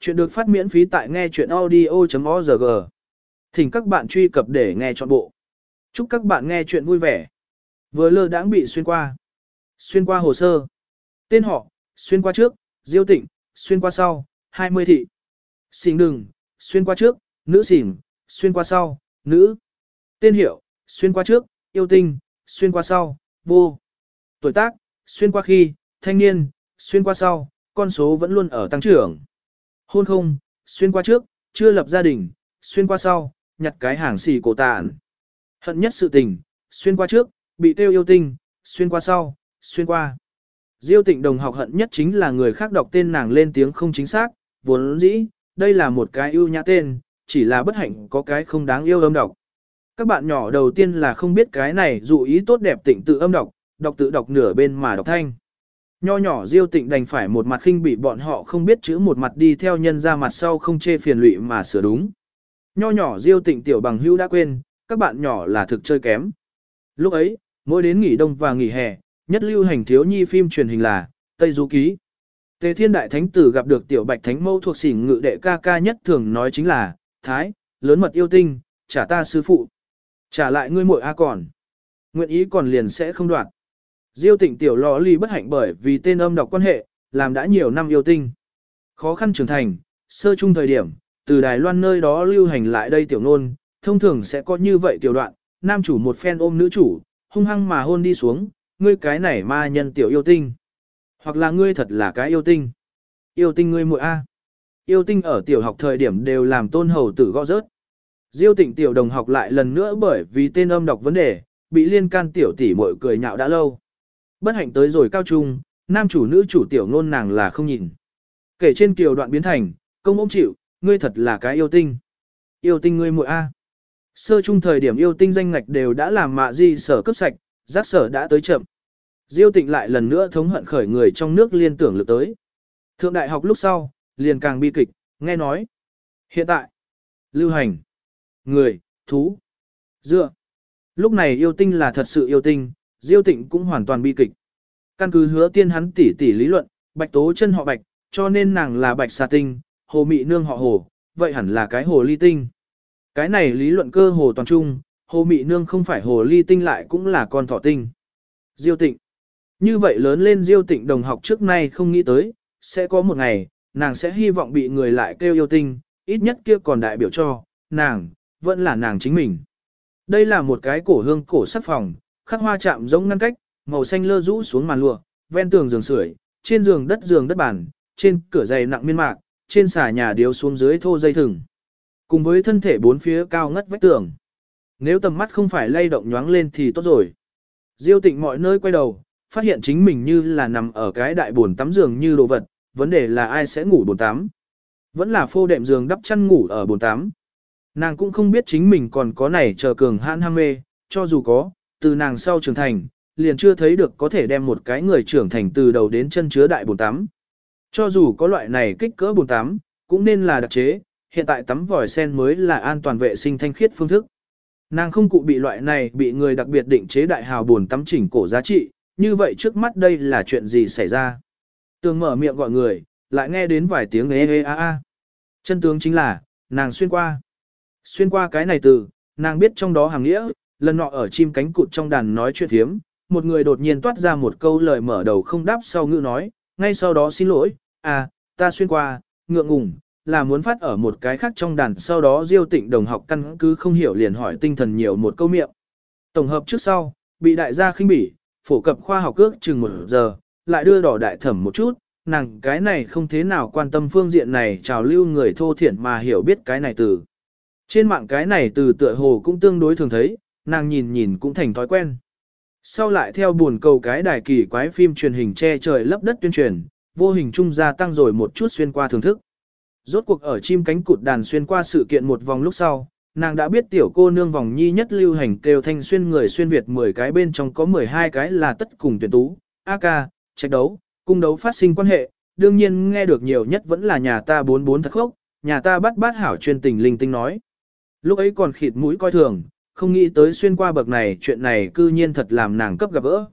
Chuyện được phát miễn phí tại nghe chuyện audio.org. Thỉnh các bạn truy cập để nghe trọn bộ. Chúc các bạn nghe chuyện vui vẻ. Vừa lơ đãng bị xuyên qua. Xuyên qua hồ sơ. Tên họ, xuyên qua trước, diêu tịnh, xuyên qua sau, 20 thị. Xỉn đừng, xuyên qua trước, nữ xỉn, xuyên qua sau, nữ. Tên hiệu, xuyên qua trước, yêu tinh, xuyên qua sau, vô. Tuổi tác, xuyên qua khi, thanh niên, xuyên qua sau, con số vẫn luôn ở tăng trưởng. Hôn không, xuyên qua trước, chưa lập gia đình, xuyên qua sau, nhặt cái hàng xì cổ tàn. Hận nhất sự tình, xuyên qua trước, bị tiêu yêu tinh, xuyên qua sau, xuyên qua. Diêu tịnh đồng học hận nhất chính là người khác đọc tên nàng lên tiếng không chính xác, vốn dĩ, đây là một cái ưu nhã tên, chỉ là bất hạnh có cái không đáng yêu âm đọc. Các bạn nhỏ đầu tiên là không biết cái này dụ ý tốt đẹp tịnh tự âm đọc, đọc tự đọc nửa bên mà đọc thanh. Nho nhỏ Diêu Tịnh đành phải một mặt khinh bị bọn họ không biết chữ một mặt đi theo nhân ra mặt sau không chê phiền lụy mà sửa đúng. Nho nhỏ Diêu Tịnh tiểu bằng hữu đã quên, các bạn nhỏ là thực chơi kém. Lúc ấy, mỗi đến nghỉ đông và nghỉ hè, nhất lưu hành thiếu nhi phim truyền hình là Tây Du Ký. Tề Thiên Đại Thánh Tử gặp được tiểu bạch thánh mâu thuộc xỉn ngự đệ ca ca nhất thường nói chính là, Thái, lớn mật yêu tinh, trả ta sư phụ. Trả lại ngươi muội a còn. Nguyện ý còn liền sẽ không đoạt. Diêu tịnh tiểu lò ly bất hạnh bởi vì tên âm đọc quan hệ, làm đã nhiều năm yêu tinh. Khó khăn trưởng thành, sơ chung thời điểm, từ Đài Loan nơi đó lưu hành lại đây tiểu nôn, thông thường sẽ có như vậy tiểu đoạn, nam chủ một phen ôm nữ chủ, hung hăng mà hôn đi xuống, ngươi cái này ma nhân tiểu yêu tinh. Hoặc là ngươi thật là cái yêu tinh. Yêu tinh ngươi muội A. Yêu tinh ở tiểu học thời điểm đều làm tôn hầu tử gõ rớt. Diêu tịnh tiểu đồng học lại lần nữa bởi vì tên âm đọc vấn đề, bị liên can tiểu tỷ muội cười nhạo đã lâu. Bất hạnh tới rồi cao trung, nam chủ nữ chủ tiểu ngôn nàng là không nhìn. Kể trên kiều đoạn biến thành, công ôm chịu, ngươi thật là cái yêu tinh. Yêu tinh ngươi muội A. Sơ trung thời điểm yêu tinh danh ngạch đều đã làm mạ di sở cấp sạch, giác sở đã tới chậm. Diêu tịnh lại lần nữa thống hận khởi người trong nước liên tưởng lực tới. Thượng đại học lúc sau, liền càng bi kịch, nghe nói. Hiện tại, lưu hành, người, thú, dựa. Lúc này yêu tinh là thật sự yêu tinh, Diêu Tịnh cũng hoàn toàn bi kịch. Căn cứ hứa tiên hắn tỉ tỉ lý luận, bạch tố chân họ bạch, cho nên nàng là bạch xà tinh, hồ mị nương họ hồ, vậy hẳn là cái hồ ly tinh. Cái này lý luận cơ hồ toàn trung, hồ mị nương không phải hồ ly tinh lại cũng là con thỏ tinh. Diêu Tịnh. Như vậy lớn lên Diêu Tịnh đồng học trước nay không nghĩ tới, sẽ có một ngày, nàng sẽ hy vọng bị người lại kêu yêu tinh, ít nhất kia còn đại biểu cho, nàng, vẫn là nàng chính mình. Đây là một cái cổ hương cổ sắc phòng, khắc hoa chạm giống ngăn cách, màu xanh lơ rũ xuống màn lụa, ven tường giường sưởi, trên giường đất giường đất bàn, trên cửa dày nặng miên mạc, trên xà nhà điếu xuống dưới thô dây thừng. Cùng với thân thể bốn phía cao ngất vách tường. Nếu tầm mắt không phải lay động nhoáng lên thì tốt rồi. Diêu tịnh mọi nơi quay đầu, phát hiện chính mình như là nằm ở cái đại bồn tắm giường như đồ vật, vấn đề là ai sẽ ngủ bồn tắm. Vẫn là phô đệm giường đắp chăn ngủ ở bồn tắm. Nàng cũng không biết chính mình còn có này chờ cường hãn ham mê, cho dù có, từ nàng sau trưởng thành, liền chưa thấy được có thể đem một cái người trưởng thành từ đầu đến chân chứa đại bồn tắm. Cho dù có loại này kích cỡ bồn tắm, cũng nên là đặc chế, hiện tại tắm vòi sen mới là an toàn vệ sinh thanh khiết phương thức. Nàng không cụ bị loại này bị người đặc biệt định chế đại hào bồn tắm chỉnh cổ giá trị, như vậy trước mắt đây là chuyện gì xảy ra. Tường mở miệng gọi người, lại nghe đến vài tiếng ê ê a a. Chân tướng chính là, nàng xuyên qua. Xuyên qua cái này từ, nàng biết trong đó hàng nghĩa, lần nọ ở chim cánh cụt trong đàn nói chuyện thiếm, một người đột nhiên toát ra một câu lời mở đầu không đáp sau ngữ nói, ngay sau đó xin lỗi, à, ta xuyên qua, ngượng ngùng, là muốn phát ở một cái khác trong đàn sau đó diêu tịnh đồng học căn cứ không hiểu liền hỏi tinh thần nhiều một câu miệng. Tổng hợp trước sau, bị đại gia khinh bỉ, phổ cập khoa học ước chừng một giờ, lại đưa đỏ đại thẩm một chút, nàng cái này không thế nào quan tâm phương diện này trào lưu người thô thiển mà hiểu biết cái này từ. Trên mạng cái này từ tựa hồ cũng tương đối thường thấy, nàng nhìn nhìn cũng thành thói quen. Sau lại theo buồn cầu cái đài kỳ quái phim truyền hình che trời lấp đất tuyên truyền, vô hình trung gia tăng rồi một chút xuyên qua thưởng thức. Rốt cuộc ở chim cánh cụt đàn xuyên qua sự kiện một vòng lúc sau, nàng đã biết tiểu cô nương vòng nhi nhất lưu hành kêu thanh xuyên người xuyên Việt 10 cái bên trong có 12 cái là tất cùng tuyển tú, a ca, trạch đấu, cung đấu phát sinh quan hệ, đương nhiên nghe được nhiều nhất vẫn là nhà ta bốn bốn thật khốc, nhà ta bắt bát hảo chuyên tình linh tinh nói. Lúc ấy còn khịt mũi coi thường, không nghĩ tới xuyên qua bậc này chuyện này cư nhiên thật làm nàng cấp gặp gỡ.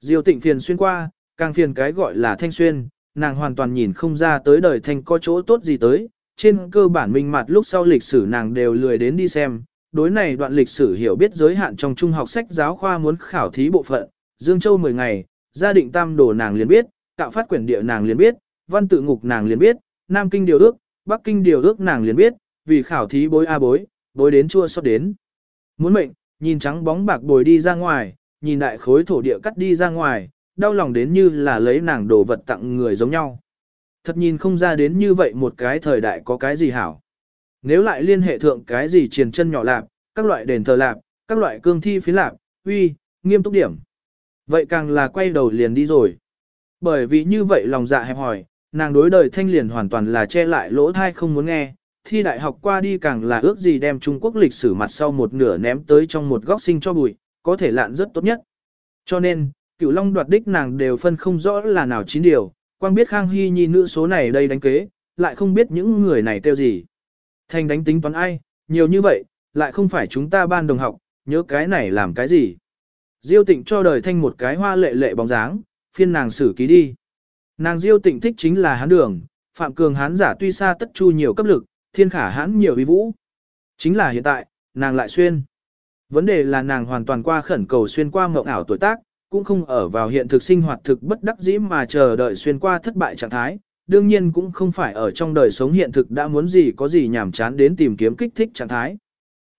Diêu tịnh phiền xuyên qua, càng phiền cái gọi là thanh xuyên, nàng hoàn toàn nhìn không ra tới đời thanh có chỗ tốt gì tới, trên cơ bản minh mặt lúc sau lịch sử nàng đều lười đến đi xem, đối này đoạn lịch sử hiểu biết giới hạn trong trung học sách giáo khoa muốn khảo thí bộ phận, Dương Châu 10 ngày, gia định tam đồ nàng liền biết, cạo phát quyển địa nàng liền biết, văn tự ngục nàng liền biết, Nam Kinh điều ước, Bắc Kinh điều ước nàng liền biết, vì khảo thí bối a bối, bối đến chua xót đến. Muốn mệnh, nhìn trắng bóng bạc bồi đi ra ngoài, nhìn đại khối thổ địa cắt đi ra ngoài, đau lòng đến như là lấy nàng đồ vật tặng người giống nhau. Thật nhìn không ra đến như vậy một cái thời đại có cái gì hảo. Nếu lại liên hệ thượng cái gì triền chân nhỏ lạp, các loại đền thờ lạp, các loại cương thi phiến lạp, uy, nghiêm túc điểm. Vậy càng là quay đầu liền đi rồi. Bởi vì như vậy lòng dạ hẹp hỏi, nàng đối đời thanh liền hoàn toàn là che lại lỗ thai không muốn nghe, thi đại học qua đi càng là ước gì đem Trung Quốc lịch sử mặt sau một nửa ném tới trong một góc sinh cho bụi, có thể lạn rất tốt nhất. Cho nên, cửu long đoạt đích nàng đều phân không rõ là nào chín điều, quang biết Khang Hy nhi nữ số này đây đánh kế, lại không biết những người này kêu gì. Thành đánh tính toán ai, nhiều như vậy, lại không phải chúng ta ban đồng học, nhớ cái này làm cái gì. Diêu tịnh cho đời thanh một cái hoa lệ lệ bóng dáng, phiên nàng xử ký đi. Nàng diêu tịnh thích chính là hán đường, phạm cường hán giả tuy xa tất chu nhiều cấp lực, thiên khả hãn nhiều uy vũ. Chính là hiện tại, nàng lại xuyên. Vấn đề là nàng hoàn toàn qua khẩn cầu xuyên qua mộng ảo tuổi tác, cũng không ở vào hiện thực sinh hoạt thực bất đắc dĩ mà chờ đợi xuyên qua thất bại trạng thái, đương nhiên cũng không phải ở trong đời sống hiện thực đã muốn gì có gì nhảm chán đến tìm kiếm kích thích trạng thái.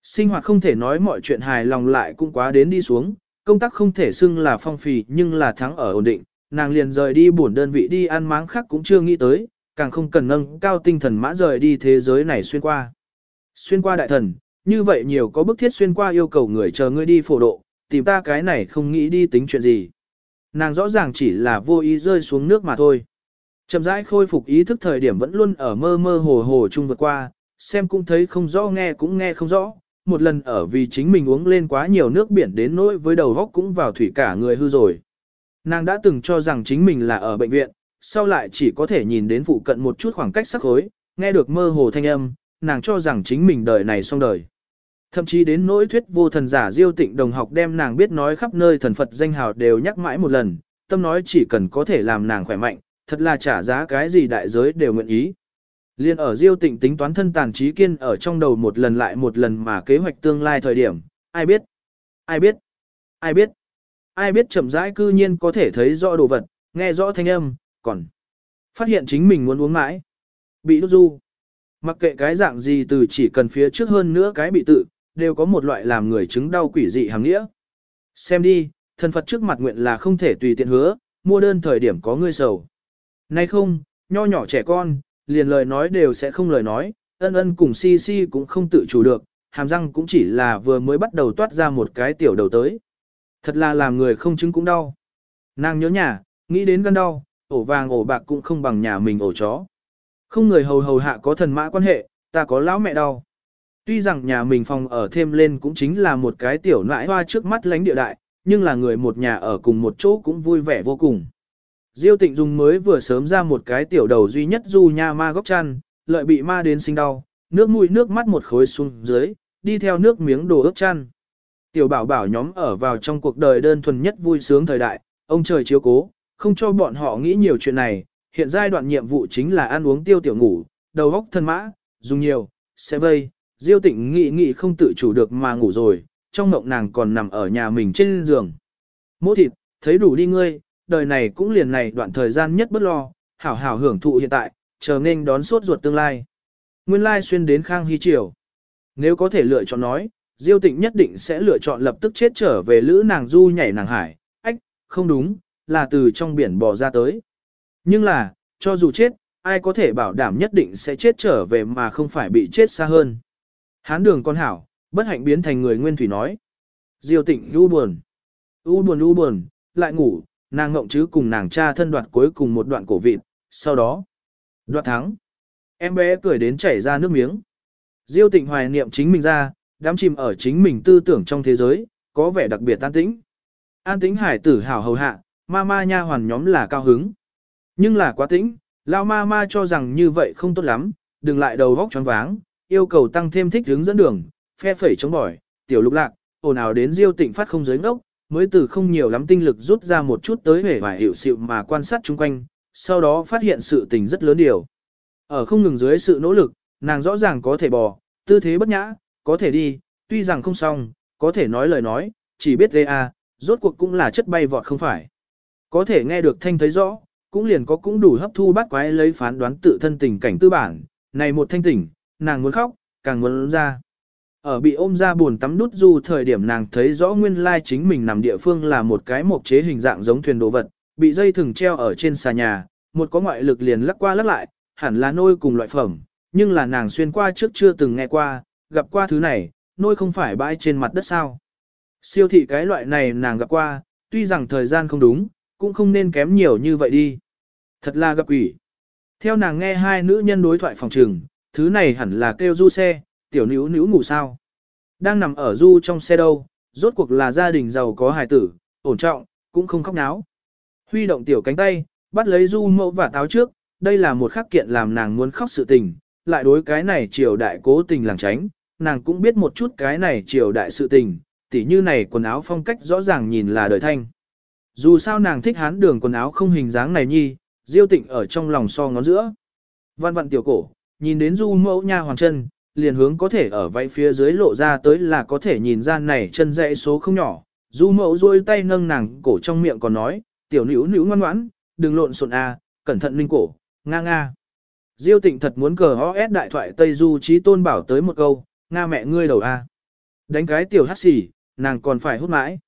Sinh hoạt không thể nói mọi chuyện hài lòng lại cũng quá đến đi xuống, công tác không thể xưng là phong phì nhưng là thắng ở ổn định, nàng liền rời đi buồn đơn vị đi ăn máng khác cũng chưa nghĩ tới, càng không cần nâng cao tinh thần mã rời đi thế giới này xuyên qua. Xuyên qua đại thần, như vậy nhiều có bức thiết xuyên qua yêu cầu người chờ ngươi đi phổ độ, tìm ta cái này không nghĩ đi tính chuyện gì. Nàng rõ ràng chỉ là vô ý rơi xuống nước mà thôi. Chậm rãi khôi phục ý thức thời điểm vẫn luôn ở mơ mơ hồ hồ chung vượt qua, xem cũng thấy không rõ nghe cũng nghe không rõ, một lần ở vì chính mình uống lên quá nhiều nước biển đến nỗi với đầu góc cũng vào thủy cả người hư rồi. Nàng đã từng cho rằng chính mình là ở bệnh viện, sau lại chỉ có thể nhìn đến phụ cận một chút khoảng cách sắc khối, nghe được mơ hồ thanh âm, nàng cho rằng chính mình đời này xong đời. Thậm chí đến nỗi thuyết vô thần giả diêu tịnh đồng học đem nàng biết nói khắp nơi thần Phật danh hào đều nhắc mãi một lần, tâm nói chỉ cần có thể làm nàng khỏe mạnh, thật là trả giá cái gì đại giới đều nguyện ý. Liên ở diêu tịnh tính toán thân tàn trí kiên ở trong đầu một lần lại một lần mà kế hoạch tương lai thời điểm, ai biết, ai biết, ai biết, ai biết chậm rãi cư nhiên có thể thấy rõ đồ vật, nghe rõ thanh âm, còn phát hiện chính mình muốn uống mãi. Bị đốt du. Mặc kệ cái dạng gì từ chỉ cần phía trước hơn nữa cái bị tự, đều có một loại làm người chứng đau quỷ dị hàng nghĩa. Xem đi, thần Phật trước mặt nguyện là không thể tùy tiện hứa, mua đơn thời điểm có ngươi sầu. Nay không, nho nhỏ trẻ con, liền lời nói đều sẽ không lời nói, ân ân cùng si si cũng không tự chủ được, hàm răng cũng chỉ là vừa mới bắt đầu toát ra một cái tiểu đầu tới. Thật là làm người không chứng cũng đau. Nàng nhớ nhà, nghĩ đến gân đau, ổ vàng ổ bạc cũng không bằng nhà mình ổ chó. Không người hầu hầu hạ có thần mã quan hệ, ta có lão mẹ đau. Tuy rằng nhà mình phòng ở thêm lên cũng chính là một cái tiểu nãi hoa trước mắt lánh địa đại, nhưng là người một nhà ở cùng một chỗ cũng vui vẻ vô cùng. Diêu tịnh dùng mới vừa sớm ra một cái tiểu đầu duy nhất du nha ma góc chăn, lợi bị ma đến sinh đau, nước mũi nước mắt một khối xuống dưới, đi theo nước miếng đồ ướp chăn. Tiểu bảo bảo nhóm ở vào trong cuộc đời đơn thuần nhất vui sướng thời đại, ông trời chiếu cố, không cho bọn họ nghĩ nhiều chuyện này, hiện giai đoạn nhiệm vụ chính là ăn uống tiêu tiểu ngủ, đầu óc thân mã, dùng nhiều, sẽ vây, diêu tịnh nghị nghị không tự chủ được mà ngủ rồi, trong mộng nàng còn nằm ở nhà mình trên giường. Mỗ thịt, thấy đủ đi ngươi, đời này cũng liền này đoạn thời gian nhất bất lo, hảo hảo hưởng thụ hiện tại, chờ nên đón suốt ruột tương lai. Nguyên lai xuyên đến Khang Hy Triều. Nếu có thể lựa chọn nói, Diêu Tịnh nhất định sẽ lựa chọn lập tức chết trở về lữ nàng du nhảy nàng hải, ách, không đúng, là từ trong biển bò ra tới. Nhưng là, cho dù chết, ai có thể bảo đảm nhất định sẽ chết trở về mà không phải bị chết xa hơn. Hán đường con hảo, bất hạnh biến thành người nguyên thủy nói. Diêu tịnh u buồn. U buồn u buồn, lại ngủ, nàng ngộng chứ cùng nàng cha thân đoạt cuối cùng một đoạn cổ vịt, sau đó. Đoạt thắng. Em bé cười đến chảy ra nước miếng. Diêu tịnh hoài niệm chính mình ra, đám chìm ở chính mình tư tưởng trong thế giới, có vẻ đặc biệt an tĩnh. An tĩnh hải tử hảo hầu hạ, ma ma nha hoàn nhóm là cao hứng. Nhưng là quá tĩnh, lao ma ma cho rằng như vậy không tốt lắm, đừng lại đầu vóc choáng váng, yêu cầu tăng thêm thích hướng dẫn đường, phe phẩy chống bỏi, tiểu lục lạc, ồn ào đến diêu tịnh phát không giới ngốc, mới từ không nhiều lắm tinh lực rút ra một chút tới hể vài hiểu sự mà quan sát chung quanh, sau đó phát hiện sự tình rất lớn điều. Ở không ngừng dưới sự nỗ lực, nàng rõ ràng có thể bò, tư thế bất nhã, có thể đi, tuy rằng không xong, có thể nói lời nói, chỉ biết ghê à, rốt cuộc cũng là chất bay vọt không phải. Có thể nghe được thanh thấy rõ, cũng liền có cũng đủ hấp thu bắt quái lấy phán đoán tự thân tình cảnh tư bản, này một thanh tỉnh, nàng muốn khóc, càng muốn ra. Ở bị ôm ra buồn tắm đút du thời điểm nàng thấy rõ nguyên lai chính mình nằm địa phương là một cái mộc chế hình dạng giống thuyền đồ vật, bị dây thừng treo ở trên xà nhà, một có ngoại lực liền lắc qua lắc lại, hẳn là nôi cùng loại phẩm, nhưng là nàng xuyên qua trước chưa từng nghe qua, gặp qua thứ này, nôi không phải bãi trên mặt đất sao. Siêu thị cái loại này nàng gặp qua, tuy rằng thời gian không đúng, cũng không nên kém nhiều như vậy đi. Thật là gặp ủy. Theo nàng nghe hai nữ nhân đối thoại phòng trường, thứ này hẳn là kêu du xe, tiểu nữ nữ ngủ sao. Đang nằm ở du trong xe đâu, rốt cuộc là gia đình giàu có hài tử, ổn trọng, cũng không khóc náo. Huy động tiểu cánh tay, bắt lấy du mẫu và táo trước, đây là một khắc kiện làm nàng muốn khóc sự tình, lại đối cái này triều đại cố tình làng tránh, nàng cũng biết một chút cái này triều đại sự tình, tỉ như này quần áo phong cách rõ ràng nhìn là đời thanh. Dù sao nàng thích hán đường quần áo không hình dáng này nhi, diêu tịnh ở trong lòng so ngón giữa. Văn vặn tiểu cổ, nhìn đến du mẫu nha hoàng chân, liền hướng có thể ở váy phía dưới lộ ra tới là có thể nhìn ra này chân dãy số không nhỏ. Du mẫu duỗi tay nâng nàng cổ trong miệng còn nói, tiểu nữ nữ ngoan ngoãn, đừng lộn xộn a, cẩn thận linh cổ, nga nga. Diêu tịnh thật muốn cờ OS đại thoại Tây Du trí tôn bảo tới một câu, nga mẹ ngươi đầu a. Đánh cái tiểu hắt xỉ, nàng còn phải hút mãi.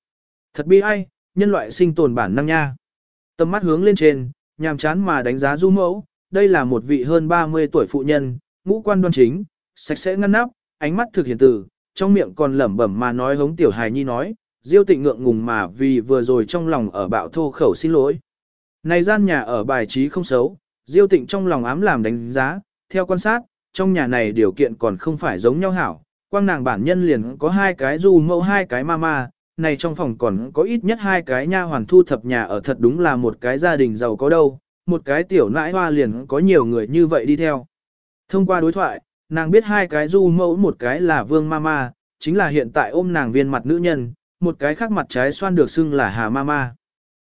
Thật bi ai, nhân loại sinh tồn bản năng nha. Tầm mắt hướng lên trên, nhàm chán mà đánh giá du mẫu, đây là một vị hơn 30 tuổi phụ nhân, ngũ quan đoan chính, sạch sẽ ngăn nắp, ánh mắt thực hiện từ, trong miệng còn lẩm bẩm mà nói hống tiểu hài nhi nói, diêu tịnh ngượng ngùng mà vì vừa rồi trong lòng ở bạo thô khẩu xin lỗi. Này gian nhà ở bài trí không xấu, diêu tịnh trong lòng ám làm đánh giá, theo quan sát, trong nhà này điều kiện còn không phải giống nhau hảo, quang nàng bản nhân liền có hai cái du mẫu hai cái mama, này trong phòng còn có ít nhất hai cái nha hoàn thu thập nhà ở thật đúng là một cái gia đình giàu có đâu, một cái tiểu nãi hoa liền có nhiều người như vậy đi theo. Thông qua đối thoại, nàng biết hai cái du mẫu một cái là vương mama, chính là hiện tại ôm nàng viên mặt nữ nhân, một cái khác mặt trái xoan được xưng là hà mama.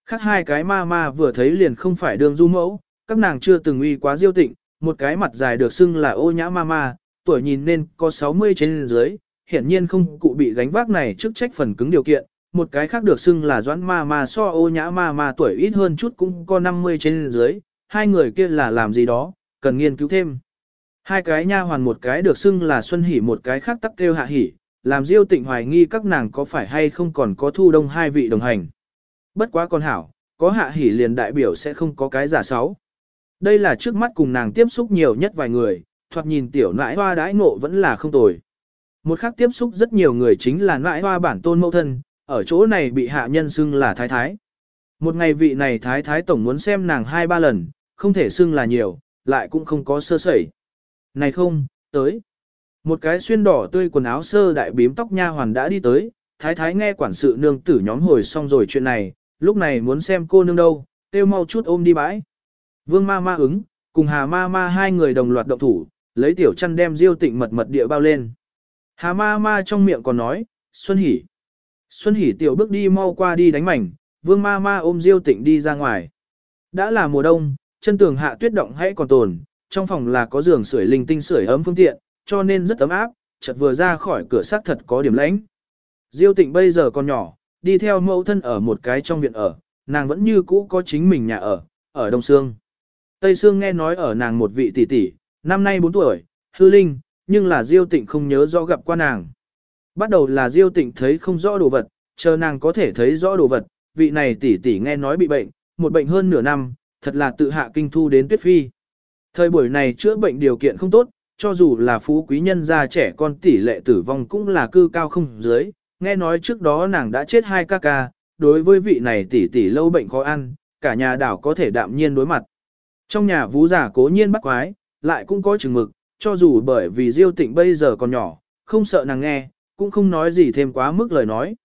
Khác hai cái mama vừa thấy liền không phải đường du mẫu, các nàng chưa từng uy quá diêu tịnh, một cái mặt dài được xưng là ô nhã mama, tuổi nhìn nên có 60 trên dưới, hiển nhiên không cụ bị gánh vác này trước trách phần cứng điều kiện, một cái khác được xưng là doãn ma ma so ô nhã ma ma tuổi ít hơn chút cũng có 50 trên dưới, hai người kia là làm gì đó, cần nghiên cứu thêm. Hai cái nha hoàn một cái được xưng là xuân hỉ một cái khác tắc kêu hạ hỉ, làm diêu tịnh hoài nghi các nàng có phải hay không còn có thu đông hai vị đồng hành. Bất quá con hảo, có hạ hỉ liền đại biểu sẽ không có cái giả sáu. Đây là trước mắt cùng nàng tiếp xúc nhiều nhất vài người, thoạt nhìn tiểu nãi hoa đãi ngộ vẫn là không tồi. Một khác tiếp xúc rất nhiều người chính là nãi hoa bản tôn mẫu thân, ở chỗ này bị hạ nhân xưng là thái thái. Một ngày vị này thái thái tổng muốn xem nàng hai ba lần, không thể xưng là nhiều, lại cũng không có sơ sẩy. Này không, tới. Một cái xuyên đỏ tươi quần áo sơ đại bím tóc nha hoàn đã đi tới, thái thái nghe quản sự nương tử nhóm hồi xong rồi chuyện này, lúc này muốn xem cô nương đâu, tiêu mau chút ôm đi bãi. Vương ma ma ứng, cùng hà ma ma hai người đồng loạt động thủ, lấy tiểu chăn đem diêu tịnh mật mật địa bao lên. Hà ma ma trong miệng còn nói, Xuân Hỷ, Xuân Hỷ tiểu bước đi mau qua đi đánh mảnh, vương ma ma ôm diêu tịnh đi ra ngoài. Đã là mùa đông, chân tường hạ tuyết động hãy còn tồn, trong phòng là có giường sưởi linh tinh sưởi ấm phương tiện, cho nên rất ấm áp, chợt vừa ra khỏi cửa xác thật có điểm lãnh. Diêu tịnh bây giờ còn nhỏ, đi theo mẫu thân ở một cái trong viện ở, nàng vẫn như cũ có chính mình nhà ở, ở Đông Sương. Tây Sương nghe nói ở nàng một vị tỷ tỷ, năm nay 4 tuổi, hư linh, nhưng là Diêu tịnh không nhớ rõ gặp qua nàng. Bắt đầu là Diêu tịnh thấy không rõ đồ vật, chờ nàng có thể thấy rõ đồ vật, vị này tỷ tỷ nghe nói bị bệnh, một bệnh hơn nửa năm, thật là tự hạ kinh thu đến tuyết phi. Thời buổi này chữa bệnh điều kiện không tốt, cho dù là phú quý nhân gia trẻ con tỷ lệ tử vong cũng là cư cao không dưới, nghe nói trước đó nàng đã chết hai ca ca, đối với vị này tỷ tỷ lâu bệnh khó ăn, cả nhà đảo có thể đạm nhiên đối mặt. Trong nhà vũ giả cố nhiên bắt quái, lại cũng có chừng mực, cho dù bởi vì Diêu Tịnh bây giờ còn nhỏ, không sợ nàng nghe, cũng không nói gì thêm quá mức lời nói.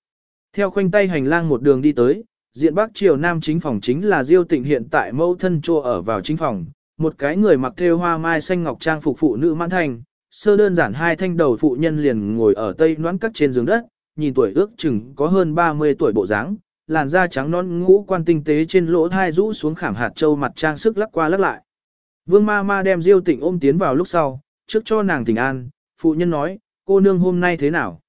Theo khoanh tay hành lang một đường đi tới, diện bắc triều nam chính phòng chính là Diêu Tịnh hiện tại mẫu thân chô ở vào chính phòng, một cái người mặc thêu hoa mai xanh ngọc trang phục phụ nữ mãn thành, sơ đơn giản hai thanh đầu phụ nhân liền ngồi ở tây noãn cắt trên giường đất, nhìn tuổi ước chừng có hơn 30 tuổi bộ dáng, làn da trắng non ngũ quan tinh tế trên lỗ thai rũ xuống khảm hạt châu mặt trang sức lắc qua lắc lại. Vương ma ma đem Diêu Tịnh ôm tiến vào lúc sau, trước cho nàng tỉnh an, phụ nhân nói, cô nương hôm nay thế nào?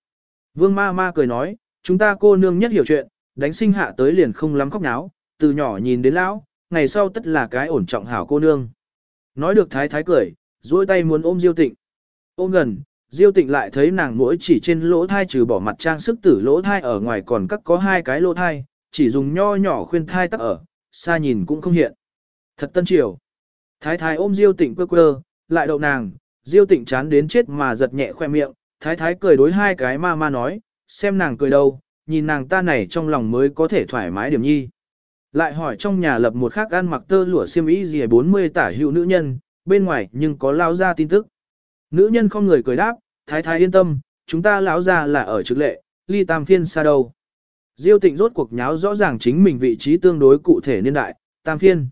Vương ma ma cười nói, chúng ta cô nương nhất hiểu chuyện, đánh sinh hạ tới liền không lắm khóc náo, từ nhỏ nhìn đến lão, ngày sau tất là cái ổn trọng hảo cô nương. Nói được thái thái cười, duỗi tay muốn ôm Diêu Tịnh. Ôm gần, Diêu Tịnh lại thấy nàng mỗi chỉ trên lỗ thai trừ bỏ mặt trang sức tử lỗ thai ở ngoài còn cắt có hai cái lỗ thai, chỉ dùng nho nhỏ khuyên thai tắc ở, xa nhìn cũng không hiện. Thật tân triều. Thái thái ôm Diêu Tịnh quơ quơ, lại đậu nàng, Diêu Tịnh chán đến chết mà giật nhẹ khoe miệng, thái thái cười đối hai cái ma ma nói, xem nàng cười đâu, nhìn nàng ta này trong lòng mới có thể thoải mái điểm nhi. Lại hỏi trong nhà lập một khác ăn mặc tơ lụa xiêm y gì 40 tả hữu nữ nhân, bên ngoài nhưng có lao ra tin tức. Nữ nhân không người cười đáp, thái thái yên tâm, chúng ta lão ra là ở trực lệ, ly tam phiên xa đâu. Diêu tịnh rốt cuộc nháo rõ ràng chính mình vị trí tương đối cụ thể niên đại, tam phiên.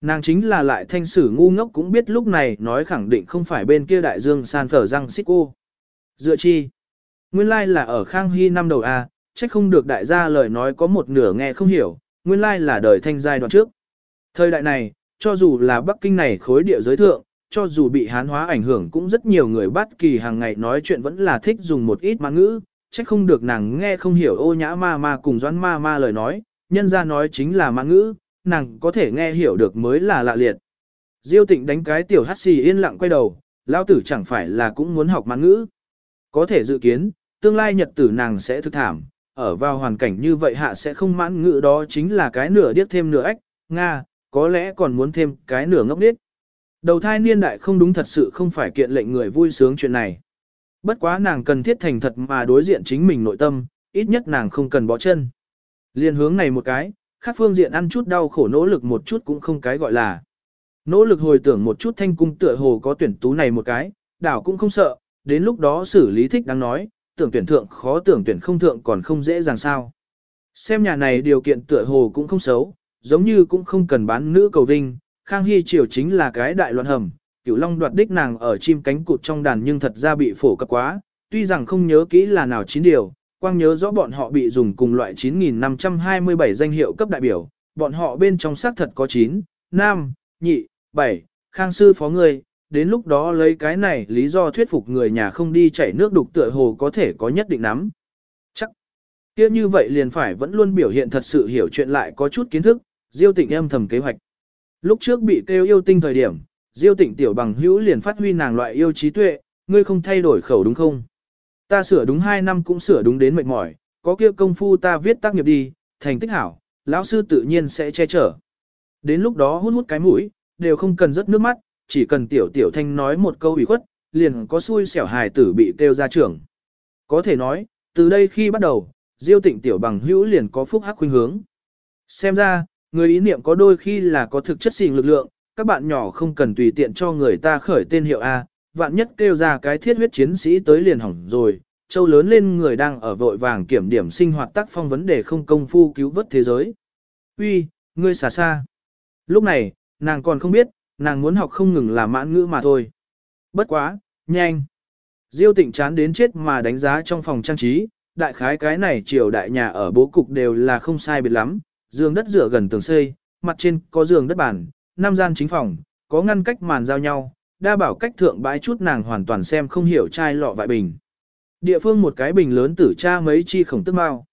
Nàng chính là lại thanh sử ngu ngốc cũng biết lúc này nói khẳng định không phải bên kia đại dương san phở răng xích cô. Dựa chi? Nguyên lai like là ở Khang Hy năm đầu A, trách không được đại gia lời nói có một nửa nghe không hiểu, nguyên lai like là đời thanh giai đoạn trước. Thời đại này, cho dù là Bắc Kinh này khối địa giới thượng, cho dù bị hán hóa ảnh hưởng cũng rất nhiều người bắt kỳ hàng ngày nói chuyện vẫn là thích dùng một ít mãn ngữ, trách không được nàng nghe không hiểu ô nhã ma ma cùng doãn ma ma lời nói, nhân ra nói chính là mãn ngữ, nàng có thể nghe hiểu được mới là lạ liệt. Diêu tịnh đánh cái tiểu hát xì yên lặng quay đầu, lao tử chẳng phải là cũng muốn học mãn ngữ. Có thể dự kiến, tương lai nhật tử nàng sẽ thực thảm, ở vào hoàn cảnh như vậy hạ sẽ không mãn ngữ đó chính là cái nửa điếc thêm nửa ếch, Nga, có lẽ còn muốn thêm cái nửa ngốc điếc. Đầu thai niên đại không đúng thật sự không phải kiện lệnh người vui sướng chuyện này. Bất quá nàng cần thiết thành thật mà đối diện chính mình nội tâm, ít nhất nàng không cần bỏ chân. Liên hướng này một cái, khác phương diện ăn chút đau khổ nỗ lực một chút cũng không cái gọi là. Nỗ lực hồi tưởng một chút thanh cung tựa hồ có tuyển tú này một cái, đảo cũng không sợ, đến lúc đó xử lý thích đáng nói, tưởng tuyển thượng khó tưởng tuyển không thượng còn không dễ dàng sao. Xem nhà này điều kiện tựa hồ cũng không xấu, giống như cũng không cần bán nữ cầu vinh, Khang Hy Triều chính là cái đại loạn hầm, cửu long đoạt đích nàng ở chim cánh cụt trong đàn nhưng thật ra bị phổ cập quá, tuy rằng không nhớ kỹ là nào chín điều, quang nhớ rõ bọn họ bị dùng cùng loại 9.527 danh hiệu cấp đại biểu, bọn họ bên trong xác thật có 9, nam, nhị, 7, khang sư phó người, đến lúc đó lấy cái này lý do thuyết phục người nhà không đi chảy nước đục tựa hồ có thể có nhất định nắm. Chắc, kia như vậy liền phải vẫn luôn biểu hiện thật sự hiểu chuyện lại có chút kiến thức, diêu tịnh em thầm kế hoạch. Lúc trước bị kêu yêu tinh thời điểm, diêu tịnh tiểu bằng hữu liền phát huy nàng loại yêu trí tuệ, ngươi không thay đổi khẩu đúng không? Ta sửa đúng 2 năm cũng sửa đúng đến mệt mỏi, có kia công phu ta viết tác nghiệp đi, thành tích hảo, lão sư tự nhiên sẽ che chở. Đến lúc đó hút hút cái mũi, đều không cần rớt nước mắt, chỉ cần tiểu tiểu thanh nói một câu ủy khuất, liền có xui xẻo hài tử bị kêu ra trường. Có thể nói, từ đây khi bắt đầu, diêu tịnh tiểu bằng hữu liền có phúc hắc khuynh hướng. Xem ra, người ý niệm có đôi khi là có thực chất xình lực lượng, các bạn nhỏ không cần tùy tiện cho người ta khởi tên hiệu A, vạn nhất kêu ra cái thiết huyết chiến sĩ tới liền hỏng rồi, châu lớn lên người đang ở vội vàng kiểm điểm sinh hoạt tác phong vấn đề không công phu cứu vớt thế giới. Uy, ngươi xả xa. Lúc này, nàng còn không biết, nàng muốn học không ngừng là mãn ngữ mà thôi. Bất quá, nhanh. Diêu tịnh chán đến chết mà đánh giá trong phòng trang trí, đại khái cái này triều đại nhà ở bố cục đều là không sai biệt lắm, giường đất rửa gần tường xây, mặt trên có giường đất bản, nam gian chính phòng, có ngăn cách màn giao nhau, đa bảo cách thượng bãi chút nàng hoàn toàn xem không hiểu chai lọ vại bình. Địa phương một cái bình lớn tử cha mấy chi khổng tức mau.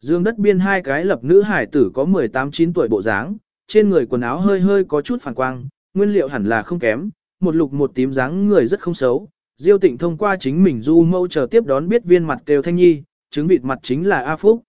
Dương đất biên hai cái lập nữ hải tử có 18-9 tuổi bộ dáng, trên người quần áo hơi hơi có chút phản quang, nguyên liệu hẳn là không kém, một lục một tím dáng người rất không xấu. Diêu tịnh thông qua chính mình du mâu chờ tiếp đón biết viên mặt kêu thanh nhi, trứng vịt mặt chính là A Phúc.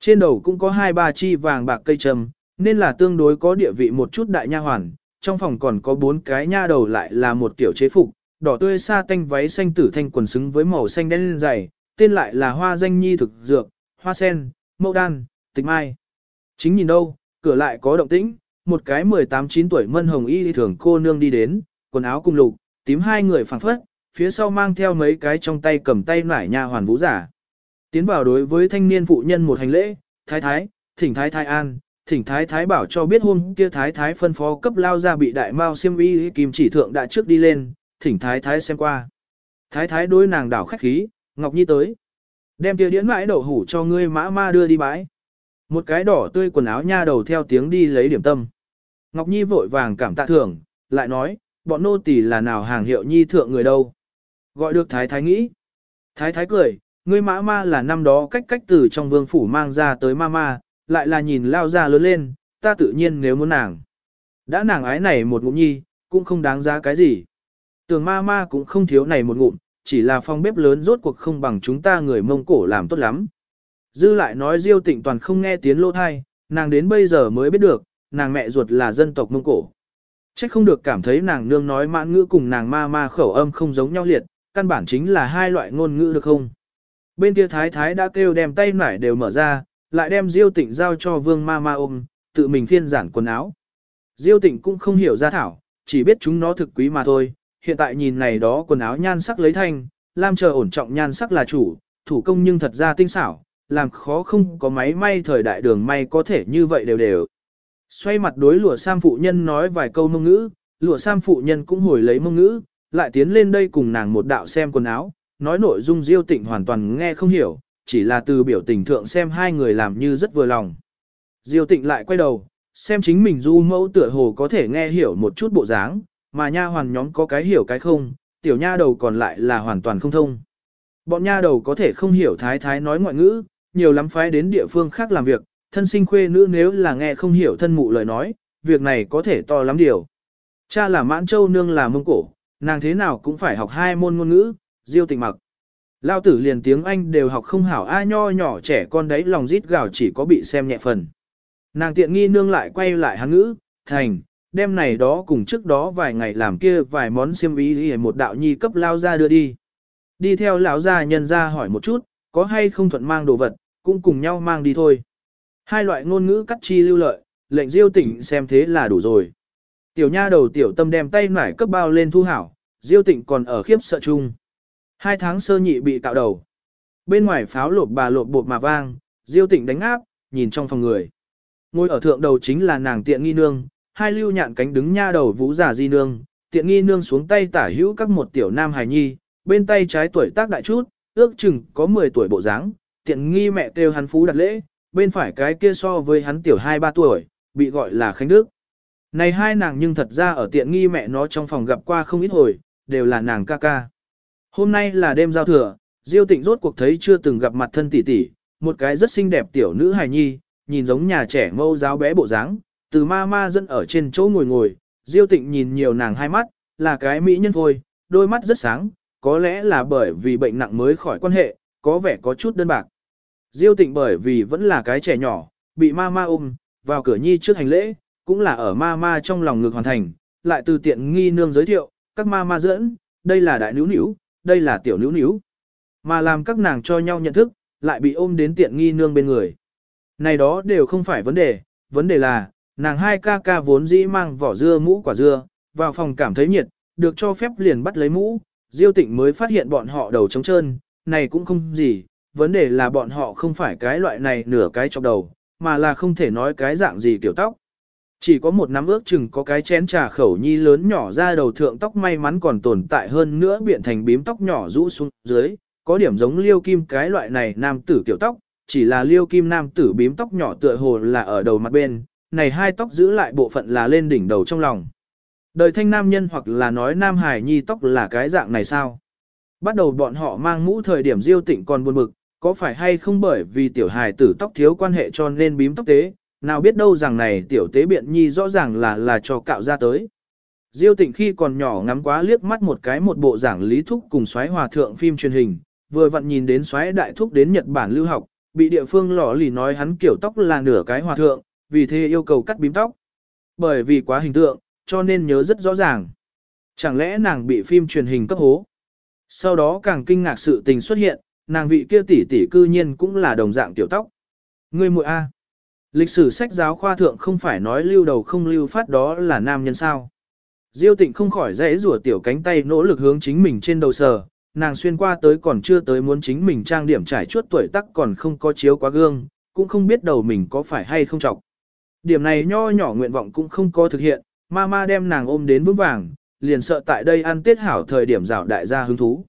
Trên đầu cũng có hai ba chi vàng bạc cây trầm, nên là tương đối có địa vị một chút đại nha hoàn, trong phòng còn có bốn cái nha đầu lại là một tiểu chế phục, đỏ tươi sa tanh váy xanh tử thanh quần xứng với màu xanh đen dày, tên lại là hoa danh nhi thực dược, hoa sen, mẫu đan, tịch mai. Chính nhìn đâu, cửa lại có động tĩnh, một cái 18-9 tuổi mân hồng y thường cô nương đi đến, quần áo cùng lục, tím hai người phẳng phất, phía sau mang theo mấy cái trong tay cầm tay nải nha hoàn vũ giả. Tiến vào đối với thanh niên phụ nhân một hành lễ, thái thái, thỉnh thái thái an, thỉnh thái thái bảo cho biết hôm kia thái thái phân phó cấp lao ra bị đại mao xiêm y kim chỉ thượng đã trước đi lên, thỉnh thái thái xem qua. Thái thái đối nàng đảo khách khí, Ngọc Nhi tới. Đem tiêu điễn mãi đậu hủ cho ngươi mã ma đưa đi bãi. Một cái đỏ tươi quần áo nha đầu theo tiếng đi lấy điểm tâm. Ngọc Nhi vội vàng cảm tạ thưởng, lại nói, bọn nô tỳ là nào hàng hiệu nhi thượng người đâu. Gọi được thái thái nghĩ. Thái thái cười, ngươi mã ma là năm đó cách cách từ trong vương phủ mang ra tới ma ma, lại là nhìn lao ra lớn lên, ta tự nhiên nếu muốn nàng. Đã nàng ái này một ngụm nhi, cũng không đáng giá cái gì. Tường ma ma cũng không thiếu này một ngụm, chỉ là phòng bếp lớn rốt cuộc không bằng chúng ta người mông cổ làm tốt lắm. Dư lại nói Diêu Tịnh toàn không nghe tiếng lô thai, nàng đến bây giờ mới biết được, nàng mẹ ruột là dân tộc mông cổ. Chắc không được cảm thấy nàng nương nói mãn ngữ cùng nàng ma ma khẩu âm không giống nhau liệt, căn bản chính là hai loại ngôn ngữ được không. Bên kia thái thái đã kêu đem tay nải đều mở ra, lại đem Diêu Tịnh giao cho vương ma ma ôm, tự mình phiên giản quần áo. Diêu Tịnh cũng không hiểu ra thảo, chỉ biết chúng nó thực quý mà thôi, hiện tại nhìn này đó quần áo nhan sắc lấy thanh, lam chờ ổn trọng nhan sắc là chủ, thủ công nhưng thật ra tinh xảo, làm khó không có máy may thời đại đường may có thể như vậy đều đều. Xoay mặt đối lụa sam phụ nhân nói vài câu mông ngữ, lụa sam phụ nhân cũng hồi lấy mông ngữ, lại tiến lên đây cùng nàng một đạo xem quần áo, nói nội dung diêu tịnh hoàn toàn nghe không hiểu, chỉ là từ biểu tình thượng xem hai người làm như rất vừa lòng. Diêu tịnh lại quay đầu, xem chính mình du mẫu tựa hồ có thể nghe hiểu một chút bộ dáng, mà nha hoàn nhóm có cái hiểu cái không, tiểu nha đầu còn lại là hoàn toàn không thông. Bọn nha đầu có thể không hiểu thái thái nói ngoại ngữ, nhiều lắm phái đến địa phương khác làm việc, thân sinh khuê nữ nếu là nghe không hiểu thân mụ lời nói, việc này có thể to lắm điều. Cha là mãn châu nương là mông cổ, nàng thế nào cũng phải học hai môn ngôn ngữ, diêu tịnh mặc. Lao tử liền tiếng Anh đều học không hảo a nho nhỏ trẻ con đấy lòng rít gào chỉ có bị xem nhẹ phần. Nàng tiện nghi nương lại quay lại hắn ngữ, thành, đêm này đó cùng trước đó vài ngày làm kia vài món xiêm ý một đạo nhi cấp lao ra đưa đi. Đi theo lão gia nhân ra hỏi một chút, có hay không thuận mang đồ vật, cũng cùng nhau mang đi thôi. Hai loại ngôn ngữ cắt chi lưu lợi, lệnh diêu tỉnh xem thế là đủ rồi. Tiểu nha đầu tiểu tâm đem tay nải cấp bao lên thu hảo, diêu tịnh còn ở khiếp sợ chung. Hai tháng sơ nhị bị cạo đầu. Bên ngoài pháo lộp bà lộp bột mà vang, diêu tịnh đánh áp, nhìn trong phòng người. Ngồi ở thượng đầu chính là nàng tiện nghi nương, hai lưu nhạn cánh đứng nha đầu vũ giả di nương, tiện nghi nương xuống tay tả hữu các một tiểu nam hài nhi, bên tay trái tuổi tác đại chút, ước chừng có 10 tuổi bộ dáng, tiện nghi mẹ kêu hắn phú đặt lễ, bên phải cái kia so với hắn tiểu 2-3 tuổi, bị gọi là Khánh Đức. Này hai nàng nhưng thật ra ở tiện nghi mẹ nó trong phòng gặp qua không ít hồi, đều là nàng ca ca. Hôm nay là đêm giao thừa, Diêu Tịnh rốt cuộc thấy chưa từng gặp mặt thân tỷ tỷ, một cái rất xinh đẹp tiểu nữ hài nhi, nhìn giống nhà trẻ mâu giáo bé bộ dáng, từ ma ma dẫn ở trên chỗ ngồi ngồi, Diêu Tịnh nhìn nhiều nàng hai mắt, là cái mỹ nhân phôi, đôi mắt rất sáng, có lẽ là bởi vì bệnh nặng mới khỏi quan hệ, có vẻ có chút đơn bạc. Diêu Tịnh bởi vì vẫn là cái trẻ nhỏ, bị ma ma ôm, vào cửa nhi trước hành lễ, cũng là ở ma ma trong lòng ngực hoàn thành, lại từ tiện nghi nương giới thiệu, các ma ma dẫn, đây là đại nữ nữ, đây là tiểu nữ nữ. Mà làm các nàng cho nhau nhận thức, lại bị ôm đến tiện nghi nương bên người. Này đó đều không phải vấn đề, vấn đề là, nàng hai ca ca vốn dĩ mang vỏ dưa mũ quả dưa, vào phòng cảm thấy nhiệt, được cho phép liền bắt lấy mũ, Diêu Tịnh mới phát hiện bọn họ đầu trống trơn, này cũng không gì, vấn đề là bọn họ không phải cái loại này nửa cái chọc đầu, mà là không thể nói cái dạng gì kiểu tóc. Chỉ có một nắm ước chừng có cái chén trà khẩu nhi lớn nhỏ ra đầu thượng tóc may mắn còn tồn tại hơn nữa biện thành bím tóc nhỏ rũ xuống dưới, có điểm giống liêu kim cái loại này nam tử kiểu tóc, chỉ là liêu kim nam tử bím tóc nhỏ tựa hồ là ở đầu mặt bên, này hai tóc giữ lại bộ phận là lên đỉnh đầu trong lòng. Đời thanh nam nhân hoặc là nói nam hải nhi tóc là cái dạng này sao? Bắt đầu bọn họ mang mũ thời điểm diêu tịnh còn buồn bực, có phải hay không bởi vì tiểu hài tử tóc thiếu quan hệ cho nên bím tóc tế, nào biết đâu rằng này tiểu tế biện nhi rõ ràng là là cho cạo ra tới. Diêu tịnh khi còn nhỏ ngắm quá liếc mắt một cái một bộ giảng lý thúc cùng xoáy hòa thượng phim truyền hình, vừa vặn nhìn đến xoáy đại thúc đến Nhật Bản lưu học, bị địa phương lỏ lì nói hắn kiểu tóc là nửa cái hòa thượng, vì thế yêu cầu cắt bím tóc. Bởi vì quá hình tượng, cho nên nhớ rất rõ ràng. Chẳng lẽ nàng bị phim truyền hình cấp hố? Sau đó càng kinh ngạc sự tình xuất hiện, nàng vị kia tỷ tỷ cư nhiên cũng là đồng dạng tiểu tóc. Ngươi muội A. Lịch sử sách giáo khoa thượng không phải nói lưu đầu không lưu phát đó là nam nhân sao. Diêu tịnh không khỏi dễ rủa tiểu cánh tay nỗ lực hướng chính mình trên đầu sờ, nàng xuyên qua tới còn chưa tới muốn chính mình trang điểm trải chuốt tuổi tắc còn không có chiếu quá gương, cũng không biết đầu mình có phải hay không trọng. Điểm này nho nhỏ nguyện vọng cũng không có thực hiện, mama đem nàng ôm đến vững vàng, liền sợ tại đây ăn tiết hảo thời điểm rào đại gia hứng thú.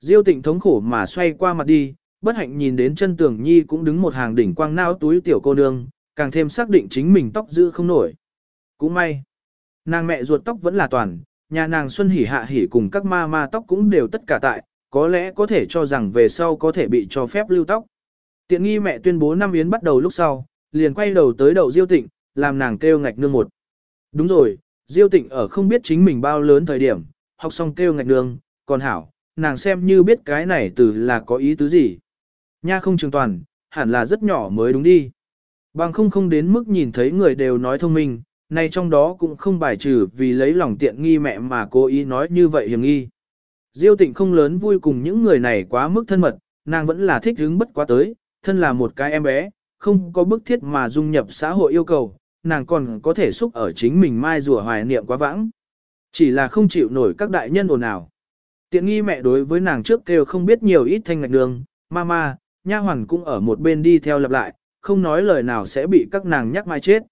Diêu tịnh thống khổ mà xoay qua mặt đi, bất hạnh nhìn đến chân tường nhi cũng đứng một hàng đỉnh quang nao túi tiểu cô nương, càng thêm xác định chính mình tóc giữ không nổi. Cũng may, nàng mẹ ruột tóc vẫn là toàn, nhà nàng Xuân hỉ hạ hỉ cùng các ma ma tóc cũng đều tất cả tại, có lẽ có thể cho rằng về sau có thể bị cho phép lưu tóc. Tiện nghi mẹ tuyên bố năm yến bắt đầu lúc sau, liền quay đầu tới đầu Diêu Tịnh, làm nàng kêu ngạch nương một. Đúng rồi, Diêu Tịnh ở không biết chính mình bao lớn thời điểm, học xong kêu ngạch nương, còn hảo, nàng xem như biết cái này từ là có ý tứ gì. Nha không trường toàn, hẳn là rất nhỏ mới đúng đi. Bằng không không đến mức nhìn thấy người đều nói thông minh, nay trong đó cũng không bài trừ vì lấy lòng tiện nghi mẹ mà cố ý nói như vậy hiểm nghi. Diêu tịnh không lớn vui cùng những người này quá mức thân mật, nàng vẫn là thích hứng bất quá tới, thân là một cái em bé, không có bức thiết mà dung nhập xã hội yêu cầu, nàng còn có thể xúc ở chính mình mai rùa hoài niệm quá vãng. Chỉ là không chịu nổi các đại nhân ồn ào. Tiện nghi mẹ đối với nàng trước kêu không biết nhiều ít thanh ngạch đường, mama, nha hoàn cũng ở một bên đi theo lặp lại, không nói lời nào sẽ bị các nàng nhắc mai chết.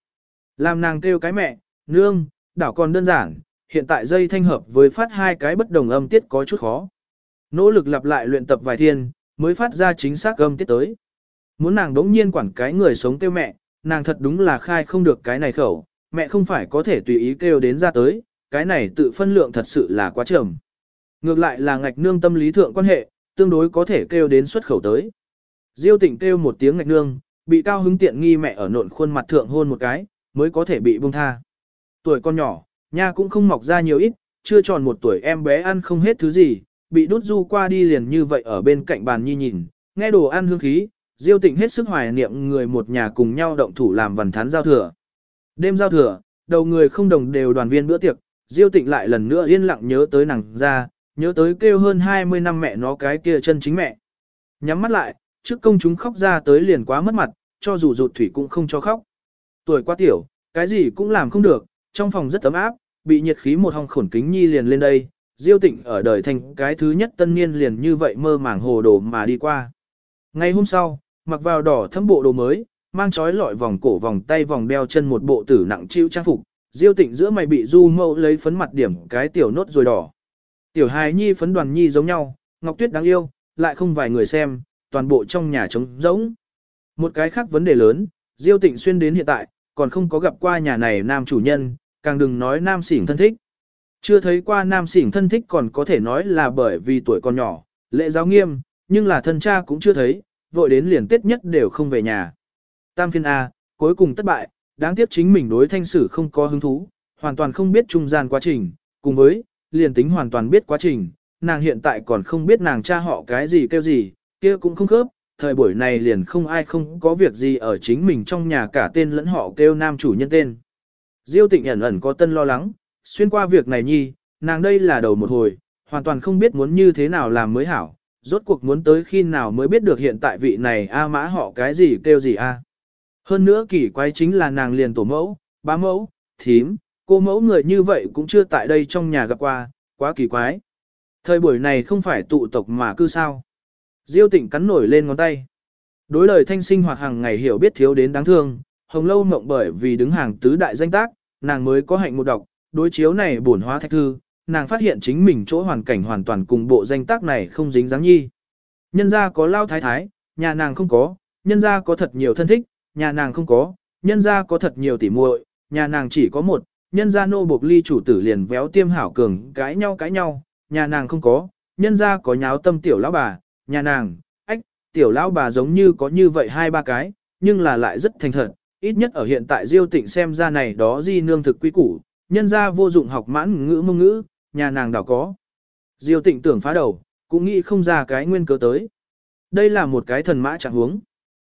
Làm nàng kêu cái mẹ, nương, đảo còn đơn giản, hiện tại dây thanh hợp với phát hai cái bất đồng âm tiết có chút khó. Nỗ lực lặp lại luyện tập vài thiên, mới phát ra chính xác âm tiết tới. Muốn nàng đống nhiên quản cái người sống kêu mẹ, nàng thật đúng là khai không được cái này khẩu, mẹ không phải có thể tùy ý kêu đến ra tới, cái này tự phân lượng thật sự là quá trầm. Ngược lại là ngạch nương tâm lý thượng quan hệ, tương đối có thể kêu đến xuất khẩu tới. Diêu tịnh kêu một tiếng ngạch nương, bị cao hứng tiện nghi mẹ ở nộn khuôn mặt thượng hôn một cái, mới có thể bị buông tha. Tuổi con nhỏ, nha cũng không mọc ra nhiều ít, chưa tròn một tuổi em bé ăn không hết thứ gì, bị đút du qua đi liền như vậy ở bên cạnh bàn nhi nhìn, nghe đồ ăn hương khí, diêu tịnh hết sức hoài niệm người một nhà cùng nhau động thủ làm vần thán giao thừa. Đêm giao thừa, đầu người không đồng đều đoàn viên bữa tiệc, diêu tịnh lại lần nữa yên lặng nhớ tới nàng ra, nhớ tới kêu hơn 20 năm mẹ nó cái kia chân chính mẹ. Nhắm mắt lại, trước công chúng khóc ra tới liền quá mất mặt, cho dù rụt thủy cũng không cho khóc. Tuổi quá tiểu, cái gì cũng làm không được, trong phòng rất ấm áp, bị nhiệt khí một hong khổn kính nhi liền lên đây, diêu tịnh ở đời thành cái thứ nhất tân niên liền như vậy mơ màng hồ đồ mà đi qua. Ngày hôm sau, mặc vào đỏ thâm bộ đồ mới, mang trói lọi vòng cổ vòng tay vòng đeo chân một bộ tử nặng chịu trang phục, diêu tịnh giữa mày bị du mẫu lấy phấn mặt điểm cái tiểu nốt rồi đỏ. Tiểu hài nhi phấn đoàn nhi giống nhau, ngọc tuyết đáng yêu, lại không vài người xem, toàn bộ trong nhà trống rỗng. Một cái khác vấn đề lớn, diêu tịnh xuyên đến hiện tại, còn không có gặp qua nhà này nam chủ nhân, càng đừng nói nam xỉn thân thích. Chưa thấy qua nam xỉn thân thích còn có thể nói là bởi vì tuổi còn nhỏ, lệ giáo nghiêm, nhưng là thân cha cũng chưa thấy, vội đến liền tết nhất đều không về nhà. Tam phiên A, cuối cùng thất bại, đáng tiếc chính mình đối thanh sử không có hứng thú, hoàn toàn không biết trung gian quá trình, cùng với, liền tính hoàn toàn biết quá trình, nàng hiện tại còn không biết nàng cha họ cái gì kêu gì, kia cũng không khớp, thời buổi này liền không ai không có việc gì ở chính mình trong nhà cả tên lẫn họ kêu nam chủ nhân tên. Diêu tịnh ẩn ẩn có tân lo lắng, xuyên qua việc này nhi, nàng đây là đầu một hồi, hoàn toàn không biết muốn như thế nào làm mới hảo, rốt cuộc muốn tới khi nào mới biết được hiện tại vị này A mã họ cái gì kêu gì A. Hơn nữa kỳ quái chính là nàng liền tổ mẫu, bá mẫu, thím, cô mẫu người như vậy cũng chưa tại đây trong nhà gặp qua, quá kỳ quái. Thời buổi này không phải tụ tộc mà cư sao. Diêu tịnh cắn nổi lên ngón tay. Đối lời thanh sinh hoạt hàng ngày hiểu biết thiếu đến đáng thương, hồng lâu mộng bởi vì đứng hàng tứ đại danh tác, nàng mới có hạnh một đọc, đối chiếu này bổn hóa thạch thư, nàng phát hiện chính mình chỗ hoàn cảnh hoàn toàn cùng bộ danh tác này không dính dáng nhi. Nhân gia có lao thái thái, nhà nàng không có, nhân gia có thật nhiều thân thích, nhà nàng không có, nhân gia có thật nhiều tỉ muội, nhà nàng chỉ có một, nhân gia nô buộc ly chủ tử liền véo tiêm hảo cường cãi nhau cãi nhau, nhà nàng không có, nhân gia có nháo tâm tiểu lão bà, nhà nàng, ách, tiểu lão bà giống như có như vậy hai ba cái, nhưng là lại rất thành thật, ít nhất ở hiện tại diêu tịnh xem ra này đó di nương thực quý củ, nhân gia vô dụng học mãn ngữ mông ngữ, nhà nàng đảo có. Diêu tịnh tưởng phá đầu, cũng nghĩ không ra cái nguyên cớ tới. Đây là một cái thần mã trạng huống.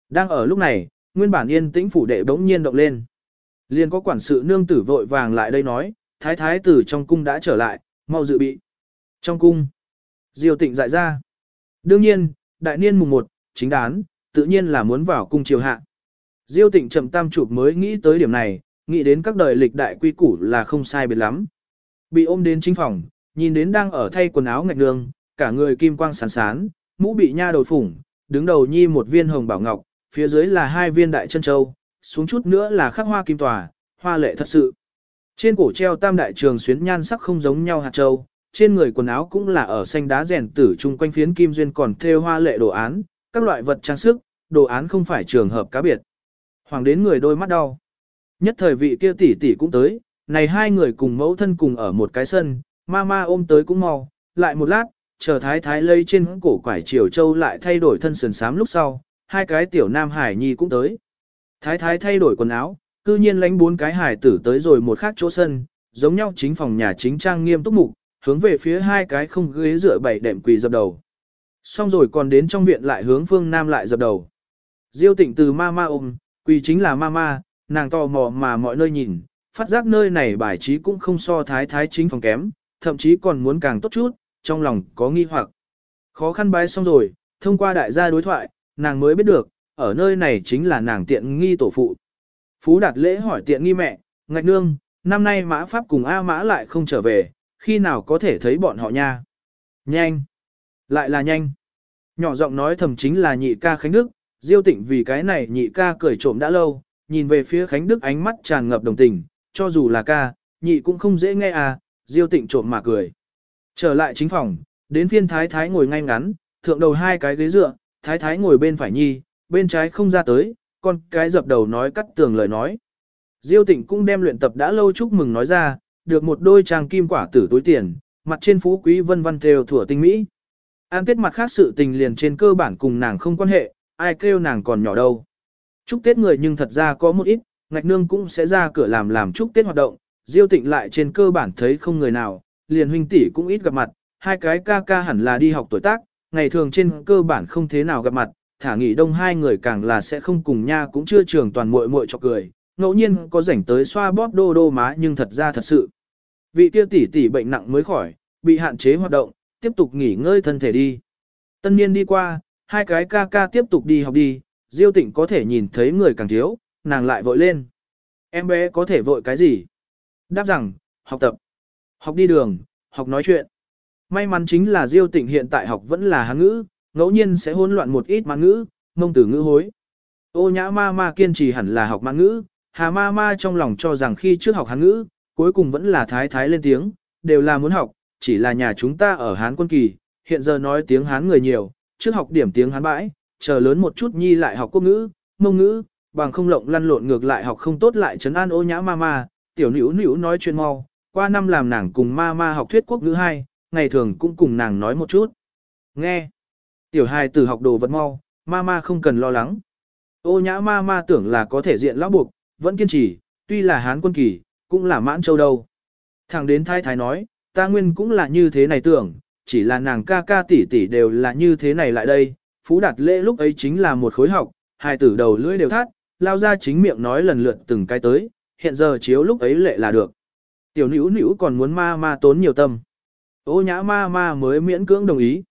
Đang ở lúc này, nguyên bản yên tĩnh phủ đệ bỗng nhiên động lên. Liền có quản sự nương tử vội vàng lại đây nói, thái thái tử trong cung đã trở lại, mau dự bị. Trong cung, Diêu tịnh dại ra. Đương nhiên, đại niên mùng 1, chính đán, tự nhiên là muốn vào cung triều hạ. Diêu tịnh chậm tam chụp mới nghĩ tới điểm này, nghĩ đến các đời lịch đại quy củ là không sai biệt lắm. Bị ôm đến chính phòng, nhìn đến đang ở thay quần áo ngạch nương, cả người kim quang sán sán, mũ bị nha đầu phủng, đứng đầu nhi một viên hồng bảo ngọc, phía dưới là hai viên đại chân châu, xuống chút nữa là khắc hoa kim tòa, hoa lệ thật sự. Trên cổ treo tam đại trường xuyến nhan sắc không giống nhau hạt châu, trên người quần áo cũng là ở xanh đá rèn tử chung quanh phiến kim duyên còn thêu hoa lệ đồ án, Các loại vật trang sức, đồ án không phải trường hợp cá biệt. Hoàng đến người đôi mắt đau. Nhất thời vị kia tỷ tỷ cũng tới, này hai người cùng mẫu thân cùng ở một cái sân, mama ôm tới cũng mau, lại một lát, chờ thái thái lấy trên cổ quải triều châu lại thay đổi thân sườn sám lúc sau, hai cái tiểu nam hải nhi cũng tới. Thái thái thay đổi quần áo, cư nhiên lánh bốn cái hải tử tới rồi một khác chỗ sân, giống nhau chính phòng nhà chính trang nghiêm túc mục, hướng về phía hai cái không ghế dựa bảy đệm quỳ dập đầu. Xong rồi còn đến trong viện lại hướng phương nam lại dập đầu. Diêu tịnh từ ma ma ôm, quỳ chính là ma ma, nàng tò mò mà mọi nơi nhìn, phát giác nơi này bài trí cũng không so thái thái chính phòng kém, thậm chí còn muốn càng tốt chút, trong lòng có nghi hoặc. Khó khăn bái xong rồi, thông qua đại gia đối thoại, nàng mới biết được, ở nơi này chính là nàng tiện nghi tổ phụ. Phú Đạt lễ hỏi tiện nghi mẹ, ngạch nương, năm nay mã pháp cùng A mã lại không trở về, khi nào có thể thấy bọn họ nha. Nhanh, lại là nhanh. Nhỏ giọng nói thầm chính là nhị ca Khánh Đức, Diêu tịnh vì cái này nhị ca cười trộm đã lâu, nhìn về phía Khánh Đức ánh mắt tràn ngập đồng tình, cho dù là ca, nhị cũng không dễ nghe à, Diêu tịnh trộm mà cười. Trở lại chính phòng, đến phiên thái thái ngồi ngay ngắn, thượng đầu hai cái ghế dựa, thái thái ngồi bên phải nhi, bên trái không ra tới, con cái dập đầu nói cắt tường lời nói. Diêu tịnh cũng đem luyện tập đã lâu chúc mừng nói ra, được một đôi trang kim quả tử túi tiền, mặt trên phú quý vân vân theo thủa tinh mỹ. An tết mặt khác sự tình liền trên cơ bản cùng nàng không quan hệ, ai kêu nàng còn nhỏ đâu. Chúc Tết người nhưng thật ra có một ít, ngạch nương cũng sẽ ra cửa làm làm chúc Tết hoạt động, Diêu tịnh lại trên cơ bản thấy không người nào, liền huynh tỷ cũng ít gặp mặt, hai cái ca ca hẳn là đi học tuổi tác, ngày thường trên cơ bản không thế nào gặp mặt, thả nghỉ đông hai người càng là sẽ không cùng nha cũng chưa trường toàn muội muội cho cười, ngẫu nhiên có rảnh tới xoa bóp đô đô má nhưng thật ra thật sự. Vị kia tỷ tỷ bệnh nặng mới khỏi, bị hạn chế hoạt động, tiếp tục nghỉ ngơi thân thể đi. Tân niên đi qua, hai cái ca ca tiếp tục đi học đi, Diêu Tịnh có thể nhìn thấy người càng thiếu, nàng lại vội lên. Em bé có thể vội cái gì? Đáp rằng, học tập, học đi đường, học nói chuyện. May mắn chính là Diêu Tịnh hiện tại học vẫn là hán ngữ, ngẫu nhiên sẽ hỗn loạn một ít mãn ngữ, mông tử ngữ hối. Ô nhã ma ma kiên trì hẳn là học mãn ngữ, hà ma ma trong lòng cho rằng khi trước học hán ngữ, cuối cùng vẫn là thái thái lên tiếng, đều là muốn học, chỉ là nhà chúng ta ở hán quân kỳ, hiện giờ nói tiếng hán người nhiều, trước học điểm tiếng hán bãi, chờ lớn một chút nhi lại học quốc ngữ, mông ngữ, bằng không lộng lăn lộn ngược lại học không tốt lại trấn an ô nhã ma ma, tiểu nữ nữ nói chuyện mau, qua năm làm nàng cùng ma ma học thuyết quốc ngữ hai, ngày thường cũng cùng nàng nói một chút. Nghe, tiểu hài tử học đồ vật mau, ma ma không cần lo lắng. Ô nhã ma ma tưởng là có thể diện lão buộc, vẫn kiên trì, tuy là hán quân kỳ, cũng là mãn châu đâu. Thẳng đến thái thái nói, ta nguyên cũng là như thế này tưởng, chỉ là nàng ca ca tỷ tỷ đều là như thế này lại đây, Phú Đạt Lễ lúc ấy chính là một khối học, hai tử đầu lưỡi đều thắt, lao ra chính miệng nói lần lượt từng cái tới, hiện giờ chiếu lúc ấy lệ là được. Tiểu nữ nữ còn muốn ma ma tốn nhiều tâm. Ô nhã ma ma mới miễn cưỡng đồng ý.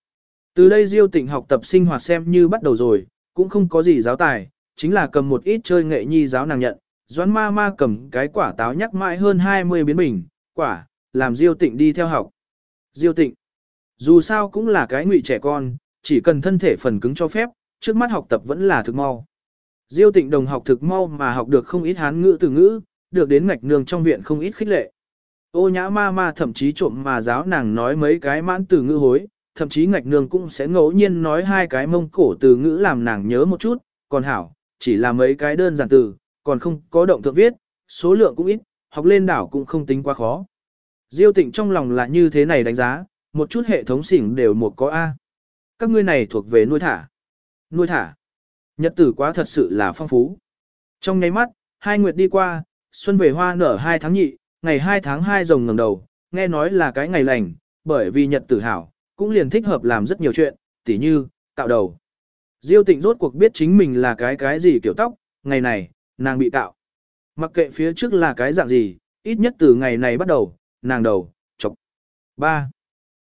Từ đây Diêu Tịnh học tập sinh hoạt xem như bắt đầu rồi, cũng không có gì giáo tài, chính là cầm một ít chơi nghệ nhi giáo nàng nhận. Doãn ma ma cầm cái quả táo nhắc mãi hơn 20 biến bình, quả, làm Diêu Tịnh đi theo học. Diêu Tịnh, dù sao cũng là cái ngụy trẻ con, chỉ cần thân thể phần cứng cho phép, trước mắt học tập vẫn là thực mau. Diêu tịnh đồng học thực mau mà học được không ít hán ngữ từ ngữ, được đến ngạch nương trong viện không ít khích lệ. Ô nhã ma ma thậm chí trộm mà giáo nàng nói mấy cái mãn từ ngữ hối, thậm chí ngạch nương cũng sẽ ngẫu nhiên nói hai cái mông cổ từ ngữ làm nàng nhớ một chút, còn hảo, chỉ là mấy cái đơn giản từ, còn không có động thượng viết, số lượng cũng ít, học lên đảo cũng không tính quá khó. Diêu tịnh trong lòng là như thế này đánh giá, một chút hệ thống xỉn đều một có A. Các ngươi này thuộc về nuôi thả. Nuôi thả. Nhật tử quá thật sự là phong phú. Trong nháy mắt, hai nguyệt đi qua, xuân về hoa nở hai tháng nhị, ngày 2 tháng 2 rồng ngẩng đầu, nghe nói là cái ngày lành, bởi vì nhật tử hảo, cũng liền thích hợp làm rất nhiều chuyện, tỉ như, tạo đầu. Diêu tịnh rốt cuộc biết chính mình là cái cái gì kiểu tóc, ngày này, nàng bị cạo. Mặc kệ phía trước là cái dạng gì, ít nhất từ ngày này bắt đầu, nàng đầu, chọc. 3.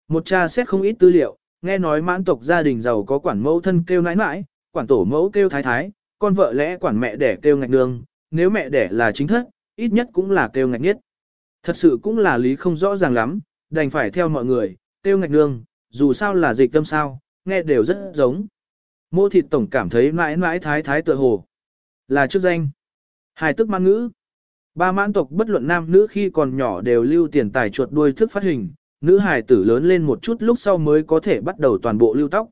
Một cha xét không ít tư liệu, nghe nói mãn tộc gia đình giàu có quản mẫu thân kêu nãi nãi, quản tổ mẫu kêu thái thái, con vợ lẽ quản mẹ đẻ kêu ngạch nương, nếu mẹ đẻ là chính thất, ít nhất cũng là kêu ngạch nhất. Thật sự cũng là lý không rõ ràng lắm, đành phải theo mọi người, kêu ngạch nương, dù sao là dịch tâm sao, nghe đều rất giống. Mô thịt tổng cảm thấy mãi mãi thái thái tựa hồ. Là chức danh. Hai tức mang ngữ. Ba mãn tộc bất luận nam nữ khi còn nhỏ đều lưu tiền tài chuột đuôi thức phát hình, nữ hài tử lớn lên một chút lúc sau mới có thể bắt đầu toàn bộ lưu tóc.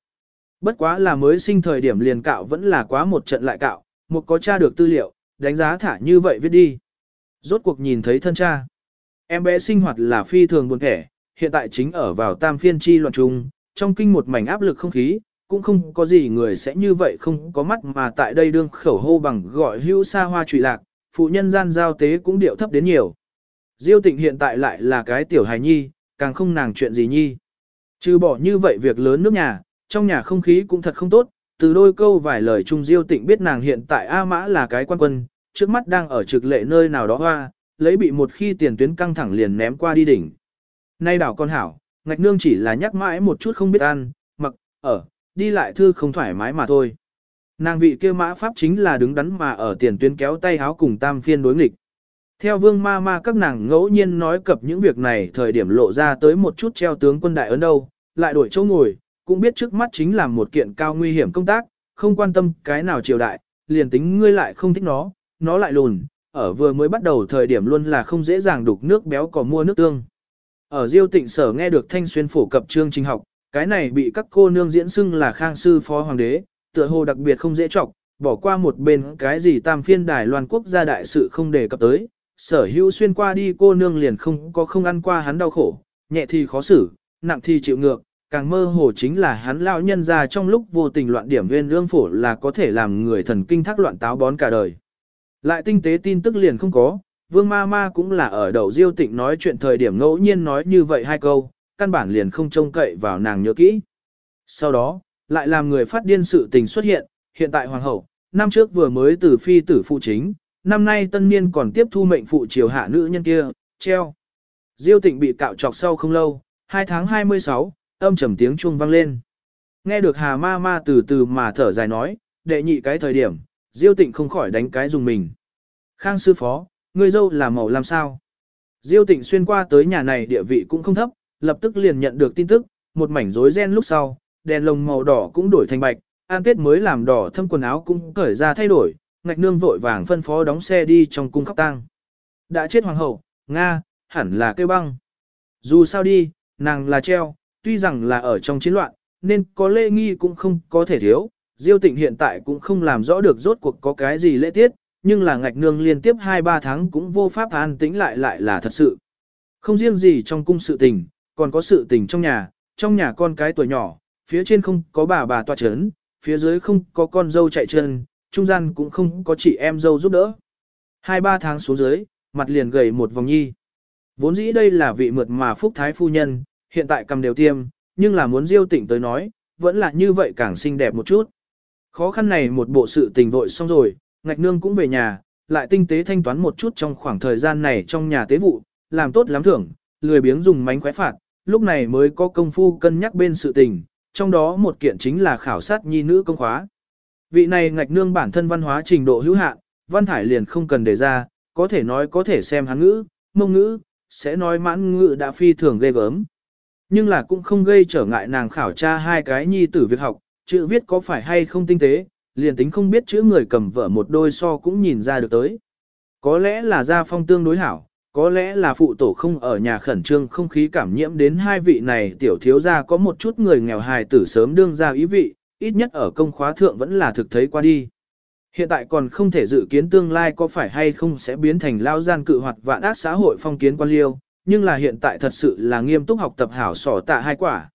Bất quá là mới sinh thời điểm liền cạo vẫn là quá một trận lại cạo, một có cha được tư liệu, đánh giá thả như vậy viết đi. Rốt cuộc nhìn thấy thân cha. Em bé sinh hoạt là phi thường buồn kẻ, hiện tại chính ở vào tam phiên chi loạn trung, trong kinh một mảnh áp lực không khí, cũng không có gì người sẽ như vậy không có mắt mà tại đây đương khẩu hô bằng gọi hưu xa hoa trụy lạc, phụ nhân gian giao tế cũng điệu thấp đến nhiều. Diêu tịnh hiện tại lại là cái tiểu hài nhi, càng không nàng chuyện gì nhi. Trừ bỏ như vậy việc lớn nước nhà, trong nhà không khí cũng thật không tốt, từ đôi câu vài lời chung Diêu tịnh biết nàng hiện tại A Mã là cái quan quân, trước mắt đang ở trực lệ nơi nào đó hoa, lấy bị một khi tiền tuyến căng thẳng liền ném qua đi đỉnh. Nay đảo con hảo, ngạch nương chỉ là nhắc mãi một chút không biết ăn, mặc, ở, đi lại thư không thoải mái mà thôi. Nàng vị kia mã pháp chính là đứng đắn mà ở tiền tuyến kéo tay háo cùng tam phiên đối nghịch. Theo vương ma ma các nàng ngẫu nhiên nói cập những việc này thời điểm lộ ra tới một chút treo tướng quân đại ấn đâu, lại đổi chỗ ngồi, cũng biết trước mắt chính là một kiện cao nguy hiểm công tác, không quan tâm cái nào triều đại, liền tính ngươi lại không thích nó, nó lại lùn, ở vừa mới bắt đầu thời điểm luôn là không dễ dàng đục nước béo có mua nước tương. Ở Diêu Tịnh Sở nghe được Thanh Xuyên phổ cập chương trình học, cái này bị các cô nương diễn xưng là khang sư phó hoàng đế, tựa hồ đặc biệt không dễ trọng, bỏ qua một bên cái gì tam phiên đài loan quốc gia đại sự không đề cập tới, sở hữu xuyên qua đi cô nương liền không có không ăn qua hắn đau khổ, nhẹ thì khó xử, nặng thì chịu ngược, càng mơ hồ chính là hắn lão nhân ra trong lúc vô tình loạn điểm nguyên lương phổ là có thể làm người thần kinh thác loạn táo bón cả đời. Lại tinh tế tin tức liền không có, vương ma ma cũng là ở đầu diêu tịnh nói chuyện thời điểm ngẫu nhiên nói như vậy hai câu, căn bản liền không trông cậy vào nàng nhớ kỹ. Sau đó, lại làm người phát điên sự tình xuất hiện, hiện tại hoàng hậu, năm trước vừa mới từ phi tử phụ chính, năm nay tân niên còn tiếp thu mệnh phụ triều hạ nữ nhân kia, treo. Diêu tịnh bị cạo trọc sau không lâu, 2 tháng 26, âm trầm tiếng chuông vang lên. Nghe được hà ma ma từ từ mà thở dài nói, đệ nhị cái thời điểm, Diêu tịnh không khỏi đánh cái dùng mình. Khang sư phó, người dâu là màu làm sao? Diêu tịnh xuyên qua tới nhà này địa vị cũng không thấp, lập tức liền nhận được tin tức, một mảnh rối ren lúc sau, đèn lồng màu đỏ cũng đổi thành bạch, an tết mới làm đỏ thâm quần áo cũng cởi ra thay đổi, ngạch nương vội vàng phân phó đóng xe đi trong cung khóc tang. Đã chết hoàng hậu, Nga, hẳn là kêu băng. Dù sao đi, nàng là treo, tuy rằng là ở trong chiến loạn, nên có lễ nghi cũng không có thể thiếu. Diêu tịnh hiện tại cũng không làm rõ được rốt cuộc có cái gì lễ tiết, nhưng là ngạch nương liên tiếp 2-3 tháng cũng vô pháp an tĩnh lại lại là thật sự. Không riêng gì trong cung sự tình, còn có sự tình trong nhà, trong nhà con cái tuổi nhỏ, phía trên không có bà bà tọa chấn, phía dưới không có con dâu chạy chân, trung gian cũng không có chị em dâu giúp đỡ. Hai ba tháng xuống dưới, mặt liền gầy một vòng nhi. Vốn dĩ đây là vị mượt mà phúc thái phu nhân, hiện tại cầm đều tiêm, nhưng là muốn diêu tỉnh tới nói, vẫn là như vậy càng xinh đẹp một chút. Khó khăn này một bộ sự tình vội xong rồi, ngạch nương cũng về nhà, lại tinh tế thanh toán một chút trong khoảng thời gian này trong nhà tế vụ, làm tốt lắm thưởng, lười biếng dùng mánh khóe phạt, lúc này mới có công phu cân nhắc bên sự tình, trong đó một kiện chính là khảo sát nhi nữ công khóa. Vị này ngạch nương bản thân văn hóa trình độ hữu hạn, văn thải liền không cần đề ra, có thể nói có thể xem hán ngữ, mông ngữ, sẽ nói mãn ngữ đã phi thường ghê gớm. Nhưng là cũng không gây trở ngại nàng khảo tra hai cái nhi tử việc học, chữ viết có phải hay không tinh tế, liền tính không biết chữ người cầm vợ một đôi so cũng nhìn ra được tới. Có lẽ là gia phong tương đối hảo, có lẽ là phụ tổ không ở nhà khẩn trương không khí cảm nhiễm đến hai vị này tiểu thiếu gia có một chút người nghèo hài tử sớm đương ra ý vị, ít nhất ở công khóa thượng vẫn là thực thấy qua đi. Hiện tại còn không thể dự kiến tương lai có phải hay không sẽ biến thành lao gian cự hoạt vạn ác xã hội phong kiến quan liêu, nhưng là hiện tại thật sự là nghiêm túc học tập hảo sỏ tạ hai quả.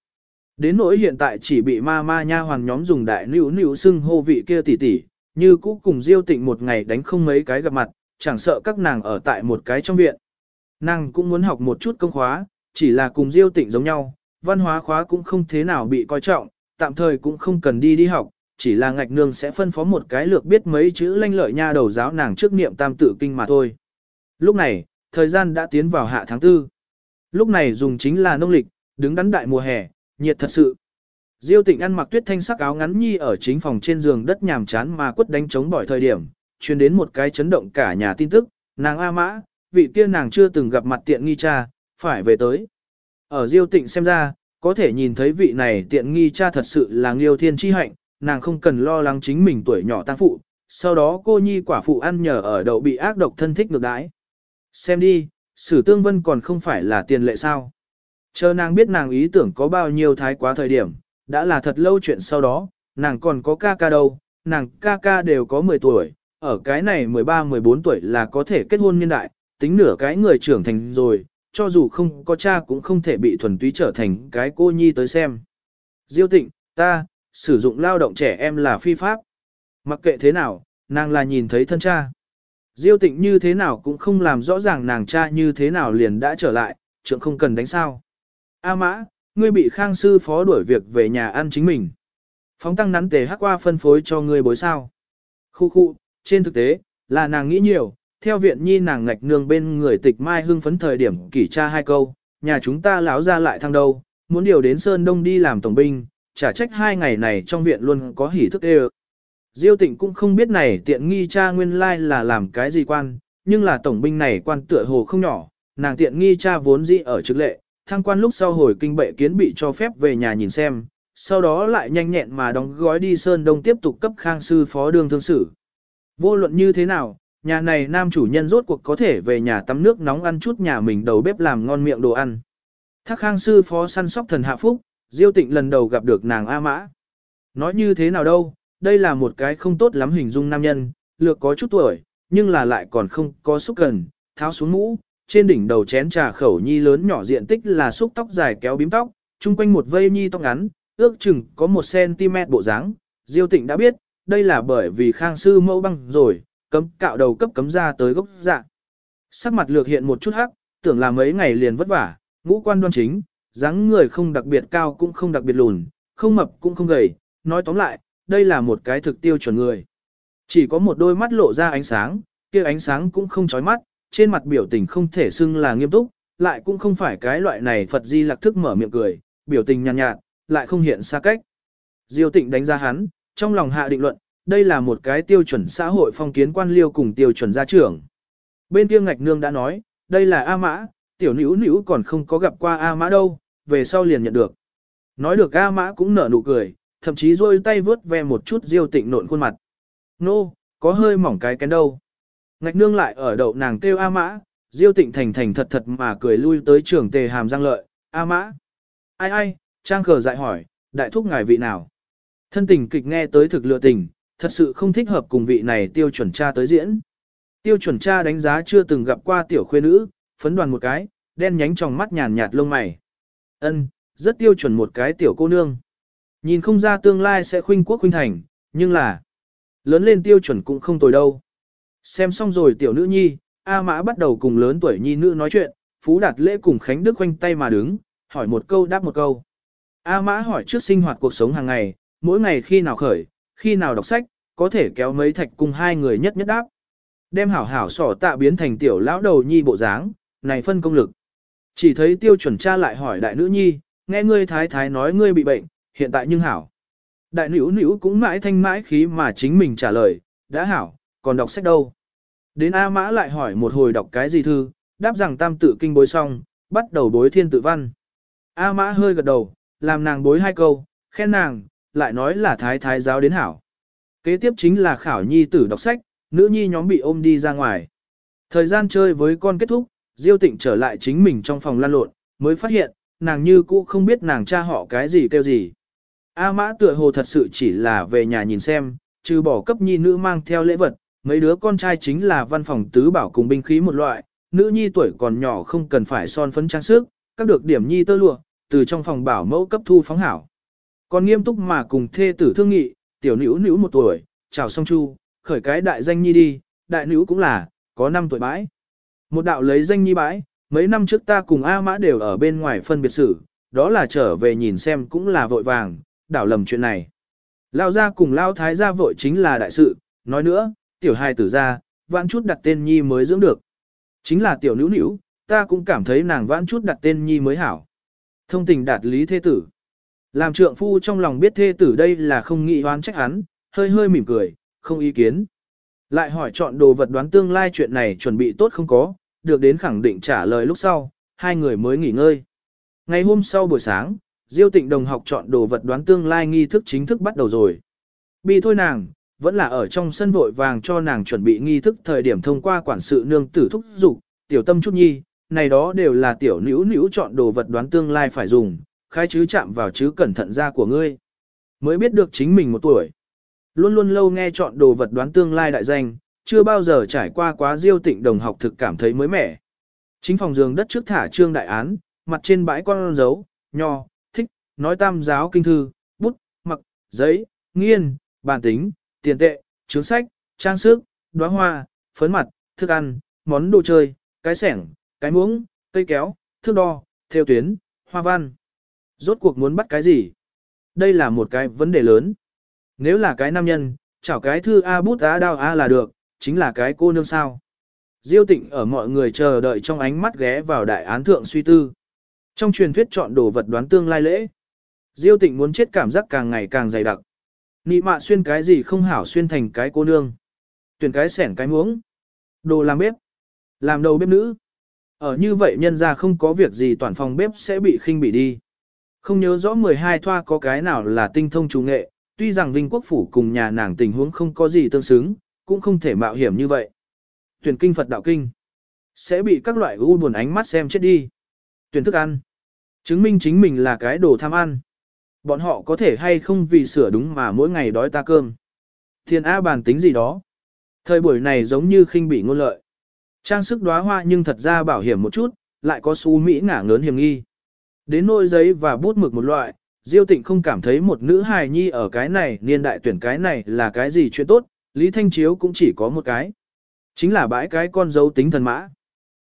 Đến nỗi hiện tại chỉ bị ma ma nha hoàn nhóm dùng đại nữ nữ xưng hô vị kia tỷ tỷ, như cũ cùng diêu tịnh một ngày đánh không mấy cái gặp mặt, chẳng sợ các nàng ở tại một cái trong viện. Nàng cũng muốn học một chút công khóa, chỉ là cùng diêu tịnh giống nhau, văn hóa khóa cũng không thế nào bị coi trọng, tạm thời cũng không cần đi đi học, chỉ là ngạch nương sẽ phân phó một cái lược biết mấy chữ lanh lợi nha đầu giáo nàng trước niệm tam tự kinh mà thôi. Lúc này, thời gian đã tiến vào hạ tháng tư. Lúc này dùng chính là nông lịch, đứng đắn đại mùa hè, nhiệt thật sự. Diêu tịnh ăn mặc tuyết thanh sắc áo ngắn nhi ở chính phòng trên giường đất nhàm chán mà quất đánh chống bỏi thời điểm, truyền đến một cái chấn động cả nhà tin tức, nàng A Mã, vị kia nàng chưa từng gặp mặt tiện nghi cha, phải về tới. Ở Diêu tịnh xem ra, có thể nhìn thấy vị này tiện nghi cha thật sự là nghiêu thiên chi hạnh, nàng không cần lo lắng chính mình tuổi nhỏ tăng phụ, sau đó cô nhi quả phụ ăn nhờ ở đậu bị ác độc thân thích ngược đãi. Xem đi, sử tương vân còn không phải là tiền lệ sao. Chờ nàng biết nàng ý tưởng có bao nhiêu thái quá thời điểm, đã là thật lâu chuyện sau đó, nàng còn có ca ca đâu, nàng ca ca đều có 10 tuổi, ở cái này 13-14 tuổi là có thể kết hôn niên đại, tính nửa cái người trưởng thành rồi, cho dù không có cha cũng không thể bị thuần túy trở thành cái cô nhi tới xem. Diêu tịnh, ta, sử dụng lao động trẻ em là phi pháp. Mặc kệ thế nào, nàng là nhìn thấy thân cha. Diêu tịnh như thế nào cũng không làm rõ ràng nàng cha như thế nào liền đã trở lại, trưởng không cần đánh sao. A mã, ngươi bị khang sư phó đuổi việc về nhà ăn chính mình. Phóng tăng nắn tề hắc qua phân phối cho ngươi bối sao. Khu khu, trên thực tế, là nàng nghĩ nhiều, theo viện nhi nàng ngạch nương bên người tịch mai hưng phấn thời điểm kỷ tra hai câu, nhà chúng ta láo ra lại thăng đâu, muốn điều đến Sơn Đông đi làm tổng binh, trả trách hai ngày này trong viện luôn có hỉ thức đê Diêu tịnh cũng không biết này tiện nghi cha nguyên lai là làm cái gì quan, nhưng là tổng binh này quan tựa hồ không nhỏ, nàng tiện nghi cha vốn dĩ ở trực lệ, thăng quan lúc sau hồi kinh bệ kiến bị cho phép về nhà nhìn xem, sau đó lại nhanh nhẹn mà đóng gói đi Sơn Đông tiếp tục cấp khang sư phó đường thương sử. Vô luận như thế nào, nhà này nam chủ nhân rốt cuộc có thể về nhà tắm nước nóng ăn chút nhà mình đầu bếp làm ngon miệng đồ ăn. Thác khang sư phó săn sóc thần hạ phúc, diêu tịnh lần đầu gặp được nàng A Mã. Nói như thế nào đâu, đây là một cái không tốt lắm hình dung nam nhân, lược có chút tuổi, nhưng là lại còn không có xúc cần, tháo xuống mũ, trên đỉnh đầu chén trà khẩu nhi lớn nhỏ diện tích là xúc tóc dài kéo bím tóc, chung quanh một vây nhi tóc ngắn, ước chừng có một cm bộ dáng. Diêu Tịnh đã biết, đây là bởi vì Khang sư mẫu băng rồi, cấm cạo đầu cấp cấm ra tới gốc dạ. Sắc mặt lược hiện một chút hắc, tưởng là mấy ngày liền vất vả, ngũ quan đoan chính, dáng người không đặc biệt cao cũng không đặc biệt lùn, không mập cũng không gầy, nói tóm lại, đây là một cái thực tiêu chuẩn người. Chỉ có một đôi mắt lộ ra ánh sáng, kia ánh sáng cũng không chói mắt, trên mặt biểu tình không thể xưng là nghiêm túc, lại cũng không phải cái loại này Phật Di Lặc thức mở miệng cười, biểu tình nhàn nhạt, nhạt, lại không hiện xa cách. Diêu Tịnh đánh giá hắn, trong lòng hạ định luận, đây là một cái tiêu chuẩn xã hội phong kiến quan liêu cùng tiêu chuẩn gia trưởng. Bên kia ngạch nương đã nói, đây là A Mã, tiểu nữ nữ còn không có gặp qua A Mã đâu, về sau liền nhận được. Nói được A Mã cũng nở nụ cười, thậm chí rôi tay vớt ve một chút Diêu Tịnh nộn khuôn mặt. Nô, có hơi mỏng cái kén đâu. Ngạch nương lại ở đậu nàng kêu A Mã, Diêu Tịnh thành thành thật thật mà cười lui tới trường tề hàm răng lợi, A Mã. Ai ai, Trang khờ dại hỏi, đại thúc ngài vị nào? Thân tình kịch nghe tới thực lựa tình, thật sự không thích hợp cùng vị này tiêu chuẩn cha tới diễn. Tiêu chuẩn cha đánh giá chưa từng gặp qua tiểu khuê nữ, phấn đoàn một cái, đen nhánh trong mắt nhàn nhạt lông mày. Ân, rất tiêu chuẩn một cái tiểu cô nương. Nhìn không ra tương lai sẽ khuynh quốc khuynh thành, nhưng là lớn lên tiêu chuẩn cũng không tồi đâu. Xem xong rồi tiểu nữ nhi, A Mã bắt đầu cùng lớn tuổi nhi nữ nói chuyện, Phú Đạt Lễ cùng Khánh Đức khoanh tay mà đứng, hỏi một câu đáp một câu. A Mã hỏi trước sinh hoạt cuộc sống hàng ngày, mỗi ngày khi nào khởi, khi nào đọc sách, có thể kéo mấy thạch cùng hai người nhất nhất đáp. Đem hảo hảo sỏ tạ biến thành tiểu lão đầu nhi bộ dáng, này phân công lực. Chỉ thấy tiêu chuẩn cha lại hỏi đại nữ nhi, nghe ngươi thái thái nói ngươi bị bệnh, hiện tại nhưng hảo. Đại nữ nữ cũng mãi thanh mãi khí mà chính mình trả lời, đã hảo, còn đọc sách đâu. Đến A Mã lại hỏi một hồi đọc cái gì thư, đáp rằng tam tự kinh bối xong, bắt đầu bối thiên tự văn. A Mã hơi gật đầu, làm nàng bối hai câu, khen nàng, lại nói là thái thái giáo đến hảo. Kế tiếp chính là khảo nhi tử đọc sách, nữ nhi nhóm bị ôm đi ra ngoài. Thời gian chơi với con kết thúc, Diêu Tịnh trở lại chính mình trong phòng lan lộn, mới phát hiện, nàng như cũ không biết nàng cha họ cái gì kêu gì. A mã tựa hồ thật sự chỉ là về nhà nhìn xem, trừ bỏ cấp nhi nữ mang theo lễ vật, mấy đứa con trai chính là văn phòng tứ bảo cùng binh khí một loại, nữ nhi tuổi còn nhỏ không cần phải son phấn trang sức, các được điểm nhi tơ lụa, từ trong phòng bảo mẫu cấp thu phóng hảo. Còn nghiêm túc mà cùng thê tử thương nghị, tiểu nữ nữ một tuổi, chào song chu, khởi cái đại danh nhi đi, đại nữ cũng là, có năm tuổi bãi. Một đạo lấy danh nhi bãi, mấy năm trước ta cùng A Mã đều ở bên ngoài phân biệt xử, đó là trở về nhìn xem cũng là vội vàng, đảo lầm chuyện này. Lao ra cùng Lao Thái gia vội chính là đại sự, nói nữa, tiểu hài tử ra, vãn chút đặt tên nhi mới dưỡng được. Chính là tiểu nữ nữ, ta cũng cảm thấy nàng vãn chút đặt tên nhi mới hảo. Thông tình đạt lý thế tử. Làm trượng phu trong lòng biết thê tử đây là không nghĩ oán trách hắn, hơi hơi mỉm cười, không ý kiến. Lại hỏi chọn đồ vật đoán tương lai chuyện này chuẩn bị tốt không có, được đến khẳng định trả lời lúc sau, hai người mới nghỉ ngơi. Ngày hôm sau buổi sáng, Diêu Tịnh đồng học chọn đồ vật đoán tương lai nghi thức chính thức bắt đầu rồi. Bị thôi nàng, vẫn là ở trong sân vội vàng cho nàng chuẩn bị nghi thức thời điểm thông qua quản sự nương tử thúc dục tiểu tâm chút nhi, này đó đều là tiểu nữ nữ chọn đồ vật đoán tương lai phải dùng, khai chứ chạm vào chứ cẩn thận ra của ngươi. Mới biết được chính mình một tuổi. Luôn luôn lâu nghe chọn đồ vật đoán tương lai đại danh, chưa bao giờ trải qua quá diêu tịnh đồng học thực cảm thấy mới mẻ. Chính phòng giường đất trước thả trương đại án, mặt trên bãi con dấu, nho, thích, nói tam giáo kinh thư, bút, mặc, giấy, nghiên, bàn tính, tiền tệ, chứng sách, trang sức, đóa hoa, phấn mặt, thức ăn, món đồ chơi, cái sẻng, cái muỗng, cây kéo, thước đo, theo tuyến, hoa văn. Rốt cuộc muốn bắt cái gì? Đây là một cái vấn đề lớn. Nếu là cái nam nhân, chảo cái thư A bút A đao A là được, chính là cái cô nương sao. Diêu tịnh ở mọi người chờ đợi trong ánh mắt ghé vào đại án thượng suy tư. Trong truyền thuyết chọn đồ vật đoán tương lai lễ. Diêu tịnh muốn chết cảm giác càng ngày càng dày đặc. Nị mạ xuyên cái gì không hảo xuyên thành cái cô nương. Tuyển cái sẻn cái muống, Đồ làm bếp. Làm đầu bếp nữ. Ở như vậy nhân ra không có việc gì toàn phòng bếp sẽ bị khinh bị đi. Không nhớ rõ 12 thoa có cái nào là tinh thông trung nghệ, tuy rằng Vinh Quốc Phủ cùng nhà nàng tình huống không có gì tương xứng, cũng không thể mạo hiểm như vậy. Tuyển kinh Phật đạo kinh, sẽ bị các loại u buồn ánh mắt xem chết đi. Tuyển thức ăn, chứng minh chính mình là cái đồ tham ăn. Bọn họ có thể hay không vì sửa đúng mà mỗi ngày đói ta cơm. Thiên A bàn tính gì đó. Thời buổi này giống như khinh bị ngôn lợi. Trang sức đóa hoa nhưng thật ra bảo hiểm một chút, lại có xú Mỹ ngả ngớn hiểm nghi. Đến nôi giấy và bút mực một loại, Diêu Tịnh không cảm thấy một nữ hài nhi ở cái này niên đại tuyển cái này là cái gì chuyện tốt, Lý Thanh Chiếu cũng chỉ có một cái. Chính là bãi cái con dấu tính thần mã.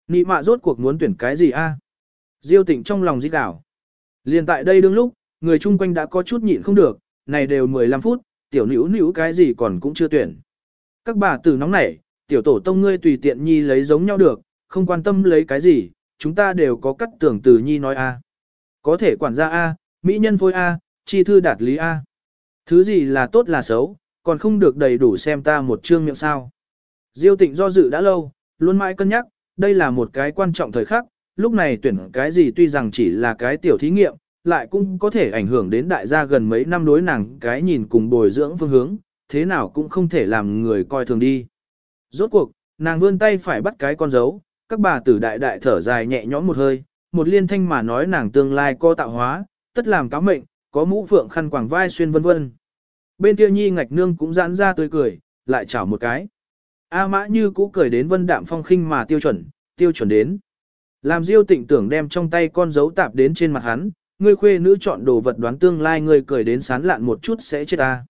Nị mạ rốt cuộc muốn tuyển cái gì a? Diêu Tịnh trong lòng dít đảo. Liên tại đây đương lúc, người chung quanh đã có chút nhịn không được, này đều 15 phút, tiểu nữ nữ cái gì còn cũng chưa tuyển. Các bà tử nóng nảy, tiểu tổ tông ngươi tùy tiện nhi lấy giống nhau được, không quan tâm lấy cái gì, chúng ta đều có cắt tưởng từ nhi nói a. Có thể quản gia A, mỹ nhân phôi A, chi thư đạt lý A. Thứ gì là tốt là xấu, còn không được đầy đủ xem ta một chương miệng sao. Diêu tịnh do dự đã lâu, luôn mãi cân nhắc, đây là một cái quan trọng thời khắc, lúc này tuyển cái gì tuy rằng chỉ là cái tiểu thí nghiệm, lại cũng có thể ảnh hưởng đến đại gia gần mấy năm đối nàng cái nhìn cùng bồi dưỡng phương hướng, thế nào cũng không thể làm người coi thường đi. Rốt cuộc, nàng vươn tay phải bắt cái con dấu, các bà tử đại đại thở dài nhẹ nhõm một hơi, một liên thanh mà nói nàng tương lai có tạo hóa, tất làm cáo mệnh, có mũ phượng khăn quàng vai xuyên vân vân. Bên kia nhi ngạch nương cũng giãn ra tươi cười, lại chảo một cái. A mã như cũ cười đến vân đạm phong khinh mà tiêu chuẩn, tiêu chuẩn đến. Làm diêu tịnh tưởng đem trong tay con dấu tạp đến trên mặt hắn, ngươi khuê nữ chọn đồ vật đoán tương lai ngươi cười đến sán lạn một chút sẽ chết ta.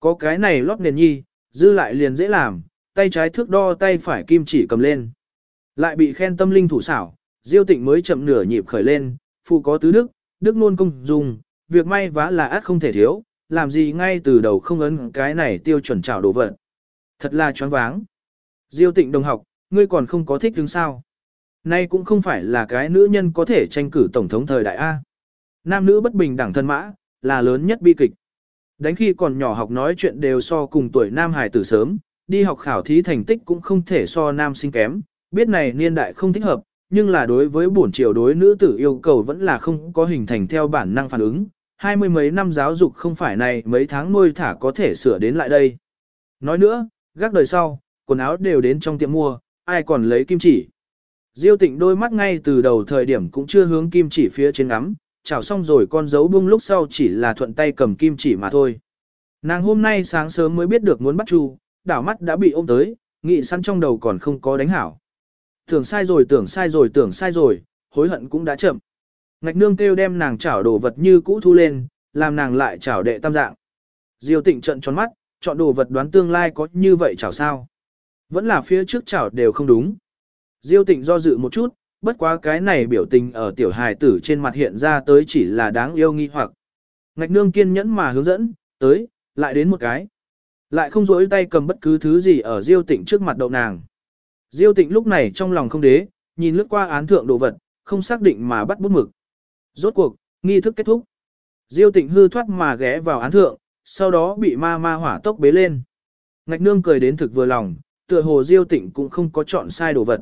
Có cái này lót nền nhi, dư lại liền dễ làm, tay trái thước đo tay phải kim chỉ cầm lên. Lại bị khen tâm linh thủ xảo, Diêu Tịnh mới chậm nửa nhịp khởi lên, phụ có tứ đức, đức nôn công dùng, việc may vá là át không thể thiếu, làm gì ngay từ đầu không ấn cái này tiêu chuẩn trảo đồ vật. Thật là choáng váng. Diêu Tịnh đồng học, ngươi còn không có thích đứng sao? Nay cũng không phải là cái nữ nhân có thể tranh cử tổng thống thời đại A. Nam nữ bất bình đẳng thân mã, là lớn nhất bi kịch. Đánh khi còn nhỏ học nói chuyện đều so cùng tuổi nam hải tử sớm, đi học khảo thí thành tích cũng không thể so nam sinh kém, biết này niên đại không thích hợp, nhưng là đối với bổn triều đối nữ tử yêu cầu vẫn là không có hình thành theo bản năng phản ứng. Hai mươi mấy năm giáo dục không phải này mấy tháng nuôi thả có thể sửa đến lại đây. Nói nữa, gác đời sau, quần áo đều đến trong tiệm mua, ai còn lấy kim chỉ. Diêu tịnh đôi mắt ngay từ đầu thời điểm cũng chưa hướng kim chỉ phía trên ngắm, chảo xong rồi con dấu bung lúc sau chỉ là thuận tay cầm kim chỉ mà thôi. Nàng hôm nay sáng sớm mới biết được muốn bắt chu, đảo mắt đã bị ôm tới, nghị săn trong đầu còn không có đánh hảo. Tưởng sai rồi tưởng sai rồi tưởng sai rồi, hối hận cũng đã chậm. Ngạch nương kêu đem nàng chảo đồ vật như cũ thu lên, làm nàng lại chảo đệ tam dạng. Diêu tịnh trận tròn mắt, chọn đồ vật đoán tương lai có như vậy chảo sao. Vẫn là phía trước chảo đều không đúng. Diêu tịnh do dự một chút, bất quá cái này biểu tình ở tiểu hài tử trên mặt hiện ra tới chỉ là đáng yêu nghi hoặc. Ngạch nương kiên nhẫn mà hướng dẫn, tới, lại đến một cái. Lại không rỗi tay cầm bất cứ thứ gì ở diêu tịnh trước mặt đậu nàng. Diêu tịnh lúc này trong lòng không đế, nhìn lướt qua án thượng đồ vật, không xác định mà bắt bút mực. Rốt cuộc, nghi thức kết thúc. Diêu tịnh hư thoát mà ghé vào án thượng, sau đó bị ma ma hỏa tốc bế lên. Ngạch nương cười đến thực vừa lòng, tựa hồ Diêu tịnh cũng không có chọn sai đồ vật.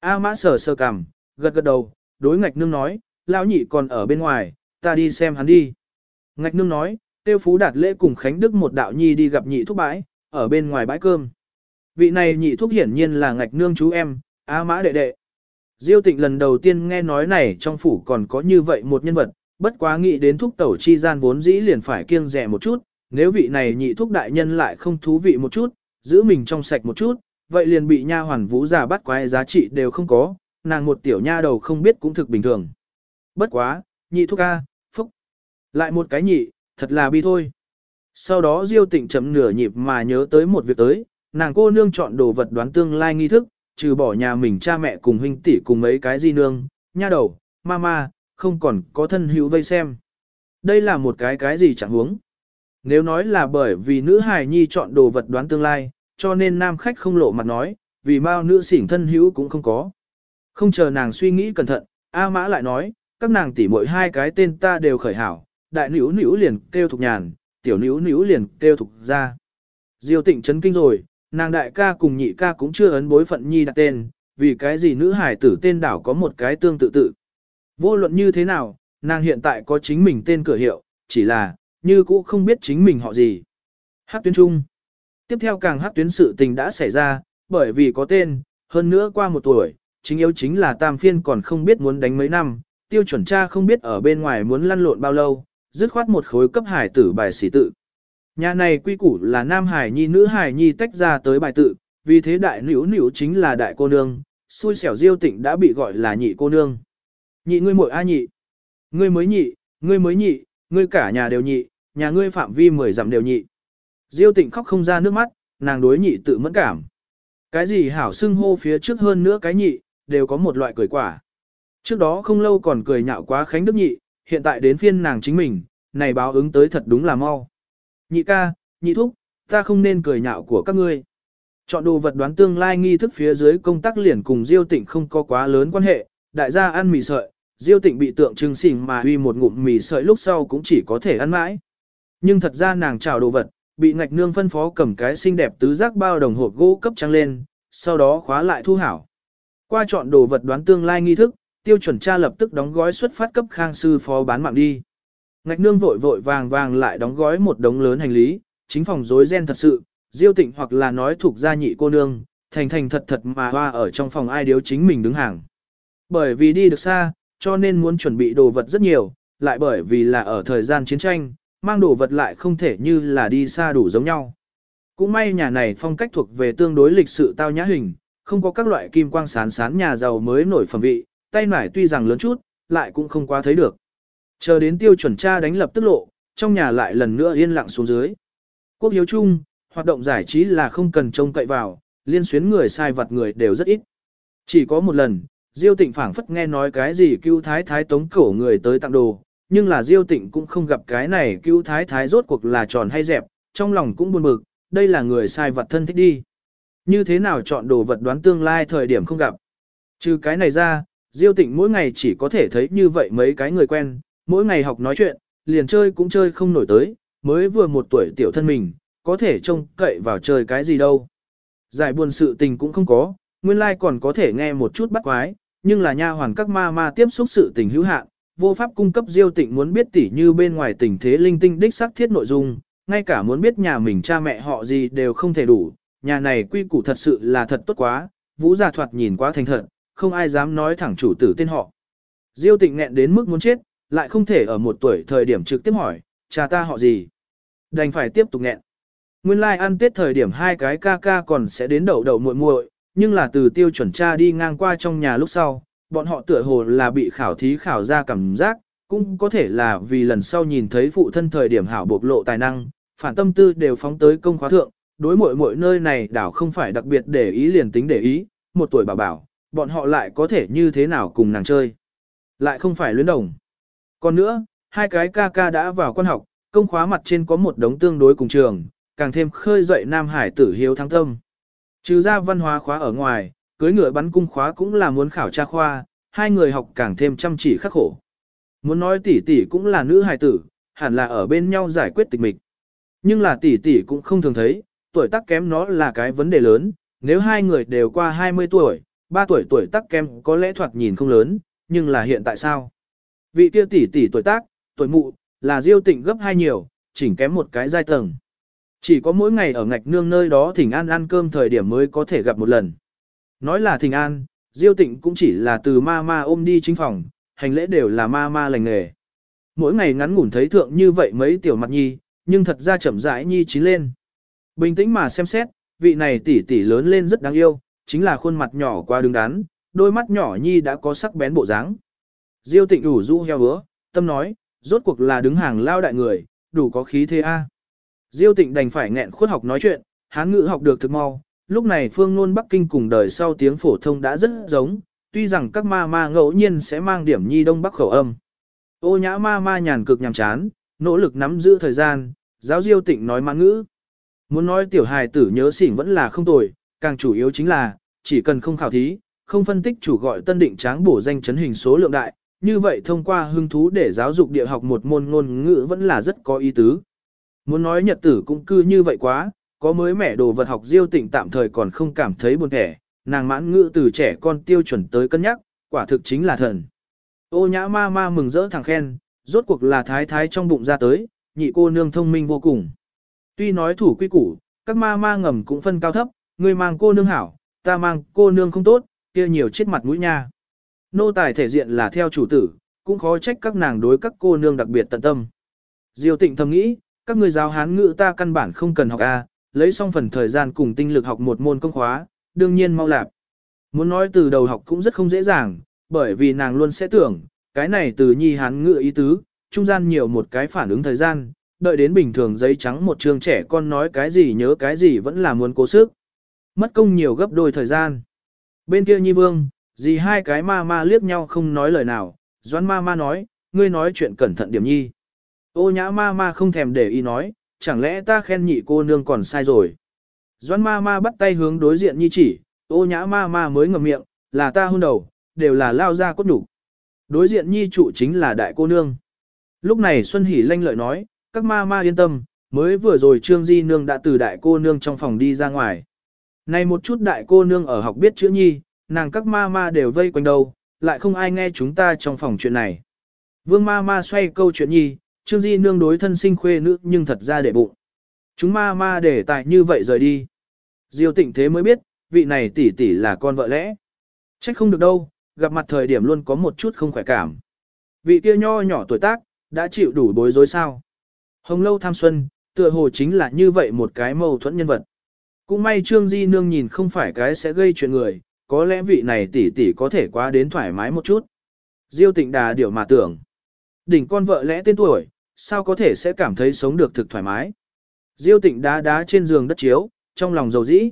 A mã sờ sờ cằm, gật gật đầu, đối ngạch nương nói, lão nhị còn ở bên ngoài, ta đi xem hắn đi. Ngạch nương nói, tiêu phú đạt lễ cùng Khánh Đức một đạo nhi đi gặp nhị thúc bãi, ở bên ngoài bãi cơm. Vị này nhị thúc hiển nhiên là ngạch nương chú em, A mã đệ đệ. Diêu tịnh lần đầu tiên nghe nói này trong phủ còn có như vậy một nhân vật, bất quá nghĩ đến thúc tẩu chi gian vốn dĩ liền phải kiêng rẻ một chút, nếu vị này nhị thúc đại nhân lại không thú vị một chút, giữ mình trong sạch một chút, vậy liền bị nha hoàn vũ già bắt quái giá trị đều không có, nàng một tiểu nha đầu không biết cũng thực bình thường. Bất quá, nhị thúc ca, phúc. Lại một cái nhị, thật là bi thôi. Sau đó Diêu Tịnh chậm nửa nhịp mà nhớ tới một việc tới, nàng cô nương chọn đồ vật đoán tương lai nghi thức, trừ bỏ nhà mình cha mẹ cùng huynh tỷ cùng mấy cái di nương, nha đầu, mama, không còn có thân hữu vây xem. Đây là một cái cái gì chẳng huống. Nếu nói là bởi vì nữ hài nhi chọn đồ vật đoán tương lai, cho nên nam khách không lộ mặt nói, vì bao nữ xỉn thân hữu cũng không có. Không chờ nàng suy nghĩ cẩn thận, A Mã lại nói, các nàng tỷ muội hai cái tên ta đều khởi hảo, đại nữ nữ liền kêu thục nhàn, tiểu nữ nữ liền kêu thục ra. Diêu tịnh chấn kinh rồi, nàng đại ca cùng nhị ca cũng chưa ấn bối phận nhi đặt tên, vì cái gì nữ hải tử tên đảo có một cái tương tự tự. Vô luận như thế nào, nàng hiện tại có chính mình tên cửa hiệu, chỉ là, như cũ không biết chính mình họ gì. hát tuyến trung. Tiếp theo càng hát tuyến sự tình đã xảy ra, bởi vì có tên, hơn nữa qua một tuổi, chính yếu chính là tam phiên còn không biết muốn đánh mấy năm, tiêu chuẩn cha không biết ở bên ngoài muốn lăn lộn bao lâu, dứt khoát một khối cấp hải tử bài sĩ tự. Nhà này quy củ là nam hải nhi nữ hải nhi tách ra tới bài tự, vì thế đại nữ nữ chính là đại cô nương, xui xẻo diêu tịnh đã bị gọi là nhị cô nương. Nhị ngươi muội a nhị, ngươi mới nhị, ngươi mới nhị, ngươi cả nhà đều nhị, nhà ngươi phạm vi mười dặm đều nhị. Diêu tịnh khóc không ra nước mắt, nàng đối nhị tự mẫn cảm. Cái gì hảo xưng hô phía trước hơn nữa cái nhị, đều có một loại cười quả. Trước đó không lâu còn cười nhạo quá Khánh Đức nhị, hiện tại đến phiên nàng chính mình, này báo ứng tới thật đúng là mau. Nhị ca, nhị thúc, ta không nên cười nhạo của các ngươi. Chọn đồ vật đoán tương lai nghi thức phía dưới công tác liền cùng Diêu Tịnh không có quá lớn quan hệ, đại gia ăn mì sợi, Diêu Tịnh bị tượng trưng xỉn mà huy một ngụm mì sợi lúc sau cũng chỉ có thể ăn mãi. Nhưng thật ra nàng chào đồ vật, bị ngạch nương phân phó cầm cái xinh đẹp tứ giác bao đồng hộp gỗ cấp trăng lên, sau đó khóa lại thu hảo. Qua chọn đồ vật đoán tương lai nghi thức, tiêu chuẩn cha lập tức đóng gói xuất phát cấp khang sư phó bán mạng đi. Ngạch nương vội vội vàng vàng lại đóng gói một đống lớn hành lý, chính phòng rối ren thật sự, diêu tịnh hoặc là nói thuộc gia nhị cô nương, thành thành thật thật mà hoa ở trong phòng ai điếu chính mình đứng hàng. Bởi vì đi được xa, cho nên muốn chuẩn bị đồ vật rất nhiều, lại bởi vì là ở thời gian chiến tranh, mang đồ vật lại không thể như là đi xa đủ giống nhau. Cũng may nhà này phong cách thuộc về tương đối lịch sự tao nhã hình, không có các loại kim quang sán sán nhà giàu mới nổi phẩm vị, tay nải tuy rằng lớn chút, lại cũng không quá thấy được. Chờ đến tiêu chuẩn tra đánh lập tức lộ, trong nhà lại lần nữa yên lặng xuống dưới. Quốc hiếu chung, hoạt động giải trí là không cần trông cậy vào, liên xuyến người sai vật người đều rất ít. Chỉ có một lần, Diêu Tịnh phảng phất nghe nói cái gì cứu thái thái tống cổ người tới tặng đồ, nhưng là Diêu Tịnh cũng không gặp cái này cứu thái thái rốt cuộc là tròn hay dẹp, trong lòng cũng buồn bực, đây là người sai vật thân thích đi. Như thế nào chọn đồ vật đoán tương lai thời điểm không gặp. Trừ cái này ra, Diêu Tịnh mỗi ngày chỉ có thể thấy như vậy mấy cái người quen, mỗi ngày học nói chuyện, liền chơi cũng chơi không nổi tới, mới vừa một tuổi tiểu thân mình, có thể trông cậy vào chơi cái gì đâu. Giải buồn sự tình cũng không có, nguyên lai like còn có thể nghe một chút bắt quái, nhưng là nha hoàn các ma ma tiếp xúc sự tình hữu hạn, vô pháp cung cấp Diêu Tịnh muốn biết tỉ như bên ngoài tình thế linh tinh đích xác thiết nội dung, ngay cả muốn biết nhà mình cha mẹ họ gì đều không thể đủ, nhà này quy củ thật sự là thật tốt quá, vũ gia thoạt nhìn quá thành thật, không ai dám nói thẳng chủ tử tên họ. Diêu Tịnh nghẹn đến mức muốn chết, lại không thể ở một tuổi thời điểm trực tiếp hỏi, cha ta họ gì. Đành phải tiếp tục nghẹn. Nguyên lai like ăn tết thời điểm hai cái ca ca còn sẽ đến đầu đầu muội muội, nhưng là từ tiêu chuẩn cha đi ngang qua trong nhà lúc sau, bọn họ tựa hồ là bị khảo thí khảo ra cảm giác, cũng có thể là vì lần sau nhìn thấy phụ thân thời điểm hảo bộc lộ tài năng, phản tâm tư đều phóng tới công khóa thượng, đối mỗi mỗi nơi này đảo không phải đặc biệt để ý liền tính để ý, một tuổi bảo bảo, bọn họ lại có thể như thế nào cùng nàng chơi. Lại không phải luyến đồng. Còn nữa, hai cái ca ca đã vào quan học, công khóa mặt trên có một đống tương đối cùng trường, càng thêm khơi dậy Nam Hải tử hiếu thắng tâm. Trừ ra văn hóa khóa ở ngoài, cưới ngựa bắn cung khóa cũng là muốn khảo tra khoa, hai người học càng thêm chăm chỉ khắc khổ. Muốn nói tỷ tỷ cũng là nữ hài tử, hẳn là ở bên nhau giải quyết tịch mịch. Nhưng là tỷ tỷ cũng không thường thấy, tuổi tác kém nó là cái vấn đề lớn, nếu hai người đều qua 20 tuổi, 3 tuổi tuổi tác kém có lẽ thoạt nhìn không lớn, nhưng là hiện tại sao? Vị kia tỷ tỷ tuổi tác, tuổi mụ, là diêu tịnh gấp hai nhiều, chỉnh kém một cái giai tầng. Chỉ có mỗi ngày ở ngạch nương nơi đó thỉnh an ăn cơm thời điểm mới có thể gặp một lần. Nói là thỉnh an, diêu tịnh cũng chỉ là từ ma ma ôm đi chính phòng, hành lễ đều là ma ma lành nghề. mỗi ngày ngắn ngủn thấy thượng như vậy mấy tiểu mặt nhi, nhưng thật ra chậm rãi nhi chín lên. Bình tĩnh mà xem xét, vị này tỷ tỷ lớn lên rất đáng yêu, chính là khuôn mặt nhỏ qua đứng đắn, đôi mắt nhỏ nhi đã có sắc bén bộ dáng. Diêu tịnh đủ du heo hứa, tâm nói, rốt cuộc là đứng hàng lao đại người, đủ có khí thế a. Diêu tịnh đành phải nghẹn khuất học nói chuyện, hán ngữ học được thực mau, lúc này phương ngôn Bắc Kinh cùng đời sau tiếng phổ thông đã rất giống, tuy rằng các ma ma ngẫu nhiên sẽ mang điểm nhi đông bắc khẩu âm. Ô nhã ma ma nhàn cực nhàm chán, nỗ lực nắm giữ thời gian, giáo diêu tịnh nói mãn ngữ. Muốn nói tiểu hài tử nhớ xỉn vẫn là không tồi, càng chủ yếu chính là, chỉ cần không khảo thí, không phân tích chủ gọi tân định tráng bổ danh chấn hình số lượng đại, như vậy thông qua hứng thú để giáo dục địa học một môn ngôn ngữ vẫn là rất có ý tứ. Muốn nói nhật tử cũng cư như vậy quá, có mới mẻ đồ vật học diêu tịnh tạm thời còn không cảm thấy buồn thẻ, nàng mãn ngữ từ trẻ con tiêu chuẩn tới cân nhắc, quả thực chính là thần. Ô nhã ma ma mừng rỡ thằng khen, rốt cuộc là thái thái trong bụng ra tới, nhị cô nương thông minh vô cùng. Tuy nói thủ quy củ, các ma ma ngầm cũng phân cao thấp, người mang cô nương hảo, ta mang cô nương không tốt, kia nhiều chết mặt mũi nha. Nô tài thể diện là theo chủ tử, cũng khó trách các nàng đối các cô nương đặc biệt tận tâm. Diêu tịnh thầm nghĩ, các người giáo hán ngữ ta căn bản không cần học A, lấy xong phần thời gian cùng tinh lực học một môn công khóa, đương nhiên mau lạp. Muốn nói từ đầu học cũng rất không dễ dàng, bởi vì nàng luôn sẽ tưởng, cái này từ nhi hán ngữ ý tứ, trung gian nhiều một cái phản ứng thời gian, đợi đến bình thường giấy trắng một trường trẻ con nói cái gì nhớ cái gì vẫn là muốn cố sức. Mất công nhiều gấp đôi thời gian. Bên kia nhi vương, dì hai cái ma ma liếc nhau không nói lời nào, doãn ma ma nói, ngươi nói chuyện cẩn thận điểm nhi. Ô nhã ma ma không thèm để ý nói, chẳng lẽ ta khen nhị cô nương còn sai rồi. Doãn ma ma bắt tay hướng đối diện nhi chỉ, ô nhã ma ma mới ngậm miệng, là ta hôn đầu, đều là lao ra cốt đủ. Đối diện nhi trụ chính là đại cô nương. Lúc này Xuân Hỷ lanh lợi nói, các ma ma yên tâm, mới vừa rồi Trương Di Nương đã từ đại cô nương trong phòng đi ra ngoài. Này một chút đại cô nương ở học biết chữ nhi, nàng các ma ma đều vây quanh đâu, lại không ai nghe chúng ta trong phòng chuyện này. Vương ma ma xoay câu chuyện nhi, Trương Di Nương đối thân sinh khuê nữ nhưng thật ra để bụng. Chúng ma ma để tại như vậy rời đi. Diêu tịnh thế mới biết, vị này tỷ tỷ là con vợ lẽ. Trách không được đâu, gặp mặt thời điểm luôn có một chút không khỏe cảm. Vị kia nho nhỏ tuổi tác, đã chịu đủ bối rối sao. Hồng lâu tham xuân, tựa hồ chính là như vậy một cái mâu thuẫn nhân vật. Cũng may Trương Di Nương nhìn không phải cái sẽ gây chuyện người, có lẽ vị này tỷ tỷ có thể quá đến thoải mái một chút. Diêu tịnh đà điều mà tưởng. Đỉnh con vợ lẽ tên tuổi, sao có thể sẽ cảm thấy sống được thực thoải mái. Diêu tịnh đá đá trên giường đất chiếu, trong lòng dầu dĩ.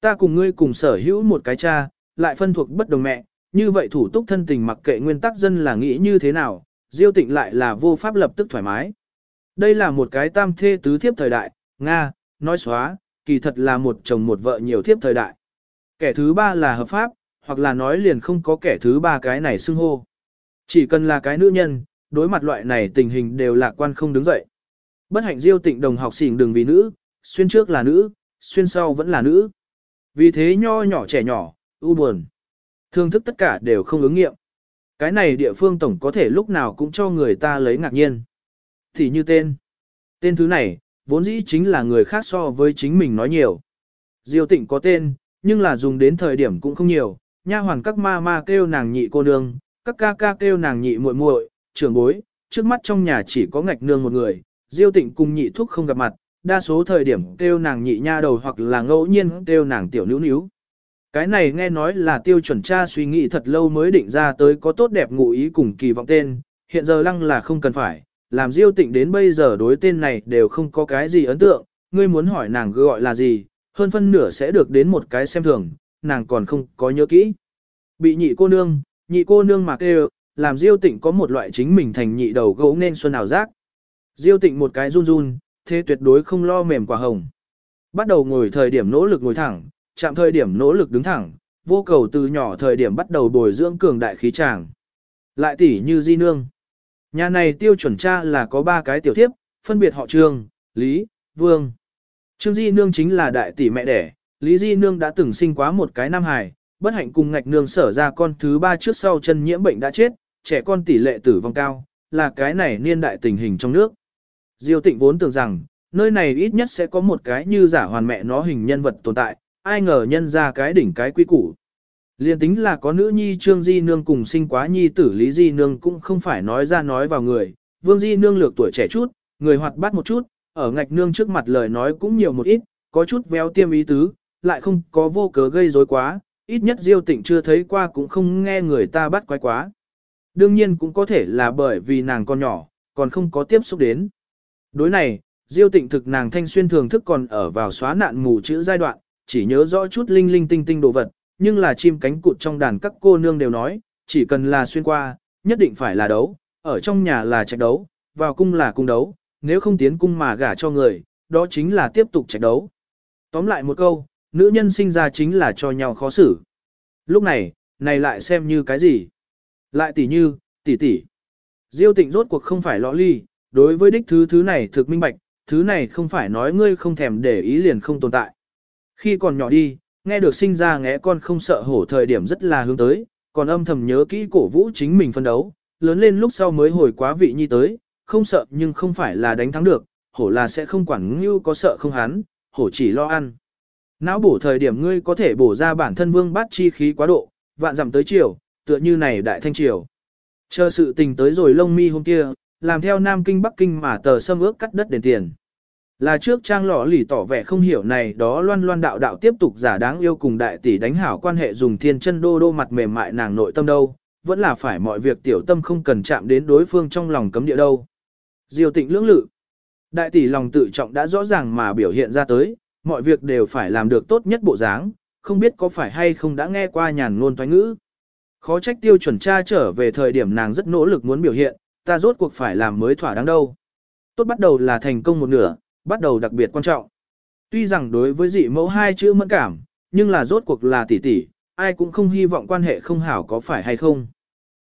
Ta cùng ngươi cùng sở hữu một cái cha, lại phân thuộc bất đồng mẹ, như vậy thủ túc thân tình mặc kệ nguyên tắc dân là nghĩ như thế nào, diêu tịnh lại là vô pháp lập tức thoải mái. Đây là một cái tam thê tứ thiếp thời đại, Nga, nói xóa, kỳ thật là một chồng một vợ nhiều thiếp thời đại. Kẻ thứ ba là hợp pháp, hoặc là nói liền không có kẻ thứ ba cái này xưng hô. Chỉ cần là cái nữ nhân, đối mặt loại này tình hình đều lạc quan không đứng dậy. Bất hạnh diêu tịnh đồng học xỉn đường vì nữ, xuyên trước là nữ, xuyên sau vẫn là nữ. Vì thế nho nhỏ trẻ nhỏ, u buồn. Thương thức tất cả đều không ứng nghiệm. Cái này địa phương tổng có thể lúc nào cũng cho người ta lấy ngạc nhiên. Thì như tên. Tên thứ này, vốn dĩ chính là người khác so với chính mình nói nhiều. Diêu tịnh có tên, nhưng là dùng đến thời điểm cũng không nhiều. Nha hoàn các ma ma kêu nàng nhị cô nương, các ca ca kêu nàng nhị muội muội, trưởng bối, trước mắt trong nhà chỉ có ngạch nương một người, Diêu Tịnh cùng nhị thúc không gặp mặt, đa số thời điểm kêu nàng nhị nha đầu hoặc là ngẫu nhiên kêu nàng tiểu nữu nữu. Cái này nghe nói là tiêu chuẩn cha suy nghĩ thật lâu mới định ra tới có tốt đẹp ngụ ý cùng kỳ vọng tên, hiện giờ lăng là không cần phải, làm Diêu Tịnh đến bây giờ đối tên này đều không có cái gì ấn tượng, ngươi muốn hỏi nàng gọi là gì, hơn phân nửa sẽ được đến một cái xem thường, nàng còn không có nhớ kỹ. Bị nhị cô nương, nhị cô nương mà kêu, làm Diêu Tịnh có một loại chính mình thành nhị đầu gấu nên xuân ảo giác. Diêu Tịnh một cái run run, thế tuyệt đối không lo mềm quả hồng. Bắt đầu ngồi thời điểm nỗ lực ngồi thẳng, chạm thời điểm nỗ lực đứng thẳng, vô cầu từ nhỏ thời điểm bắt đầu bồi dưỡng cường đại khí tràng. Lại tỷ như Di Nương. Nhà này tiêu chuẩn cha là có ba cái tiểu thiếp, phân biệt họ Trương, Lý, Vương. Trương Di Nương chính là đại tỷ mẹ đẻ, Lý Di Nương đã từng sinh quá một cái nam hài, bất hạnh cùng ngạch nương sở ra con thứ ba trước sau chân nhiễm bệnh đã chết, trẻ con tỷ lệ tử vong cao, là cái này niên đại tình hình trong nước. Diêu tịnh vốn tưởng rằng, nơi này ít nhất sẽ có một cái như giả hoàn mẹ nó hình nhân vật tồn tại, ai ngờ nhân ra cái đỉnh cái quy củ. Liên tính là có nữ nhi trương di nương cùng sinh quá nhi tử lý di nương cũng không phải nói ra nói vào người, Vương Di nương lược tuổi trẻ chút, người hoạt bát một chút, ở ngạch nương trước mặt lời nói cũng nhiều một ít, có chút véo tiêm ý tứ, lại không có vô cớ gây rối quá, ít nhất Diêu Tịnh chưa thấy qua cũng không nghe người ta bắt quái quá. Đương nhiên cũng có thể là bởi vì nàng còn nhỏ, còn không có tiếp xúc đến. Đối này, Diêu Tịnh thực nàng thanh xuyên thường thức còn ở vào xóa nạn mù chữ giai đoạn, chỉ nhớ rõ chút linh linh tinh tinh đồ vật, nhưng là chim cánh cụt trong đàn các cô nương đều nói, chỉ cần là xuyên qua, nhất định phải là đấu, ở trong nhà là trạch đấu, vào cung là cung đấu, nếu không tiến cung mà gả cho người, đó chính là tiếp tục trạch đấu. Tóm lại một câu, nữ nhân sinh ra chính là cho nhau khó xử. Lúc này, này lại xem như cái gì? Lại tỷ như, tỷ tỷ. Diêu tịnh rốt cuộc không phải lõ ly, đối với đích thứ thứ này thực minh bạch, thứ này không phải nói ngươi không thèm để ý liền không tồn tại. Khi còn nhỏ đi, nghe được sinh ra ngẽ con không sợ hổ thời điểm rất là hướng tới, còn âm thầm nhớ kỹ cổ vũ chính mình phân đấu, lớn lên lúc sau mới hồi quá vị nhi tới, không sợ nhưng không phải là đánh thắng được, hổ là sẽ không quản ngưu có sợ không hắn, hổ chỉ lo ăn. Não bổ thời điểm ngươi có thể bổ ra bản thân vương bát chi khí quá độ, vạn dặm tới chiều, tựa như này đại thanh triều. Chờ sự tình tới rồi lông mi hôm kia, làm theo Nam Kinh Bắc Kinh mà tờ xâm ước cắt đất đền tiền. Là trước trang lọ lì tỏ vẻ không hiểu này đó loan loan đạo đạo tiếp tục giả đáng yêu cùng đại tỷ đánh hảo quan hệ dùng thiên chân đô đô mặt mềm mại nàng nội tâm đâu, vẫn là phải mọi việc tiểu tâm không cần chạm đến đối phương trong lòng cấm địa đâu. Diêu tịnh lưỡng lự. Đại tỷ lòng tự trọng đã rõ ràng mà biểu hiện ra tới, mọi việc đều phải làm được tốt nhất bộ dáng, không biết có phải hay không đã nghe qua nhàn ngôn thoái ngữ. Khó trách tiêu chuẩn tra trở về thời điểm nàng rất nỗ lực muốn biểu hiện, ta rốt cuộc phải làm mới thỏa đáng đâu. Tốt bắt đầu là thành công một nửa, bắt đầu đặc biệt quan trọng. Tuy rằng đối với dị mẫu hai chữ mẫn cảm, nhưng là rốt cuộc là tỷ tỷ, ai cũng không hy vọng quan hệ không hảo có phải hay không.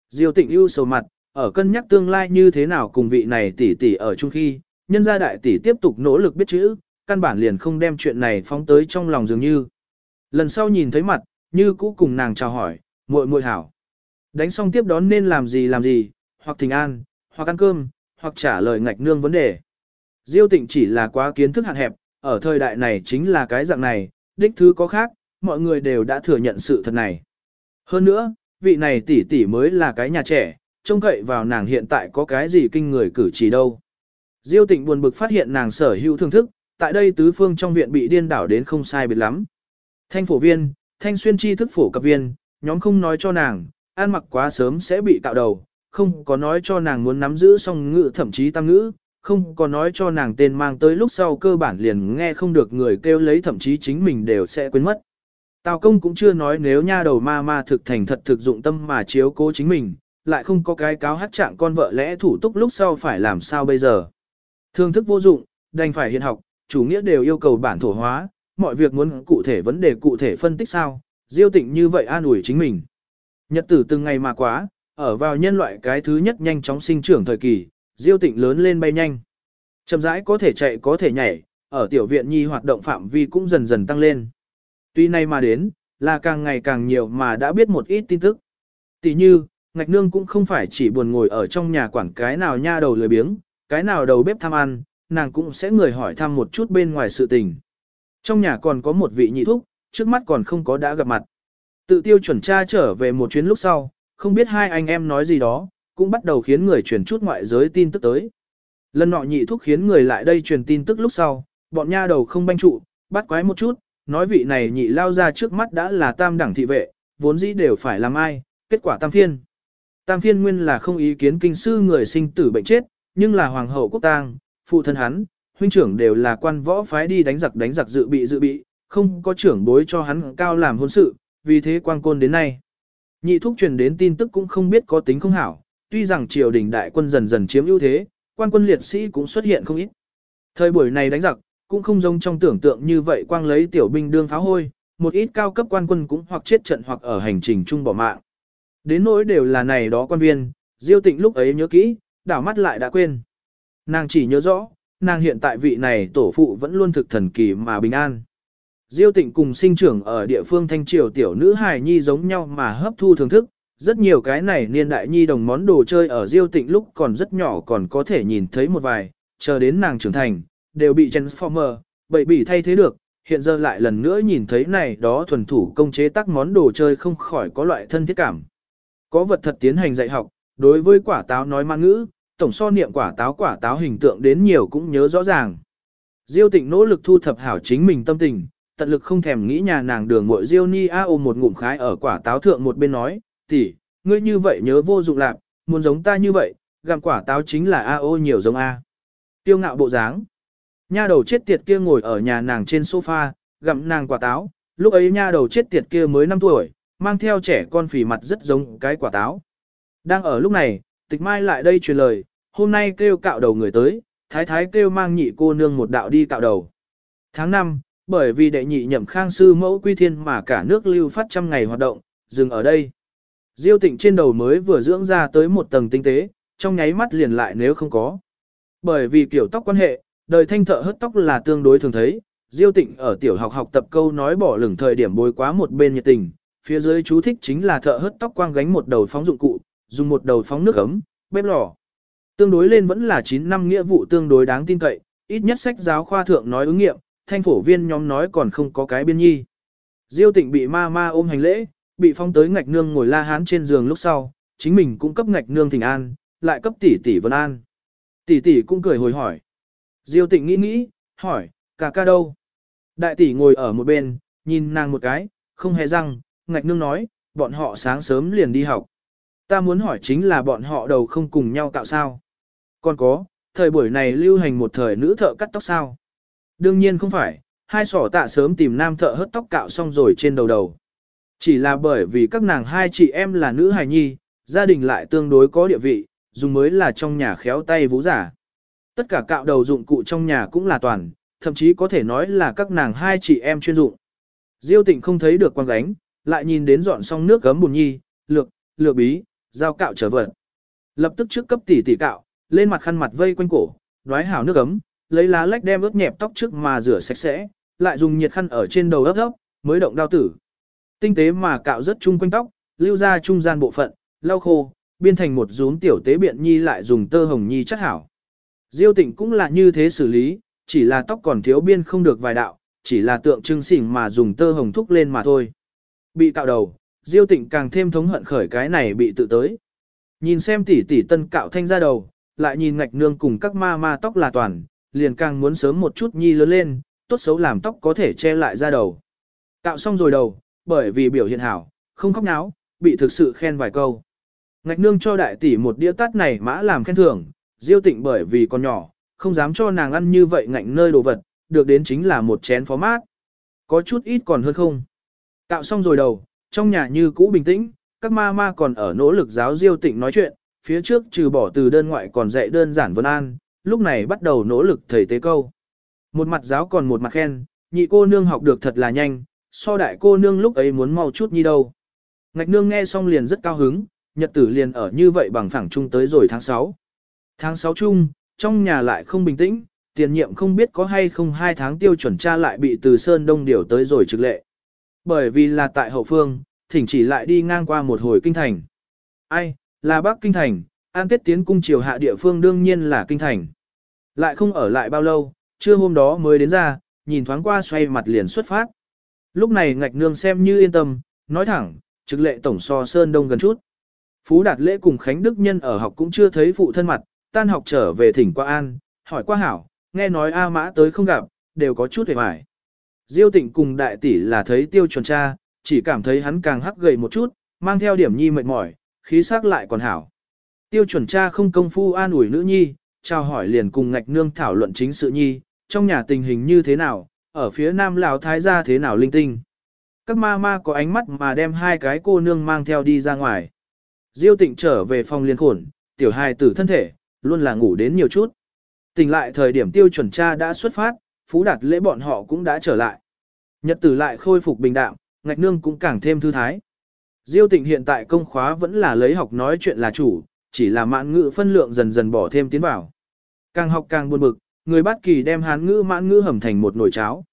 Diêu tịnh ưu sầu mặt, ở cân nhắc tương lai như thế nào cùng vị này tỷ tỷ ở chung khi, nhân gia đại tỷ tiếp tục nỗ lực biết chữ, căn bản liền không đem chuyện này phóng tới trong lòng dường như. Lần sau nhìn thấy mặt, như cũ cùng nàng chào hỏi, muội muội hảo. Đánh xong tiếp đón nên làm gì làm gì, hoặc thỉnh an, hoặc ăn cơm, hoặc trả lời ngạch nương vấn đề. Diêu tịnh chỉ là quá kiến thức hạn hẹp, ở thời đại này chính là cái dạng này, đích thứ có khác, mọi người đều đã thừa nhận sự thật này. Hơn nữa, vị này tỷ tỷ mới là cái nhà trẻ, trông cậy vào nàng hiện tại có cái gì kinh người cử chỉ đâu. Diêu tịnh buồn bực phát hiện nàng sở hữu thưởng thức, tại đây tứ phương trong viện bị điên đảo đến không sai biệt lắm. Thanh phổ viên, thanh xuyên chi thức phổ cập viên, nhóm không nói cho nàng, ăn mặc quá sớm sẽ bị cạo đầu, không có nói cho nàng muốn nắm giữ song ngữ thậm chí tăng ngữ, không có nói cho nàng tên mang tới lúc sau cơ bản liền nghe không được người kêu lấy thậm chí chính mình đều sẽ quên mất. Tào công cũng chưa nói nếu nha đầu ma ma thực thành thật thực dụng tâm mà chiếu cố chính mình, lại không có cái cáo hát trạng con vợ lẽ thủ túc lúc sau phải làm sao bây giờ. Thương thức vô dụng, đành phải hiện học, chủ nghĩa đều yêu cầu bản thổ hóa, mọi việc muốn cụ thể vấn đề cụ thể phân tích sao, diêu tịnh như vậy an ủi chính mình. Nhật tử từng ngày mà quá, ở vào nhân loại cái thứ nhất nhanh chóng sinh trưởng thời kỳ, diêu tịnh lớn lên bay nhanh. Chậm rãi có thể chạy có thể nhảy, ở tiểu viện nhi hoạt động phạm vi cũng dần dần tăng lên. Tuy nay mà đến, là càng ngày càng nhiều mà đã biết một ít tin tức. Tỷ như, ngạch nương cũng không phải chỉ buồn ngồi ở trong nhà quản cái nào nha đầu lười biếng, cái nào đầu bếp tham ăn, nàng cũng sẽ người hỏi thăm một chút bên ngoài sự tình. Trong nhà còn có một vị nhị thúc, trước mắt còn không có đã gặp mặt. Tự tiêu chuẩn tra trở về một chuyến lúc sau, không biết hai anh em nói gì đó, cũng bắt đầu khiến người truyền chút ngoại giới tin tức tới. Lần nọ nhị thúc khiến người lại đây truyền tin tức lúc sau, bọn nha đầu không banh trụ, bắt quái một chút, nói vị này nhị lao ra trước mắt đã là tam đẳng thị vệ, vốn dĩ đều phải làm ai, kết quả tam phiên. Tam phiên nguyên là không ý kiến kinh sư người sinh tử bệnh chết, nhưng là hoàng hậu quốc tang, phụ thân hắn, huynh trưởng đều là quan võ phái đi đánh giặc đánh giặc dự bị dự bị, không có trưởng bối cho hắn cao làm hôn sự, vì thế quang côn đến nay. Nhị thúc truyền đến tin tức cũng không biết có tính không hảo, tuy rằng triều đình đại quân dần dần chiếm ưu thế, quan quân liệt sĩ cũng xuất hiện không ít. Thời buổi này đánh giặc, cũng không giống trong tưởng tượng như vậy quang lấy tiểu binh đương pháo hôi, một ít cao cấp quan quân cũng hoặc chết trận hoặc ở hành trình chung bỏ mạng. Đến nỗi đều là này đó quan viên, Diêu Tịnh lúc ấy nhớ kỹ, đảo mắt lại đã quên. Nàng chỉ nhớ rõ, nàng hiện tại vị này tổ phụ vẫn luôn thực thần kỳ mà bình an. Diêu Tịnh cùng sinh trưởng ở địa phương thanh triều tiểu nữ hài nhi giống nhau mà hấp thu thưởng thức, rất nhiều cái này niên đại nhi đồng món đồ chơi ở Diêu Tịnh lúc còn rất nhỏ còn có thể nhìn thấy một vài, chờ đến nàng trưởng thành, đều bị Transformer, bậy bị thay thế được, hiện giờ lại lần nữa nhìn thấy này đó thuần thủ công chế tác món đồ chơi không khỏi có loại thân thiết cảm. Có vật thật tiến hành dạy học, đối với quả táo nói mang ngữ, tổng so niệm quả táo quả táo hình tượng đến nhiều cũng nhớ rõ ràng. Diêu tịnh nỗ lực thu thập hảo chính mình tâm tình, tận lực không thèm nghĩ nhà nàng đường muội Diêu Ni A ôm một ngụm khái ở quả táo thượng một bên nói, tỷ, ngươi như vậy nhớ vô dụng lạc, muốn giống ta như vậy, gặm quả táo chính là A ô nhiều giống A. Tiêu ngạo bộ dáng. Nha đầu chết tiệt kia ngồi ở nhà nàng trên sofa, gặm nàng quả táo, lúc ấy nha đầu chết tiệt kia mới 5 tuổi, mang theo trẻ con phì mặt rất giống cái quả táo. Đang ở lúc này, tịch mai lại đây truyền lời, hôm nay kêu cạo đầu người tới, thái thái kêu mang nhị cô nương một đạo đi cạo đầu. Tháng 5, bởi vì đệ nhị nhậm khang sư mẫu quy thiên mà cả nước lưu phát trăm ngày hoạt động, dừng ở đây. Diêu tịnh trên đầu mới vừa dưỡng ra tới một tầng tinh tế, trong nháy mắt liền lại nếu không có. Bởi vì kiểu tóc quan hệ, đời thanh thợ hớt tóc là tương đối thường thấy, Diêu tịnh ở tiểu học học tập câu nói bỏ lửng thời điểm bồi quá một bên nhiệt tình, phía dưới chú thích chính là thợ hớt tóc quang gánh một đầu phóng dụng cụ, dùng một đầu phóng nước ấm, bếp lò. Tương đối lên vẫn là 9 năm nghĩa vụ tương đối đáng tin cậy, ít nhất sách giáo khoa thượng nói ứng nghiệm, thanh phổ viên nhóm nói còn không có cái biên nhi. Diêu tịnh bị ma ma ôm hành lễ, bị phong tới ngạch nương ngồi la hán trên giường lúc sau, chính mình cũng cấp ngạch nương thỉnh an, lại cấp tỷ tỷ vân an. Tỷ tỷ cũng cười hồi hỏi. Diêu tịnh nghĩ nghĩ, hỏi, ca ca đâu? Đại tỷ ngồi ở một bên, nhìn nàng một cái, không hề răng, ngạch nương nói, bọn họ sáng sớm liền đi học. Ta muốn hỏi chính là bọn họ đầu không cùng nhau cạo sao? Còn có, thời buổi này lưu hành một thời nữ thợ cắt tóc sao? Đương nhiên không phải, hai sỏ tạ sớm tìm nam thợ hớt tóc cạo xong rồi trên đầu đầu. Chỉ là bởi vì các nàng hai chị em là nữ hài nhi, gia đình lại tương đối có địa vị, dùng mới là trong nhà khéo tay vũ giả. Tất cả cạo đầu dụng cụ trong nhà cũng là toàn, thậm chí có thể nói là các nàng hai chị em chuyên dụng. Diêu tịnh không thấy được quan gánh, lại nhìn đến dọn xong nước gấm bùn nhi, lược, lược bí, dao cạo trở vật. Lập tức trước cấp tỷ tỷ cạo, lên mặt khăn mặt vây quanh cổ, đoái hảo nước gấm, lấy lá lách đem ướt nhẹp tóc trước mà rửa sạch sẽ, lại dùng nhiệt khăn ở trên đầu ấp ấp, mới động đao tử. Tinh tế mà cạo rất chung quanh tóc, lưu ra trung gian bộ phận, lau khô, biên thành một rúm tiểu tế biện nhi lại dùng tơ hồng nhi chất hảo. Diêu tịnh cũng là như thế xử lý, chỉ là tóc còn thiếu biên không được vài đạo, chỉ là tượng trưng xỉn mà dùng tơ hồng thúc lên mà thôi. Bị cạo đầu, Diêu tịnh càng thêm thống hận khởi cái này bị tự tới. Nhìn xem tỷ tỷ tân cạo thanh ra đầu, lại nhìn ngạch nương cùng các ma ma tóc là toàn, liền càng muốn sớm một chút nhi lớn lên, tốt xấu làm tóc có thể che lại ra đầu. Cạo xong rồi đầu, bởi vì biểu hiện hảo, không khóc náo, bị thực sự khen vài câu. Ngạch nương cho đại tỷ một đĩa tát này mã làm khen thưởng, diêu tịnh bởi vì còn nhỏ, không dám cho nàng ăn như vậy ngạnh nơi đồ vật, được đến chính là một chén phó mát. Có chút ít còn hơn không. Cạo xong rồi đầu, trong nhà như cũ bình tĩnh, các ma ma còn ở nỗ lực giáo diêu tịnh nói chuyện, phía trước trừ bỏ từ đơn ngoại còn dạy đơn giản vân an, lúc này bắt đầu nỗ lực thầy tế câu. Một mặt giáo còn một mặt khen, nhị cô nương học được thật là nhanh, so đại cô nương lúc ấy muốn mau chút nhi đâu. Ngạch nương nghe xong liền rất cao hứng, nhật tử liền ở như vậy bằng phẳng chung tới rồi tháng 6. Tháng 6 chung, trong nhà lại không bình tĩnh, tiền nhiệm không biết có hay không hai tháng tiêu chuẩn tra lại bị từ Sơn Đông điều tới rồi trực lệ. Bởi vì là tại hậu phương, thỉnh chỉ lại đi ngang qua một hồi kinh thành. Ai, là Bắc Kinh Thành, an tết tiến cung triều hạ địa phương đương nhiên là Kinh Thành. Lại không ở lại bao lâu, trưa hôm đó mới đến ra, nhìn thoáng qua xoay mặt liền xuất phát. Lúc này ngạch nương xem như yên tâm, nói thẳng, trực lệ tổng so Sơn Đông gần chút. Phú Đạt Lễ cùng Khánh Đức Nhân ở học cũng chưa thấy phụ thân mặt, tan học trở về thỉnh qua an, hỏi qua hảo, nghe nói A Mã tới không gặp, đều có chút hề hoài. Diêu tịnh cùng đại tỷ là thấy tiêu chuẩn cha, chỉ cảm thấy hắn càng hắc gầy một chút, mang theo điểm nhi mệt mỏi, khí sắc lại còn hảo. Tiêu chuẩn cha không công phu an ủi nữ nhi, trao hỏi liền cùng ngạch nương thảo luận chính sự nhi, trong nhà tình hình như thế nào, ở phía nam lão thái gia thế nào linh tinh. Các ma ma có ánh mắt mà đem hai cái cô nương mang theo đi ra ngoài. Diêu tịnh trở về phòng liên khổn, tiểu hài tử thân thể, luôn là ngủ đến nhiều chút. Tỉnh lại thời điểm tiêu chuẩn cha đã xuất phát, phú đạt lễ bọn họ cũng đã trở lại. Nhật tử lại khôi phục bình đạm, ngạch nương cũng càng thêm thư thái. Diêu tịnh hiện tại công khóa vẫn là lấy học nói chuyện là chủ, chỉ là mãn ngữ phân lượng dần dần bỏ thêm tiến vào. Càng học càng buồn bực, người bắt kỳ đem hán ngữ mãn ngữ hầm thành một nồi cháo.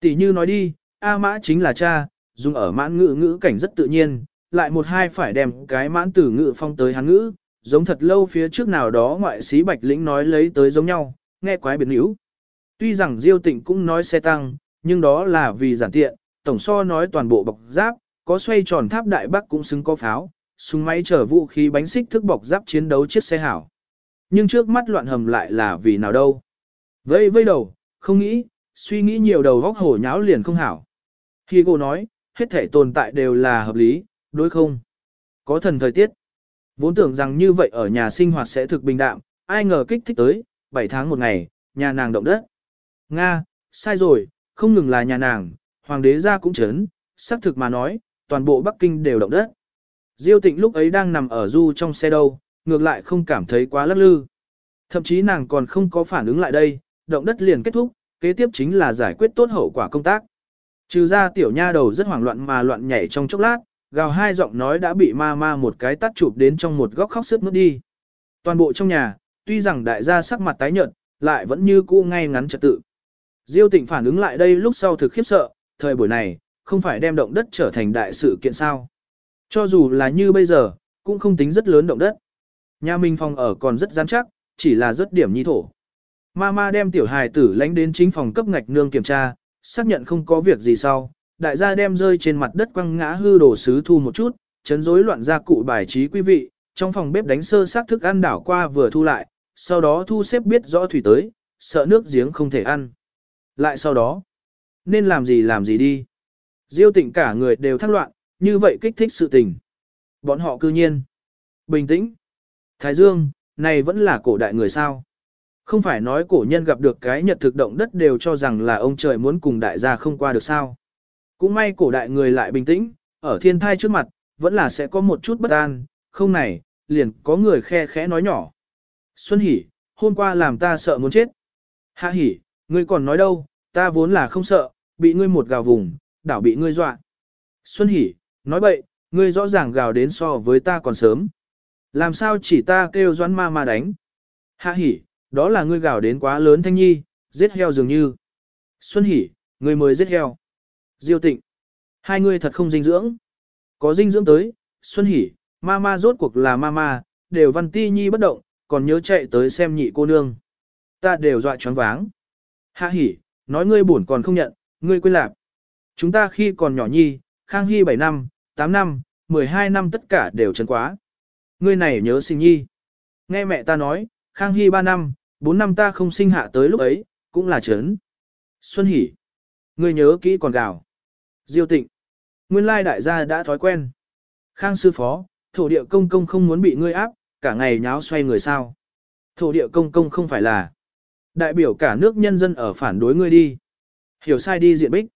Tỷ như nói đi, A mã chính là cha, dùng ở mãn ngữ ngữ cảnh rất tự nhiên, lại một hai phải đem cái mãn từ ngữ phong tới hán ngữ, giống thật lâu phía trước nào đó ngoại sĩ bạch lĩnh nói lấy tới giống nhau, nghe quái biệt hữu. Tuy rằng Diêu Tịnh cũng nói xe tăng, nhưng đó là vì giản tiện, tổng so nói toàn bộ bọc giáp, có xoay tròn tháp đại bắc cũng xứng có pháo, súng máy chở vũ khí bánh xích thức bọc giáp chiến đấu chiếc xe hảo. Nhưng trước mắt loạn hầm lại là vì nào đâu. Vây vây đầu, không nghĩ, suy nghĩ nhiều đầu góc hổ nháo liền không hảo. Khi cô nói, hết thể tồn tại đều là hợp lý, đối không? Có thần thời tiết. Vốn tưởng rằng như vậy ở nhà sinh hoạt sẽ thực bình đạm, ai ngờ kích thích tới, 7 tháng một ngày, nhà nàng động đất. Nga, sai rồi, không ngừng là nhà nàng, hoàng đế ra cũng chấn, xác thực mà nói, toàn bộ Bắc Kinh đều động đất. Diêu tịnh lúc ấy đang nằm ở du trong xe đâu, ngược lại không cảm thấy quá lắc lư. Thậm chí nàng còn không có phản ứng lại đây, động đất liền kết thúc, kế tiếp chính là giải quyết tốt hậu quả công tác. Trừ ra tiểu nha đầu rất hoảng loạn mà loạn nhảy trong chốc lát, gào hai giọng nói đã bị ma ma một cái tắt chụp đến trong một góc khóc sướt mất đi. Toàn bộ trong nhà, tuy rằng đại gia sắc mặt tái nhợt, lại vẫn như cũ ngay ngắn trật tự. Diêu tịnh phản ứng lại đây lúc sau thực khiếp sợ, thời buổi này, không phải đem động đất trở thành đại sự kiện sao. Cho dù là như bây giờ, cũng không tính rất lớn động đất. Nhà mình phòng ở còn rất rắn chắc, chỉ là rất điểm nhi thổ. Mama đem tiểu hài tử lánh đến chính phòng cấp ngạch nương kiểm tra, xác nhận không có việc gì sau. Đại gia đem rơi trên mặt đất quăng ngã hư đồ sứ thu một chút, chấn rối loạn ra cụ bài trí quý vị, trong phòng bếp đánh sơ xác thức ăn đảo qua vừa thu lại, sau đó thu xếp biết rõ thủy tới, sợ nước giếng không thể ăn. Lại sau đó, nên làm gì làm gì đi. Diêu tịnh cả người đều thắc loạn, như vậy kích thích sự tình. Bọn họ cư nhiên. Bình tĩnh. Thái Dương, này vẫn là cổ đại người sao. Không phải nói cổ nhân gặp được cái nhật thực động đất đều cho rằng là ông trời muốn cùng đại gia không qua được sao. Cũng may cổ đại người lại bình tĩnh, ở thiên thai trước mặt, vẫn là sẽ có một chút bất an, không này, liền có người khe khẽ nói nhỏ. Xuân hỉ, hôm qua làm ta sợ muốn chết. Hạ hỉ, ngươi còn nói đâu, ta vốn là không sợ, bị ngươi một gào vùng, đảo bị ngươi dọa. Xuân Hỷ, nói bậy, ngươi rõ ràng gào đến so với ta còn sớm. Làm sao chỉ ta kêu doãn ma ma đánh. Hạ Hỷ, đó là ngươi gào đến quá lớn thanh nhi, giết heo dường như. Xuân Hỷ, ngươi mới giết heo. Diêu tịnh, hai ngươi thật không dinh dưỡng. Có dinh dưỡng tới, Xuân Hỷ, ma ma rốt cuộc là ma ma, đều văn ti nhi bất động, còn nhớ chạy tới xem nhị cô nương. Ta đều dọa choáng váng. Hạ hỉ, nói ngươi buồn còn không nhận, ngươi quên lạc. Chúng ta khi còn nhỏ nhi, Khang Hy 7 năm, 8 năm, 12 năm tất cả đều chân quá. Ngươi này nhớ sinh nhi. Nghe mẹ ta nói, Khang Hy 3 năm, 4 năm ta không sinh hạ tới lúc ấy, cũng là chấn. Xuân hỉ. Ngươi nhớ kỹ còn gào. Diêu tịnh. Nguyên lai đại gia đã thói quen. Khang sư phó, thổ địa công công không muốn bị ngươi áp, cả ngày nháo xoay người sao. Thổ địa công công không phải là đại biểu cả nước nhân dân ở phản đối ngươi đi. Hiểu sai đi diện bích.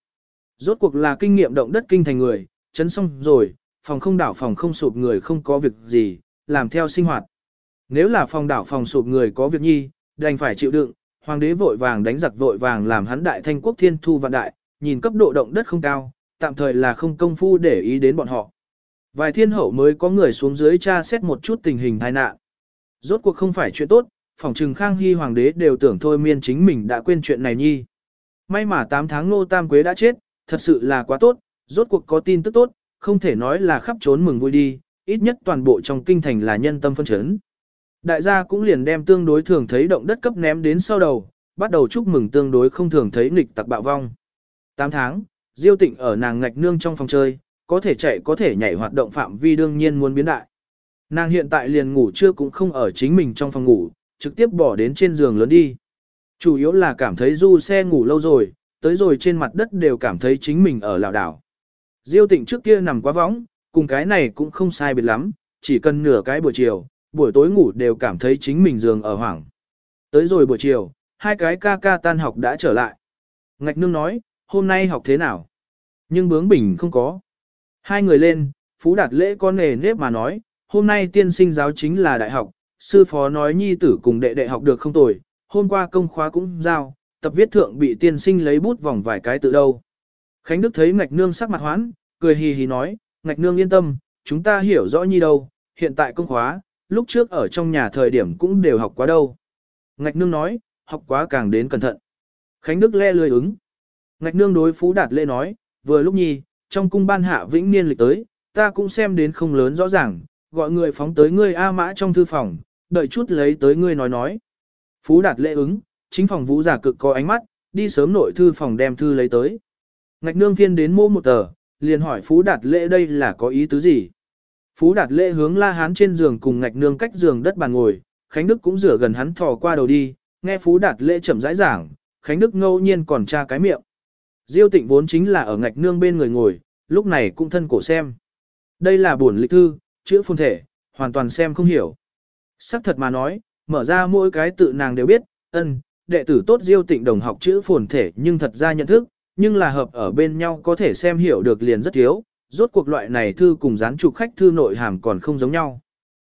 Rốt cuộc là kinh nghiệm động đất kinh thành người, chấn xong rồi, phòng không đảo phòng không sụp người không có việc gì, làm theo sinh hoạt. Nếu là phòng đảo phòng sụp người có việc nhi, đành phải chịu đựng, hoàng đế vội vàng đánh giặc vội vàng làm hắn đại thanh quốc thiên thu vạn đại, nhìn cấp độ động đất không cao, tạm thời là không công phu để ý đến bọn họ. Vài thiên hậu mới có người xuống dưới tra xét một chút tình hình tai nạn. Rốt cuộc không phải chuyện tốt, phòng trừng Khang Hy hoàng đế đều tưởng thôi miên chính mình đã quên chuyện này nhi. May mà 8 tháng Nô Tam Quế đã chết, thật sự là quá tốt, rốt cuộc có tin tức tốt, không thể nói là khắp trốn mừng vui đi, ít nhất toàn bộ trong kinh thành là nhân tâm phân chấn. Đại gia cũng liền đem tương đối thường thấy động đất cấp ném đến sau đầu, bắt đầu chúc mừng tương đối không thường thấy nghịch tặc bạo vong. 8 tháng, Diêu Tịnh ở nàng ngạch nương trong phòng chơi, có thể chạy có thể nhảy hoạt động phạm vi đương nhiên muốn biến đại. Nàng hiện tại liền ngủ trưa cũng không ở chính mình trong phòng ngủ, trực tiếp bỏ đến trên giường lớn đi. Chủ yếu là cảm thấy du xe ngủ lâu rồi, tới rồi trên mặt đất đều cảm thấy chính mình ở lào đảo. Diêu tịnh trước kia nằm quá võng, cùng cái này cũng không sai biệt lắm, chỉ cần nửa cái buổi chiều, buổi tối ngủ đều cảm thấy chính mình giường ở hoảng. Tới rồi buổi chiều, hai cái ca ca tan học đã trở lại. Ngạch nương nói, hôm nay học thế nào? Nhưng bướng bỉnh không có. Hai người lên, Phú Đạt lễ con nề nếp mà nói, hôm nay tiên sinh giáo chính là đại học, sư phó nói nhi tử cùng đệ đệ học được không tồi, hôm qua công khóa cũng giao, tập viết thượng bị tiên sinh lấy bút vòng vài cái tự đâu. Khánh Đức thấy ngạch nương sắc mặt hoán, cười hì hì nói, ngạch nương yên tâm, chúng ta hiểu rõ nhi đâu, hiện tại công khóa, lúc trước ở trong nhà thời điểm cũng đều học quá đâu. Ngạch nương nói, học quá càng đến cẩn thận. Khánh Đức le lười ứng. Ngạch nương đối Phú Đạt lễ nói, vừa lúc nhi, trong cung ban hạ vĩnh niên lịch tới, ta cũng xem đến không lớn rõ ràng, gọi người phóng tới ngươi A mã trong thư phòng, đợi chút lấy tới ngươi nói nói. Phú Đạt lễ ứng, chính phòng vũ giả cực có ánh mắt, đi sớm nội thư phòng đem thư lấy tới. Ngạch nương phiên đến mô một tờ, liền hỏi Phú Đạt lễ đây là có ý tứ gì. Phú Đạt lễ hướng la hán trên giường cùng ngạch nương cách giường đất bàn ngồi, Khánh Đức cũng rửa gần hắn thò qua đầu đi, nghe Phú Đạt lễ chậm rãi giảng, Khánh Đức ngẫu nhiên còn tra cái miệng. Diêu tịnh vốn chính là ở ngạch nương bên người ngồi, lúc này cũng thân cổ xem. Đây là buồn lịch thư, chữ phun thể, hoàn toàn xem không hiểu. Sắc thật mà nói, mở ra mỗi cái tự nàng đều biết, ân, đệ tử tốt diêu tịnh đồng học chữ phồn thể nhưng thật ra nhận thức, nhưng là hợp ở bên nhau có thể xem hiểu được liền rất thiếu, rốt cuộc loại này thư cùng dán trục khách thư nội hàm còn không giống nhau.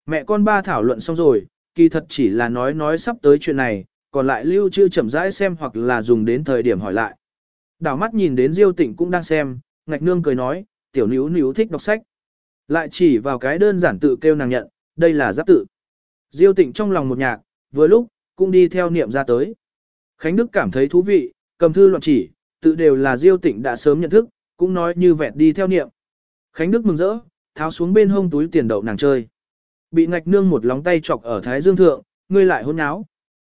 Mẹ con ba thảo luận xong rồi, kỳ thật chỉ là nói nói sắp tới chuyện này, còn lại lưu chữ chậm rãi xem hoặc là dùng đến thời điểm hỏi lại. Đảo mắt nhìn đến Diêu Tịnh cũng đang xem, ngạch nương cười nói, tiểu níu níu thích đọc sách. Lại chỉ vào cái đơn giản tự kêu nàng nhận, đây là giáp tự. Diêu Tịnh trong lòng một nhạc, vừa lúc, cũng đi theo niệm ra tới. Khánh Đức cảm thấy thú vị, cầm thư loạn chỉ, tự đều là Diêu Tịnh đã sớm nhận thức, cũng nói như vẹt đi theo niệm. Khánh Đức mừng rỡ, tháo xuống bên hông túi tiền đậu nàng chơi. Bị ngạch nương một lóng tay chọc ở thái dương thượng, ngươi lại hôn áo.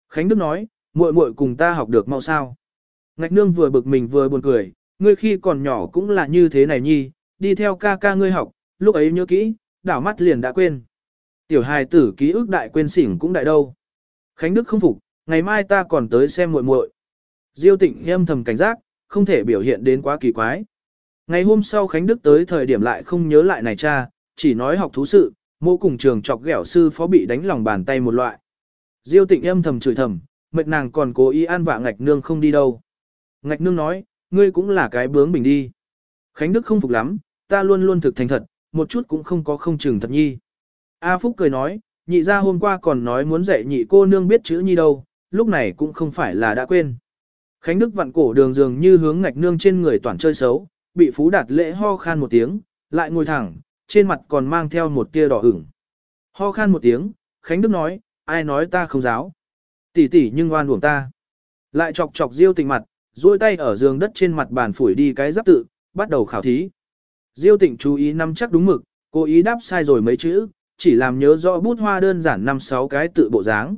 Khánh Đức nói, muội muội cùng ta học được mau sao. Ngạch nương vừa bực mình vừa buồn cười, ngươi khi còn nhỏ cũng là như thế này nhi, đi theo ca ca ngươi học, lúc ấy nhớ kỹ, đảo mắt liền đã quên. Tiểu hài tử ký ức đại quên xỉn cũng đại đâu. Khánh Đức không phục, ngày mai ta còn tới xem muội muội. Diêu Tịnh em thầm cảnh giác, không thể biểu hiện đến quá kỳ quái. Ngày hôm sau Khánh Đức tới thời điểm lại không nhớ lại này cha, chỉ nói học thú sự, mô cùng trường chọc ghẻo sư phó bị đánh lòng bàn tay một loại. Diêu Tịnh em thầm chửi thầm, mệt nàng còn cố ý an vạ ngạch nương không đi đâu. Ngạch nương nói, ngươi cũng là cái bướng bình đi. Khánh Đức không phục lắm, ta luôn luôn thực thành thật, một chút cũng không có không chừng thật nhi. A Phúc cười nói, nhị ra hôm qua còn nói muốn dạy nhị cô nương biết chữ nhi đâu, lúc này cũng không phải là đã quên. Khánh Đức vặn cổ đường dường như hướng ngạch nương trên người toàn chơi xấu, bị Phú Đạt lễ ho khan một tiếng, lại ngồi thẳng, trên mặt còn mang theo một tia đỏ ửng. Ho khan một tiếng, Khánh Đức nói, ai nói ta không giáo. Tỷ tỷ nhưng oan uổng ta. Lại chọc chọc Diêu tịnh mặt, duỗi tay ở giường đất trên mặt bàn phủi đi cái giáp tự, bắt đầu khảo thí. Diêu tịnh chú ý nắm chắc đúng mực, cố ý đáp sai rồi mấy chữ, chỉ làm nhớ rõ bút hoa đơn giản năm sáu cái tự bộ dáng.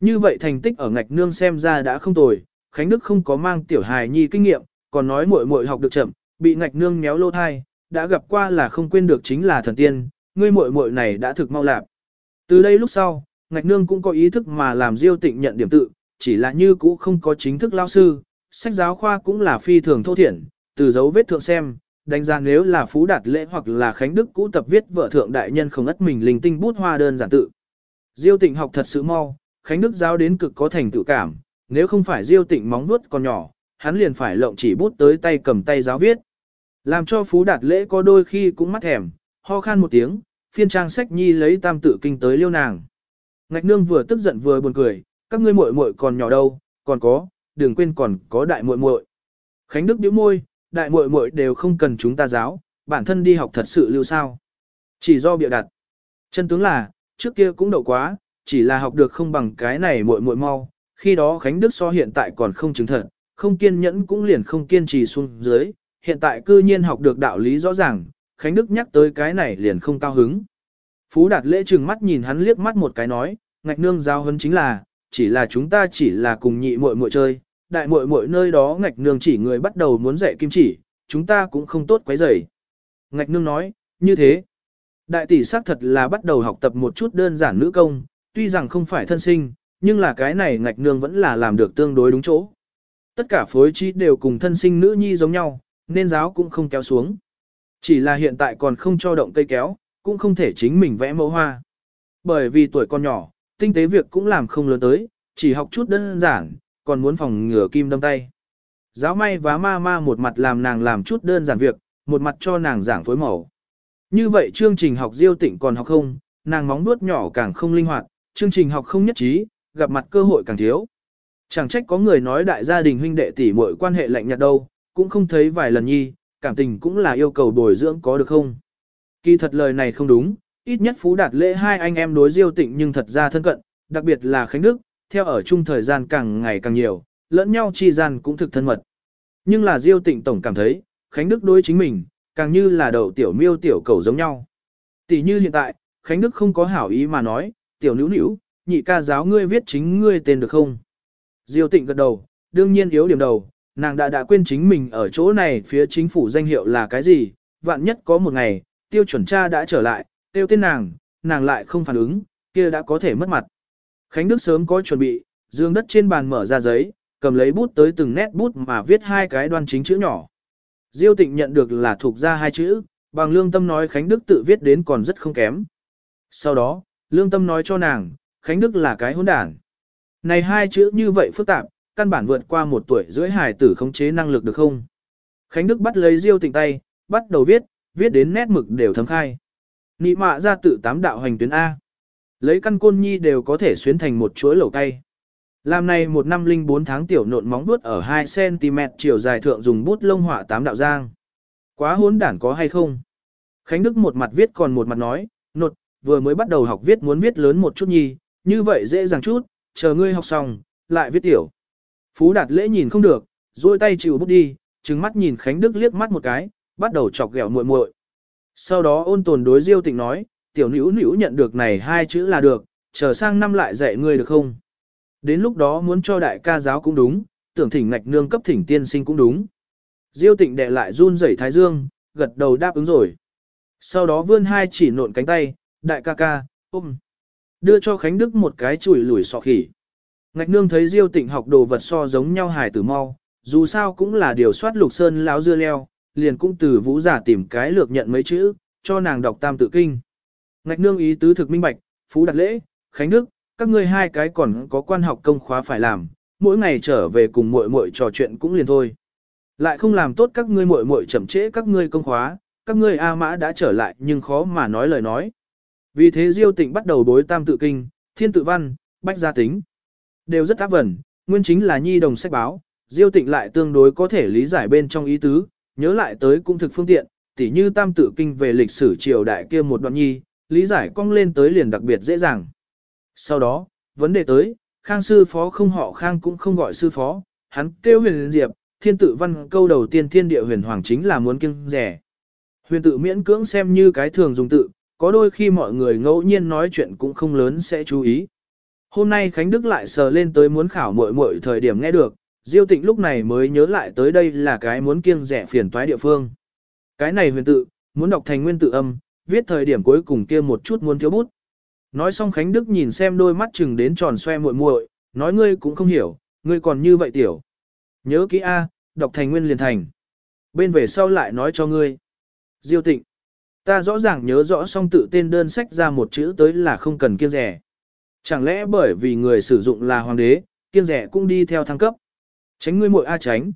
Như vậy thành tích ở ngạch nương xem ra đã không tồi, Khánh Đức không có mang tiểu hài nhi kinh nghiệm, còn nói muội muội học được chậm, bị ngạch nương méo lô thai, đã gặp qua là không quên được chính là thần tiên, ngươi muội muội này đã thực mau lạp. Từ đây lúc sau, ngạch nương cũng có ý thức mà làm Diêu Tịnh nhận điểm tự, chỉ là như cũ không có chính thức lao sư, sách giáo khoa cũng là phi thường thô thiển, từ dấu vết thượng xem, đánh giá nếu là Phú Đạt Lễ hoặc là Khánh Đức cũ tập viết vợ thượng đại nhân không ất mình linh tinh bút hoa đơn giản tự. Diêu Tịnh học thật sự mau, Khánh Đức giáo đến cực có thành tự cảm, nếu không phải Diêu Tịnh móng vuốt còn nhỏ, hắn liền phải lộng chỉ bút tới tay cầm tay giáo viết. Làm cho Phú Đạt Lễ có đôi khi cũng mắt thèm, ho khan một tiếng, phiên trang sách nhi lấy tam tự kinh tới liêu nàng. Ngạch nương vừa tức giận vừa buồn cười, các ngươi muội muội còn nhỏ đâu, còn có, đừng quên còn có đại muội muội. Khánh Đức nhíu môi, đại muội muội đều không cần chúng ta giáo, bản thân đi học thật sự lưu sao. Chỉ do bịa đặt. Chân tướng là, trước kia cũng đậu quá, chỉ là học được không bằng cái này muội muội mau, khi đó Khánh Đức so hiện tại còn không chứng thật, không kiên nhẫn cũng liền không kiên trì xuống dưới, hiện tại cư nhiên học được đạo lý rõ ràng, Khánh Đức nhắc tới cái này liền không cao hứng. Phú Đạt lễ trừng mắt nhìn hắn liếc mắt một cái nói, ngạch nương giao hấn chính là, chỉ là chúng ta chỉ là cùng nhị muội muội chơi, đại muội muội nơi đó ngạch nương chỉ người bắt đầu muốn dạy kim chỉ, chúng ta cũng không tốt quấy rầy. Ngạch nương nói, như thế. Đại tỷ xác thật là bắt đầu học tập một chút đơn giản nữ công, tuy rằng không phải thân sinh, nhưng là cái này ngạch nương vẫn là làm được tương đối đúng chỗ. Tất cả phối trí đều cùng thân sinh nữ nhi giống nhau, nên giáo cũng không kéo xuống. Chỉ là hiện tại còn không cho động cây kéo, cũng không thể chính mình vẽ mẫu hoa. Bởi vì tuổi còn nhỏ, tinh tế việc cũng làm không lớn tới, chỉ học chút đơn giản, còn muốn phòng ngừa kim đâm tay. Giáo may và ma ma một mặt làm nàng làm chút đơn giản việc, một mặt cho nàng giảng phối mẫu. Như vậy chương trình học diêu tịnh còn học không, nàng móng nuốt nhỏ càng không linh hoạt, chương trình học không nhất trí, gặp mặt cơ hội càng thiếu. Chẳng trách có người nói đại gia đình huynh đệ tỷ muội quan hệ lạnh nhạt đâu, cũng không thấy vài lần nhi, cảm tình cũng là yêu cầu bồi dưỡng có được không. Kỳ thật lời này không đúng, ít nhất Phú Đạt Lễ hai anh em đối Diêu Tịnh nhưng thật ra thân cận, đặc biệt là Khánh Đức, theo ở chung thời gian càng ngày càng nhiều, lẫn nhau chi gian cũng thực thân mật. Nhưng là Diêu Tịnh tổng cảm thấy, Khánh Đức đối chính mình, càng như là đầu tiểu miêu tiểu cầu giống nhau. Tỷ như hiện tại, Khánh Đức không có hảo ý mà nói, tiểu nữ nữ, nhị ca giáo ngươi viết chính ngươi tên được không? Diêu Tịnh gật đầu, đương nhiên yếu điểm đầu, nàng đã đã quên chính mình ở chỗ này phía chính phủ danh hiệu là cái gì, vạn nhất có một ngày, tiêu chuẩn cha đã trở lại, tiêu tên nàng, nàng lại không phản ứng, kia đã có thể mất mặt. Khánh Đức sớm có chuẩn bị, dương đất trên bàn mở ra giấy, cầm lấy bút tới từng nét bút mà viết hai cái đoan chính chữ nhỏ. Diêu Tịnh nhận được là thuộc ra hai chữ, bằng lương tâm nói Khánh Đức tự viết đến còn rất không kém. Sau đó, lương tâm nói cho nàng, Khánh Đức là cái hỗn đản. Này hai chữ như vậy phức tạp, căn bản vượt qua một tuổi rưỡi hài tử khống chế năng lực được không? Khánh Đức bắt lấy Diêu Tịnh tay, bắt đầu viết, viết đến nét mực đều thấm khai. Nị mạ ra tự tám đạo hành tuyến A. Lấy căn côn nhi đều có thể xuyến thành một chuỗi lẩu cay. Làm này một năm linh bốn tháng tiểu nộn móng vuốt ở 2cm chiều dài thượng dùng bút lông họa tám đạo giang. Quá hốn đản có hay không? Khánh Đức một mặt viết còn một mặt nói, nột, vừa mới bắt đầu học viết muốn viết lớn một chút nhi, như vậy dễ dàng chút, chờ ngươi học xong, lại viết tiểu. Phú Đạt lễ nhìn không được, duỗi tay chịu bút đi, trừng mắt nhìn Khánh Đức liếc mắt một cái, bắt đầu chọc ghẹo muội muội. Sau đó ôn tồn đối Diêu Tịnh nói, tiểu nữ nữ nhận được này hai chữ là được, chờ sang năm lại dạy ngươi được không? Đến lúc đó muốn cho đại ca giáo cũng đúng, tưởng thỉnh ngạch nương cấp thỉnh tiên sinh cũng đúng. Diêu Tịnh đệ lại run rẩy thái dương, gật đầu đáp ứng rồi. Sau đó vươn hai chỉ nộn cánh tay, đại ca ca, ôm. Đưa cho Khánh Đức một cái chùi lùi sọ khỉ. Ngạch nương thấy Diêu Tịnh học đồ vật so giống nhau hài tử mau, dù sao cũng là điều soát lục sơn láo dưa leo, liền cũng từ vũ giả tìm cái lược nhận mấy chữ, cho nàng đọc tam tự kinh. Ngạch nương ý tứ thực minh bạch, phú đặt lễ, Khánh Đức, các ngươi hai cái còn có quan học công khóa phải làm, mỗi ngày trở về cùng muội muội trò chuyện cũng liền thôi. Lại không làm tốt các ngươi muội muội chậm trễ các ngươi công khóa, các ngươi A Mã đã trở lại nhưng khó mà nói lời nói. Vì thế Diêu Tịnh bắt đầu đối tam tự kinh, thiên tự văn, bách gia tính. Đều rất áp vẩn, nguyên chính là nhi đồng sách báo, Diêu Tịnh lại tương đối có thể lý giải bên trong ý tứ, nhớ lại tới cũng thực phương tiện, tỉ như tam tự kinh về lịch sử triều đại kia một đoạn nhi, lý giải cong lên tới liền đặc biệt dễ dàng. Sau đó, vấn đề tới, Khang sư phó không họ Khang cũng không gọi sư phó, hắn kêu huyền diệp, thiên tự văn câu đầu tiên thiên địa huyền hoàng chính là muốn kiêng rẻ. Huyền tự miễn cưỡng xem như cái thường dùng tự, có đôi khi mọi người ngẫu nhiên nói chuyện cũng không lớn sẽ chú ý. Hôm nay Khánh Đức lại sờ lên tới muốn khảo muội muội thời điểm nghe được, Diêu Tịnh lúc này mới nhớ lại tới đây là cái muốn kiêng rẻ phiền toái địa phương. Cái này huyền tự, muốn đọc thành nguyên tự âm, viết thời điểm cuối cùng kia một chút muốn thiếu bút. Nói xong Khánh Đức nhìn xem đôi mắt chừng đến tròn xoe muội muội, nói ngươi cũng không hiểu, ngươi còn như vậy tiểu. Nhớ kỹ A, đọc thành nguyên liền thành. Bên về sau lại nói cho ngươi. Diêu tịnh. Ta rõ ràng nhớ rõ xong tự tên đơn sách ra một chữ tới là không cần kiêng rẻ. Chẳng lẽ bởi vì người sử dụng là hoàng đế, kiêng rẻ cũng đi theo thăng cấp. Tránh ngươi muội A tránh.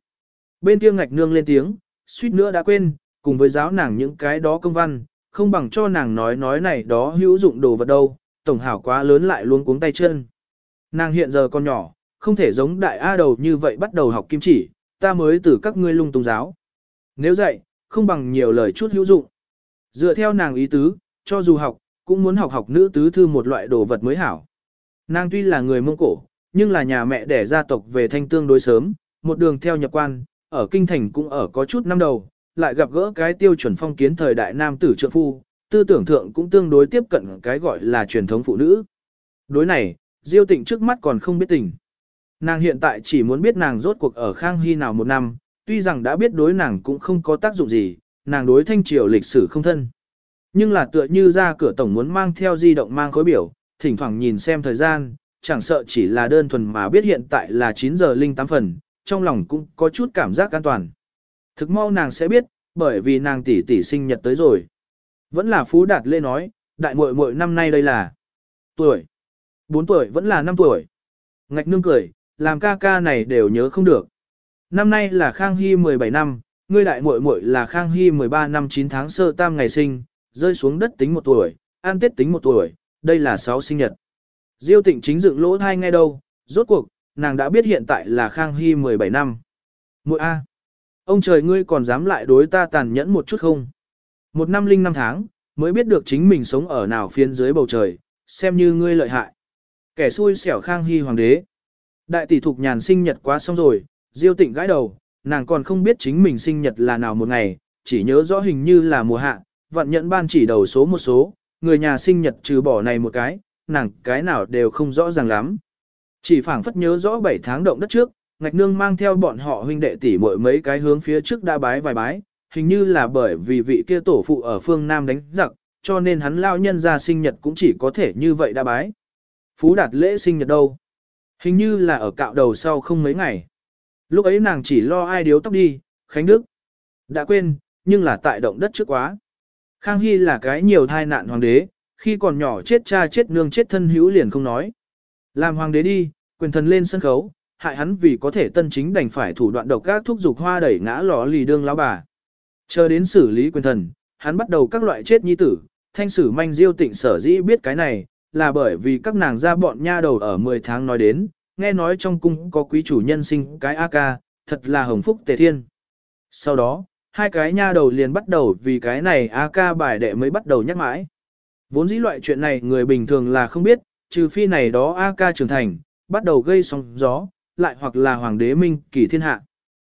Bên kia ngạch nương lên tiếng, suýt nữa đã quên, cùng với giáo nàng những cái đó công văn, không bằng cho nàng nói nói này đó hữu dụng đồ vật đâu, tổng hảo quá lớn lại luôn cuống tay chân. Nàng hiện giờ còn nhỏ, không thể giống đại A đầu như vậy bắt đầu học kim chỉ, ta mới từ các ngươi lung tung giáo. Nếu dạy, không bằng nhiều lời chút hữu dụng. Dựa theo nàng ý tứ, cho dù học, cũng muốn học học nữ tứ thư một loại đồ vật mới hảo. Nàng tuy là người Mông Cổ, nhưng là nhà mẹ đẻ gia tộc về thanh tương đối sớm, một đường theo nhập quan, ở kinh thành cũng ở có chút năm đầu, lại gặp gỡ cái tiêu chuẩn phong kiến thời đại nam tử trượng phu, tư tưởng thượng cũng tương đối tiếp cận cái gọi là truyền thống phụ nữ. Đối này, Diêu Tịnh trước mắt còn không biết tình. Nàng hiện tại chỉ muốn biết nàng rốt cuộc ở Khang Hy nào một năm, tuy rằng đã biết đối nàng cũng không có tác dụng gì, nàng đối thanh triều lịch sử không thân. Nhưng là tựa như ra cửa tổng muốn mang theo di động mang khối biểu, thỉnh thoảng nhìn xem thời gian, chẳng sợ chỉ là đơn thuần mà biết hiện tại là 9 giờ linh 8 phần, trong lòng cũng có chút cảm giác an toàn. Thực mau nàng sẽ biết, bởi vì nàng tỷ tỷ sinh nhật tới rồi. Vẫn là Phú Đạt Lê nói, đại muội muội năm nay đây là tuổi. 4 tuổi vẫn là 5 tuổi. Ngạch nương cười, làm ca ca này đều nhớ không được. Năm nay là Khang Hy 17 năm, ngươi đại muội muội là Khang Hy 13 năm 9 tháng sơ tam ngày sinh, rơi xuống đất tính một tuổi, an tết tính một tuổi, đây là 6 sinh nhật. Diêu tịnh chính dựng lỗ thai ngay đâu, rốt cuộc, nàng đã biết hiện tại là Khang Hy 17 năm. Muội A. Ông trời ngươi còn dám lại đối ta tàn nhẫn một chút không? Một năm linh năm tháng, mới biết được chính mình sống ở nào phiên dưới bầu trời, xem như ngươi lợi hại. Kẻ xui xẻo khang hy hoàng đế. Đại tỷ thục nhàn sinh nhật quá xong rồi, diêu tịnh gãi đầu, nàng còn không biết chính mình sinh nhật là nào một ngày, chỉ nhớ rõ hình như là mùa hạ, vận nhận ban chỉ đầu số một số, người nhà sinh nhật trừ bỏ này một cái, nàng cái nào đều không rõ ràng lắm. Chỉ phảng phất nhớ rõ 7 tháng động đất trước, ngạch nương mang theo bọn họ huynh đệ tỷ muội mấy cái hướng phía trước đã bái vài bái, hình như là bởi vì vị kia tổ phụ ở phương Nam đánh giặc, cho nên hắn lao nhân ra sinh nhật cũng chỉ có thể như vậy đã bái. Phú đạt lễ sinh nhật đâu? Hình như là ở cạo đầu sau không mấy ngày. Lúc ấy nàng chỉ lo ai điếu tóc đi, Khánh Đức. Đã quên, nhưng là tại động đất trước quá. Khang Hy là cái nhiều thai nạn hoàng đế, khi còn nhỏ chết cha chết nương chết thân hữu liền không nói. Làm hoàng đế đi, quyền thần lên sân khấu, hại hắn vì có thể tân chính đành phải thủ đoạn độc các thúc dục hoa đẩy ngã lò lì đương lão bà. Chờ đến xử lý quyền thần, hắn bắt đầu các loại chết nhi tử, thanh sử manh diêu tịnh sở dĩ biết cái này, là bởi vì các nàng ra bọn nha đầu ở 10 tháng nói đến, nghe nói trong cung có quý chủ nhân sinh cái A ca, thật là hồng phúc tề thiên. Sau đó, hai cái nha đầu liền bắt đầu vì cái này A ca bài đệ mới bắt đầu nhắc mãi. Vốn dĩ loại chuyện này người bình thường là không biết, trừ phi này đó A ca trưởng thành, bắt đầu gây sóng gió, lại hoặc là hoàng đế minh kỳ thiên hạ.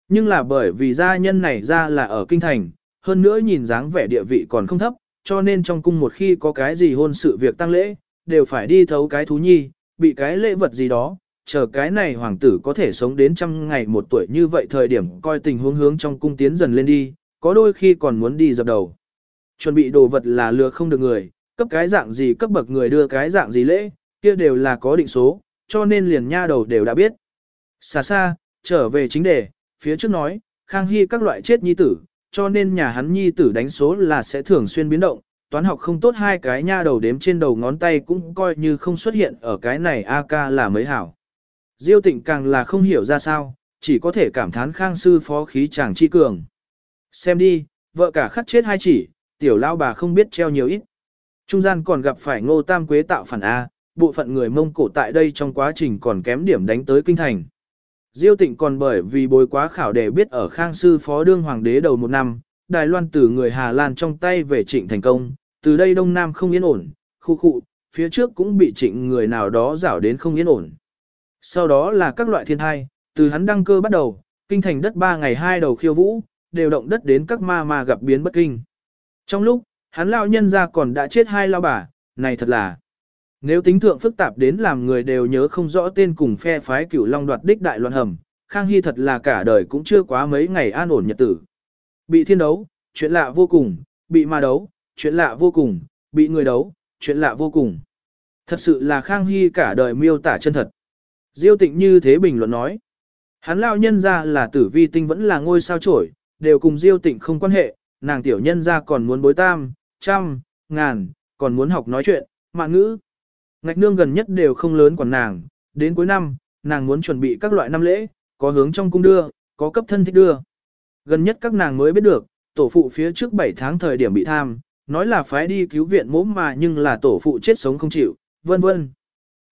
Nhưng là bởi vì gia nhân này ra là ở kinh thành, hơn nữa nhìn dáng vẻ địa vị còn không thấp, cho nên trong cung một khi có cái gì hôn sự việc tăng lễ, đều phải đi thấu cái thú nhi, bị cái lễ vật gì đó, chờ cái này hoàng tử có thể sống đến trăm ngày một tuổi như vậy thời điểm coi tình huống hướng trong cung tiến dần lên đi, có đôi khi còn muốn đi dập đầu. Chuẩn bị đồ vật là lừa không được người, cấp cái dạng gì cấp bậc người đưa cái dạng gì lễ, kia đều là có định số, cho nên liền nha đầu đều đã biết. Xa xa, trở về chính đề, phía trước nói, Khang Hy các loại chết nhi tử, cho nên nhà hắn nhi tử đánh số là sẽ thường xuyên biến động, toán học không tốt hai cái nha đầu đếm trên đầu ngón tay cũng coi như không xuất hiện ở cái này AK là mấy hảo. Diêu tịnh càng là không hiểu ra sao, chỉ có thể cảm thán khang sư phó khí chàng chi cường. Xem đi, vợ cả khắc chết hai chỉ, tiểu lao bà không biết treo nhiều ít. Trung gian còn gặp phải ngô tam quế tạo phản A, bộ phận người Mông Cổ tại đây trong quá trình còn kém điểm đánh tới kinh thành. Diêu tịnh còn bởi vì bồi quá khảo để biết ở khang sư phó đương hoàng đế đầu một năm, Đài Loan từ người Hà Lan trong tay về trịnh thành công, từ đây Đông Nam không yên ổn, khu khu, phía trước cũng bị trịnh người nào đó rảo đến không yên ổn. Sau đó là các loại thiên thai, từ hắn đăng cơ bắt đầu, kinh thành đất ba ngày hai đầu khiêu vũ, đều động đất đến các ma ma gặp biến bất kinh. Trong lúc, hắn lão nhân ra còn đã chết hai lao bà, này thật là. Nếu tính thượng phức tạp đến làm người đều nhớ không rõ tên cùng phe phái cửu long đoạt đích đại loạn hầm, Khang Hy thật là cả đời cũng chưa quá mấy ngày an ổn nhật tử. Bị thiên đấu, chuyện lạ vô cùng, bị ma đấu, chuyện lạ vô cùng, bị người đấu, chuyện lạ vô cùng. Thật sự là Khang Hy cả đời miêu tả chân thật. Diêu tịnh như thế bình luận nói. Hắn lao nhân ra là tử vi tinh vẫn là ngôi sao trổi, đều cùng Diêu tịnh không quan hệ, nàng tiểu nhân ra còn muốn bối tam, trăm, ngàn, còn muốn học nói chuyện, mạng ngữ. Ngạch nương gần nhất đều không lớn quản nàng, đến cuối năm, nàng muốn chuẩn bị các loại năm lễ, có hướng trong cung đưa, có cấp thân thích đưa. Gần nhất các nàng mới biết được, tổ phụ phía trước 7 tháng thời điểm bị tham, nói là phải đi cứu viện mốm mà nhưng là tổ phụ chết sống không chịu, vân vân.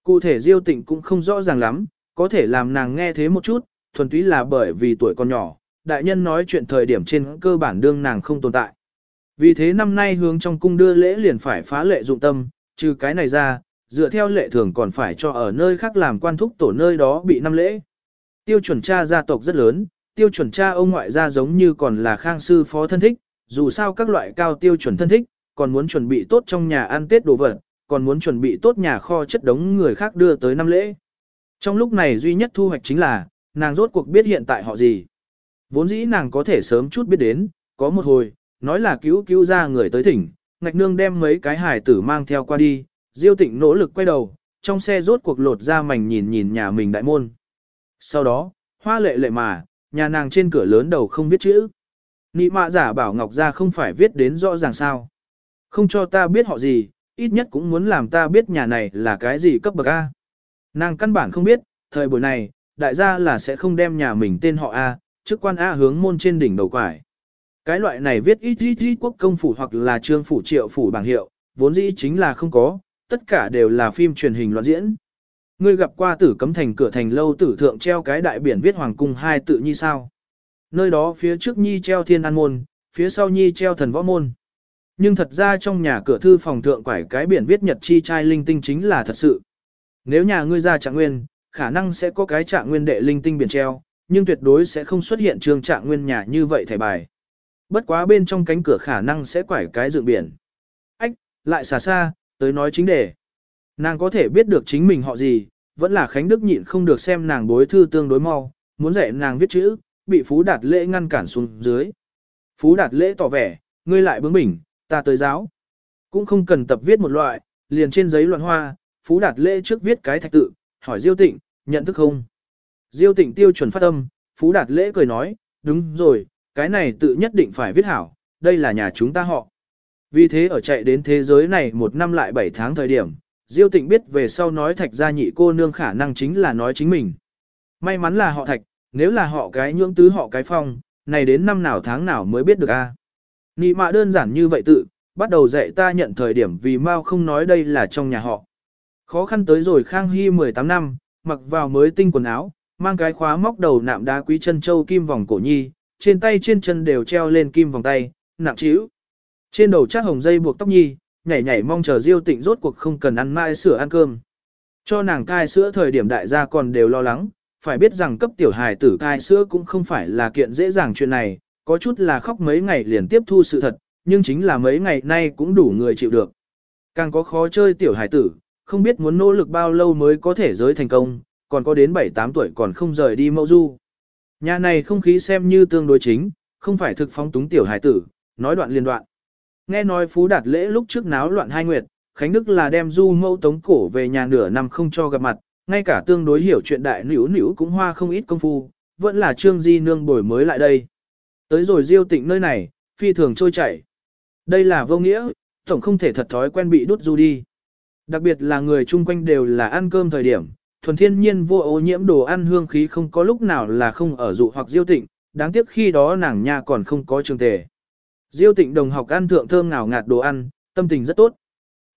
Cụ thể Diêu Tịnh cũng không rõ ràng lắm, có thể làm nàng nghe thế một chút, thuần túy là bởi vì tuổi còn nhỏ, đại nhân nói chuyện thời điểm trên cơ bản đương nàng không tồn tại. Vì thế năm nay hướng trong cung đưa lễ liền phải phá lệ dụng tâm, trừ cái này ra, dựa theo lệ thường còn phải cho ở nơi khác làm quan thúc tổ nơi đó bị năm lễ. Tiêu chuẩn cha gia tộc rất lớn, tiêu chuẩn cha ông ngoại gia giống như còn là khang sư phó thân thích, dù sao các loại cao tiêu chuẩn thân thích, còn muốn chuẩn bị tốt trong nhà ăn Tết đồ vật, còn muốn chuẩn bị tốt nhà kho chất đống người khác đưa tới năm lễ. Trong lúc này duy nhất thu hoạch chính là, nàng rốt cuộc biết hiện tại họ gì. Vốn dĩ nàng có thể sớm chút biết đến, có một hồi, nói là cứu cứu ra người tới thỉnh, ngạch nương đem mấy cái hải tử mang theo qua đi, diêu tịnh nỗ lực quay đầu, trong xe rốt cuộc lột ra mảnh nhìn nhìn nhà mình đại môn. Sau đó, hoa lệ lệ mà, nhà nàng trên cửa lớn đầu không viết chữ. Nị mạ giả bảo Ngọc ra không phải viết đến rõ ràng sao. Không cho ta biết họ gì, ít nhất cũng muốn làm ta biết nhà này là cái gì cấp bậc A. Nàng căn bản không biết, thời buổi này, đại gia là sẽ không đem nhà mình tên họ A, chức quan A hướng môn trên đỉnh đầu quải. Cái loại này viết ít ít ít quốc công phủ hoặc là trương phủ triệu phủ bảng hiệu, vốn dĩ chính là không có, tất cả đều là phim truyền hình loạn diễn. Ngươi gặp qua tử cấm thành cửa thành lâu tử thượng treo cái đại biển viết hoàng cung hai tự nhi sao. Nơi đó phía trước nhi treo thiên an môn, phía sau nhi treo thần võ môn. Nhưng thật ra trong nhà cửa thư phòng thượng quải cái biển viết nhật chi trai linh tinh chính là thật sự. Nếu nhà ngươi ra trạng nguyên, khả năng sẽ có cái trạng nguyên đệ linh tinh biển treo, nhưng tuyệt đối sẽ không xuất hiện trường trạng nguyên nhà như vậy thẻ bài. Bất quá bên trong cánh cửa khả năng sẽ quải cái dựng biển. Ách, lại xa xa, tới nói chính đề. Nàng có thể biết được chính mình họ gì, vẫn là Khánh Đức nhịn không được xem nàng bối thư tương đối mau, muốn dạy nàng viết chữ, bị Phú Đạt Lễ ngăn cản xuống dưới. Phú Đạt Lễ tỏ vẻ, ngươi lại bướng bỉnh, ta tới giáo. Cũng không cần tập viết một loại, liền trên giấy loạn hoa, Phú Đạt lễ trước viết cái thạch tự, hỏi Diêu Tịnh, nhận thức không? Diêu Tịnh tiêu chuẩn phát âm, Phú Đạt lễ cười nói, đúng rồi, cái này tự nhất định phải viết hảo, đây là nhà chúng ta họ. Vì thế ở chạy đến thế giới này một năm lại bảy tháng thời điểm, Diêu Tịnh biết về sau nói thạch gia nhị cô nương khả năng chính là nói chính mình. May mắn là họ thạch, nếu là họ cái nhưỡng tứ họ cái phong, này đến năm nào tháng nào mới biết được a. Nị mạ đơn giản như vậy tự, bắt đầu dạy ta nhận thời điểm vì mau không nói đây là trong nhà họ. Khó khăn tới rồi Khang Hy 18 năm, mặc vào mới tinh quần áo, mang cái khóa móc đầu nạm đá quý chân châu kim vòng cổ nhi, trên tay trên chân đều treo lên kim vòng tay, nặng chịu. Trên đầu chắc hồng dây buộc tóc nhi, nhảy nhảy mong chờ Diêu Tịnh rốt cuộc không cần ăn mai sữa ăn cơm. Cho nàng cai sữa thời điểm đại gia còn đều lo lắng, phải biết rằng cấp tiểu hài tử cai sữa cũng không phải là kiện dễ dàng chuyện này, có chút là khóc mấy ngày liền tiếp thu sự thật, nhưng chính là mấy ngày nay cũng đủ người chịu được. Càng có khó chơi tiểu hài tử, không biết muốn nỗ lực bao lâu mới có thể giới thành công, còn có đến 7-8 tuổi còn không rời đi mẫu du. Nhà này không khí xem như tương đối chính, không phải thực phóng túng tiểu hài tử, nói đoạn liên đoạn. Nghe nói Phú Đạt lễ lúc trước náo loạn hai nguyệt, Khánh Đức là đem du mẫu tống cổ về nhà nửa năm không cho gặp mặt, ngay cả tương đối hiểu chuyện đại nữ nữ cũng hoa không ít công phu, vẫn là trương di nương bồi mới lại đây. Tới rồi diêu tịnh nơi này, phi thường trôi chảy. Đây là vô nghĩa, tổng không thể thật thói quen bị đút du đi. Đặc biệt là người chung quanh đều là ăn cơm thời điểm, thuần thiên nhiên vô ô nhiễm đồ ăn hương khí không có lúc nào là không ở dụ hoặc diêu tịnh, đáng tiếc khi đó nàng nha còn không có trường tề. Diêu tịnh đồng học ăn thượng thơm ngào ngạt đồ ăn, tâm tình rất tốt.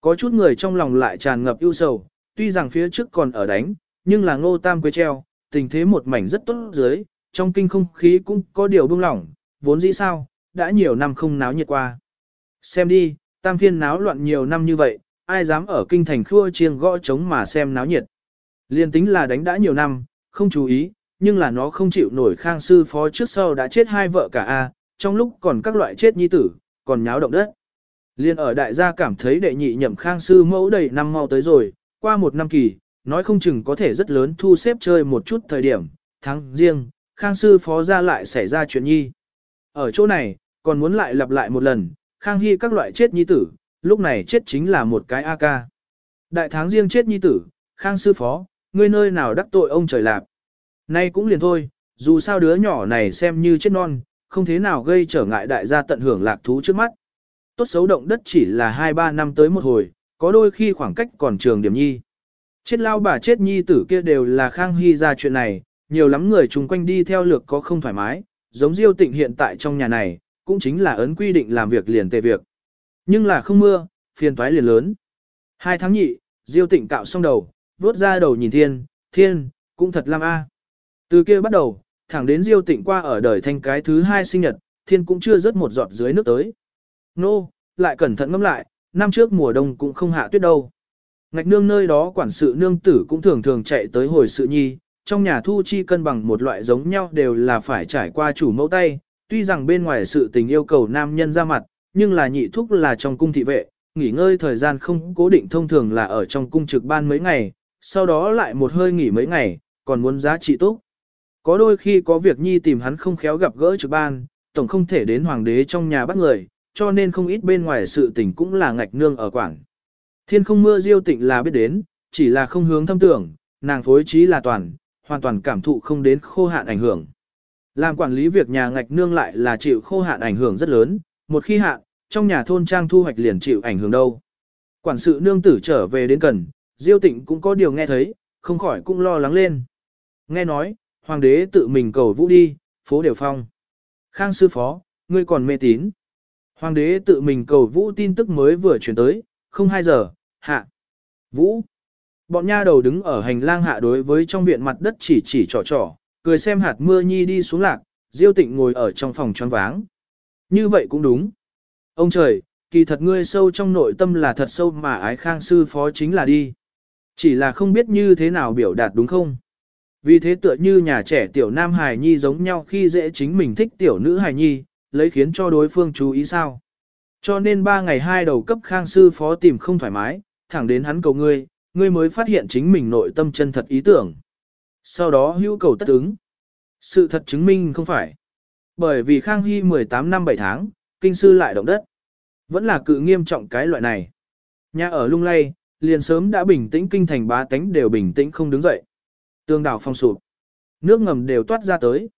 Có chút người trong lòng lại tràn ngập ưu sầu, tuy rằng phía trước còn ở đánh, nhưng là ngô tam quê treo, tình thế một mảnh rất tốt dưới, trong kinh không khí cũng có điều buông lỏng, vốn dĩ sao, đã nhiều năm không náo nhiệt qua. Xem đi, tam phiên náo loạn nhiều năm như vậy, ai dám ở kinh thành khua chiêng gõ trống mà xem náo nhiệt. Liên tính là đánh đã nhiều năm, không chú ý, nhưng là nó không chịu nổi khang sư phó trước sau đã chết hai vợ cả A, trong lúc còn các loại chết nhi tử, còn nháo động đất. Liên ở đại gia cảm thấy đệ nhị nhậm khang sư mẫu đầy năm mau tới rồi, qua một năm kỳ, nói không chừng có thể rất lớn thu xếp chơi một chút thời điểm, tháng riêng, khang sư phó ra lại xảy ra chuyện nhi. Ở chỗ này, còn muốn lại lặp lại một lần, khang hy các loại chết nhi tử, lúc này chết chính là một cái AK. Đại tháng riêng chết nhi tử, khang sư phó, ngươi nơi nào đắc tội ông trời lạp. Nay cũng liền thôi, dù sao đứa nhỏ này xem như chết non, không thế nào gây trở ngại đại gia tận hưởng lạc thú trước mắt. Tốt xấu động đất chỉ là 2-3 năm tới một hồi, có đôi khi khoảng cách còn trường điểm nhi. Chết lao bà chết nhi tử kia đều là khang hy ra chuyện này, nhiều lắm người chung quanh đi theo lược có không thoải mái, giống diêu tịnh hiện tại trong nhà này, cũng chính là ấn quy định làm việc liền tề việc. Nhưng là không mưa, phiền toái liền lớn. Hai tháng nhị, diêu tịnh cạo xong đầu, vốt ra đầu nhìn thiên, thiên, cũng thật lam a. Từ kia bắt đầu, thẳng đến diêu tịnh qua ở đời thanh cái thứ hai sinh nhật, thiên cũng chưa rớt một giọt dưới nước tới. Nô, lại cẩn thận ngâm lại, năm trước mùa đông cũng không hạ tuyết đâu. Ngạch nương nơi đó quản sự nương tử cũng thường thường chạy tới hồi sự nhi, trong nhà thu chi cân bằng một loại giống nhau đều là phải trải qua chủ mẫu tay, tuy rằng bên ngoài sự tình yêu cầu nam nhân ra mặt, nhưng là nhị thúc là trong cung thị vệ, nghỉ ngơi thời gian không cố định thông thường là ở trong cung trực ban mấy ngày, sau đó lại một hơi nghỉ mấy ngày, còn muốn giá trị tốt. Có đôi khi có việc nhi tìm hắn không khéo gặp gỡ trực ban, tổng không thể đến hoàng đế trong nhà bắt người, cho nên không ít bên ngoài sự tình cũng là ngạch nương ở quảng. Thiên không mưa diêu tịnh là biết đến, chỉ là không hướng thâm tưởng, nàng phối trí là toàn, hoàn toàn cảm thụ không đến khô hạn ảnh hưởng. Làm quản lý việc nhà ngạch nương lại là chịu khô hạn ảnh hưởng rất lớn, một khi hạn, trong nhà thôn trang thu hoạch liền chịu ảnh hưởng đâu. Quản sự nương tử trở về đến cần, diêu tịnh cũng có điều nghe thấy, không khỏi cũng lo lắng lên. Nghe nói, hoàng đế tự mình cầu vũ đi, phố đều phong. Khang sư phó, ngươi còn mê tín. Hoàng đế tự mình cầu vũ tin tức mới vừa chuyển tới, không hai giờ, hạ. Vũ. Bọn nha đầu đứng ở hành lang hạ đối với trong viện mặt đất chỉ chỉ trò trò, cười xem hạt mưa nhi đi xuống lạc, diêu tịnh ngồi ở trong phòng tròn váng. Như vậy cũng đúng. Ông trời, kỳ thật ngươi sâu trong nội tâm là thật sâu mà ái khang sư phó chính là đi. Chỉ là không biết như thế nào biểu đạt đúng không? Vì thế tựa như nhà trẻ tiểu nam hài nhi giống nhau khi dễ chính mình thích tiểu nữ hài nhi, lấy khiến cho đối phương chú ý sao. Cho nên ba ngày hai đầu cấp khang sư phó tìm không thoải mái, thẳng đến hắn cầu ngươi, ngươi mới phát hiện chính mình nội tâm chân thật ý tưởng. Sau đó hữu cầu tất ứng. Sự thật chứng minh không phải. Bởi vì Khang Hy 18 năm 7 tháng, kinh sư lại động đất. Vẫn là cự nghiêm trọng cái loại này. Nhà ở lung lay, liền sớm đã bình tĩnh kinh thành bá tánh đều bình tĩnh không đứng dậy. Tương đảo phong sụp, nước ngầm đều toát ra tới.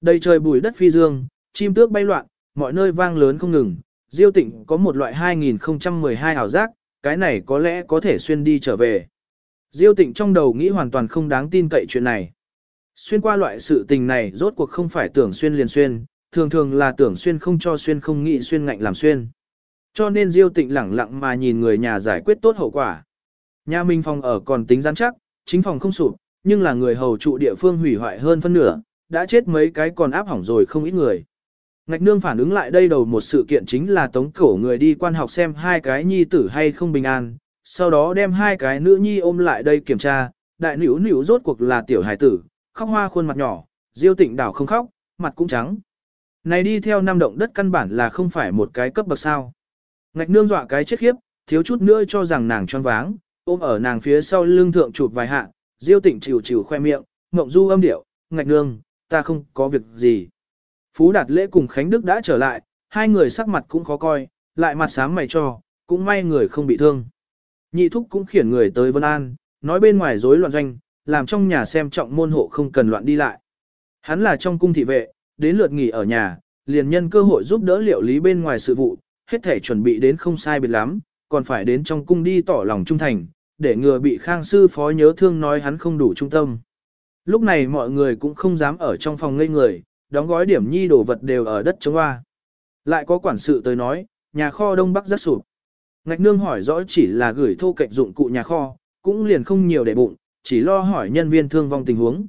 Đầy trời bùi đất phi dương, chim tước bay loạn, mọi nơi vang lớn không ngừng. Diêu tịnh có một loại 2012 ảo giác, cái này có lẽ có thể xuyên đi trở về. Diêu tịnh trong đầu nghĩ hoàn toàn không đáng tin cậy chuyện này. Xuyên qua loại sự tình này rốt cuộc không phải tưởng xuyên liền xuyên, thường thường là tưởng xuyên không cho xuyên không nghĩ xuyên ngạnh làm xuyên. Cho nên Diêu tịnh lẳng lặng mà nhìn người nhà giải quyết tốt hậu quả. Nhà Minh phòng ở còn tính rắn chắc, chính phòng không sụp, nhưng là người hầu trụ địa phương hủy hoại hơn phân nửa, đã chết mấy cái còn áp hỏng rồi không ít người. Ngạch nương phản ứng lại đây đầu một sự kiện chính là tống cổ người đi quan học xem hai cái nhi tử hay không bình an, sau đó đem hai cái nữ nhi ôm lại đây kiểm tra, đại nữ nữ rốt cuộc là tiểu hải tử, khóc hoa khuôn mặt nhỏ, diêu tịnh đảo không khóc, mặt cũng trắng. Này đi theo năm động đất căn bản là không phải một cái cấp bậc sao. Ngạch nương dọa cái chết khiếp, thiếu chút nữa cho rằng nàng choáng váng, ôm ở nàng phía sau lưng thượng chụp vài hạ, diêu tịnh chịu chịu khoe miệng, ngộng du âm điệu, ngạch nương, ta không có việc gì. Phú Đạt Lễ cùng Khánh Đức đã trở lại, hai người sắc mặt cũng khó coi, lại mặt sáng mày cho, cũng may người không bị thương. Nhị thúc cũng khiển người tới Vân An, nói bên ngoài rối loạn doanh, làm trong nhà xem trọng môn hộ không cần loạn đi lại. Hắn là trong cung thị vệ, đến lượt nghỉ ở nhà, liền nhân cơ hội giúp đỡ liệu lý bên ngoài sự vụ, hết thể chuẩn bị đến không sai biệt lắm, còn phải đến trong cung đi tỏ lòng trung thành, để ngừa bị khang sư phó nhớ thương nói hắn không đủ trung tâm. Lúc này mọi người cũng không dám ở trong phòng ngây người, đóng gói điểm nhi đồ vật đều ở đất chống hoa. Lại có quản sự tới nói, nhà kho đông bắc rất sụp. Ngạch nương hỏi rõ chỉ là gửi thô cạnh dụng cụ nhà kho, cũng liền không nhiều để bụng, chỉ lo hỏi nhân viên thương vong tình huống.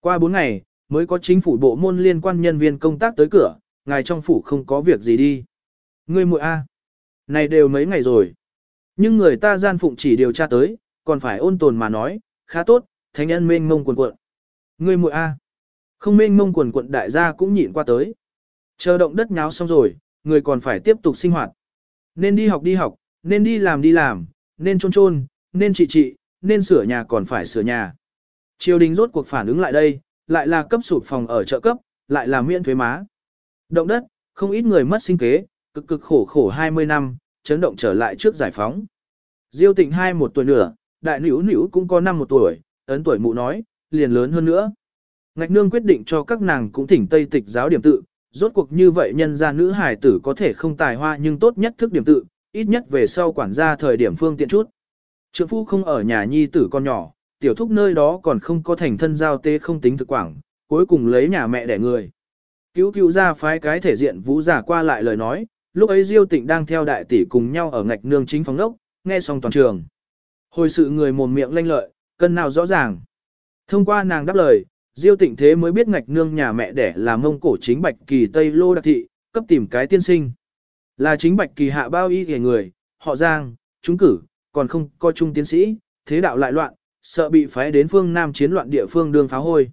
Qua 4 ngày, mới có chính phủ bộ môn liên quan nhân viên công tác tới cửa, ngài trong phủ không có việc gì đi. Ngươi muội A. Này đều mấy ngày rồi. Nhưng người ta gian phụng chỉ điều tra tới, còn phải ôn tồn mà nói, khá tốt, thánh nhân mênh mông quần cuộn. người muội A. Không mênh mông quần cuộn đại gia cũng nhịn qua tới. Chờ động đất nháo xong rồi, người còn phải tiếp tục sinh hoạt. Nên đi học đi học, nên đi làm đi làm, nên trôn trôn, nên trị trị, nên sửa nhà còn phải sửa nhà. Triều đình rốt cuộc phản ứng lại đây, lại là cấp sụp phòng ở trợ cấp, lại là miễn thuế má. Động đất, không ít người mất sinh kế, cực cực khổ khổ 20 năm, chấn động trở lại trước giải phóng. Diêu tịnh hai một tuổi nửa, đại nữ nữ cũng có năm một tuổi, ấn tuổi mụ nói, liền lớn hơn nữa. Ngạch nương quyết định cho các nàng cũng thỉnh Tây tịch giáo điểm tự, rốt cuộc như vậy nhân gia nữ hài tử có thể không tài hoa nhưng tốt nhất thức điểm tự, ít nhất về sau quản gia thời điểm phương tiện chút. Trượng phu không ở nhà nhi tử con nhỏ, tiểu thúc nơi đó còn không có thành thân giao tế không tính thực quảng, cuối cùng lấy nhà mẹ đẻ người. Cứu cứu ra phái cái thể diện vũ giả qua lại lời nói, lúc ấy Diêu Tịnh đang theo đại tỷ cùng nhau ở ngạch nương chính phòng đốc, nghe xong toàn trường. Hồi sự người mồm miệng lanh lợi, cân nào rõ ràng. Thông qua nàng đáp lời, Diêu Tịnh thế mới biết ngạch nương nhà mẹ đẻ là mông cổ chính bạch kỳ Tây Lô Đặc Thị, cấp tìm cái tiên sinh. Là chính bạch kỳ hạ bao y hề người, họ giang, chúng cử, còn không có trung tiến sĩ, thế đạo lại loạn, sợ bị phái đến phương Nam chiến loạn địa phương đường phá hôi.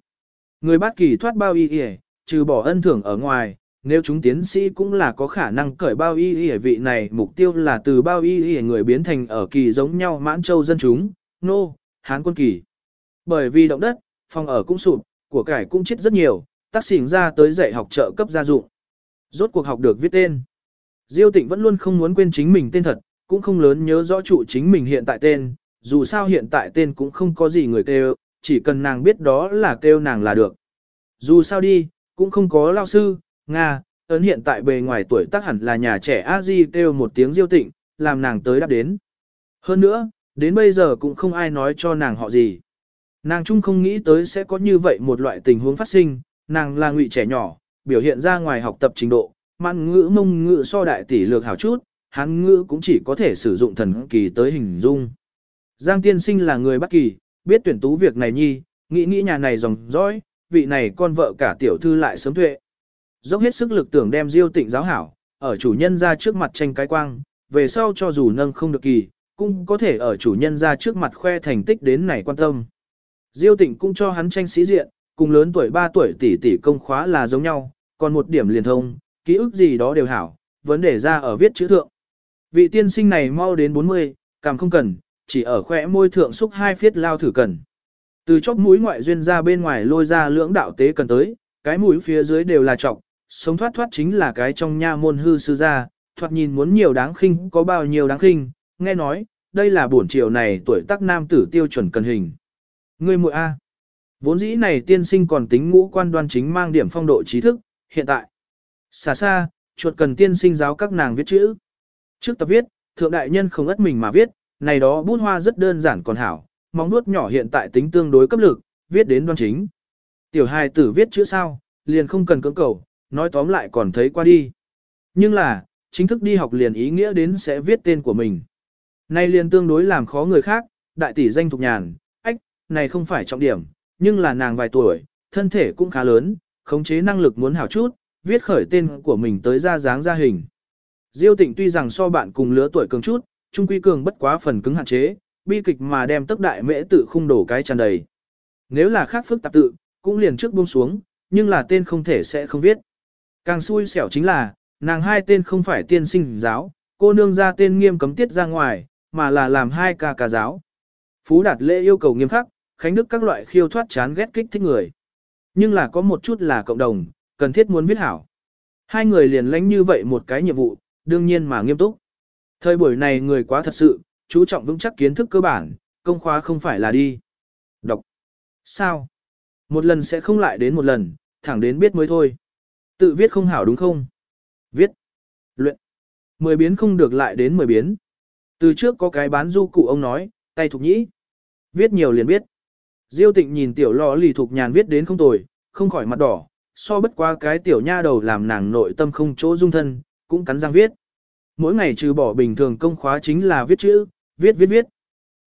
Người bát kỳ thoát bao y hề, trừ bỏ ân thưởng ở ngoài, nếu chúng tiến sĩ cũng là có khả năng cởi bao y y vị này mục tiêu là từ bao y y người biến thành ở kỳ giống nhau mãn châu dân chúng, nô, no, hán quân kỳ. Bởi vì động đất, phòng ở cũng sụp, của cải cũng chết rất nhiều, tác xỉn ra tới dạy học trợ cấp gia dụng. Rốt cuộc học được viết tên. Diêu Tịnh vẫn luôn không muốn quên chính mình tên thật, cũng không lớn nhớ rõ trụ chính mình hiện tại tên, dù sao hiện tại tên cũng không có gì người kêu, chỉ cần nàng biết đó là kêu nàng là được. Dù sao đi, cũng không có lao sư, Nga, ấn hiện tại bề ngoài tuổi tác hẳn là nhà trẻ a di kêu một tiếng Diêu Tịnh, làm nàng tới đáp đến. Hơn nữa, đến bây giờ cũng không ai nói cho nàng họ gì. Nàng chung không nghĩ tới sẽ có như vậy một loại tình huống phát sinh, nàng là ngụy trẻ nhỏ, biểu hiện ra ngoài học tập trình độ, mạn ngữ mông ngữ so đại tỷ lược hảo chút, hán ngữ cũng chỉ có thể sử dụng thần kỳ tới hình dung. Giang tiên sinh là người bất kỳ, biết tuyển tú việc này nhi, nghĩ nghĩ nhà này dòng dõi, vị này con vợ cả tiểu thư lại sớm tuệ. Dốc hết sức lực tưởng đem diêu tịnh giáo hảo, ở chủ nhân ra trước mặt tranh cái quang, về sau cho dù nâng không được kỳ, cũng có thể ở chủ nhân ra trước mặt khoe thành tích đến này quan tâm. Diêu tịnh cũng cho hắn tranh sĩ diện, cùng lớn tuổi 3 tuổi tỷ tỷ công khóa là giống nhau, còn một điểm liền thông, ký ức gì đó đều hảo, vấn đề ra ở viết chữ thượng. Vị tiên sinh này mau đến 40, cảm không cần, chỉ ở khỏe môi thượng xúc hai phiết lao thử cần. Từ chóp mũi ngoại duyên ra bên ngoài lôi ra lưỡng đạo tế cần tới, cái mũi phía dưới đều là trọc, sống thoát thoát chính là cái trong nha môn hư sư gia, thoạt nhìn muốn nhiều đáng khinh có bao nhiêu đáng khinh, nghe nói, đây là buổi chiều này tuổi tác nam tử tiêu chuẩn cần hình. Ngươi muội A. Vốn dĩ này tiên sinh còn tính ngũ quan đoan chính mang điểm phong độ trí thức, hiện tại. Xa xa, chuột cần tiên sinh giáo các nàng viết chữ. Trước tập viết, thượng đại nhân không ất mình mà viết, này đó bút hoa rất đơn giản còn hảo, móng nuốt nhỏ hiện tại tính tương đối cấp lực, viết đến đoan chính. Tiểu hài tử viết chữ sao, liền không cần cưỡng cầu, nói tóm lại còn thấy qua đi. Nhưng là, chính thức đi học liền ý nghĩa đến sẽ viết tên của mình. Nay liền tương đối làm khó người khác, đại tỷ danh thục nhàn, ách, này không phải trọng điểm, nhưng là nàng vài tuổi, thân thể cũng khá lớn, khống chế năng lực muốn hảo chút, viết khởi tên của mình tới ra dáng ra hình. Diêu tịnh tuy rằng so bạn cùng lứa tuổi cường chút, trung quy cường bất quá phần cứng hạn chế, bi kịch mà đem tức đại mễ tự khung đổ cái tràn đầy. Nếu là khác phức tạp tự, cũng liền trước buông xuống, nhưng là tên không thể sẽ không viết. Càng xui xẻo chính là, nàng hai tên không phải tiên sinh giáo, cô nương ra tên nghiêm cấm tiết ra ngoài, mà là làm hai ca ca giáo. Phú Đạt lễ yêu cầu nghiêm khắc, Khánh Đức các loại khiêu thoát chán ghét kích thích người. Nhưng là có một chút là cộng đồng, cần thiết muốn viết hảo. Hai người liền lánh như vậy một cái nhiệm vụ, đương nhiên mà nghiêm túc. Thời buổi này người quá thật sự, chú trọng vững chắc kiến thức cơ bản, công khóa không phải là đi. Đọc. Sao? Một lần sẽ không lại đến một lần, thẳng đến biết mới thôi. Tự viết không hảo đúng không? Viết. Luyện. Mười biến không được lại đến mười biến. Từ trước có cái bán du cụ ông nói, tay thục nhĩ. Viết nhiều liền biết. Diêu tịnh nhìn tiểu lò lì thục nhàn viết đến không tồi, không khỏi mặt đỏ, so bất qua cái tiểu nha đầu làm nàng nội tâm không chỗ dung thân, cũng cắn răng viết. Mỗi ngày trừ bỏ bình thường công khóa chính là viết chữ, viết viết viết.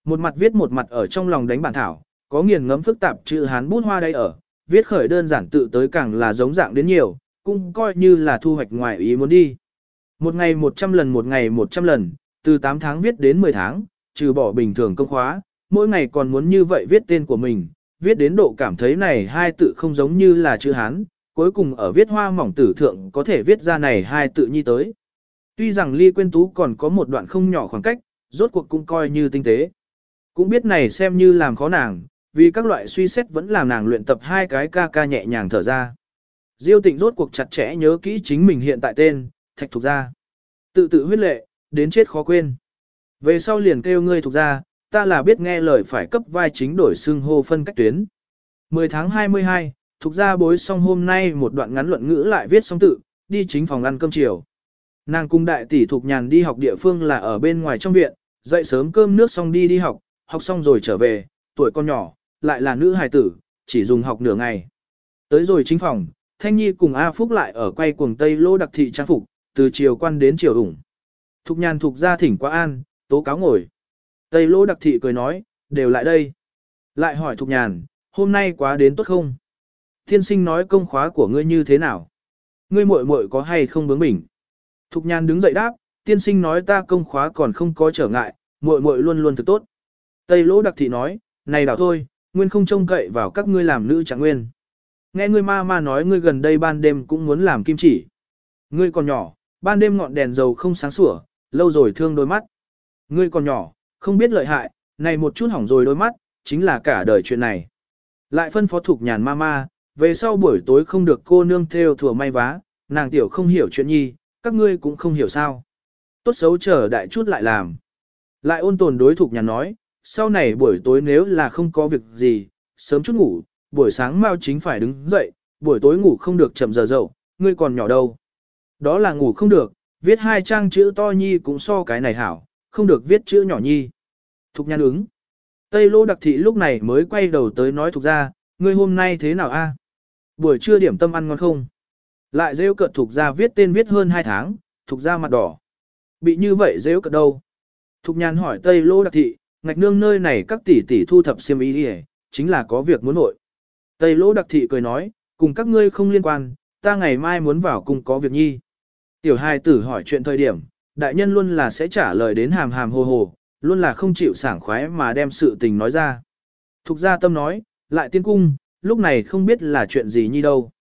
Một mặt viết một mặt ở trong lòng đánh bản thảo, có nghiền ngẫm phức tạp chữ hán bút hoa đây ở, viết khởi đơn giản tự tới càng là giống dạng đến nhiều, cũng coi như là thu hoạch ngoài ý muốn đi. Một ngày 100 lần một ngày 100 lần, từ 8 tháng viết đến 10 tháng, trừ bỏ bình thường công khóa, mỗi ngày còn muốn như vậy viết tên của mình, viết đến độ cảm thấy này hai tự không giống như là chữ Hán, cuối cùng ở viết hoa mỏng tử thượng có thể viết ra này hai tự nhi tới. Tuy rằng ly quyên tú còn có một đoạn không nhỏ khoảng cách, rốt cuộc cũng coi như tinh tế. Cũng biết này xem như làm khó nàng, vì các loại suy xét vẫn làm nàng luyện tập hai cái ca ca nhẹ nhàng thở ra. Diêu tịnh rốt cuộc chặt chẽ nhớ kỹ chính mình hiện tại tên, thạch thuộc ra. Tự tự huyết lệ, đến chết khó quên. Về sau liền kêu ngươi thuộc ra, ta là biết nghe lời phải cấp vai chính đổi xưng hô phân cách tuyến. 10 tháng 22, thuộc ra bối xong hôm nay một đoạn ngắn luận ngữ lại viết xong tự, đi chính phòng ăn cơm chiều. Nàng cung đại tỷ thuộc nhàn đi học địa phương là ở bên ngoài trong viện, dậy sớm cơm nước xong đi đi học, học xong rồi trở về, tuổi con nhỏ, lại là nữ hài tử, chỉ dùng học nửa ngày. Tới rồi chính phòng, Thanh Nhi cùng A Phúc lại ở quay cuồng Tây Lô đặc thị trang phục, từ chiều quan đến chiều ủng. Thục nhàn Thục ra thỉnh qua an, tố cáo ngồi. Tây Lô đặc thị cười nói, đều lại đây. Lại hỏi Thục nhàn, hôm nay quá đến tốt không? Thiên sinh nói công khóa của ngươi như thế nào? Ngươi muội muội có hay không bướng bỉnh? Thục nhàn đứng dậy đáp, tiên sinh nói ta công khóa còn không có trở ngại, muội muội luôn luôn thực tốt. Tây Lỗ đặc thị nói, này đảo thôi, nguyên không trông cậy vào các ngươi làm nữ trạng nguyên. Nghe ngươi ma ma nói ngươi gần đây ban đêm cũng muốn làm kim chỉ. Ngươi còn nhỏ, ban đêm ngọn đèn dầu không sáng sủa, lâu rồi thương đôi mắt. Ngươi còn nhỏ, không biết lợi hại, này một chút hỏng rồi đôi mắt, chính là cả đời chuyện này. Lại phân phó thuộc nhàn ma ma, về sau buổi tối không được cô nương theo thừa may vá, nàng tiểu không hiểu chuyện nhi, các ngươi cũng không hiểu sao. Tốt xấu chờ đại chút lại làm. Lại ôn tồn đối thuộc nhàn nói, sau này buổi tối nếu là không có việc gì, sớm chút ngủ, buổi sáng mau chính phải đứng dậy, buổi tối ngủ không được chậm giờ dậu, ngươi còn nhỏ đâu. Đó là ngủ không được, viết hai trang chữ to nhi cũng so cái này hảo, không được viết chữ nhỏ nhi. Thục nhan ứng. Tây lô đặc thị lúc này mới quay đầu tới nói thuộc ra, ngươi hôm nay thế nào a? À? Buổi trưa điểm tâm ăn ngon không? Lại rêu cợt thuộc ra viết tên viết hơn hai tháng, thuộc ra mặt đỏ. Bị như vậy rêu cợt đâu? Thục nhan hỏi Tây lô đặc thị, ngạch nương nơi này các tỷ tỷ thu thập xiêm y đi chính là có việc muốn nội. Tây lỗ đặc thị cười nói, cùng các ngươi không liên quan, ta ngày mai muốn vào cùng có việc nhi. Tiểu hài tử hỏi chuyện thời điểm, đại nhân luôn là sẽ trả lời đến hàm hàm hồ hồ, luôn là không chịu sảng khoái mà đem sự tình nói ra. Thục gia tâm nói, lại tiên cung, lúc này không biết là chuyện gì nhi đâu.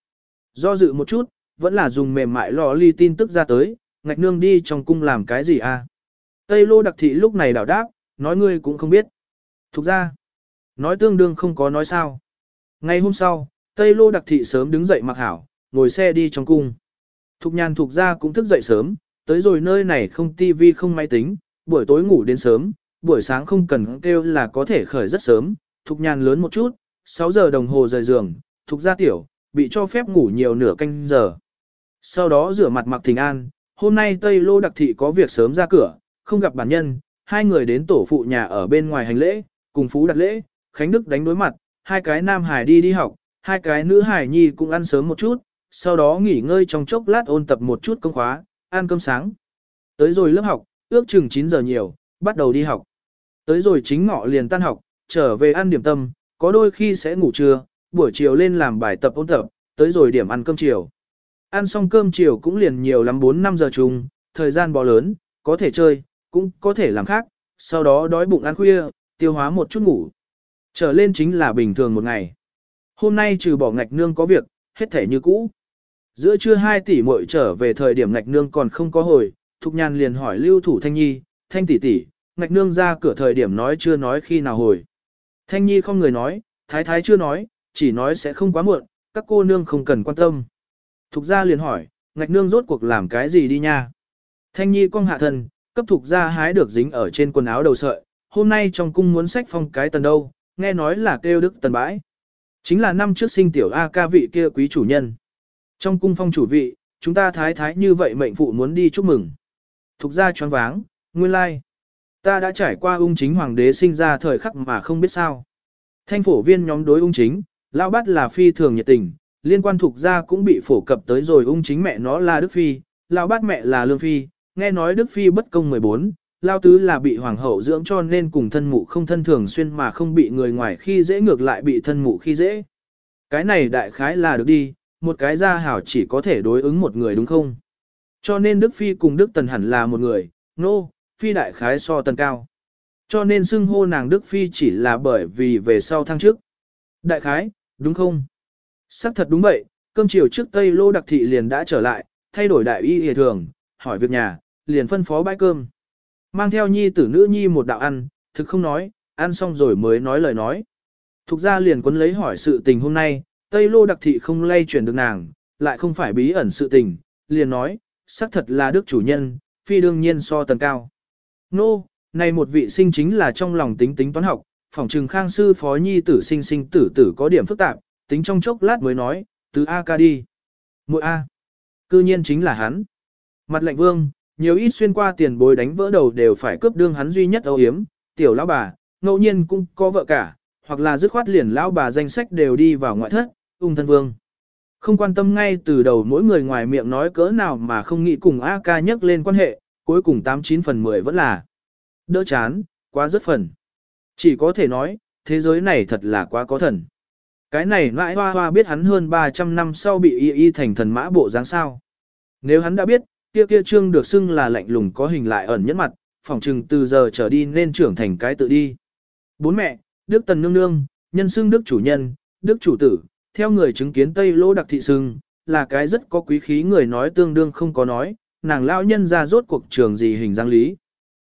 Do dự một chút, vẫn là dùng mềm mại lò ly tin tức ra tới, ngạch nương đi trong cung làm cái gì à. Tây lô đặc thị lúc này đảo đáp, nói ngươi cũng không biết. Thục ra, nói tương đương không có nói sao. Ngày hôm sau, Tây Lô đặc thị sớm đứng dậy mặc hảo, ngồi xe đi trong cung. Thục nhàn thục ra cũng thức dậy sớm, tới rồi nơi này không tivi không máy tính, buổi tối ngủ đến sớm, buổi sáng không cần kêu là có thể khởi rất sớm, thục nhàn lớn một chút, 6 giờ đồng hồ rời giường, thục ra tiểu, bị cho phép ngủ nhiều nửa canh giờ. Sau đó rửa mặt mặc thình an, hôm nay Tây Lô đặc thị có việc sớm ra cửa, không gặp bản nhân, hai người đến tổ phụ nhà ở bên ngoài hành lễ, cùng phú đặt lễ, Khánh Đức đánh đối mặt, hai cái nam hải đi đi học, hai cái nữ hải nhi cũng ăn sớm một chút, sau đó nghỉ ngơi trong chốc lát ôn tập một chút công khóa, ăn cơm sáng. Tới rồi lớp học, ước chừng 9 giờ nhiều, bắt đầu đi học. Tới rồi chính ngọ liền tan học, trở về ăn điểm tâm, có đôi khi sẽ ngủ trưa, buổi chiều lên làm bài tập ôn tập, tới rồi điểm ăn cơm chiều. Ăn xong cơm chiều cũng liền nhiều lắm 4-5 giờ chung, thời gian bò lớn, có thể chơi, cũng có thể làm khác, sau đó đói bụng ăn khuya, tiêu hóa một chút ngủ. Trở lên chính là bình thường một ngày. Hôm nay trừ bỏ ngạch nương có việc, hết thể như cũ. Giữa trưa 2 tỷ muội trở về thời điểm ngạch nương còn không có hồi, Thục Nhan liền hỏi Lưu Thủ Thanh Nhi, Thanh tỷ tỷ, ngạch nương ra cửa thời điểm nói chưa nói khi nào hồi. Thanh Nhi không người nói, Thái Thái chưa nói, chỉ nói sẽ không quá muộn, các cô nương không cần quan tâm. Thục gia liền hỏi, ngạch nương rốt cuộc làm cái gì đi nha? Thanh Nhi cong hạ thần, cấp thục gia hái được dính ở trên quần áo đầu sợi, hôm nay trong cung muốn sách phong cái tần đâu, nghe nói là kêu đức tần bãi. Chính là năm trước sinh tiểu A ca vị kia quý chủ nhân. Trong cung phong chủ vị, chúng ta thái thái như vậy mệnh phụ muốn đi chúc mừng. Thục gia choáng váng, nguyên lai. Ta đã trải qua ung chính hoàng đế sinh ra thời khắc mà không biết sao. Thanh phổ viên nhóm đối ung chính, lão bát là phi thường nhiệt tình, liên quan thuộc gia cũng bị phổ cập tới rồi ung chính mẹ nó là Đức Phi, lão bát mẹ là Lương Phi, nghe nói Đức Phi bất công 14, lao tứ là bị hoàng hậu dưỡng cho nên cùng thân mụ không thân thường xuyên mà không bị người ngoài khi dễ ngược lại bị thân mụ khi dễ. Cái này đại khái là được đi, một cái gia hảo chỉ có thể đối ứng một người đúng không? Cho nên Đức Phi cùng Đức Tần hẳn là một người, nô, no, Phi đại khái so tần cao. Cho nên xưng hô nàng Đức Phi chỉ là bởi vì về sau thăng trước. Đại khái, đúng không? Sắc thật đúng vậy, cơm chiều trước Tây Lô Đặc Thị liền đã trở lại, thay đổi đại y hề thường, hỏi việc nhà, liền phân phó bãi cơm. Mang theo nhi tử nữ nhi một đạo ăn, thực không nói, ăn xong rồi mới nói lời nói. Thục ra liền quấn lấy hỏi sự tình hôm nay, Tây Lô Đặc Thị không lay chuyển được nàng, lại không phải bí ẩn sự tình, liền nói, xác thật là đức chủ nhân, phi đương nhiên so tần cao. Nô, no, này một vị sinh chính là trong lòng tính tính toán học, phỏng trừng khang sư phó nhi tử sinh sinh tử tử có điểm phức tạp, tính trong chốc lát mới nói, từ A ca đi. Mội A. Cư nhiên chính là hắn. Mặt lạnh vương, nhiều ít xuyên qua tiền bối đánh vỡ đầu đều phải cướp đương hắn duy nhất âu hiếm, tiểu lão bà, ngẫu nhiên cũng có vợ cả, hoặc là dứt khoát liền lão bà danh sách đều đi vào ngoại thất, ung thân vương. Không quan tâm ngay từ đầu mỗi người ngoài miệng nói cỡ nào mà không nghĩ cùng A ca nhắc lên quan hệ, cuối cùng 89 phần 10 vẫn là đỡ chán, quá rất phần. Chỉ có thể nói, thế giới này thật là quá có thần. Cái này lại hoa hoa biết hắn hơn 300 năm sau bị y y thành thần mã bộ dáng sao. Nếu hắn đã biết, kia kia trương được xưng là lạnh lùng có hình lại ẩn nhất mặt, phỏng chừng từ giờ trở đi nên trưởng thành cái tự đi. Bốn mẹ, Đức Tần Nương Nương, nhân xưng Đức Chủ Nhân, Đức Chủ Tử, theo người chứng kiến Tây Lô Đặc Thị Sưng, là cái rất có quý khí người nói tương đương không có nói, nàng lão nhân ra rốt cuộc trường gì hình dáng lý.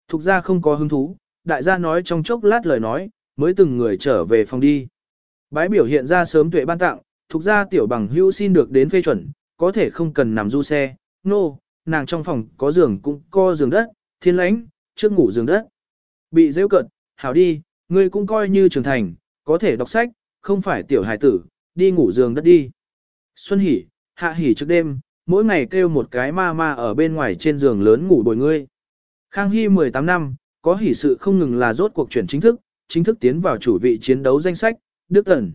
Thục ra không có hứng thú, đại gia nói trong chốc lát lời nói, mới từng người trở về phòng đi. Bái biểu hiện ra sớm tuệ ban tặng, thục ra tiểu bằng hữu xin được đến phê chuẩn, có thể không cần nằm du xe, nô, no, nàng trong phòng có giường cũng có giường đất, thiên lãnh, trước ngủ giường đất. Bị rêu cận, hảo đi, ngươi cũng coi như trưởng thành, có thể đọc sách, không phải tiểu hài tử, đi ngủ giường đất đi. Xuân hỉ, hạ hỉ trước đêm, mỗi ngày kêu một cái ma ma ở bên ngoài trên giường lớn ngủ bồi ngươi. Khang Hy 18 năm, có hỉ sự không ngừng là rốt cuộc chuyển chính thức, chính thức tiến vào chủ vị chiến đấu danh sách, Đức Tần.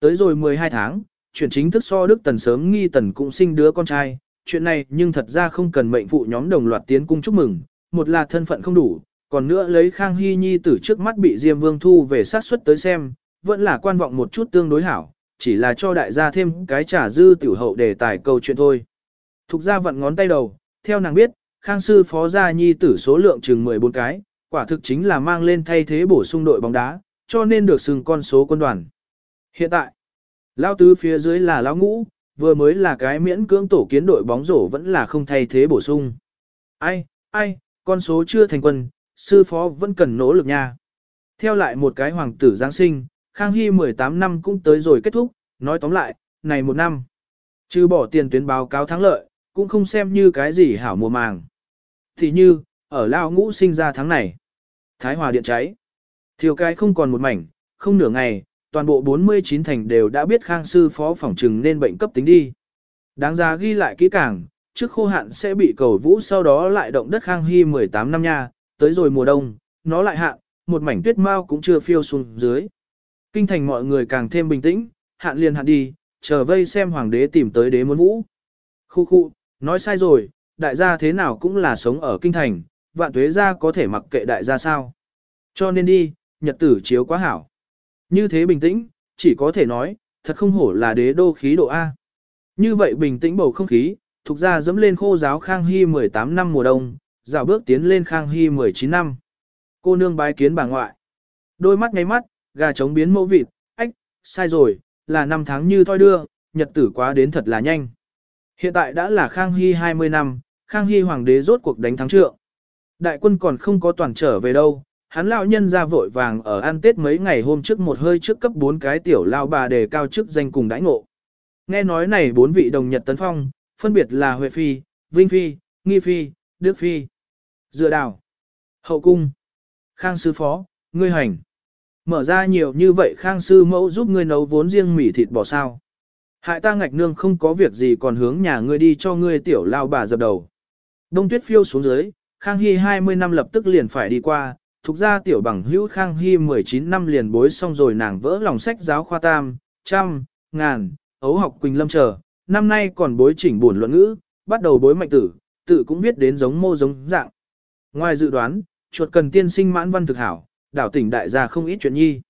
Tới rồi 12 tháng, chuyển chính thức so Đức Tần sớm nghi Tần cũng sinh đứa con trai, chuyện này nhưng thật ra không cần mệnh phụ nhóm đồng loạt tiến cung chúc mừng, một là thân phận không đủ, còn nữa lấy Khang Hy Nhi tử trước mắt bị Diêm Vương thu về sát suất tới xem, vẫn là quan vọng một chút tương đối hảo, chỉ là cho đại gia thêm cái trả dư tiểu hậu để tài câu chuyện thôi. Thục ra vận ngón tay đầu, theo nàng biết, Khang sư phó gia Nhi tử số lượng chừng 14 cái, quả thực chính là mang lên thay thế bổ sung đội bóng đá, cho nên được xưng con số quân đoàn. Hiện tại, lao tứ phía dưới là lao ngũ, vừa mới là cái miễn cưỡng tổ kiến đội bóng rổ vẫn là không thay thế bổ sung. Ai, ai, con số chưa thành quân, sư phó vẫn cần nỗ lực nha. Theo lại một cái hoàng tử Giáng sinh, Khang Hy 18 năm cũng tới rồi kết thúc, nói tóm lại, này một năm. Chứ bỏ tiền tuyến báo cáo thắng lợi, cũng không xem như cái gì hảo mùa màng. Thì như, ở Lao Ngũ sinh ra tháng này. Thái Hòa điện cháy. Thiều cái không còn một mảnh, không nửa ngày, toàn bộ 49 thành đều đã biết Khang sư phó phòng trừng nên bệnh cấp tính đi. Đáng ra ghi lại kỹ càng, trước khô hạn sẽ bị cầu vũ sau đó lại động đất Khang Hy 18 năm nha, tới rồi mùa đông, nó lại hạn, một mảnh tuyết mau cũng chưa phiêu xuống dưới. Kinh thành mọi người càng thêm bình tĩnh, hạn liền hạn đi, chờ vây xem hoàng đế tìm tới đế muốn vũ. Khu khu, nói sai rồi, đại gia thế nào cũng là sống ở kinh thành, vạn tuế gia có thể mặc kệ đại gia sao. Cho nên đi, nhật tử chiếu quá hảo. Như thế bình tĩnh, chỉ có thể nói, thật không hổ là đế đô khí độ A. Như vậy bình tĩnh bầu không khí, thuộc ra dẫm lên khô giáo Khang Hy 18 năm mùa đông, dạo bước tiến lên Khang Hy 19 năm. Cô nương bái kiến bà ngoại. Đôi mắt ngay mắt, gà trống biến mẫu vịt, ách, sai rồi, là năm tháng như thoi đưa, nhật tử quá đến thật là nhanh. Hiện tại đã là Khang Hy 20 năm, Khang Hy hoàng đế rốt cuộc đánh thắng trượng. Đại quân còn không có toàn trở về đâu, hắn lão nhân ra vội vàng ở ăn tết mấy ngày hôm trước một hơi trước cấp bốn cái tiểu lao bà đề cao chức danh cùng đãi ngộ. Nghe nói này bốn vị đồng nhật tấn phong, phân biệt là Huệ Phi, Vinh Phi, Nghi Phi, Đức Phi, Dựa Đào, Hậu Cung, Khang Sư Phó, Ngươi Hành. Mở ra nhiều như vậy Khang Sư Mẫu giúp ngươi nấu vốn riêng mỉ thịt bò sao. Hại ta ngạch nương không có việc gì còn hướng nhà ngươi đi cho ngươi tiểu lao bà dập đầu. Đông tuyết phiêu xuống dưới, Khang Hy 20 năm lập tức liền phải đi qua, thuộc ra tiểu bằng hữu Khang Hy 19 năm liền bối xong rồi nàng vỡ lòng sách giáo khoa tam, trăm, ngàn, ấu học Quỳnh Lâm chờ, năm nay còn bối chỉnh buồn luận ngữ, bắt đầu bối mạnh tử, tự cũng viết đến giống mô giống dạng. Ngoài dự đoán, chuột cần tiên sinh mãn văn thực hảo, đảo tỉnh đại gia không ít chuyện nhi.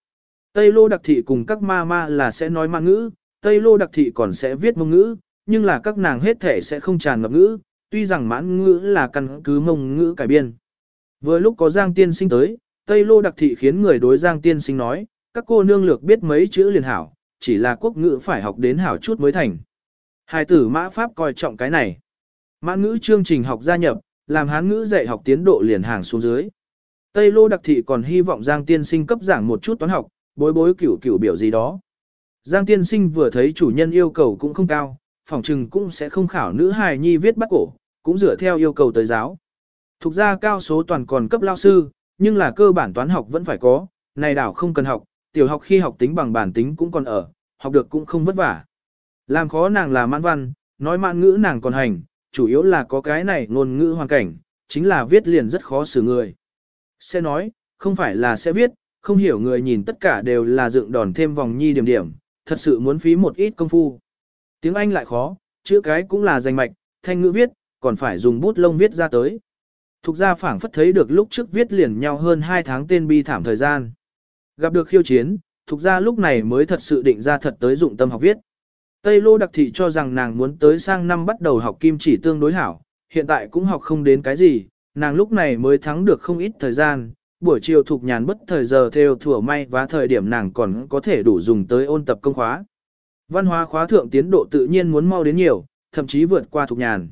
Tây Lô Đặc Thị cùng các ma ma là sẽ nói mãn ngữ, Tây Lô Đặc Thị còn sẽ viết mông ngữ, nhưng là các nàng hết thể sẽ không tràn ngập ngữ, tuy rằng mãn ngữ là căn cứ mông ngữ cải biên. Vừa lúc có Giang Tiên Sinh tới, Tây Lô Đặc Thị khiến người đối Giang Tiên Sinh nói, các cô nương lược biết mấy chữ liền hảo, chỉ là quốc ngữ phải học đến hảo chút mới thành. Hai tử mã Pháp coi trọng cái này. mã ngữ chương trình học gia nhập, làm hán ngữ dạy học tiến độ liền hàng xuống dưới. Tây Lô Đặc Thị còn hy vọng Giang Tiên Sinh cấp giảng một chút toán học, bối bối cửu cửu biểu gì đó. Giang Tiên Sinh vừa thấy chủ nhân yêu cầu cũng không cao, phòng trừng cũng sẽ không khảo nữ hài nhi viết bắt cổ, cũng dựa theo yêu cầu tới giáo. Thục ra cao số toàn còn cấp lao sư, nhưng là cơ bản toán học vẫn phải có, này đảo không cần học, tiểu học khi học tính bằng bản tính cũng còn ở, học được cũng không vất vả. Làm khó nàng là mãn văn, nói mãn ngữ nàng còn hành, chủ yếu là có cái này ngôn ngữ hoàn cảnh, chính là viết liền rất khó xử người. Sẽ nói, không phải là sẽ viết, không hiểu người nhìn tất cả đều là dựng đòn thêm vòng nhi điểm điểm, thật sự muốn phí một ít công phu. Tiếng Anh lại khó, chữ cái cũng là danh mạch, thanh ngữ viết, còn phải dùng bút lông viết ra tới. Thục ra phảng phất thấy được lúc trước viết liền nhau hơn 2 tháng tên bi thảm thời gian. Gặp được khiêu chiến, thục ra lúc này mới thật sự định ra thật tới dụng tâm học viết. Tây Lô đặc thị cho rằng nàng muốn tới sang năm bắt đầu học kim chỉ tương đối hảo, hiện tại cũng học không đến cái gì, nàng lúc này mới thắng được không ít thời gian, buổi chiều thuộc nhàn bất thời giờ theo thủa may và thời điểm nàng còn có thể đủ dùng tới ôn tập công khóa. Văn hóa khóa thượng tiến độ tự nhiên muốn mau đến nhiều, thậm chí vượt qua thuộc nhàn.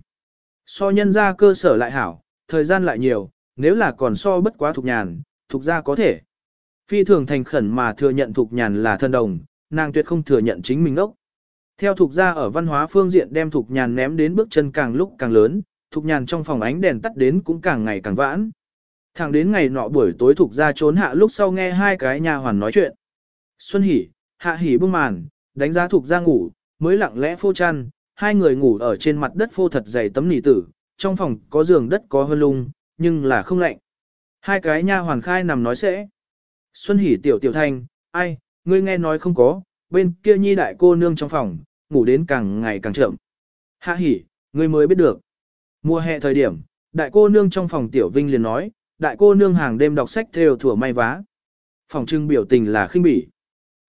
So nhân ra cơ sở lại hảo, thời gian lại nhiều, nếu là còn so bất quá thục nhàn, thục ra có thể. Phi thường thành khẩn mà thừa nhận thục nhàn là thân đồng, nàng tuyệt không thừa nhận chính mình ốc. Theo thục ra ở văn hóa phương diện đem thục nhàn ném đến bước chân càng lúc càng lớn, thục nhàn trong phòng ánh đèn tắt đến cũng càng ngày càng vãn. Thẳng đến ngày nọ buổi tối thục ra trốn hạ lúc sau nghe hai cái nhà hoàn nói chuyện. Xuân hỉ, hạ hỉ bưng màn, đánh giá thục ra ngủ, mới lặng lẽ phô chăn, hai người ngủ ở trên mặt đất phô thật dày tấm nỉ tử, trong phòng có giường đất có hơn lung, nhưng là không lạnh. Hai cái nha hoàn khai nằm nói sẽ. Xuân hỉ tiểu tiểu thanh, ai, ngươi nghe nói không có, bên kia nhi đại cô nương trong phòng, ngủ đến càng ngày càng chậm. Hạ hỉ, ngươi mới biết được. Mùa hè thời điểm, đại cô nương trong phòng tiểu vinh liền nói, đại cô nương hàng đêm đọc sách theo thủa may vá. Phòng trưng biểu tình là khinh bỉ.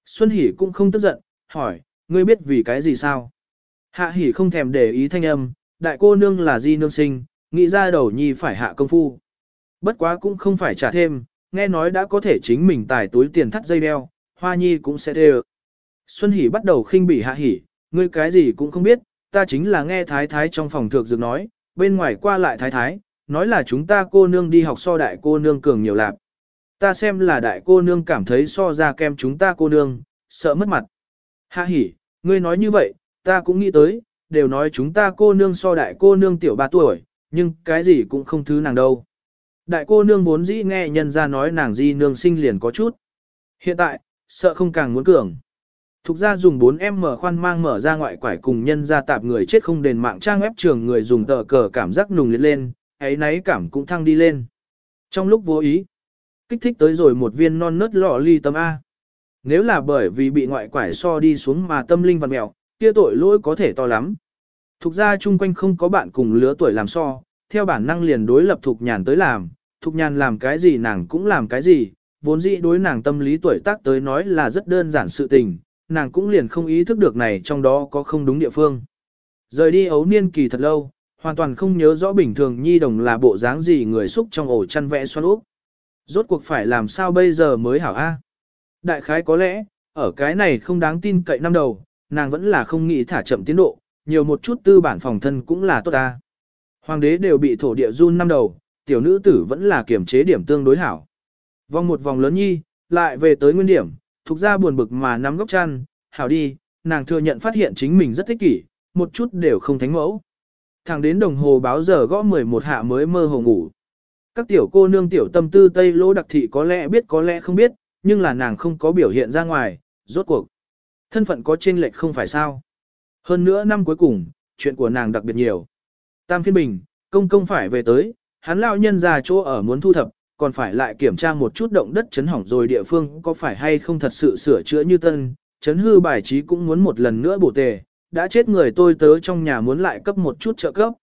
Xuân hỉ cũng không tức giận, hỏi, ngươi biết vì cái gì sao? Hạ hỉ không thèm để ý thanh âm, đại cô nương là di nương sinh, nghĩ ra đầu nhi phải hạ công phu. Bất quá cũng không phải trả thêm, nghe nói đã có thể chính mình tài túi tiền thắt dây đeo, hoa nhi cũng sẽ đê Xuân Hỷ bắt đầu khinh bỉ hạ hỉ, ngươi cái gì cũng không biết, ta chính là nghe thái thái trong phòng thượng dược nói, bên ngoài qua lại thái thái, nói là chúng ta cô nương đi học so đại cô nương cường nhiều lạc. Ta xem là đại cô nương cảm thấy so ra kem chúng ta cô nương, sợ mất mặt. Hạ hỉ, ngươi nói như vậy, ta cũng nghĩ tới, đều nói chúng ta cô nương so đại cô nương tiểu ba tuổi, nhưng cái gì cũng không thứ nàng đâu. Đại cô nương vốn dĩ nghe nhân ra nói nàng di nương sinh liền có chút. Hiện tại, sợ không càng muốn cường. Thục ra dùng 4M mở khoan mang mở ra ngoại quải cùng nhân ra tạp người chết không đền mạng trang ép trường người dùng tờ cờ cảm giác nùng liệt lên, ấy náy cảm cũng thăng đi lên. Trong lúc vô ý, kích thích tới rồi một viên non nớt lọ ly tâm A. Nếu là bởi vì bị ngoại quải so đi xuống mà tâm linh vằn mẹo, kia tội lỗi có thể to lắm. Thục ra chung quanh không có bạn cùng lứa tuổi làm so, theo bản năng liền đối lập thục nhàn tới làm, thục nhàn làm cái gì nàng cũng làm cái gì, vốn dĩ đối nàng tâm lý tuổi tác tới nói là rất đơn giản sự tình, nàng cũng liền không ý thức được này trong đó có không đúng địa phương. Rời đi ấu niên kỳ thật lâu, hoàn toàn không nhớ rõ bình thường nhi đồng là bộ dáng gì người xúc trong ổ chăn vẽ xoắn úp. Rốt cuộc phải làm sao bây giờ mới hảo a? Đại khái có lẽ, ở cái này không đáng tin cậy năm đầu, nàng vẫn là không nghĩ thả chậm tiến độ, nhiều một chút tư bản phòng thân cũng là tốt ta. Hoàng đế đều bị thổ địa run năm đầu, tiểu nữ tử vẫn là kiểm chế điểm tương đối hảo. Vòng một vòng lớn nhi, lại về tới nguyên điểm, thuộc ra buồn bực mà nắm góc chăn, hảo đi, nàng thừa nhận phát hiện chính mình rất thích kỷ, một chút đều không thánh mẫu. Thẳng đến đồng hồ báo giờ gõ 11 hạ mới mơ hồ ngủ. Các tiểu cô nương tiểu tâm tư Tây Lô đặc thị có lẽ biết có lẽ không biết, nhưng là nàng không có biểu hiện ra ngoài, rốt cuộc. Thân phận có chênh lệch không phải sao. Hơn nữa năm cuối cùng, chuyện của nàng đặc biệt nhiều. Tam phiên bình, công công phải về tới, hắn lão nhân ra chỗ ở muốn thu thập, còn phải lại kiểm tra một chút động đất chấn hỏng rồi địa phương có phải hay không thật sự sửa chữa như tân, chấn hư bài trí cũng muốn một lần nữa bổ tề, đã chết người tôi tớ trong nhà muốn lại cấp một chút trợ cấp.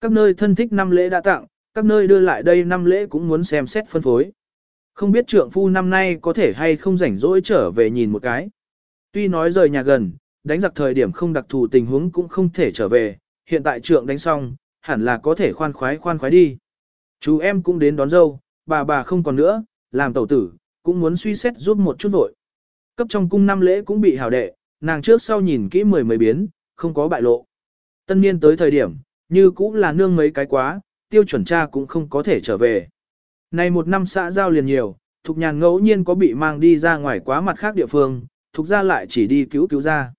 Các nơi thân thích năm lễ đã tặng, các nơi đưa lại đây năm lễ cũng muốn xem xét phân phối. Không biết trượng phu năm nay có thể hay không rảnh rỗi trở về nhìn một cái. Tuy nói rời nhà gần, đánh giặc thời điểm không đặc thù tình huống cũng không thể trở về, hiện tại trượng đánh xong, hẳn là có thể khoan khoái khoan khoái đi. Chú em cũng đến đón dâu, bà bà không còn nữa, làm tẩu tử, cũng muốn suy xét giúp một chút vội. Cấp trong cung năm lễ cũng bị hào đệ, nàng trước sau nhìn kỹ mười mấy biến, không có bại lộ. Tân niên tới thời điểm, như cũng là nương mấy cái quá, tiêu chuẩn cha cũng không có thể trở về. Này một năm xã giao liền nhiều, Thục Nhàn ngẫu nhiên có bị mang đi ra ngoài quá mặt khác địa phương, Thuộc ra lại chỉ đi cứu cứu ra.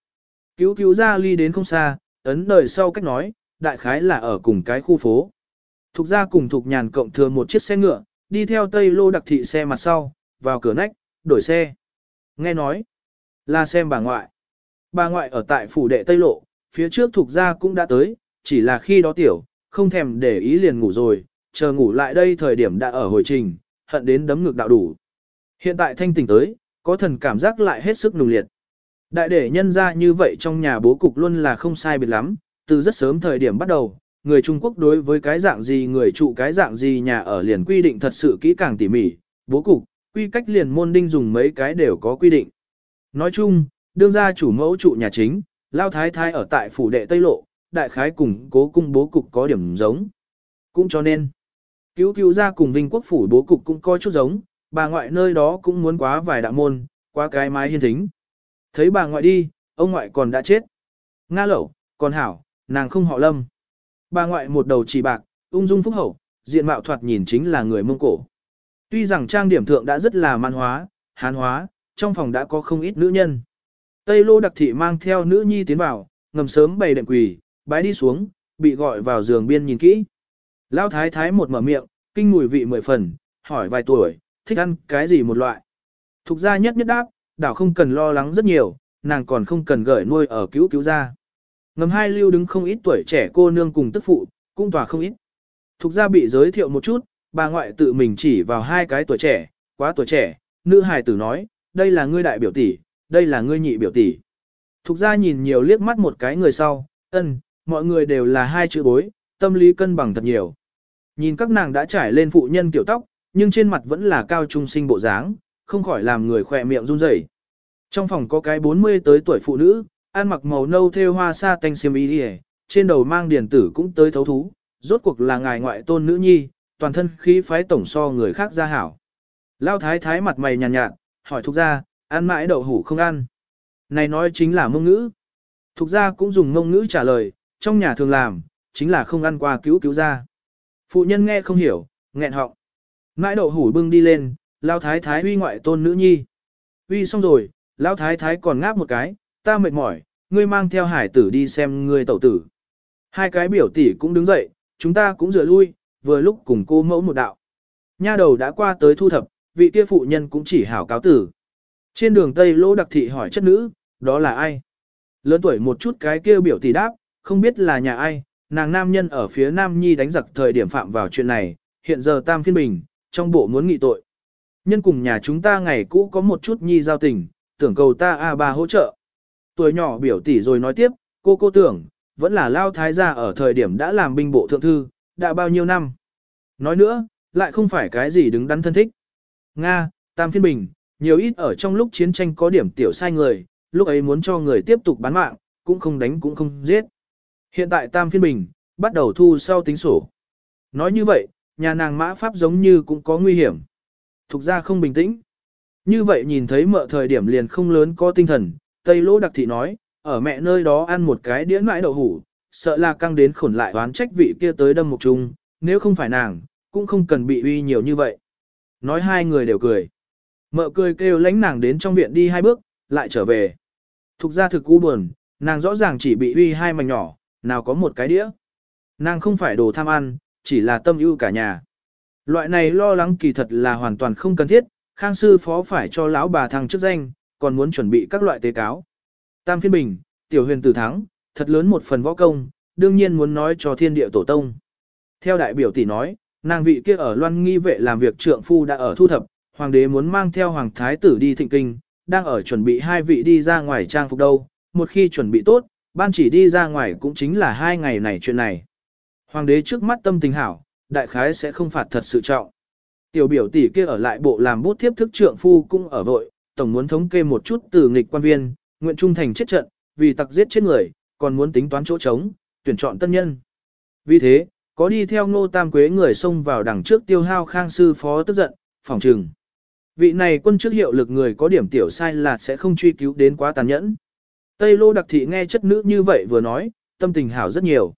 Cứu cứu ra ly đến không xa, ấn đời sau cách nói, đại khái là ở cùng cái khu phố. Thục ra cùng Thục Nhàn cộng thừa một chiếc xe ngựa, đi theo Tây Lô đặc thị xe mặt sau, vào cửa nách, đổi xe. Nghe nói, là xem bà ngoại. Bà ngoại ở tại phủ đệ Tây Lộ, phía trước Thục ra cũng đã tới, chỉ là khi đó tiểu, không thèm để ý liền ngủ rồi, chờ ngủ lại đây thời điểm đã ở hồi trình, hận đến đấm ngực đạo đủ. Hiện tại thanh tỉnh tới, có thần cảm giác lại hết sức nùng liệt. Đại để nhân ra như vậy trong nhà bố cục luôn là không sai biệt lắm, từ rất sớm thời điểm bắt đầu, người Trung Quốc đối với cái dạng gì người trụ cái dạng gì nhà ở liền quy định thật sự kỹ càng tỉ mỉ, bố cục, quy cách liền môn đinh dùng mấy cái đều có quy định. Nói chung, đương gia chủ mẫu trụ nhà chính, lao thái thái ở tại phủ đệ Tây Lộ, đại khái cùng cố cung bố cục có điểm giống. Cũng cho nên, cứu cứu gia cùng Vinh Quốc phủ bố cục cũng coi chút giống, bà ngoại nơi đó cũng muốn quá vài đạo môn, quá cái mái hiên thính. Thấy bà ngoại đi, ông ngoại còn đã chết. Nga lẩu, còn hảo, nàng không họ lâm. Bà ngoại một đầu chỉ bạc, ung dung phúc hậu, diện mạo thoạt nhìn chính là người Mông Cổ. Tuy rằng trang điểm thượng đã rất là man hóa, hán hóa, trong phòng đã có không ít nữ nhân. Tây lô đặc thị mang theo nữ nhi tiến vào, ngầm sớm bày đệm quỳ, bái đi xuống, bị gọi vào giường biên nhìn kỹ. Lão thái thái một mở miệng, kinh mùi vị mười phần, hỏi vài tuổi, thích ăn cái gì một loại. Thục gia nhất nhất đáp, đảo không cần lo lắng rất nhiều, nàng còn không cần gửi nuôi ở cứu cứu gia. Ngầm hai lưu đứng không ít tuổi trẻ cô nương cùng tức phụ, cũng tòa không ít. Thục gia bị giới thiệu một chút, bà ngoại tự mình chỉ vào hai cái tuổi trẻ, quá tuổi trẻ, nữ hài tử nói, đây là ngươi đại biểu tỷ, đây là ngươi nhị biểu tỷ. Thục gia nhìn nhiều liếc mắt một cái người sau, ân, mọi người đều là hai chữ bối, tâm lý cân bằng thật nhiều. Nhìn các nàng đã trải lên phụ nhân kiểu tóc, nhưng trên mặt vẫn là cao trung sinh bộ dáng, không khỏi làm người khỏe miệng run rẩy. Trong phòng có cái 40 tới tuổi phụ nữ, ăn mặc màu nâu thêu hoa sa tanh xiêm y đi trên đầu mang điển tử cũng tới thấu thú, rốt cuộc là ngài ngoại tôn nữ nhi, toàn thân khí phái tổng so người khác ra hảo. Lao thái thái mặt mày nhàn nhạt, nhạt, hỏi thuộc gia, ăn mãi đậu hủ không ăn. Này nói chính là mông ngữ. Thục gia cũng dùng mông ngữ trả lời, trong nhà thường làm, chính là không ăn qua cứu cứu ra. Phụ nhân nghe không hiểu, nghẹn họng. Ngãi đậu hủ bưng đi lên, lao thái thái uy ngoại tôn nữ nhi. uy xong rồi, lao thái thái còn ngáp một cái, ta mệt mỏi, ngươi mang theo hải tử đi xem ngươi tẩu tử. Hai cái biểu tỷ cũng đứng dậy, chúng ta cũng rửa lui, vừa lúc cùng cô mẫu một đạo. Nha đầu đã qua tới thu thập, vị kia phụ nhân cũng chỉ hảo cáo tử. Trên đường Tây Lỗ Đặc Thị hỏi chất nữ, đó là ai? Lớn tuổi một chút cái kia biểu tỷ đáp, không biết là nhà ai, nàng nam nhân ở phía Nam Nhi đánh giặc thời điểm phạm vào chuyện này, hiện giờ tam phiên bình, trong bộ muốn nghị tội. Nhân cùng nhà chúng ta ngày cũ có một chút Nhi giao tình, tưởng cầu ta a ba hỗ trợ. Tuổi nhỏ biểu tỷ rồi nói tiếp, cô cô tưởng, vẫn là lao thái gia ở thời điểm đã làm binh bộ thượng thư, đã bao nhiêu năm. Nói nữa, lại không phải cái gì đứng đắn thân thích. Nga, Tam Phiên Bình, nhiều ít ở trong lúc chiến tranh có điểm tiểu sai người, lúc ấy muốn cho người tiếp tục bán mạng, cũng không đánh cũng không giết. Hiện tại Tam Phiên Bình, bắt đầu thu sau tính sổ. Nói như vậy, nhà nàng mã pháp giống như cũng có nguy hiểm. Thục ra không bình tĩnh. Như vậy nhìn thấy mợ thời điểm liền không lớn có tinh thần, Tây Lỗ Đặc Thị nói, ở mẹ nơi đó ăn một cái đĩa mãi đậu hủ, sợ là căng đến khổn lại oán trách vị kia tới đâm một chung, nếu không phải nàng, cũng không cần bị uy nhiều như vậy. Nói hai người đều cười. Mợ cười kêu lánh nàng đến trong viện đi hai bước, lại trở về. Thục ra thực cú buồn, nàng rõ ràng chỉ bị uy hai mảnh nhỏ, nào có một cái đĩa. Nàng không phải đồ tham ăn, chỉ là tâm ưu cả nhà. Loại này lo lắng kỳ thật là hoàn toàn không cần thiết, khang sư phó phải cho lão bà thằng chức danh, còn muốn chuẩn bị các loại tế cáo. Tam phiên bình, tiểu huyền tử thắng, thật lớn một phần võ công, đương nhiên muốn nói cho thiên địa tổ tông. Theo đại biểu tỷ nói, nàng vị kia ở loan nghi vệ làm việc trượng phu đã ở thu thập, hoàng đế muốn mang theo hoàng thái tử đi thịnh kinh, đang ở chuẩn bị hai vị đi ra ngoài trang phục đâu, một khi chuẩn bị tốt, ban chỉ đi ra ngoài cũng chính là hai ngày này chuyện này. Hoàng đế trước mắt tâm tình hảo, đại khái sẽ không phạt thật sự trọng. Tiểu biểu tỷ kia ở lại bộ làm bút thiếp thức trượng phu cũng ở vội, tổng muốn thống kê một chút từ nghịch quan viên, nguyện trung thành chết trận, vì tặc giết chết người, còn muốn tính toán chỗ trống, tuyển chọn tân nhân. Vì thế, có đi theo ngô tam quế người xông vào đằng trước tiêu hao khang sư phó tức giận, phòng trừng. Vị này quân trước hiệu lực người có điểm tiểu sai là sẽ không truy cứu đến quá tàn nhẫn. Tây lô đặc thị nghe chất nữ như vậy vừa nói, tâm tình hảo rất nhiều.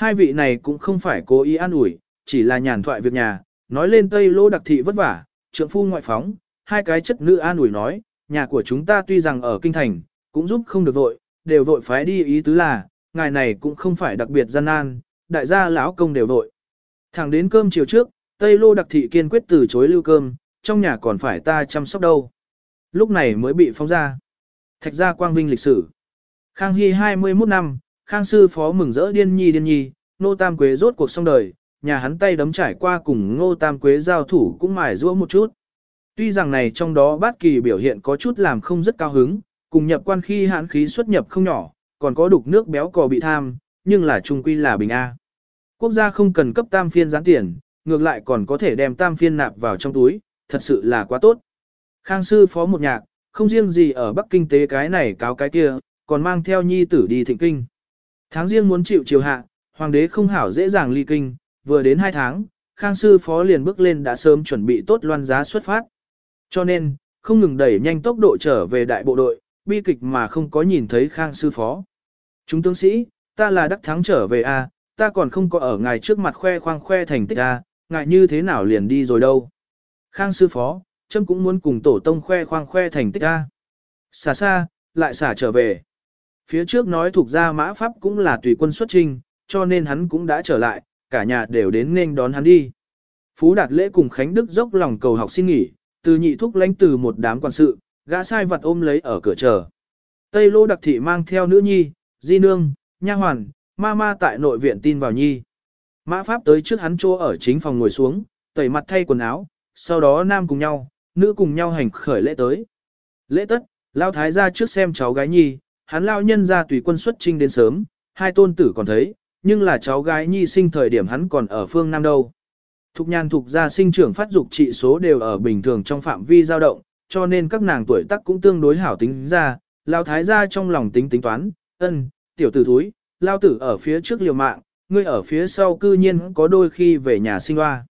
Hai vị này cũng không phải cố ý an ủi, chỉ là nhàn thoại việc nhà, nói lên Tây lô đặc thị vất vả, trượng phu ngoại phóng, hai cái chất nữ an ủi nói, nhà của chúng ta tuy rằng ở kinh thành, cũng giúp không được vội, đều vội phái đi ý tứ là, ngài này cũng không phải đặc biệt gian nan, đại gia lão công đều vội. Thẳng đến cơm chiều trước, Tây Lô đặc thị kiên quyết từ chối lưu cơm, trong nhà còn phải ta chăm sóc đâu. Lúc này mới bị phóng ra. Thạch gia quang vinh lịch sử. Khang Hy 21 năm, Khang sư phó mừng rỡ điên nhi điên nhi, Ngô tam quế rốt cuộc xong đời, nhà hắn tay đấm trải qua cùng ngô tam quế giao thủ cũng mài rũa một chút. Tuy rằng này trong đó bát kỳ biểu hiện có chút làm không rất cao hứng, cùng nhập quan khi hãn khí xuất nhập không nhỏ, còn có đục nước béo cò bị tham, nhưng là trung quy là bình A. Quốc gia không cần cấp tam phiên gián tiền, ngược lại còn có thể đem tam phiên nạp vào trong túi, thật sự là quá tốt. Khang sư phó một nhạc, không riêng gì ở Bắc Kinh tế cái này cáo cái kia, còn mang theo nhi tử đi thịnh kinh. Tháng riêng muốn chịu chiều hạ, hoàng đế không hảo dễ dàng ly kinh, vừa đến hai tháng, Khang sư phó liền bước lên đã sớm chuẩn bị tốt loan giá xuất phát. Cho nên, không ngừng đẩy nhanh tốc độ trở về đại bộ đội, bi kịch mà không có nhìn thấy Khang sư phó. Chúng tướng sĩ, ta là đắc thắng trở về a, ta còn không có ở ngài trước mặt khoe khoang khoe thành tích a, ngài như thế nào liền đi rồi đâu. Khang sư phó, châm cũng muốn cùng tổ tông khoe khoang khoe thành tích a. Xả xa, lại xả trở về. Phía trước nói thuộc ra mã pháp cũng là tùy quân xuất trinh, cho nên hắn cũng đã trở lại, cả nhà đều đến nên đón hắn đi. Phú Đạt Lễ cùng Khánh Đức dốc lòng cầu học xin nghỉ, từ nhị thúc lãnh từ một đám quan sự, gã sai vật ôm lấy ở cửa chờ. Tây Lô Đặc Thị mang theo nữ nhi, di nương, nha hoàn, ma ma tại nội viện tin vào nhi. Mã Pháp tới trước hắn chỗ ở chính phòng ngồi xuống, tẩy mặt thay quần áo, sau đó nam cùng nhau, nữ cùng nhau hành khởi lễ tới. Lễ tất, lao thái ra trước xem cháu gái nhi, hắn lao nhân ra tùy quân xuất trinh đến sớm, hai tôn tử còn thấy, nhưng là cháu gái nhi sinh thời điểm hắn còn ở phương Nam đâu. Thục nhan thục gia sinh trưởng phát dục trị số đều ở bình thường trong phạm vi dao động, cho nên các nàng tuổi tác cũng tương đối hảo tính ra, lao thái gia trong lòng tính tính toán, ân, tiểu tử thúi, lao tử ở phía trước liều mạng, ngươi ở phía sau cư nhiên có đôi khi về nhà sinh hoa.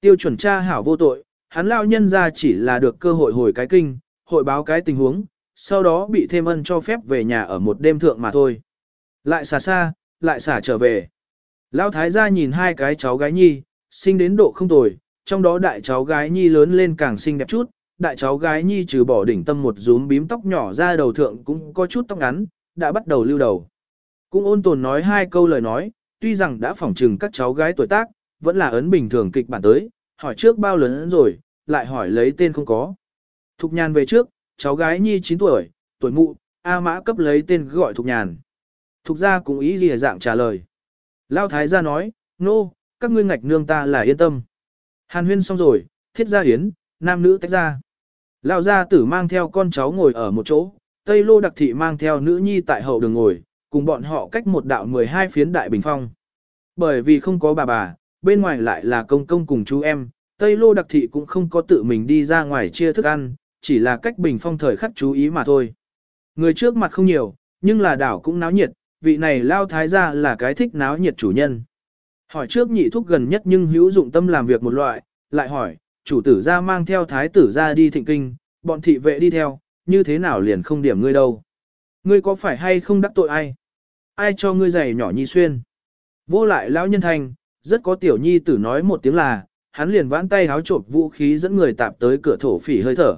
Tiêu chuẩn cha hảo vô tội, hắn lao nhân ra chỉ là được cơ hội hồi cái kinh, hội báo cái tình huống, sau đó bị thêm ân cho phép về nhà ở một đêm thượng mà thôi. Lại xả xa, lại xả trở về. Lão thái gia nhìn hai cái cháu gái nhi, sinh đến độ không tồi, trong đó đại cháu gái nhi lớn lên càng xinh đẹp chút, đại cháu gái nhi trừ bỏ đỉnh tâm một rúm bím tóc nhỏ ra đầu thượng cũng có chút tóc ngắn, đã bắt đầu lưu đầu. Cũng ôn tồn nói hai câu lời nói, tuy rằng đã phỏng trừng các cháu gái tuổi tác, vẫn là ấn bình thường kịch bản tới, hỏi trước bao lớn rồi, lại hỏi lấy tên không có. Thục nhàn về trước, cháu gái nhi 9 tuổi, tuổi mụ, A mã cấp lấy tên gọi Thục nhàn. Thục gia cũng ý gì dạng trả lời. Lao thái gia nói, nô, no, các ngươi ngạch nương ta là yên tâm. Hàn huyên xong rồi, thiết gia hiến, nam nữ tách ra. Lao gia tử mang theo con cháu ngồi ở một chỗ, Tây Lô đặc thị mang theo nữ nhi tại hậu đường ngồi, cùng bọn họ cách một đạo 12 phiến đại bình phong. Bởi vì không có bà bà, bên ngoài lại là công công cùng chú em, Tây Lô đặc thị cũng không có tự mình đi ra ngoài chia thức ăn, chỉ là cách bình phong thời khắc chú ý mà thôi. Người trước mặt không nhiều, nhưng là đảo cũng náo nhiệt, vị này lao thái gia là cái thích náo nhiệt chủ nhân. Hỏi trước nhị thúc gần nhất nhưng hữu dụng tâm làm việc một loại, lại hỏi, chủ tử ra mang theo thái tử ra đi thịnh kinh, bọn thị vệ đi theo, như thế nào liền không điểm ngươi đâu. Ngươi có phải hay không đắc tội ai? Ai cho ngươi giày nhỏ nhi xuyên? Vô lại lão nhân thành, rất có tiểu nhi tử nói một tiếng là, hắn liền vãn tay háo trộm vũ khí dẫn người tạp tới cửa thổ phỉ hơi thở.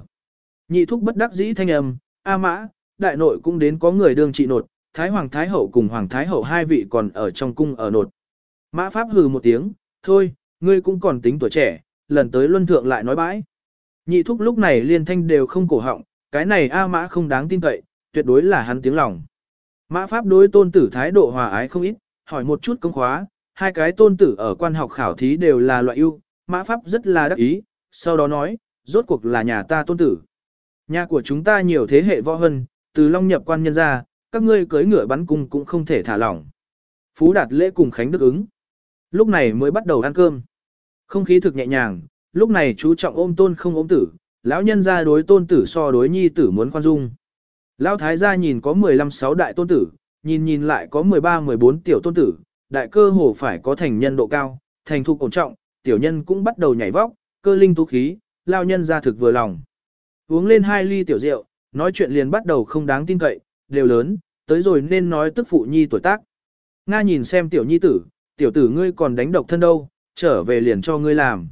Nhị thúc bất đắc dĩ thanh âm, A mã, đại nội cũng đến có người đương trị nột, Thái Hoàng Thái Hậu cùng Hoàng Thái Hậu hai vị còn ở trong cung ở nột. Mã Pháp hừ một tiếng, thôi, ngươi cũng còn tính tuổi trẻ, lần tới luân thượng lại nói bãi. Nhị thúc lúc này liên thanh đều không cổ họng, cái này A mã không đáng tin cậy, tuyệt đối là hắn tiếng lòng. Mã Pháp đối tôn tử thái độ hòa ái không ít, hỏi một chút công khóa, hai cái tôn tử ở quan học khảo thí đều là loại ưu, Mã Pháp rất là đắc ý, sau đó nói, rốt cuộc là nhà ta tôn tử. Nhà của chúng ta nhiều thế hệ võ hân, từ long nhập quan nhân ra, các ngươi cưới ngựa bắn cung cũng không thể thả lỏng. Phú Đạt lễ cùng Khánh Đức ứng. Lúc này mới bắt đầu ăn cơm. Không khí thực nhẹ nhàng, lúc này chú trọng ôm tôn không ôm tử, lão nhân ra đối tôn tử so đối nhi tử muốn khoan dung. Lão thái gia nhìn có 15-6 đại tôn tử, nhìn nhìn lại có 13-14 tiểu tôn tử, đại cơ hồ phải có thành nhân độ cao, thành thục ổn trọng, tiểu nhân cũng bắt đầu nhảy vóc, cơ linh tú khí, Lão nhân ra thực vừa lòng. Uống lên hai ly tiểu rượu, nói chuyện liền bắt đầu không đáng tin cậy, đều lớn, tới rồi nên nói tức phụ nhi tuổi tác. Nga nhìn xem tiểu nhi tử, tiểu tử ngươi còn đánh độc thân đâu, trở về liền cho ngươi làm.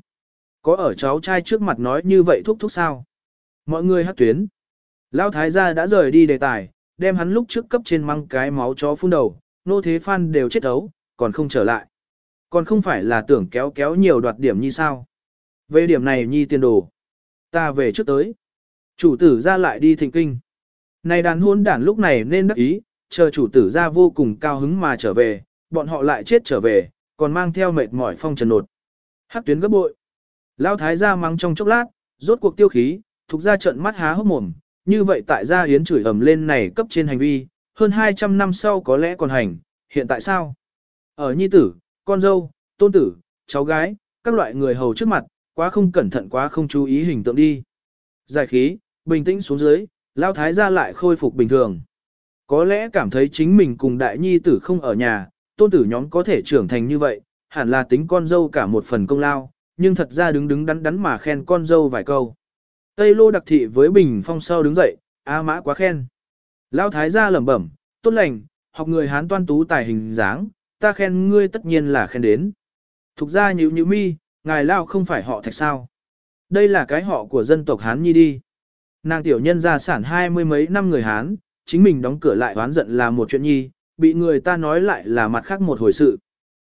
Có ở cháu trai trước mặt nói như vậy thúc thúc sao? Mọi người hát tuyến. Lão thái gia đã rời đi đề tài, đem hắn lúc trước cấp trên măng cái máu chó phun đầu, nô thế phan đều chết ấu, còn không trở lại. Còn không phải là tưởng kéo kéo nhiều đoạt điểm như sao. Về điểm này nhi tiền đồ. Ta về trước tới. Chủ tử ra lại đi thịnh kinh. Này đàn hôn đản lúc này nên đắc ý, chờ chủ tử ra vô cùng cao hứng mà trở về, bọn họ lại chết trở về, còn mang theo mệt mỏi phong trần nột. Hắc tuyến gấp bội. Lao thái ra mắng trong chốc lát, rốt cuộc tiêu khí, thuộc ra trận mắt há hốc mồm, như vậy tại gia hiến chửi ầm lên này cấp trên hành vi, hơn 200 năm sau có lẽ còn hành, hiện tại sao? Ở nhi tử, con dâu, tôn tử, cháu gái, các loại người hầu trước mặt, quá không cẩn thận quá không chú ý hình tượng đi. Giải khí, bình tĩnh xuống dưới, lao thái gia lại khôi phục bình thường. Có lẽ cảm thấy chính mình cùng đại nhi tử không ở nhà, tôn tử nhóm có thể trưởng thành như vậy, hẳn là tính con dâu cả một phần công lao, nhưng thật ra đứng đứng đắn đắn mà khen con dâu vài câu. Tây lô đặc thị với bình phong sau đứng dậy, A mã quá khen. Lao thái gia lẩm bẩm, tốt lành, học người Hán toan tú tài hình dáng, ta khen ngươi tất nhiên là khen đến. Thục ra nhữ nhữ mi, ngài Lao không phải họ thạch sao. Đây là cái họ của dân tộc Hán nhi đi. Nàng tiểu nhân gia sản hai mươi mấy năm người Hán, chính mình đóng cửa lại oán giận là một chuyện nhi, bị người ta nói lại là mặt khác một hồi sự.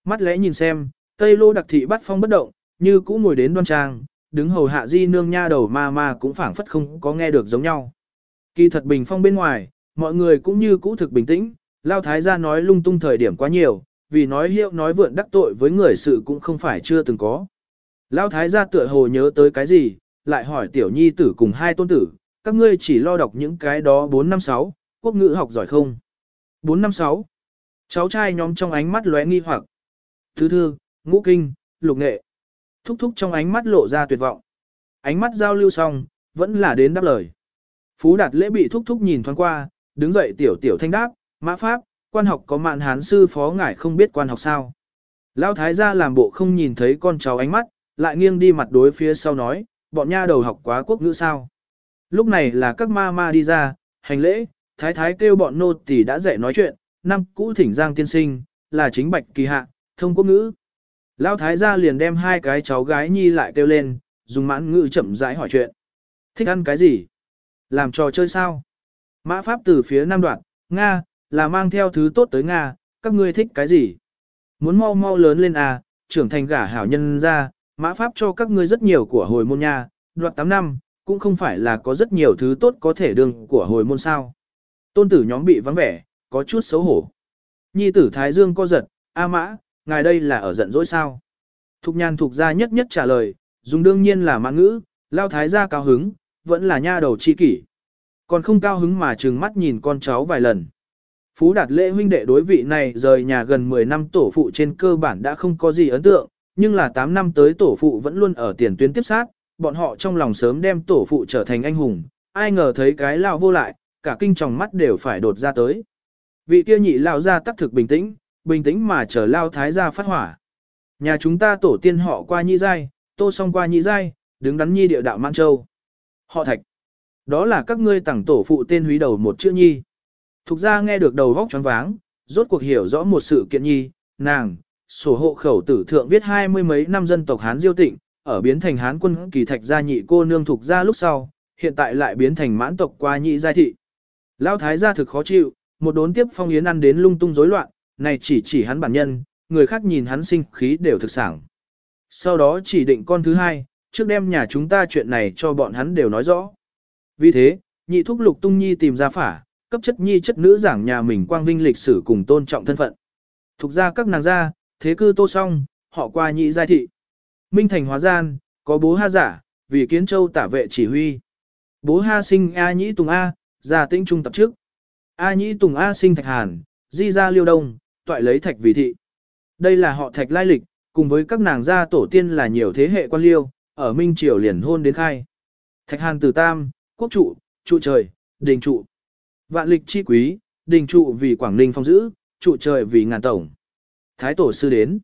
Mắt lẽ nhìn xem, Tây Lô đặc thị bắt phong bất động, như cũ ngồi đến đoan trang, đứng hầu hạ di nương nha đầu ma ma cũng phảng phất không có nghe được giống nhau. Kỳ thật bình phong bên ngoài, mọi người cũng như cũ thực bình tĩnh, Lao Thái gia nói lung tung thời điểm quá nhiều, vì nói hiệu nói vượn đắc tội với người sự cũng không phải chưa từng có. Lao Thái gia tựa hồ nhớ tới cái gì, lại hỏi tiểu nhi tử cùng hai tôn tử, các ngươi chỉ lo đọc những cái đó 456, quốc ngữ học giỏi không? 456. Cháu trai nhóm trong ánh mắt lóe nghi hoặc. Thứ thư, ngũ kinh, lục nghệ. Thúc thúc trong ánh mắt lộ ra tuyệt vọng. Ánh mắt giao lưu xong, vẫn là đến đáp lời. Phú Đạt lễ bị thúc thúc nhìn thoáng qua, đứng dậy tiểu tiểu thanh đáp, mã pháp, quan học có mạn hán sư phó ngải không biết quan học sao. Lão thái gia làm bộ không nhìn thấy con cháu ánh mắt, lại nghiêng đi mặt đối phía sau nói, bọn nha đầu học quá quốc ngữ sao. Lúc này là các ma ma đi ra, hành lễ, thái thái kêu bọn nô tỳ đã dạy nói chuyện, năm cũ thỉnh giang tiên sinh, là chính bạch kỳ hạ, thông quốc ngữ. Lão thái gia liền đem hai cái cháu gái nhi lại kêu lên, dùng mãn ngữ chậm rãi hỏi chuyện. Thích ăn cái gì? Làm trò chơi sao? Mã pháp từ phía nam đoạn, Nga, là mang theo thứ tốt tới Nga, các ngươi thích cái gì? Muốn mau mau lớn lên à, trưởng thành gả hảo nhân ra, Mã Pháp cho các ngươi rất nhiều của hồi môn nha, đoạt 8 năm, cũng không phải là có rất nhiều thứ tốt có thể đương của hồi môn sao. Tôn tử nhóm bị vắng vẻ, có chút xấu hổ. Nhi tử Thái Dương co giật, A mã, ngài đây là ở giận dỗi sao? Thục nhàn thục gia nhất nhất trả lời, dùng đương nhiên là mã ngữ, lao thái gia cao hứng, vẫn là nha đầu chi kỷ. Còn không cao hứng mà trừng mắt nhìn con cháu vài lần. Phú Đạt lễ huynh đệ đối vị này rời nhà gần 10 năm tổ phụ trên cơ bản đã không có gì ấn tượng, nhưng là 8 năm tới tổ phụ vẫn luôn ở tiền tuyến tiếp sát, bọn họ trong lòng sớm đem tổ phụ trở thành anh hùng, ai ngờ thấy cái lao vô lại, cả kinh tròng mắt đều phải đột ra tới. Vị kia nhị lao ra tắc thực bình tĩnh, bình tĩnh mà chờ lao thái gia phát hỏa. Nhà chúng ta tổ tiên họ qua nhị giai, tô song qua nhị giai, đứng đắn nhi địa đạo mang châu. Họ thạch. Đó là các ngươi tặng tổ phụ tên húy đầu một chữ nhi. Thục ra nghe được đầu vóc choáng váng, rốt cuộc hiểu rõ một sự kiện nhi, nàng, sổ hộ khẩu tử thượng viết hai mươi mấy năm dân tộc Hán diêu tịnh, ở biến thành Hán quân kỳ thạch gia nhị cô nương thuộc gia lúc sau, hiện tại lại biến thành mãn tộc qua nhị giai thị. Lão thái gia thực khó chịu, một đốn tiếp phong yến ăn đến lung tung rối loạn, này chỉ chỉ hắn bản nhân, người khác nhìn hắn sinh khí đều thực sảng. Sau đó chỉ định con thứ hai, trước đem nhà chúng ta chuyện này cho bọn hắn đều nói rõ. Vì thế, nhị thúc lục tung nhi tìm ra phả, cấp chất nhi chất nữ giảng nhà mình quang vinh lịch sử cùng tôn trọng thân phận. Thục ra các nàng gia, thế cư tô song, họ qua nhị giai thị. Minh thành hóa gian, có bố ha giả, vì kiến châu tả vệ chỉ huy. Bố ha sinh A nhĩ tùng A, gia tĩnh trung tập trước. A nhĩ tùng A sinh thạch hàn, di ra liêu đông, toại lấy thạch vì thị. Đây là họ thạch lai lịch, cùng với các nàng gia tổ tiên là nhiều thế hệ quan liêu, ở Minh Triều liền hôn đến khai. Thạch hàn từ tam, quốc trụ, trụ trời, đình trụ. Vạn lịch chi quý, đình trụ vì Quảng Ninh phong giữ, trụ trời vì ngàn tổng. Thái tổ sư đến.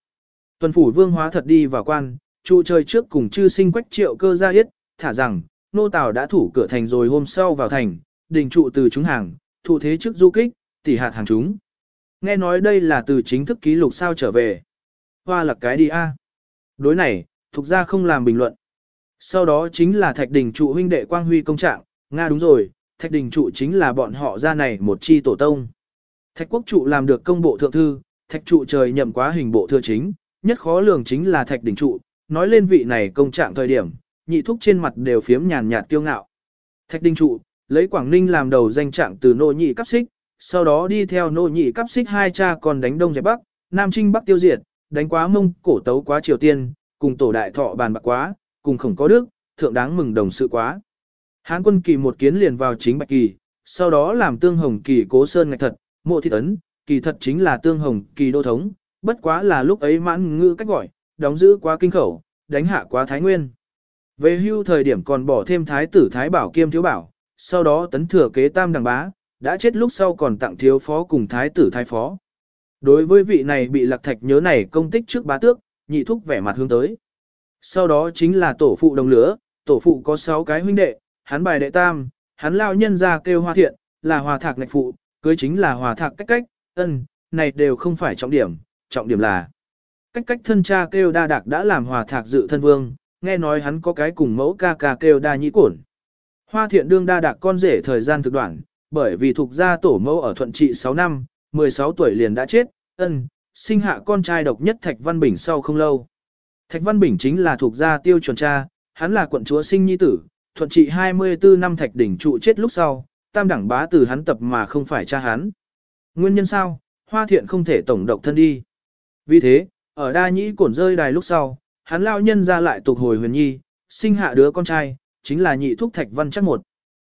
Tuần phủ vương hóa thật đi vào quan, trụ trời trước cùng chư sinh quách triệu cơ ra yết, thả rằng, nô tào đã thủ cửa thành rồi hôm sau vào thành, đình trụ từ chúng hàng, thụ thế trước du kích, tỷ hạt hàng chúng. Nghe nói đây là từ chính thức ký lục sao trở về. Hoa là cái đi a. Đối này, thuộc ra không làm bình luận. Sau đó chính là thạch đình trụ huynh đệ quang huy công trạng, Nga đúng rồi, thạch đình trụ chính là bọn họ ra này một chi tổ tông. Thạch quốc trụ làm được công bộ thượng thư, thạch trụ trời nhậm quá hình bộ thừa chính, nhất khó lường chính là thạch đỉnh trụ, nói lên vị này công trạng thời điểm, nhị thúc trên mặt đều phiếm nhàn nhạt kiêu ngạo. Thạch đình trụ, lấy Quảng Ninh làm đầu danh trạng từ nô nhị cấp xích, sau đó đi theo nô nhị cấp xích hai cha còn đánh đông dẹp bắc, nam trinh bắc tiêu diệt, đánh quá mông, cổ tấu quá triều tiên, cùng tổ đại thọ bàn bạc quá, cùng khổng có đức, thượng đáng mừng đồng sự quá. Hán quân kỳ một kiến liền vào chính bạch kỳ, sau đó làm tương hồng kỳ cố sơn ngạch thật, mộ thị tấn, kỳ thật chính là tương hồng kỳ đô thống, bất quá là lúc ấy mãn ngữ cách gọi, đóng giữ quá kinh khẩu, đánh hạ quá thái nguyên. Về hưu thời điểm còn bỏ thêm thái tử thái bảo kiêm thiếu bảo, sau đó tấn thừa kế tam đằng bá, đã chết lúc sau còn tặng thiếu phó cùng thái tử thái phó. Đối với vị này bị lạc thạch nhớ này công tích trước bá tước, nhị thúc vẻ mặt hướng tới. Sau đó chính là tổ phụ đồng lửa, tổ phụ có 6 cái huynh đệ, hắn bài đệ tam, hắn lao nhân ra kêu hoa thiện, là hòa thạc ngạch phụ, cưới chính là hòa thạc cách cách, ân, này đều không phải trọng điểm, trọng điểm là cách cách thân cha kêu đa đạc đã làm hòa thạc dự thân vương, nghe nói hắn có cái cùng mẫu ca ca kêu đa nhĩ cổn. Hoa thiện đương đa đạc con rể thời gian thực đoạn, bởi vì thuộc gia tổ mẫu ở thuận trị 6 năm, 16 tuổi liền đã chết, ân, sinh hạ con trai độc nhất Thạch Văn Bình sau không lâu. Thạch Văn Bình chính là thuộc gia tiêu chuẩn cha, hắn là quận chúa sinh nhi tử, thuận trị 24 năm Thạch Đỉnh trụ chết lúc sau, tam đẳng bá từ hắn tập mà không phải cha hắn. Nguyên nhân sao, hoa thiện không thể tổng độc thân đi. Vì thế, ở đa nhĩ cổn rơi đài lúc sau, hắn lao nhân ra lại tục hồi huyền nhi, sinh hạ đứa con trai, chính là nhị thúc Thạch Văn chắc một.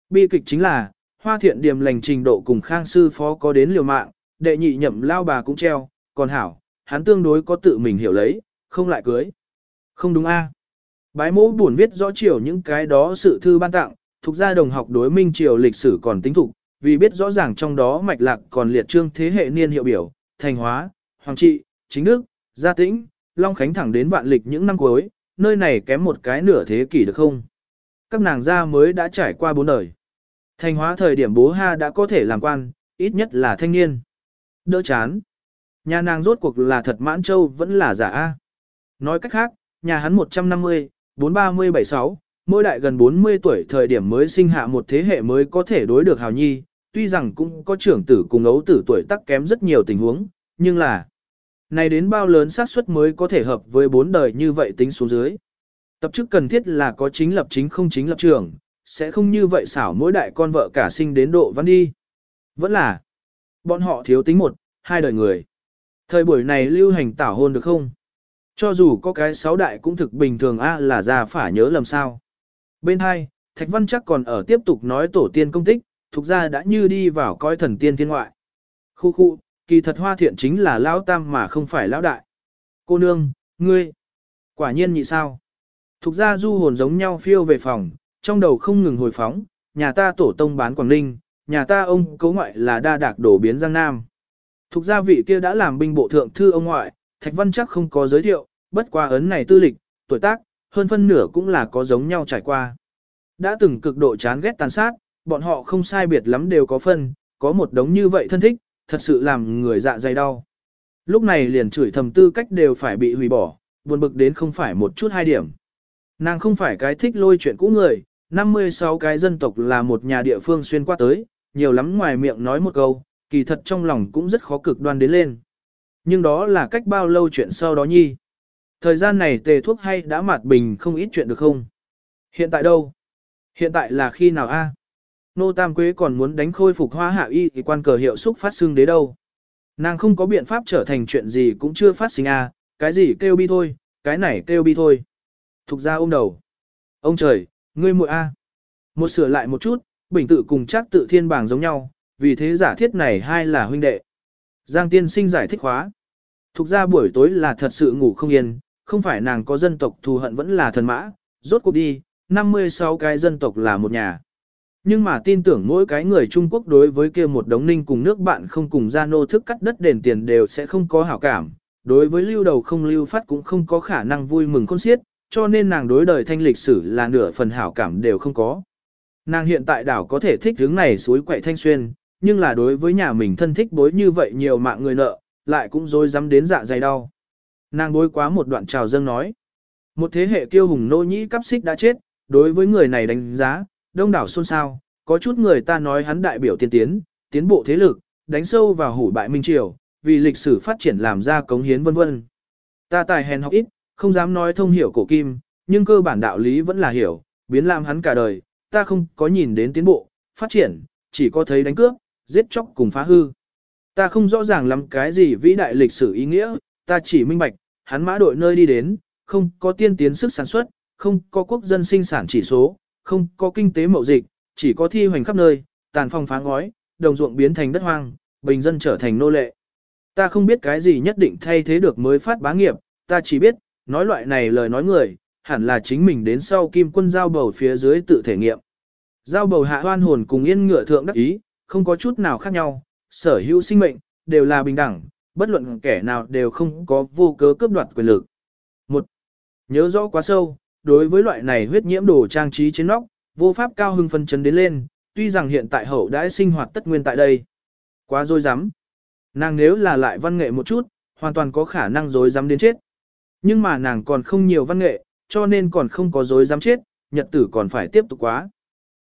Bi kịch chính là, hoa thiện điềm lành trình độ cùng khang sư phó có đến liều mạng, đệ nhị nhậm lao bà cũng treo, còn hảo, hắn tương đối có tự mình hiểu lấy, không lại cưới. Không đúng a? Bái mẫu buồn viết rõ chiều những cái đó sự thư ban tặng, thuộc gia đồng học đối minh triều lịch sử còn tính thục, vì biết rõ ràng trong đó mạch lạc còn liệt trương thế hệ niên hiệu biểu, thành hóa, hoàng trị, chính đức, gia tĩnh, long khánh thẳng đến vạn lịch những năm cuối, nơi này kém một cái nửa thế kỷ được không? Các nàng gia mới đã trải qua bốn đời. Thành hóa thời điểm bố ha đã có thể làm quan, ít nhất là thanh niên. Đỡ chán. Nhà nàng rốt cuộc là thật mãn châu vẫn là giả A. Nói cách khác, nhà hắn 150, 430 76, mỗi đại gần 40 tuổi thời điểm mới sinh hạ một thế hệ mới có thể đối được hào nhi, tuy rằng cũng có trưởng tử cùng ấu tử tuổi tác kém rất nhiều tình huống, nhưng là này đến bao lớn xác suất mới có thể hợp với bốn đời như vậy tính xuống dưới. Tập chức cần thiết là có chính lập chính không chính lập trường, sẽ không như vậy xảo mỗi đại con vợ cả sinh đến độ văn đi. Vẫn là, bọn họ thiếu tính một, hai đời người. Thời buổi này lưu hành tảo hôn được không? Cho dù có cái sáu đại cũng thực bình thường a là già phải nhớ lầm sao. Bên hai, Thạch Văn chắc còn ở tiếp tục nói tổ tiên công tích, thuộc ra đã như đi vào coi thần tiên thiên ngoại. Khu khu, kỳ thật hoa thiện chính là lão tam mà không phải lão đại. Cô nương, ngươi, quả nhiên nhị sao. Thục ra du hồn giống nhau phiêu về phòng, trong đầu không ngừng hồi phóng, nhà ta tổ tông bán Quảng Ninh, nhà ta ông cấu ngoại là đa đạc đổ biến Giang Nam. Thục gia vị kia đã làm binh bộ thượng thư ông ngoại, Thạch Văn chắc không có giới thiệu, bất qua ấn này tư lịch, tuổi tác, hơn phân nửa cũng là có giống nhau trải qua. Đã từng cực độ chán ghét tàn sát, bọn họ không sai biệt lắm đều có phân, có một đống như vậy thân thích, thật sự làm người dạ dày đau. Lúc này liền chửi thầm tư cách đều phải bị hủy bỏ, buồn bực đến không phải một chút hai điểm. Nàng không phải cái thích lôi chuyện cũ người, 56 cái dân tộc là một nhà địa phương xuyên qua tới, nhiều lắm ngoài miệng nói một câu, kỳ thật trong lòng cũng rất khó cực đoan đến lên. Nhưng đó là cách bao lâu chuyện sau đó nhi. Thời gian này tề thuốc hay đã mạt bình không ít chuyện được không? Hiện tại đâu? Hiện tại là khi nào a? Nô Tam Quế còn muốn đánh khôi phục hoa hạ y thì quan cờ hiệu xúc phát xương đế đâu. Nàng không có biện pháp trở thành chuyện gì cũng chưa phát sinh à? cái gì kêu bi thôi, cái này kêu bi thôi. Thục ra ôm đầu. Ông trời, ngươi muội a. Một sửa lại một chút, bình tự cùng chắc tự thiên bảng giống nhau, vì thế giả thiết này hai là huynh đệ. Giang tiên sinh giải thích khóa. Thục ra buổi tối là thật sự ngủ không yên, không phải nàng có dân tộc thù hận vẫn là thần mã, rốt cuộc đi, 56 cái dân tộc là một nhà. Nhưng mà tin tưởng mỗi cái người Trung Quốc đối với kia một đống ninh cùng nước bạn không cùng ra nô thức cắt đất đền tiền đều sẽ không có hảo cảm. Đối với lưu đầu không lưu phát cũng không có khả năng vui mừng khôn xiết, cho nên nàng đối đời thanh lịch sử là nửa phần hảo cảm đều không có. Nàng hiện tại đảo có thể thích hướng này suối quậy thanh xuyên, nhưng là đối với nhà mình thân thích bối như vậy nhiều mạng người nợ, lại cũng dối dám đến dạ dày đau. Nàng bối quá một đoạn trào dâng nói. Một thế hệ kiêu hùng nô nhĩ cắp xích đã chết, đối với người này đánh giá, đông đảo xôn xao, có chút người ta nói hắn đại biểu tiên tiến, tiến bộ thế lực, đánh sâu vào hủ bại minh triều, vì lịch sử phát triển làm ra cống hiến vân vân. Ta tài hèn học ít, không dám nói thông hiểu cổ kim, nhưng cơ bản đạo lý vẫn là hiểu, biến làm hắn cả đời, ta không có nhìn đến tiến bộ, phát triển, chỉ có thấy đánh cướp, giết chóc cùng phá hư. Ta không rõ ràng lắm cái gì vĩ đại lịch sử ý nghĩa, ta chỉ minh bạch, hắn mã đội nơi đi đến, không có tiên tiến sức sản xuất, không có quốc dân sinh sản chỉ số, không có kinh tế mậu dịch, chỉ có thi hoành khắp nơi, tàn phong phá ngói, đồng ruộng biến thành đất hoang, bình dân trở thành nô lệ. Ta không biết cái gì nhất định thay thế được mới phát bá nghiệp, ta chỉ biết, nói loại này lời nói người, hẳn là chính mình đến sau kim quân giao bầu phía dưới tự thể nghiệm. Giao bầu hạ hoan hồn cùng yên ngựa thượng đắc ý, không có chút nào khác nhau, sở hữu sinh mệnh, đều là bình đẳng, bất luận kẻ nào đều không có vô cớ cướp đoạt quyền lực. Một, Nhớ rõ quá sâu, đối với loại này huyết nhiễm đồ trang trí trên nóc, vô pháp cao hưng phân chấn đến lên, tuy rằng hiện tại hậu đãi sinh hoạt tất nguyên tại đây. Quá dối rắm Nàng nếu là lại văn nghệ một chút, hoàn toàn có khả năng dối rắm đến chết. Nhưng mà nàng còn không nhiều văn nghệ, cho nên còn không có dối dám chết, nhật tử còn phải tiếp tục quá.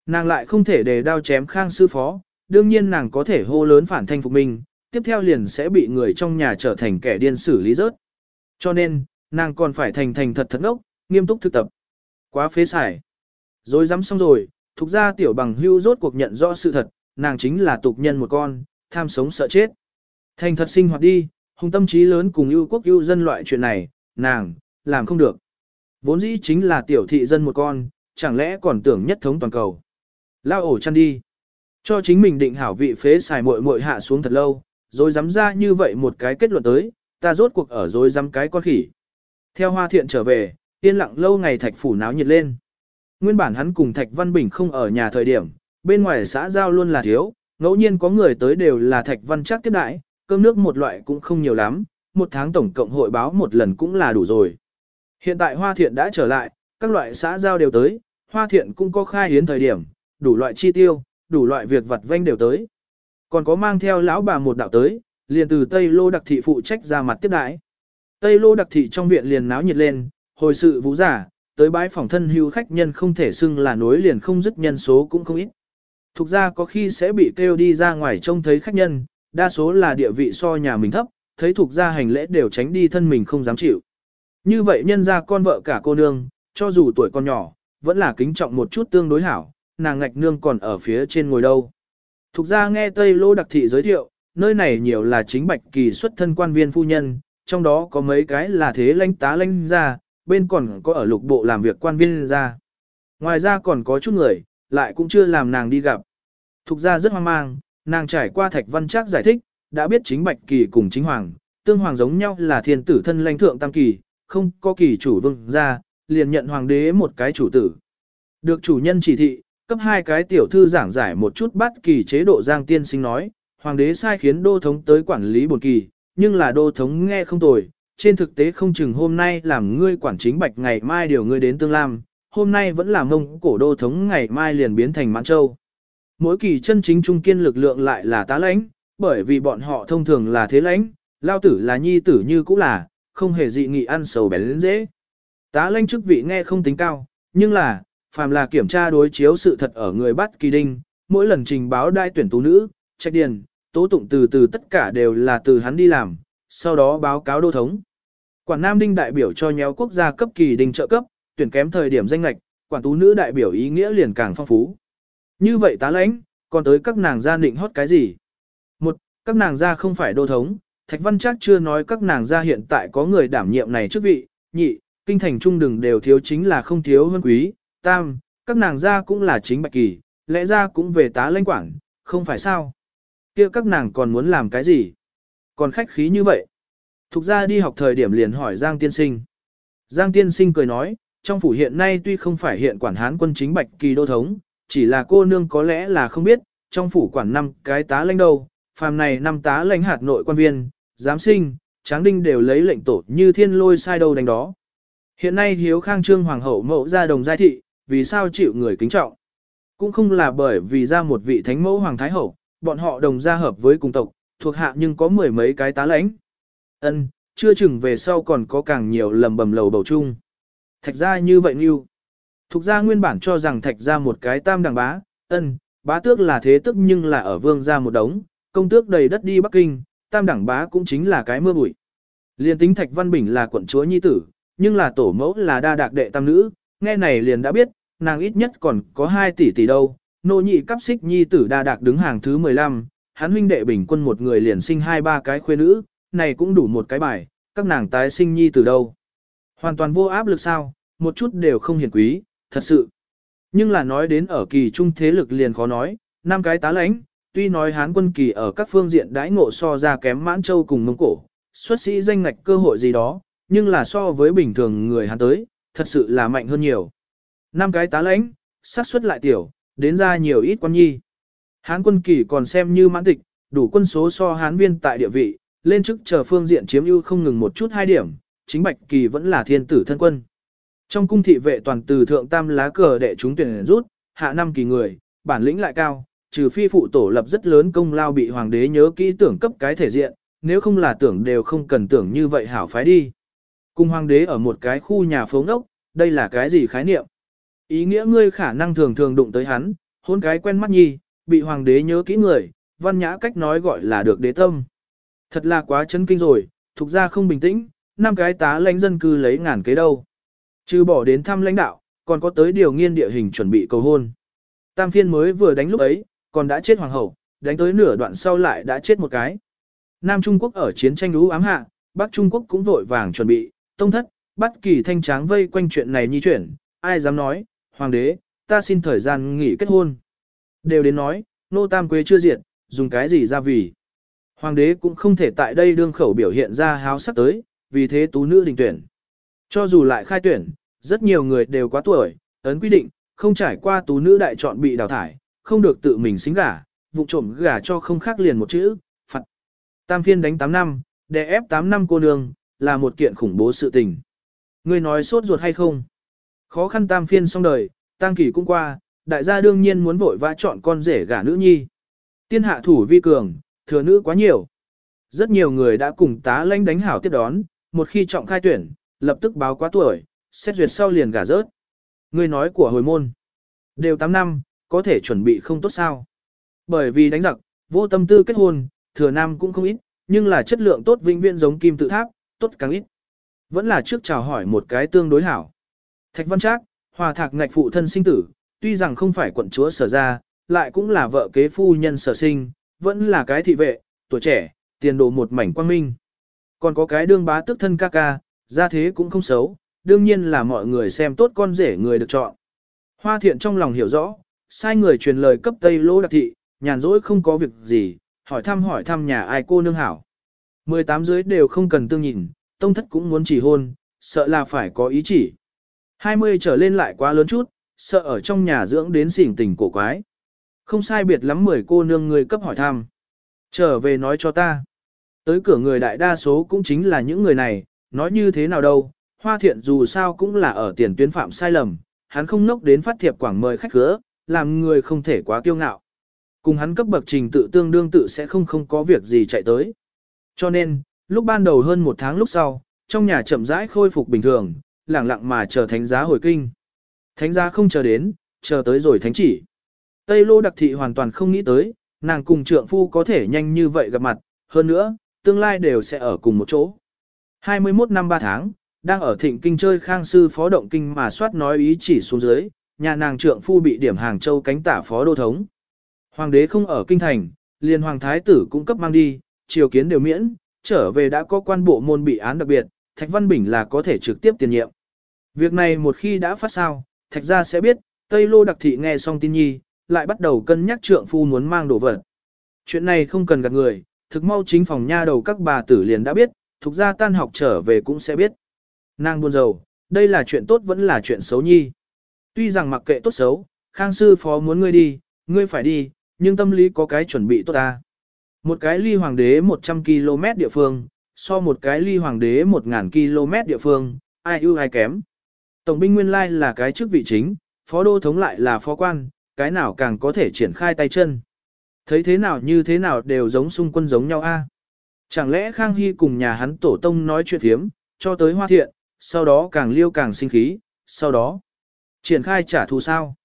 Nàng lại không thể để đao chém khang sư phó, đương nhiên nàng có thể hô lớn phản thanh phục mình, tiếp theo liền sẽ bị người trong nhà trở thành kẻ điên xử lý rớt. Cho nên, nàng còn phải thành thành thật thật ốc, nghiêm túc thực tập. Quá phế xài. Rồi dám xong rồi, thuộc ra tiểu bằng hưu rốt cuộc nhận rõ sự thật, nàng chính là tục nhân một con, tham sống sợ chết. Thành thật sinh hoạt đi, hùng tâm trí lớn cùng ưu quốc ưu dân loại chuyện này, nàng, làm không được. Vốn dĩ chính là tiểu thị dân một con, chẳng lẽ còn tưởng nhất thống toàn cầu. Lao ổ chăn đi. Cho chính mình định hảo vị phế xài muội muội hạ xuống thật lâu, rồi dám ra như vậy một cái kết luận tới, ta rốt cuộc ở rồi dám cái con khỉ. Theo hoa thiện trở về, yên lặng lâu ngày thạch phủ náo nhiệt lên. Nguyên bản hắn cùng thạch văn bình không ở nhà thời điểm, bên ngoài xã giao luôn là thiếu, ngẫu nhiên có người tới đều là thạch văn chắc tiếp đại, cơm nước một loại cũng không nhiều lắm, một tháng tổng cộng hội báo một lần cũng là đủ rồi. Hiện tại hoa thiện đã trở lại, các loại xã giao đều tới, hoa thiện cũng có khai hiến thời điểm, đủ loại chi tiêu, đủ loại việc vặt vanh đều tới. Còn có mang theo lão bà một đạo tới, liền từ Tây Lô đặc thị phụ trách ra mặt tiếp đãi. Tây Lô đặc thị trong viện liền náo nhiệt lên, hồi sự vũ giả, tới bãi phòng thân hưu khách nhân không thể xưng là nối liền không dứt nhân số cũng không ít. Thục ra có khi sẽ bị kêu đi ra ngoài trông thấy khách nhân, đa số là địa vị so nhà mình thấp, thấy thuộc gia hành lễ đều tránh đi thân mình không dám chịu. Như vậy nhân ra con vợ cả cô nương, cho dù tuổi còn nhỏ, vẫn là kính trọng một chút tương đối hảo, nàng ngạch nương còn ở phía trên ngồi đâu. Thục ra nghe Tây Lô đặc thị giới thiệu, nơi này nhiều là chính bạch kỳ xuất thân quan viên phu nhân, trong đó có mấy cái là thế lãnh tá lãnh ra, bên còn có ở lục bộ làm việc quan viên ra. Ngoài ra còn có chút người, lại cũng chưa làm nàng đi gặp. Thục ra rất hoang mang, nàng trải qua thạch văn trác giải thích, đã biết chính bạch kỳ cùng chính hoàng, tương hoàng giống nhau là thiên tử thân lãnh thượng tam kỳ, không có kỳ chủ vương ra, liền nhận hoàng đế một cái chủ tử. Được chủ nhân chỉ thị, cấp hai cái tiểu thư giảng giải một chút bắt kỳ chế độ giang tiên sinh nói, hoàng đế sai khiến đô thống tới quản lý bổn kỳ, nhưng là đô thống nghe không tồi, trên thực tế không chừng hôm nay làm ngươi quản chính bạch ngày mai điều ngươi đến tương lam, hôm nay vẫn là mông cổ đô thống ngày mai liền biến thành mãn châu. Mỗi kỳ chân chính trung kiên lực lượng lại là tá lãnh, bởi vì bọn họ thông thường là thế lãnh, lao tử là nhi tử như cũng là, không hề dị nghị ăn sầu bén dễ. Tá lãnh chức vị nghe không tính cao, nhưng là, phàm là kiểm tra đối chiếu sự thật ở người bắt kỳ đinh, mỗi lần trình báo đại tuyển tú nữ, trách điền, tố tụng từ từ tất cả đều là từ hắn đi làm, sau đó báo cáo đô thống. quảng Nam Đinh đại biểu cho nhéo quốc gia cấp kỳ đinh trợ cấp, tuyển kém thời điểm danh lệch, quản tú nữ đại biểu ý nghĩa liền càng phong phú. Như vậy tá lãnh, còn tới các nàng gia định hót cái gì? Một, các nàng gia không phải đô thống, Thạch Văn chắc chưa nói các nàng gia hiện tại có người đảm nhiệm này chức vị, nhị, kinh thành trung đừng đều thiếu chính là không thiếu hơn quý, tam, các nàng gia cũng là chính bạch kỳ, lẽ ra cũng về tá lãnh quản, không phải sao? kia các nàng còn muốn làm cái gì? Còn khách khí như vậy. Thục ra đi học thời điểm liền hỏi Giang Tiên Sinh. Giang Tiên Sinh cười nói, trong phủ hiện nay tuy không phải hiện quản hán quân chính bạch kỳ đô thống, chỉ là cô nương có lẽ là không biết, trong phủ quản năm cái tá lãnh đâu, phàm này năm tá lãnh hạt nội quan viên, giám sinh, tráng đinh đều lấy lệnh tổ như thiên lôi sai đâu đánh đó. Hiện nay hiếu khang trương hoàng hậu mẫu ra đồng giai thị, vì sao chịu người kính trọng? Cũng không là bởi vì ra một vị thánh mẫu hoàng thái hậu, bọn họ đồng gia hợp với cùng tộc, thuộc hạ nhưng có mười mấy cái tá lãnh. Ân, chưa chừng về sau còn có càng nhiều lầm bầm lầu bầu chung. Thạch ra như vậy như. Thục ra nguyên bản cho rằng thạch ra một cái tam đẳng bá, ân, bá tước là thế tức nhưng là ở vương ra một đống, công tước đầy đất đi Bắc Kinh, tam đẳng bá cũng chính là cái mưa bụi. Liên tính thạch văn bình là quận chúa nhi tử, nhưng là tổ mẫu là đa đạc đệ tam nữ, nghe này liền đã biết, nàng ít nhất còn có 2 tỷ tỷ đâu, nô nhị cấp xích nhi tử đa đạc đứng hàng thứ 15, hắn huynh đệ bình quân một người liền sinh hai ba cái khuê nữ, này cũng đủ một cái bài, các nàng tái sinh nhi từ đâu. Hoàn toàn vô áp lực sao, một chút đều không hiển quý, thật sự. Nhưng là nói đến ở kỳ trung thế lực liền khó nói, năm cái tá lãnh, tuy nói hán quân kỳ ở các phương diện đãi ngộ so ra kém mãn châu cùng mông cổ, xuất sĩ danh ngạch cơ hội gì đó, nhưng là so với bình thường người hán tới, thật sự là mạnh hơn nhiều. Năm cái tá lãnh, xác suất lại tiểu, đến ra nhiều ít quan nhi. Hán quân kỳ còn xem như mãn tịch, đủ quân số so hán viên tại địa vị, lên chức chờ phương diện chiếm ưu không ngừng một chút hai điểm, chính bạch kỳ vẫn là thiên tử thân quân. Trong cung thị vệ toàn từ thượng tam lá cờ đệ chúng tuyển rút, hạ năm kỳ người, bản lĩnh lại cao, trừ phi phụ tổ lập rất lớn công lao bị hoàng đế nhớ kỹ tưởng cấp cái thể diện, nếu không là tưởng đều không cần tưởng như vậy hảo phái đi. Cung hoàng đế ở một cái khu nhà phố ngốc, đây là cái gì khái niệm? Ý nghĩa ngươi khả năng thường thường đụng tới hắn, hôn cái quen mắt nhi, bị hoàng đế nhớ kỹ người, văn nhã cách nói gọi là được đế tâm. Thật là quá chấn kinh rồi, thuộc ra không bình tĩnh, năm cái tá lãnh dân cư lấy ngàn kế đâu. Trừ bỏ đến thăm lãnh đạo, còn có tới điều nghiên địa hình chuẩn bị cầu hôn. Tam phiên mới vừa đánh lúc ấy, còn đã chết hoàng hậu, đánh tới nửa đoạn sau lại đã chết một cái. Nam Trung Quốc ở chiến tranh lũ ám hạ, Bắc Trung Quốc cũng vội vàng chuẩn bị, tông thất, bất kỳ thanh tráng vây quanh chuyện này nhi chuyển, ai dám nói, hoàng đế, ta xin thời gian nghỉ kết hôn. Đều đến nói, nô tam quế chưa diệt, dùng cái gì ra vì. Hoàng đế cũng không thể tại đây đương khẩu biểu hiện ra háo sắc tới, vì thế tú nữ đình tuyển. Cho dù lại khai tuyển, rất nhiều người đều quá tuổi, ấn quy định, không trải qua tú nữ đại chọn bị đào thải, không được tự mình xính gả, vụ trộm gả cho không khác liền một chữ, phạt. Tam phiên đánh 8 năm, đè ép 8 năm cô nương, là một kiện khủng bố sự tình. Ngươi nói sốt ruột hay không? Khó khăn tam phiên xong đời, tang kỳ cũng qua, đại gia đương nhiên muốn vội vã chọn con rể gả nữ nhi. Tiên hạ thủ vi cường, thừa nữ quá nhiều. Rất nhiều người đã cùng tá lãnh đánh hảo tiếp đón, một khi trọng khai tuyển, lập tức báo quá tuổi, xét duyệt sau liền gả rớt. Người nói của hồi môn, đều 8 năm, có thể chuẩn bị không tốt sao. Bởi vì đánh giặc, vô tâm tư kết hôn, thừa nam cũng không ít, nhưng là chất lượng tốt vĩnh viễn giống kim tự tháp, tốt càng ít. Vẫn là trước chào hỏi một cái tương đối hảo. Thạch Văn Trác, hòa thạc ngạch phụ thân sinh tử, tuy rằng không phải quận chúa sở ra, lại cũng là vợ kế phu nhân sở sinh, vẫn là cái thị vệ, tuổi trẻ, tiền đồ một mảnh quang minh. Còn có cái đương bá tức thân ca ca, ra thế cũng không xấu, đương nhiên là mọi người xem tốt con rể người được chọn. Hoa thiện trong lòng hiểu rõ, sai người truyền lời cấp Tây lỗ Đặc Thị, nhàn rỗi không có việc gì, hỏi thăm hỏi thăm nhà ai cô nương hảo. 18 dưới đều không cần tương nhìn, tông thất cũng muốn chỉ hôn, sợ là phải có ý chỉ. 20 trở lên lại quá lớn chút, sợ ở trong nhà dưỡng đến xỉn tình cổ quái. Không sai biệt lắm 10 cô nương người cấp hỏi thăm. Trở về nói cho ta. Tới cửa người đại đa số cũng chính là những người này, nói như thế nào đâu, hoa thiện dù sao cũng là ở tiền tuyến phạm sai lầm, hắn không nốc đến phát thiệp quảng mời khách cửa, làm người không thể quá kiêu ngạo. Cùng hắn cấp bậc trình tự tương đương tự sẽ không không có việc gì chạy tới. Cho nên, lúc ban đầu hơn một tháng lúc sau, trong nhà chậm rãi khôi phục bình thường, lặng lặng mà chờ thánh giá hồi kinh. Thánh gia không chờ đến, chờ tới rồi thánh chỉ. Tây lô đặc thị hoàn toàn không nghĩ tới, nàng cùng trượng phu có thể nhanh như vậy gặp mặt, hơn nữa, tương lai đều sẽ ở cùng một chỗ. 21 năm 3 tháng, đang ở thịnh kinh chơi khang sư phó động kinh mà soát nói ý chỉ xuống dưới, nhà nàng trượng phu bị điểm hàng châu cánh tả phó đô thống. Hoàng đế không ở kinh thành, liền hoàng thái tử cũng cấp mang đi, triều kiến đều miễn, trở về đã có quan bộ môn bị án đặc biệt, Thạch Văn Bình là có thể trực tiếp tiền nhiệm. Việc này một khi đã phát sao, Thạch gia sẽ biết, Tây Lô đặc thị nghe xong tin nhi, lại bắt đầu cân nhắc trượng phu muốn mang đồ vật. Chuyện này không cần gạt người, thực mau chính phòng nha đầu các bà tử liền đã biết, thuộc gia tan học trở về cũng sẽ biết. Nàng buồn rầu, đây là chuyện tốt vẫn là chuyện xấu nhi. Tuy rằng mặc kệ tốt xấu, Khang sư phó muốn ngươi đi, ngươi phải đi, nhưng tâm lý có cái chuẩn bị tốt ta. Một cái ly hoàng đế 100 km địa phương, so một cái ly hoàng đế 1.000 km địa phương, ai ưu ai kém. Tổng binh nguyên lai là cái chức vị chính, phó đô thống lại là phó quan, cái nào càng có thể triển khai tay chân. Thấy thế nào như thế nào đều giống xung quân giống nhau a. À? Chẳng lẽ Khang Hy cùng nhà hắn tổ tông nói chuyện thiếm, cho tới hoa thiện, sau đó càng liêu càng sinh khí, sau đó triển khai trả thù sao.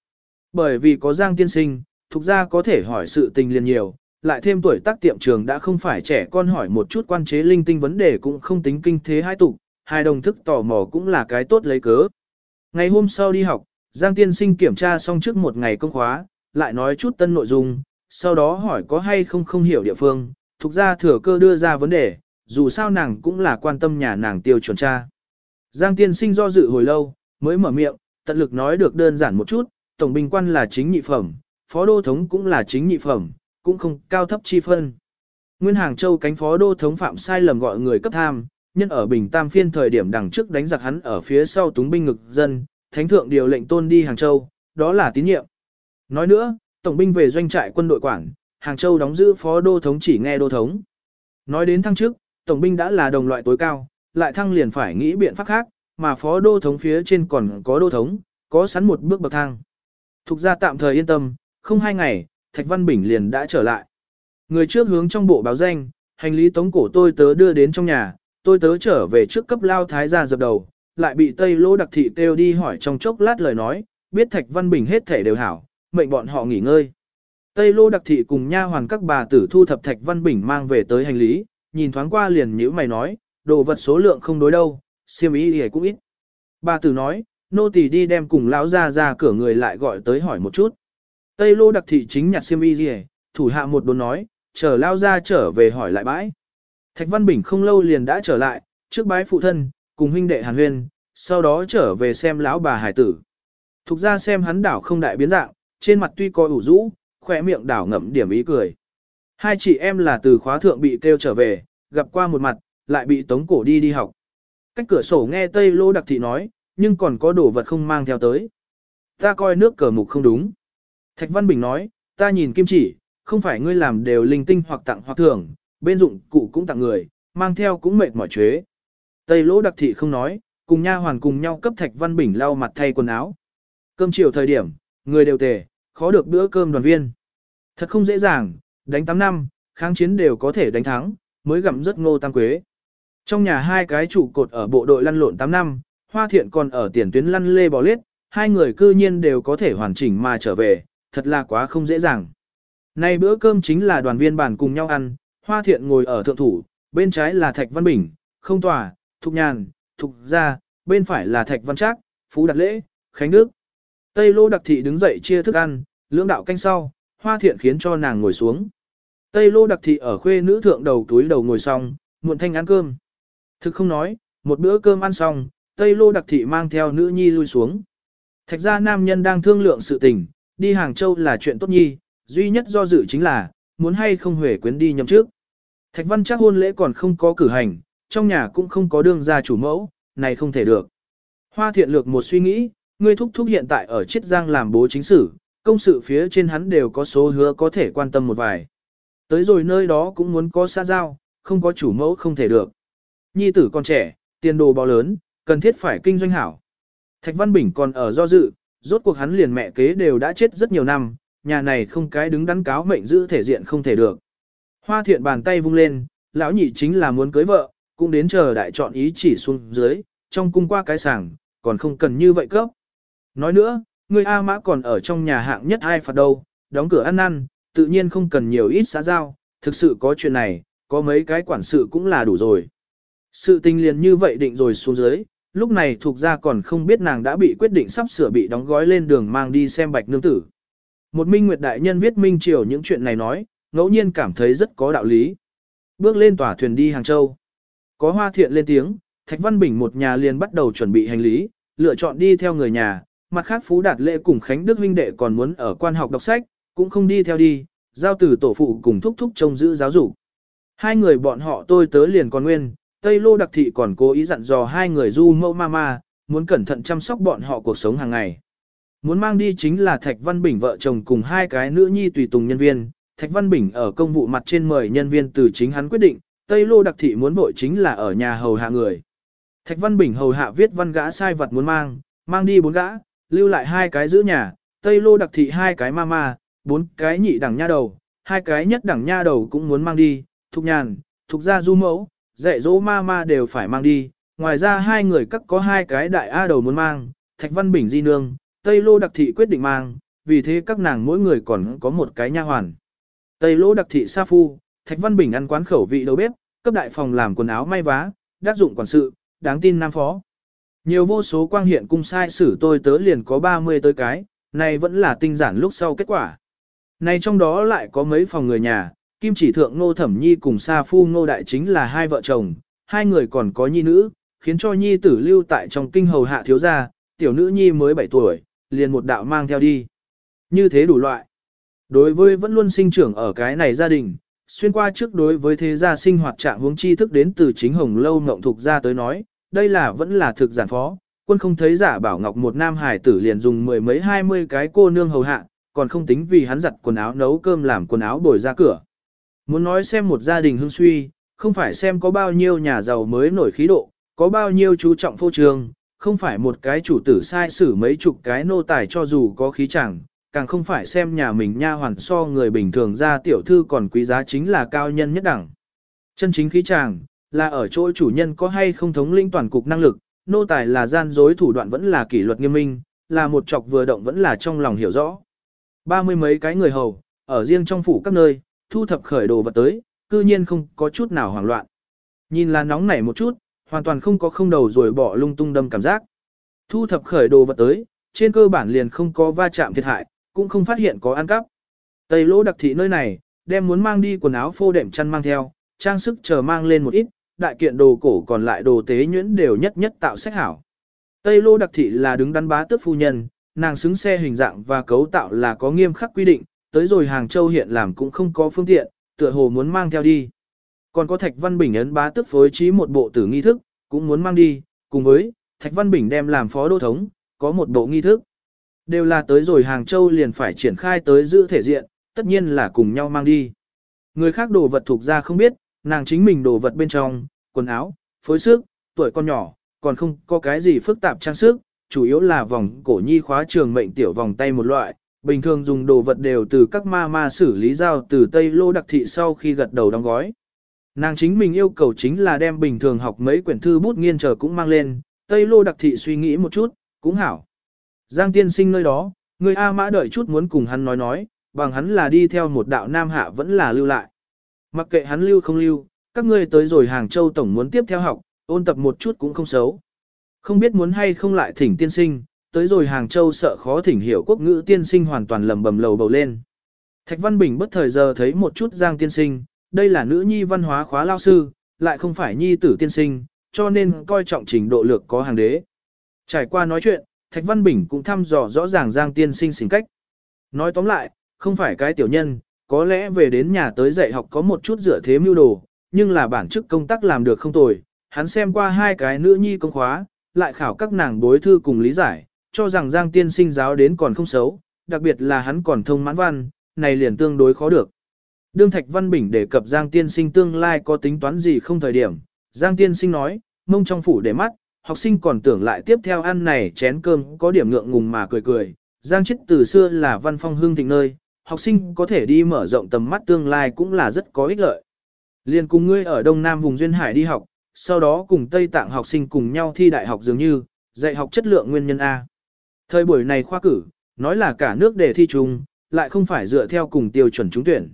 Bởi vì có Giang tiên sinh, thuộc ra có thể hỏi sự tình liền nhiều, lại thêm tuổi tác tiệm trường đã không phải trẻ con hỏi một chút quan chế linh tinh vấn đề cũng không tính kinh thế hai tục, hai đồng thức tò mò cũng là cái tốt lấy cớ. Ngày hôm sau đi học, Giang tiên sinh kiểm tra xong trước một ngày công khóa, lại nói chút tân nội dung, sau đó hỏi có hay không không hiểu địa phương, thuộc ra thừa cơ đưa ra vấn đề, dù sao nàng cũng là quan tâm nhà nàng tiêu chuẩn tra. Giang tiên sinh do dự hồi lâu, mới mở miệng, tận lực nói được đơn giản một chút, tổng binh quan là chính nhị phẩm, phó đô thống cũng là chính nhị phẩm, cũng không cao thấp chi phân. Nguyên Hàng Châu cánh phó đô thống phạm sai lầm gọi người cấp tham, nhân ở Bình Tam phiên thời điểm đằng trước đánh giặc hắn ở phía sau túng binh ngực dân, thánh thượng điều lệnh tôn đi Hàng Châu, đó là tín nhiệm. Nói nữa, tổng binh về doanh trại quân đội quản, Hàng Châu đóng giữ phó đô thống chỉ nghe đô thống. Nói đến thăng trước, tổng binh đã là đồng loại tối cao, lại thăng liền phải nghĩ biện pháp khác, mà phó đô thống phía trên còn có đô thống, có sẵn một bước bậc thang. Thục ra tạm thời yên tâm, không hai ngày, Thạch Văn Bình liền đã trở lại. Người trước hướng trong bộ báo danh, hành lý tống cổ tôi tớ đưa đến trong nhà, tôi tớ trở về trước cấp lao thái gia dập đầu, lại bị Tây Lô đặc thị kêu đi hỏi trong chốc lát lời nói, biết Thạch Văn Bình hết thể đều hảo, mệnh bọn họ nghỉ ngơi. Tây Lô đặc thị cùng nha hoàn các bà tử thu thập Thạch Văn Bình mang về tới hành lý, nhìn thoáng qua liền nhíu mày nói, đồ vật số lượng không đối đâu, siêm ý thì cũng ít. Bà tử nói, nô tỳ đi đem cùng lão ra ra cửa người lại gọi tới hỏi một chút. Tây lô đặc thị chính nhặt siêm y gì thủ hạ một đồn nói, chờ lao ra trở về hỏi lại bãi. Thạch Văn Bình không lâu liền đã trở lại, trước bái phụ thân, cùng huynh đệ hàn huyên, sau đó trở về xem lão bà hải tử. Thục ra xem hắn đảo không đại biến dạng, trên mặt tuy có ủ rũ, khỏe miệng đảo ngậm điểm ý cười. Hai chị em là từ khóa thượng bị kêu trở về, gặp qua một mặt, lại bị tống cổ đi đi học. Cách cửa sổ nghe Tây Lô Đặc Thị nói, nhưng còn có đồ vật không mang theo tới. Ta coi nước cờ mục không đúng. Thạch Văn Bình nói, ta nhìn kim chỉ, không phải ngươi làm đều linh tinh hoặc tặng hoặc thưởng, bên dụng cụ cũng tặng người, mang theo cũng mệt mỏi chế. Tây Lỗ Đặc Thị không nói, cùng nha hoàn cùng nhau cấp Thạch Văn Bình lau mặt thay quần áo. Cơm chiều thời điểm, người đều tề, khó được bữa cơm đoàn viên. Thật không dễ dàng, đánh 8 năm, kháng chiến đều có thể đánh thắng, mới gặm rất ngô tam quế. Trong nhà hai cái trụ cột ở bộ đội lăn lộn 8 năm, Hoa Thiện còn ở tiền tuyến lăn lê bò lết, hai người cư nhiên đều có thể hoàn chỉnh mà trở về, thật là quá không dễ dàng. Nay bữa cơm chính là đoàn viên bản cùng nhau ăn, Hoa Thiện ngồi ở thượng thủ, bên trái là Thạch Văn Bình, không tòa, Thục Nhàn, Thục Gia, bên phải là Thạch Văn Trác, Phú Đạt Lễ, Khánh Đức. Tây Lô Đặc Thị đứng dậy chia thức ăn, lưỡng đạo canh sau, hoa thiện khiến cho nàng ngồi xuống. Tây Lô Đặc Thị ở khuê nữ thượng đầu túi đầu ngồi xong, muộn thanh ăn cơm. Thực không nói, một bữa cơm ăn xong, Tây Lô Đặc Thị mang theo nữ nhi lui xuống. Thạch ra nam nhân đang thương lượng sự tình, đi Hàng Châu là chuyện tốt nhi, duy nhất do dự chính là, muốn hay không huề quyến đi nhầm trước. Thạch văn chắc hôn lễ còn không có cử hành, trong nhà cũng không có đương gia chủ mẫu, này không thể được. Hoa thiện lược một suy nghĩ, ngươi thúc thúc hiện tại ở Chiết Giang làm bố chính sử, công sự phía trên hắn đều có số hứa có thể quan tâm một vài. Tới rồi nơi đó cũng muốn có xa giao, không có chủ mẫu không thể được. Nhi tử còn trẻ, tiền đồ bao lớn, cần thiết phải kinh doanh hảo. Thạch Văn Bình còn ở do dự, rốt cuộc hắn liền mẹ kế đều đã chết rất nhiều năm, nhà này không cái đứng đắn cáo mệnh giữ thể diện không thể được. Hoa thiện bàn tay vung lên, lão nhị chính là muốn cưới vợ, cũng đến chờ đại chọn ý chỉ xuống dưới, trong cung qua cái sàng, còn không cần như vậy cấp. Nói nữa, người A Mã còn ở trong nhà hạng nhất ai phạt đâu, đóng cửa ăn ăn, tự nhiên không cần nhiều ít xã giao, thực sự có chuyện này, có mấy cái quản sự cũng là đủ rồi. Sự tình liền như vậy định rồi xuống dưới, lúc này thuộc ra còn không biết nàng đã bị quyết định sắp sửa bị đóng gói lên đường mang đi xem bạch nương tử. Một minh nguyệt đại nhân viết minh triều những chuyện này nói, ngẫu nhiên cảm thấy rất có đạo lý. Bước lên tòa thuyền đi Hàng Châu. Có hoa thiện lên tiếng, Thạch Văn Bình một nhà liền bắt đầu chuẩn bị hành lý, lựa chọn đi theo người nhà, mặt khác Phú Đạt Lệ cùng Khánh Đức huynh đệ còn muốn ở quan học đọc sách, cũng không đi theo đi, giao từ tổ phụ cùng thúc thúc trông giữ giáo dục. Hai người bọn họ tôi tớ liền còn nguyên, Tây Lô Đặc Thị còn cố ý dặn dò hai người du mẫu ma, muốn cẩn thận chăm sóc bọn họ cuộc sống hàng ngày. Muốn mang đi chính là Thạch Văn Bình vợ chồng cùng hai cái nữ nhi tùy tùng nhân viên. Thạch Văn Bình ở công vụ mặt trên mời nhân viên từ chính hắn quyết định, Tây Lô Đặc Thị muốn vội chính là ở nhà hầu hạ người. Thạch Văn Bình hầu hạ viết văn gã sai vật muốn mang, mang đi bốn gã, lưu lại hai cái giữ nhà, Tây Lô Đặc Thị hai cái mama, bốn cái nhị đẳng nha đầu, hai cái nhất đẳng nha đầu cũng muốn mang đi, thục nhàn, thục gia du mẫu, dạy dỗ mama đều phải mang đi, ngoài ra hai người các có hai cái đại A đầu muốn mang, Thạch Văn Bình di nương, Tây Lô Đặc Thị quyết định mang, vì thế các nàng mỗi người còn có một cái nha hoàn. Tây Lỗ Đặc Thị Sa Phu, Thạch Văn Bình ăn quán khẩu vị đầu bếp, cấp đại phòng làm quần áo may vá, đắc dụng quản sự, đáng tin nam phó. Nhiều vô số quang hiện cung sai sử tôi tớ liền có 30 tới cái, này vẫn là tinh giản lúc sau kết quả. Này trong đó lại có mấy phòng người nhà, Kim chỉ thượng Ngô Thẩm Nhi cùng Sa Phu Ngô Đại chính là hai vợ chồng, hai người còn có nhi nữ, khiến cho nhi tử lưu tại trong kinh hầu hạ thiếu gia, tiểu nữ nhi mới 7 tuổi, liền một đạo mang theo đi. Như thế đủ loại. Đối với vẫn luôn sinh trưởng ở cái này gia đình, xuyên qua trước đối với thế gia sinh hoạt trạng hướng tri thức đến từ chính hồng lâu ngộng thuộc ra tới nói, đây là vẫn là thực giản phó, quân không thấy giả bảo ngọc một nam hải tử liền dùng mười mấy hai mươi cái cô nương hầu hạ, còn không tính vì hắn giặt quần áo nấu cơm làm quần áo bồi ra cửa. Muốn nói xem một gia đình hương suy, không phải xem có bao nhiêu nhà giàu mới nổi khí độ, có bao nhiêu chú trọng phô trường, không phải một cái chủ tử sai xử mấy chục cái nô tài cho dù có khí chẳng, càng không phải xem nhà mình nha hoàn so người bình thường ra tiểu thư còn quý giá chính là cao nhân nhất đẳng. Chân chính khí chàng, là ở chỗ chủ nhân có hay không thống lĩnh toàn cục năng lực, nô tài là gian dối thủ đoạn vẫn là kỷ luật nghiêm minh, là một chọc vừa động vẫn là trong lòng hiểu rõ. Ba mươi mấy cái người hầu, ở riêng trong phủ các nơi, thu thập khởi đồ vật tới, cư nhiên không có chút nào hoảng loạn. Nhìn là nóng nảy một chút, hoàn toàn không có không đầu rồi bỏ lung tung đâm cảm giác. Thu thập khởi đồ vật tới, trên cơ bản liền không có va chạm thiệt hại, cũng không phát hiện có ăn cắp. Tây lỗ đặc thị nơi này, đem muốn mang đi quần áo phô đệm chăn mang theo, trang sức chờ mang lên một ít, đại kiện đồ cổ còn lại đồ tế nhuyễn đều nhất nhất tạo sách hảo. Tây lô đặc thị là đứng đắn bá tước phu nhân, nàng xứng xe hình dạng và cấu tạo là có nghiêm khắc quy định, tới rồi Hàng Châu hiện làm cũng không có phương tiện, tựa hồ muốn mang theo đi. Còn có Thạch Văn Bình ấn bá tước phối trí một bộ tử nghi thức, cũng muốn mang đi, cùng với Thạch Văn Bình đem làm phó đô thống, có một bộ nghi thức. Đều là tới rồi Hàng Châu liền phải triển khai tới giữ thể diện, tất nhiên là cùng nhau mang đi. Người khác đồ vật thuộc ra không biết, nàng chính mình đồ vật bên trong, quần áo, phối sức, tuổi con nhỏ, còn không có cái gì phức tạp trang sức, chủ yếu là vòng cổ nhi khóa trường mệnh tiểu vòng tay một loại, bình thường dùng đồ vật đều từ các ma ma xử lý giao từ Tây Lô đặc thị sau khi gật đầu đóng gói. Nàng chính mình yêu cầu chính là đem bình thường học mấy quyển thư bút nghiên chờ cũng mang lên, Tây Lô đặc thị suy nghĩ một chút, cũng hảo. Giang tiên sinh nơi đó, người A mã đợi chút muốn cùng hắn nói nói, bằng hắn là đi theo một đạo nam hạ vẫn là lưu lại. Mặc kệ hắn lưu không lưu, các ngươi tới rồi Hàng Châu Tổng muốn tiếp theo học, ôn tập một chút cũng không xấu. Không biết muốn hay không lại thỉnh tiên sinh, tới rồi Hàng Châu sợ khó thỉnh hiểu quốc ngữ tiên sinh hoàn toàn lầm bầm lầu bầu lên. Thạch Văn Bình bất thời giờ thấy một chút Giang tiên sinh, đây là nữ nhi văn hóa khóa lao sư, lại không phải nhi tử tiên sinh, cho nên coi trọng trình độ lược có hàng đế. Trải qua nói chuyện, Thạch Văn Bình cũng thăm dò rõ ràng Giang tiên sinh xình cách. Nói tóm lại, không phải cái tiểu nhân, có lẽ về đến nhà tới dạy học có một chút dựa thế mưu đồ, nhưng là bản chức công tác làm được không tồi. Hắn xem qua hai cái nữ nhi công khóa, lại khảo các nàng đối thư cùng lý giải, cho rằng Giang tiên sinh giáo đến còn không xấu, đặc biệt là hắn còn thông mãn văn, này liền tương đối khó được. Đương Thạch Văn Bình đề cập Giang tiên sinh tương lai có tính toán gì không thời điểm, Giang tiên sinh nói, mông trong phủ để mắt, học sinh còn tưởng lại tiếp theo ăn này chén cơm có điểm ngượng ngùng mà cười cười. Giang chết từ xưa là văn phong hương thịnh nơi, học sinh có thể đi mở rộng tầm mắt tương lai cũng là rất có ích lợi. Liên cùng ngươi ở Đông Nam vùng Duyên Hải đi học, sau đó cùng Tây Tạng học sinh cùng nhau thi đại học dường như, dạy học chất lượng nguyên nhân A. Thời buổi này khoa cử, nói là cả nước để thi chung, lại không phải dựa theo cùng tiêu chuẩn trúng tuyển.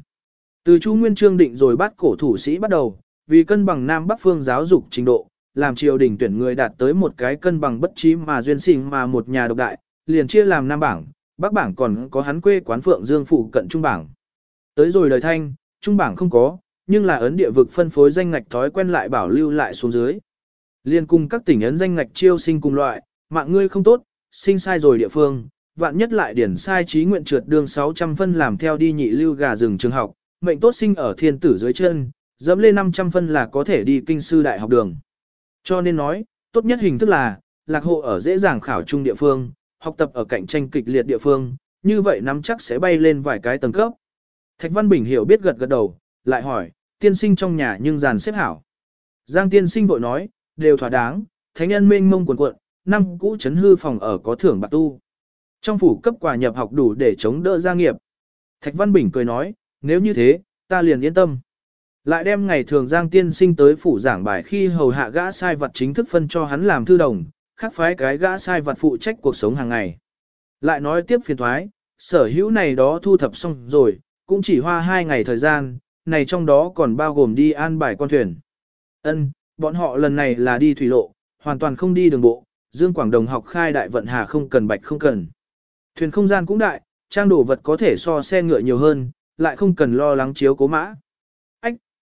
Từ Chu Nguyên Trương định rồi bắt cổ thủ sĩ bắt đầu, vì cân bằng Nam Bắc phương giáo dục trình độ, làm triều đình tuyển người đạt tới một cái cân bằng bất trí mà duyên sinh mà một nhà độc đại, liền chia làm Nam bảng, Bắc bảng còn có hắn quê quán Phượng Dương phủ cận Trung bảng. Tới rồi đời thanh, Trung bảng không có, nhưng là ấn địa vực phân phối danh ngạch thói quen lại bảo lưu lại xuống dưới. Liên cùng các tỉnh ấn danh ngạch chiêu sinh cùng loại, mạng ngươi không tốt, sinh sai rồi địa phương, vạn nhất lại điển sai trí nguyện trượt đường 600 phân làm theo đi nhị lưu gà rừng trường học, mệnh tốt sinh ở thiên tử dưới chân, dẫm lên 500 phân là có thể đi kinh sư đại học đường. Cho nên nói, tốt nhất hình thức là, lạc hộ ở dễ dàng khảo trung địa phương, học tập ở cạnh tranh kịch liệt địa phương, như vậy nắm chắc sẽ bay lên vài cái tầng cấp. Thạch Văn Bình hiểu biết gật gật đầu, lại hỏi, tiên sinh trong nhà nhưng dàn xếp hảo. Giang tiên sinh vội nói, đều thỏa đáng, thánh nhân mênh mông quần cuộn, năm cũ chấn hư phòng ở có thưởng bạc tu. Trong phủ cấp quà nhập học đủ để chống đỡ gia nghiệp. Thạch Văn Bình cười nói, nếu như thế, ta liền yên tâm. Lại đem ngày thường Giang tiên sinh tới phủ giảng bài khi hầu hạ gã sai vật chính thức phân cho hắn làm thư đồng, khắc phái cái gã sai vật phụ trách cuộc sống hàng ngày. Lại nói tiếp phiền thoái, sở hữu này đó thu thập xong rồi, cũng chỉ hoa hai ngày thời gian, này trong đó còn bao gồm đi an bài con thuyền. Ân, bọn họ lần này là đi thủy lộ, hoàn toàn không đi đường bộ, Dương Quảng Đồng học khai đại vận hà không cần bạch không cần. Thuyền không gian cũng đại, trang đồ vật có thể so xe ngựa nhiều hơn, lại không cần lo lắng chiếu cố mã.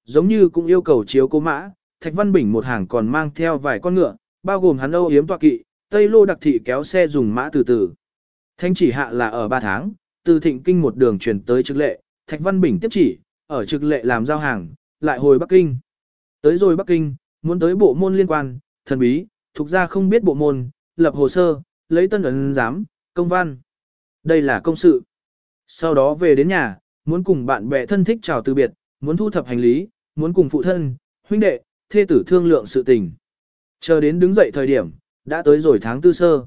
Giống như cũng yêu cầu chiếu cố mã, Thạch Văn Bình một hàng còn mang theo vài con ngựa, bao gồm hắn âu yếm tọa kỵ, Tây Lô đặc thị kéo xe dùng mã từ từ. Thanh chỉ hạ là ở 3 tháng, từ thịnh kinh một đường chuyển tới trực lệ, Thạch Văn Bình tiếp chỉ, ở trực lệ làm giao hàng, lại hồi Bắc Kinh. Tới rồi Bắc Kinh, muốn tới bộ môn liên quan, thần bí, thuộc ra không biết bộ môn, lập hồ sơ, lấy tân ấn giám, công văn. Đây là công sự. Sau đó về đến nhà, muốn cùng bạn bè thân thích chào từ biệt, muốn thu thập hành lý, muốn cùng phụ thân, huynh đệ, thê tử thương lượng sự tình. Chờ đến đứng dậy thời điểm, đã tới rồi tháng tư sơ.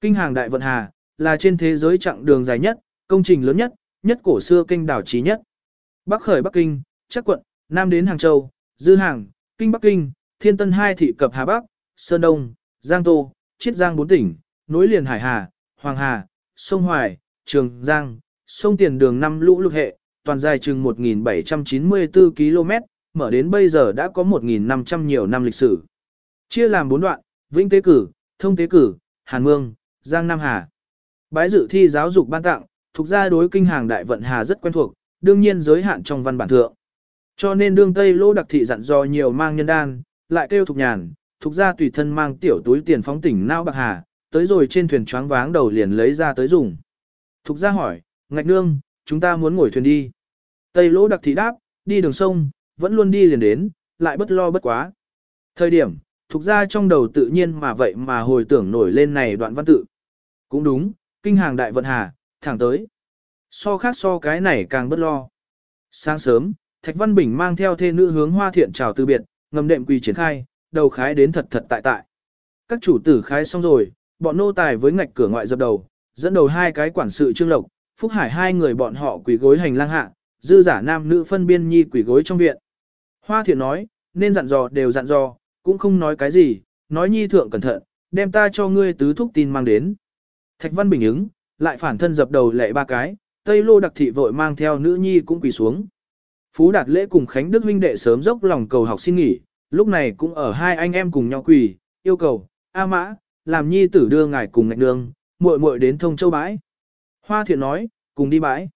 Kinh hàng Đại Vận Hà, là trên thế giới chặng đường dài nhất, công trình lớn nhất, nhất cổ xưa kinh đảo trí nhất. Bắc khởi Bắc Kinh, chắc quận, Nam đến Hàng Châu, Dư Hàng, Kinh Bắc Kinh, Thiên Tân hai thị cập Hà Bắc, Sơn Đông, Giang Tô, Chiết Giang bốn tỉnh, nối liền Hải Hà, Hoàng Hà, Sông Hoài, Trường Giang, sông Tiền Đường năm lũ lục hệ, toàn dài chừng 1.794 km, mở đến bây giờ đã có 1.500 nhiều năm lịch sử. Chia làm bốn đoạn, Vĩnh Tế Cử, Thông Tế Cử, Hàn Mương, Giang Nam Hà. Bái dự thi giáo dục ban tặng, thuộc gia đối kinh hàng đại vận Hà rất quen thuộc, đương nhiên giới hạn trong văn bản thượng. Cho nên đương Tây Lô đặc thị dặn dò nhiều mang nhân đan, lại kêu thục nhàn, thuộc gia tùy thân mang tiểu túi tiền phóng tỉnh nao bạc hà, tới rồi trên thuyền choáng váng đầu liền lấy ra tới dùng. Thục gia hỏi, ngạch nương, chúng ta muốn ngồi thuyền đi. Tây Lỗ đặc thị đáp, đi đường sông, vẫn luôn đi liền đến, lại bất lo bất quá. Thời điểm, thuộc ra trong đầu tự nhiên mà vậy mà hồi tưởng nổi lên này đoạn văn tự. Cũng đúng, kinh hàng đại vận hà, thẳng tới. So khác so cái này càng bất lo. Sáng sớm, Thạch Văn Bình mang theo thê nữ hướng hoa thiện chào từ biệt, ngầm đệm quỳ triển khai, đầu khái đến thật thật tại tại. Các chủ tử khái xong rồi, bọn nô tài với ngạch cửa ngoại dập đầu, dẫn đầu hai cái quản sự trương lộc, Phúc Hải hai người bọn họ quỳ gối hành lang hạ, dư giả nam nữ phân biên nhi quỳ gối trong viện. Hoa thiện nói, nên dặn dò đều dặn dò, cũng không nói cái gì, nói nhi thượng cẩn thận, đem ta cho ngươi tứ thúc tin mang đến. Thạch Văn Bình ứng, lại phản thân dập đầu lệ ba cái, Tây Lô đặc thị vội mang theo nữ nhi cũng quỳ xuống. Phú Đạt Lễ cùng Khánh Đức huynh đệ sớm dốc lòng cầu học xin nghỉ, lúc này cũng ở hai anh em cùng nhau quỳ, yêu cầu, A Mã, làm nhi tử đưa ngài cùng ngạch đường, muội muội đến thông châu bãi. Hoa thiện nói, cùng đi bãi.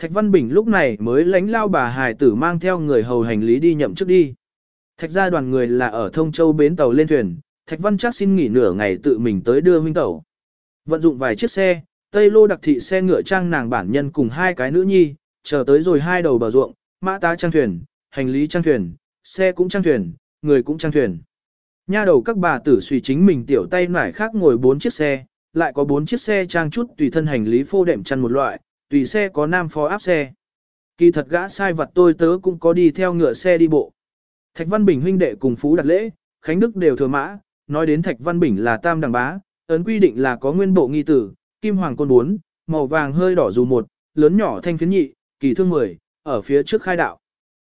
Thạch Văn Bình lúc này mới lánh lao bà hài tử mang theo người hầu hành lý đi nhậm trước đi. Thạch gia đoàn người là ở thông châu bến tàu lên thuyền, Thạch Văn chắc xin nghỉ nửa ngày tự mình tới đưa huynh tẩu. Vận dụng vài chiếc xe, Tây Lô đặc thị xe ngựa trang nàng bản nhân cùng hai cái nữ nhi, chờ tới rồi hai đầu bờ ruộng, mã tá trang thuyền, hành lý trang thuyền, xe cũng trang thuyền, người cũng trang thuyền. Nha đầu các bà tử suy chính mình tiểu tay nải khác ngồi bốn chiếc xe, lại có bốn chiếc xe trang chút tùy thân hành lý phô đệm chăn một loại, tùy xe có nam phó áp xe. Kỳ thật gã sai vật tôi tớ cũng có đi theo ngựa xe đi bộ. Thạch Văn Bình huynh đệ cùng Phú đặt lễ, Khánh Đức đều thừa mã, nói đến Thạch Văn Bình là tam đẳng bá, ấn quy định là có nguyên bộ nghi tử, kim hoàng côn 4, màu vàng hơi đỏ dù một, lớn nhỏ thanh phiến nhị, kỳ thương 10, ở phía trước khai đạo.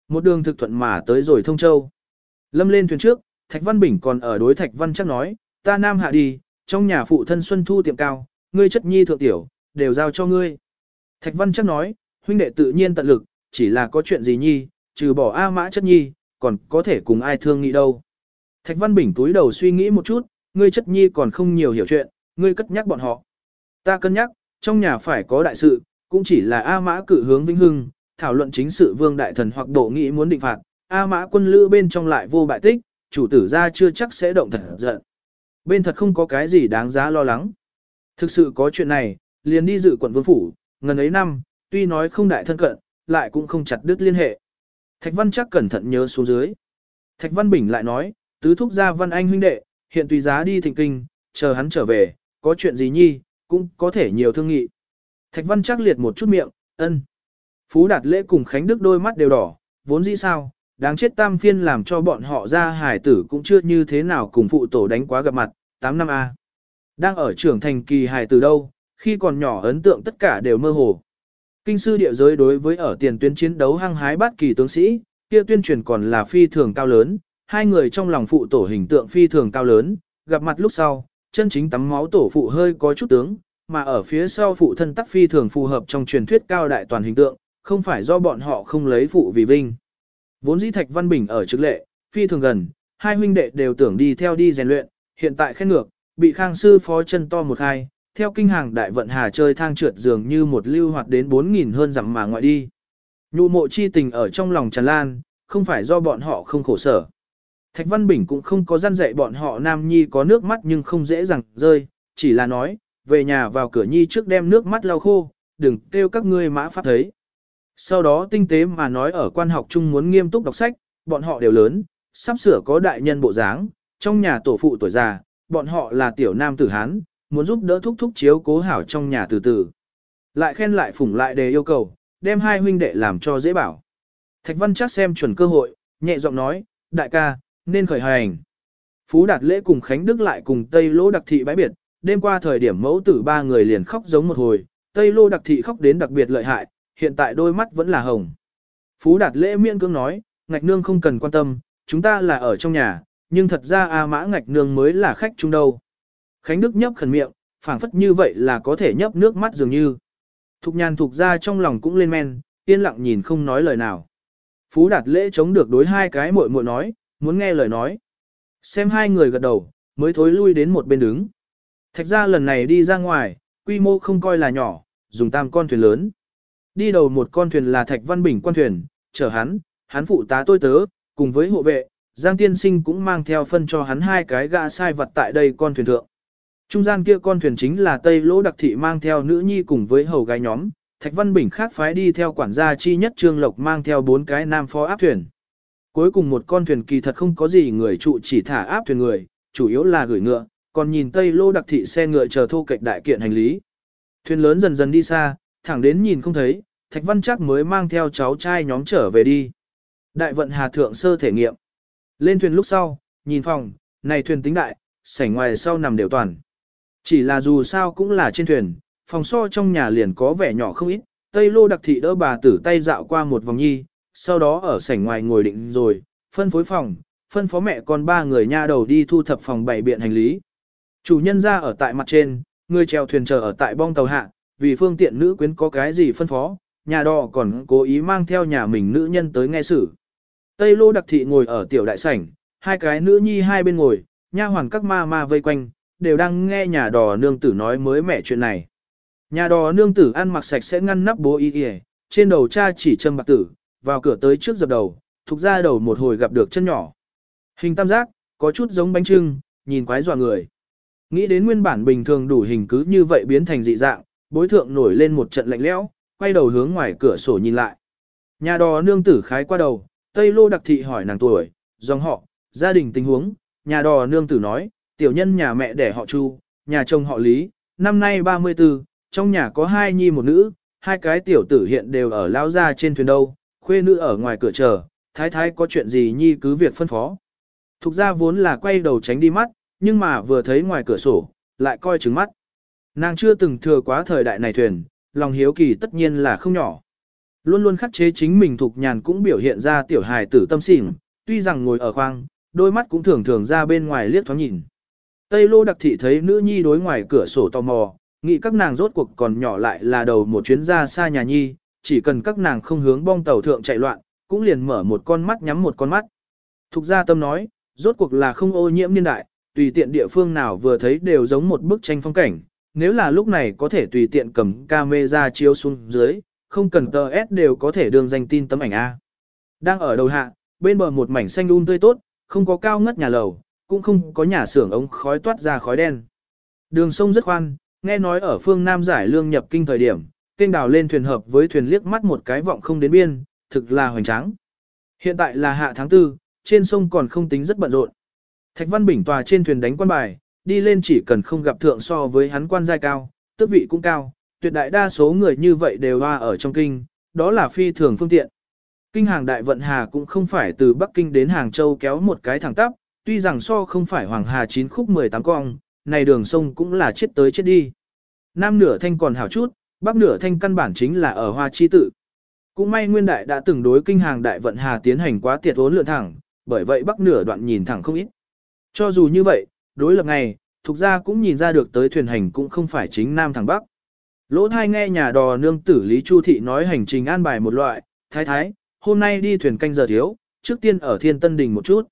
Một đường thực thuận mà tới rồi thông châu. Lâm lên thuyền trước, Thạch Văn Bình còn ở đối Thạch Văn chắc nói, ta nam hạ đi, trong nhà phụ thân Xuân Thu tiệm cao, ngươi chất nhi thượng tiểu, đều giao cho ngươi. Thạch Văn chắc nói, huynh đệ tự nhiên tận lực, chỉ là có chuyện gì nhi, trừ bỏ A mã chất nhi, còn có thể cùng ai thương nghị đâu. Thạch Văn Bình túi đầu suy nghĩ một chút, ngươi chất nhi còn không nhiều hiểu chuyện, ngươi cất nhắc bọn họ. Ta cân nhắc, trong nhà phải có đại sự, cũng chỉ là A mã cử hướng vinh hưng, thảo luận chính sự vương đại thần hoặc độ nghĩ muốn định phạt, A mã quân lữ bên trong lại vô bại tích, chủ tử ra chưa chắc sẽ động thật giận. Bên thật không có cái gì đáng giá lo lắng. Thực sự có chuyện này, liền đi dự quận vương phủ, ngần ấy năm, tuy nói không đại thân cận, lại cũng không chặt đứt liên hệ. Thạch Văn chắc cẩn thận nhớ xuống dưới. Thạch Văn Bình lại nói, tứ thúc gia Văn Anh huynh đệ, hiện tùy giá đi thịnh kinh, chờ hắn trở về, có chuyện gì nhi, cũng có thể nhiều thương nghị. Thạch Văn chắc liệt một chút miệng, ân. Phú Đạt Lễ cùng Khánh Đức đôi mắt đều đỏ, vốn dĩ sao, đáng chết tam phiên làm cho bọn họ ra hải tử cũng chưa như thế nào cùng phụ tổ đánh quá gặp mặt, 8 năm A. Đang ở trưởng thành kỳ hải tử đâu, khi còn nhỏ ấn tượng tất cả đều mơ hồ. Kinh sư địa giới đối với ở tiền tuyến chiến đấu hăng hái bát kỳ tướng sĩ, kia tuyên truyền còn là phi thường cao lớn, hai người trong lòng phụ tổ hình tượng phi thường cao lớn, gặp mặt lúc sau, chân chính tắm máu tổ phụ hơi có chút tướng, mà ở phía sau phụ thân tắc phi thường phù hợp trong truyền thuyết cao đại toàn hình tượng, không phải do bọn họ không lấy phụ vì vinh. Vốn dĩ Thạch Văn Bình ở trực lệ, phi thường gần, hai huynh đệ đều tưởng đi theo đi rèn luyện, hiện tại khen ngược, bị Khang sư phó chân to một hai, theo kinh hàng đại vận hà chơi thang trượt dường như một lưu hoạt đến 4.000 hơn dặm mà ngoại đi. nhu mộ chi tình ở trong lòng tràn lan, không phải do bọn họ không khổ sở. Thạch Văn Bình cũng không có gian dạy bọn họ nam nhi có nước mắt nhưng không dễ dàng rơi, chỉ là nói, về nhà vào cửa nhi trước đem nước mắt lau khô, đừng kêu các ngươi mã pháp thấy. Sau đó tinh tế mà nói ở quan học chung muốn nghiêm túc đọc sách, bọn họ đều lớn, sắp sửa có đại nhân bộ dáng, trong nhà tổ phụ tuổi già, bọn họ là tiểu nam tử Hán, muốn giúp đỡ thúc thúc chiếu cố hảo trong nhà từ từ. Lại khen lại phủng lại đề yêu cầu, đem hai huynh đệ làm cho dễ bảo. Thạch Văn chắc xem chuẩn cơ hội, nhẹ giọng nói, đại ca, nên khởi hành. Phú Đạt Lễ cùng Khánh Đức lại cùng Tây Lô Đặc Thị bãi biệt, đêm qua thời điểm mẫu tử ba người liền khóc giống một hồi, Tây Lô Đặc Thị khóc đến đặc biệt lợi hại, hiện tại đôi mắt vẫn là hồng. Phú Đạt Lễ miễn cưỡng nói, ngạch nương không cần quan tâm, chúng ta là ở trong nhà, nhưng thật ra A Mã ngạch nương mới là khách chung đâu. Khánh Đức nhấp khẩn miệng, phảng phất như vậy là có thể nhấp nước mắt dường như. Thục nhàn thục ra trong lòng cũng lên men, yên lặng nhìn không nói lời nào. Phú Đạt Lễ chống được đối hai cái muội muội nói, muốn nghe lời nói. Xem hai người gật đầu, mới thối lui đến một bên đứng. Thạch ra lần này đi ra ngoài, quy mô không coi là nhỏ, dùng tam con thuyền lớn. Đi đầu một con thuyền là Thạch Văn Bình quan thuyền, chở hắn, hắn phụ tá tôi tớ, cùng với hộ vệ, Giang Tiên Sinh cũng mang theo phân cho hắn hai cái gã sai vật tại đây con thuyền thượng. Trung gian kia con thuyền chính là Tây Lỗ Đặc Thị mang theo nữ nhi cùng với hầu gái nhóm, Thạch Văn Bình khác phái đi theo quản gia chi nhất Trương Lộc mang theo bốn cái nam phó áp thuyền. Cuối cùng một con thuyền kỳ thật không có gì người trụ chỉ thả áp thuyền người, chủ yếu là gửi ngựa, còn nhìn Tây Lô Đặc Thị xe ngựa chờ thô kệch đại kiện hành lý. Thuyền lớn dần dần đi xa, thẳng đến nhìn không thấy, Thạch Văn chắc mới mang theo cháu trai nhóm trở về đi. Đại vận Hà Thượng sơ thể nghiệm. Lên thuyền lúc sau, nhìn phòng, này thuyền tính đại, sảnh ngoài sau nằm đều toàn. Chỉ là dù sao cũng là trên thuyền, phòng so trong nhà liền có vẻ nhỏ không ít, Tây Lô đặc thị đỡ bà tử tay dạo qua một vòng nhi, sau đó ở sảnh ngoài ngồi định rồi, phân phối phòng, phân phó mẹ con ba người nha đầu đi thu thập phòng bảy biện hành lý. Chủ nhân ra ở tại mặt trên, người chèo thuyền chờ ở tại bong tàu hạ, vì phương tiện nữ quyến có cái gì phân phó, nhà đò còn cố ý mang theo nhà mình nữ nhân tới nghe xử. Tây Lô đặc thị ngồi ở tiểu đại sảnh, hai cái nữ nhi hai bên ngồi, nha hoàn các ma ma vây quanh, đều đang nghe nhà đò nương tử nói mới mẻ chuyện này. Nhà đò nương tử ăn mặc sạch sẽ ngăn nắp bố y y, trên đầu cha chỉ châm bạc tử, vào cửa tới trước dập đầu, thục ra đầu một hồi gặp được chân nhỏ. Hình tam giác, có chút giống bánh trưng, nhìn quái dọa người. Nghĩ đến nguyên bản bình thường đủ hình cứ như vậy biến thành dị dạng, bối thượng nổi lên một trận lạnh lẽo, quay đầu hướng ngoài cửa sổ nhìn lại. Nhà đò nương tử khái qua đầu, Tây Lô đặc thị hỏi nàng tuổi, dòng họ, gia đình tình huống, nhà đò nương tử nói, tiểu nhân nhà mẹ đẻ họ Chu, nhà chồng họ Lý, năm nay 34, trong nhà có hai nhi một nữ, hai cái tiểu tử hiện đều ở lao ra trên thuyền đâu, khuê nữ ở ngoài cửa chờ, thái thái có chuyện gì nhi cứ việc phân phó. Thục ra vốn là quay đầu tránh đi mắt, nhưng mà vừa thấy ngoài cửa sổ, lại coi trứng mắt. Nàng chưa từng thừa quá thời đại này thuyền, lòng hiếu kỳ tất nhiên là không nhỏ. Luôn luôn khắc chế chính mình thục nhàn cũng biểu hiện ra tiểu hài tử tâm xỉn, tuy rằng ngồi ở khoang, đôi mắt cũng thường thường ra bên ngoài liếc thoáng nhìn. Tây lô đặc thị thấy nữ nhi đối ngoài cửa sổ tò mò, nghĩ các nàng rốt cuộc còn nhỏ lại là đầu một chuyến ra xa nhà nhi, chỉ cần các nàng không hướng bong tàu thượng chạy loạn, cũng liền mở một con mắt nhắm một con mắt. Thục gia tâm nói, rốt cuộc là không ô nhiễm niên đại, tùy tiện địa phương nào vừa thấy đều giống một bức tranh phong cảnh, nếu là lúc này có thể tùy tiện cầm camera chiếu xuống dưới, không cần tờ S đều có thể đường danh tin tấm ảnh A. Đang ở đầu hạ, bên bờ một mảnh xanh um tươi tốt, không có cao ngất nhà lầu, cũng không có nhà xưởng ống khói toát ra khói đen. Đường sông rất khoan, nghe nói ở phương Nam giải lương nhập kinh thời điểm, kênh đào lên thuyền hợp với thuyền liếc mắt một cái vọng không đến biên, thực là hoành tráng. Hiện tại là hạ tháng 4, trên sông còn không tính rất bận rộn. Thạch Văn Bình tòa trên thuyền đánh quan bài, đi lên chỉ cần không gặp thượng so với hắn quan giai cao, tước vị cũng cao, tuyệt đại đa số người như vậy đều hoa ở trong kinh, đó là phi thường phương tiện. Kinh hàng đại vận hà cũng không phải từ Bắc Kinh đến Hàng Châu kéo một cái thẳng tắp, tuy rằng so không phải Hoàng Hà chín khúc 18 cong, này đường sông cũng là chết tới chết đi. Nam nửa thanh còn hảo chút, bắc nửa thanh căn bản chính là ở Hoa Chi tự. Cũng may Nguyên Đại đã từng đối kinh hàng đại vận hà tiến hành quá tiệt vốn lượn thẳng, bởi vậy bắc nửa đoạn nhìn thẳng không ít. Cho dù như vậy, đối lập này, thuộc ra cũng nhìn ra được tới thuyền hành cũng không phải chính Nam thẳng Bắc. Lỗ thai nghe nhà đò nương tử Lý Chu Thị nói hành trình an bài một loại, thái thái, hôm nay đi thuyền canh giờ thiếu, trước tiên ở Thiên Tân Đình một chút.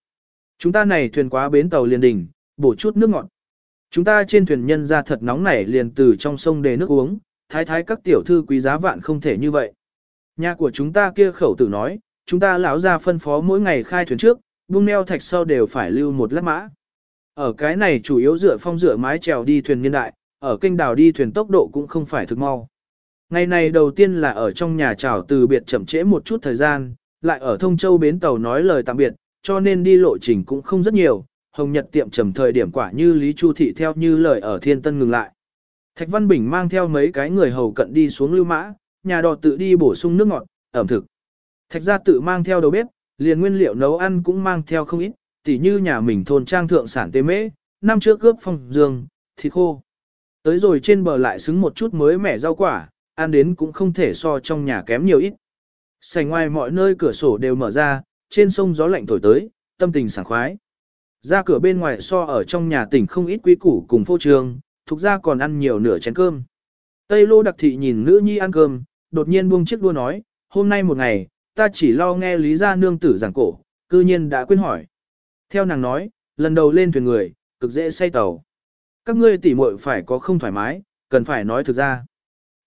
Chúng ta này thuyền quá bến tàu liền đỉnh bổ chút nước ngọt. Chúng ta trên thuyền nhân ra thật nóng nảy liền từ trong sông để nước uống, thái thái các tiểu thư quý giá vạn không thể như vậy. Nhà của chúng ta kia khẩu tử nói, chúng ta lão ra phân phó mỗi ngày khai thuyền trước, buông neo thạch sau đều phải lưu một lát mã. Ở cái này chủ yếu dựa phong dựa mái trèo đi thuyền niên đại, ở kênh đào đi thuyền tốc độ cũng không phải thực mau. Ngày này đầu tiên là ở trong nhà trào từ biệt chậm trễ một chút thời gian, lại ở Thông Châu bến tàu nói lời tạm biệt, cho nên đi lộ trình cũng không rất nhiều, Hồng Nhật tiệm trầm thời điểm quả như Lý Chu Thị theo như lời ở Thiên Tân ngừng lại. Thạch Văn Bình mang theo mấy cái người hầu cận đi xuống lưu mã, nhà đò tự đi bổ sung nước ngọt, ẩm thực. Thạch gia tự mang theo đầu bếp, liền nguyên liệu nấu ăn cũng mang theo không ít, tỉ như nhà mình thôn trang thượng sản tê mễ, năm trước cướp phong dương, thịt khô. Tới rồi trên bờ lại xứng một chút mới mẻ rau quả, ăn đến cũng không thể so trong nhà kém nhiều ít. Sành ngoài mọi nơi cửa sổ đều mở ra, trên sông gió lạnh thổi tới, tâm tình sảng khoái. Ra cửa bên ngoài so ở trong nhà tỉnh không ít quý củ cùng phô trường, thuộc ra còn ăn nhiều nửa chén cơm. Tây lô đặc thị nhìn nữ nhi ăn cơm, đột nhiên buông chiếc đua nói, hôm nay một ngày, ta chỉ lo nghe lý gia nương tử giảng cổ, cư nhiên đã quên hỏi. Theo nàng nói, lần đầu lên thuyền người, cực dễ say tàu. Các ngươi tỉ muội phải có không thoải mái, cần phải nói thực ra.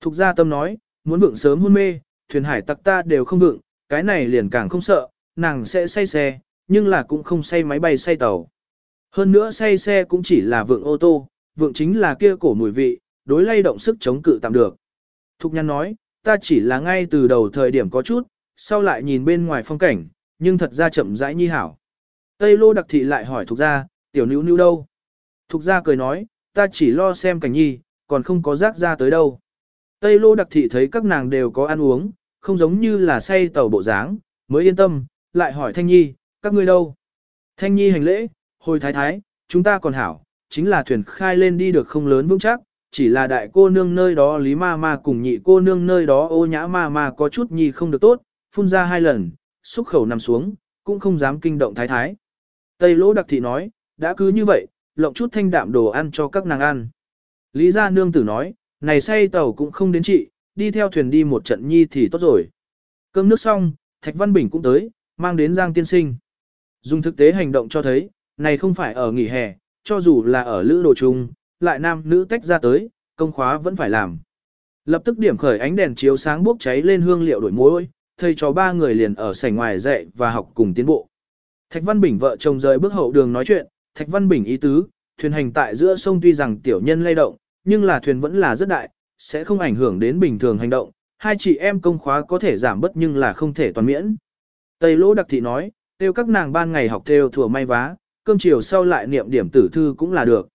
Thục gia tâm nói, muốn vượng sớm hôn mê, thuyền hải tặc ta đều không vượng, cái này liền càng không sợ, nàng sẽ say xe, nhưng là cũng không say máy bay say tàu. Hơn nữa say xe cũng chỉ là vượng ô tô, vượng chính là kia cổ mùi vị, đối lay động sức chống cự tạm được. Thục nhăn nói, ta chỉ là ngay từ đầu thời điểm có chút, sau lại nhìn bên ngoài phong cảnh, nhưng thật ra chậm rãi nhi hảo. Tây Lô đặc thị lại hỏi Thục gia, tiểu nữ nữ đâu? Thục gia cười nói, ta chỉ lo xem cảnh nhi, còn không có rác ra tới đâu. Tây Lô đặc thị thấy các nàng đều có ăn uống, không giống như là say tàu bộ dáng, mới yên tâm, lại hỏi Thanh Nhi, các ngươi đâu? Thanh Nhi hành lễ, hồi thái thái, chúng ta còn hảo, chính là thuyền khai lên đi được không lớn vững chắc, chỉ là đại cô nương nơi đó Lý Ma Ma cùng nhị cô nương nơi đó ô nhã Ma Ma có chút nhi không được tốt, phun ra hai lần, xúc khẩu nằm xuống, cũng không dám kinh động thái thái. Tây lỗ đặc thị nói, đã cứ như vậy, lộng chút thanh đạm đồ ăn cho các nàng ăn. Lý gia nương tử nói, này say tàu cũng không đến chị, đi theo thuyền đi một trận nhi thì tốt rồi. Cơm nước xong, Thạch Văn Bình cũng tới, mang đến Giang Tiên Sinh. Dùng thực tế hành động cho thấy, này không phải ở nghỉ hè, cho dù là ở lữ đồ chung, lại nam nữ tách ra tới, công khóa vẫn phải làm. Lập tức điểm khởi ánh đèn chiếu sáng bốc cháy lên hương liệu đổi mối, thầy cho ba người liền ở sảnh ngoài dạy và học cùng tiến bộ. Thạch Văn Bình vợ chồng rời bước hậu đường nói chuyện, Thạch Văn Bình ý tứ, thuyền hành tại giữa sông tuy rằng tiểu nhân lay động, nhưng là thuyền vẫn là rất đại, sẽ không ảnh hưởng đến bình thường hành động, hai chị em công khóa có thể giảm bớt nhưng là không thể toàn miễn. Tây Lỗ Đặc Thị nói, tiêu các nàng ban ngày học theo thừa may vá, cơm chiều sau lại niệm điểm tử thư cũng là được.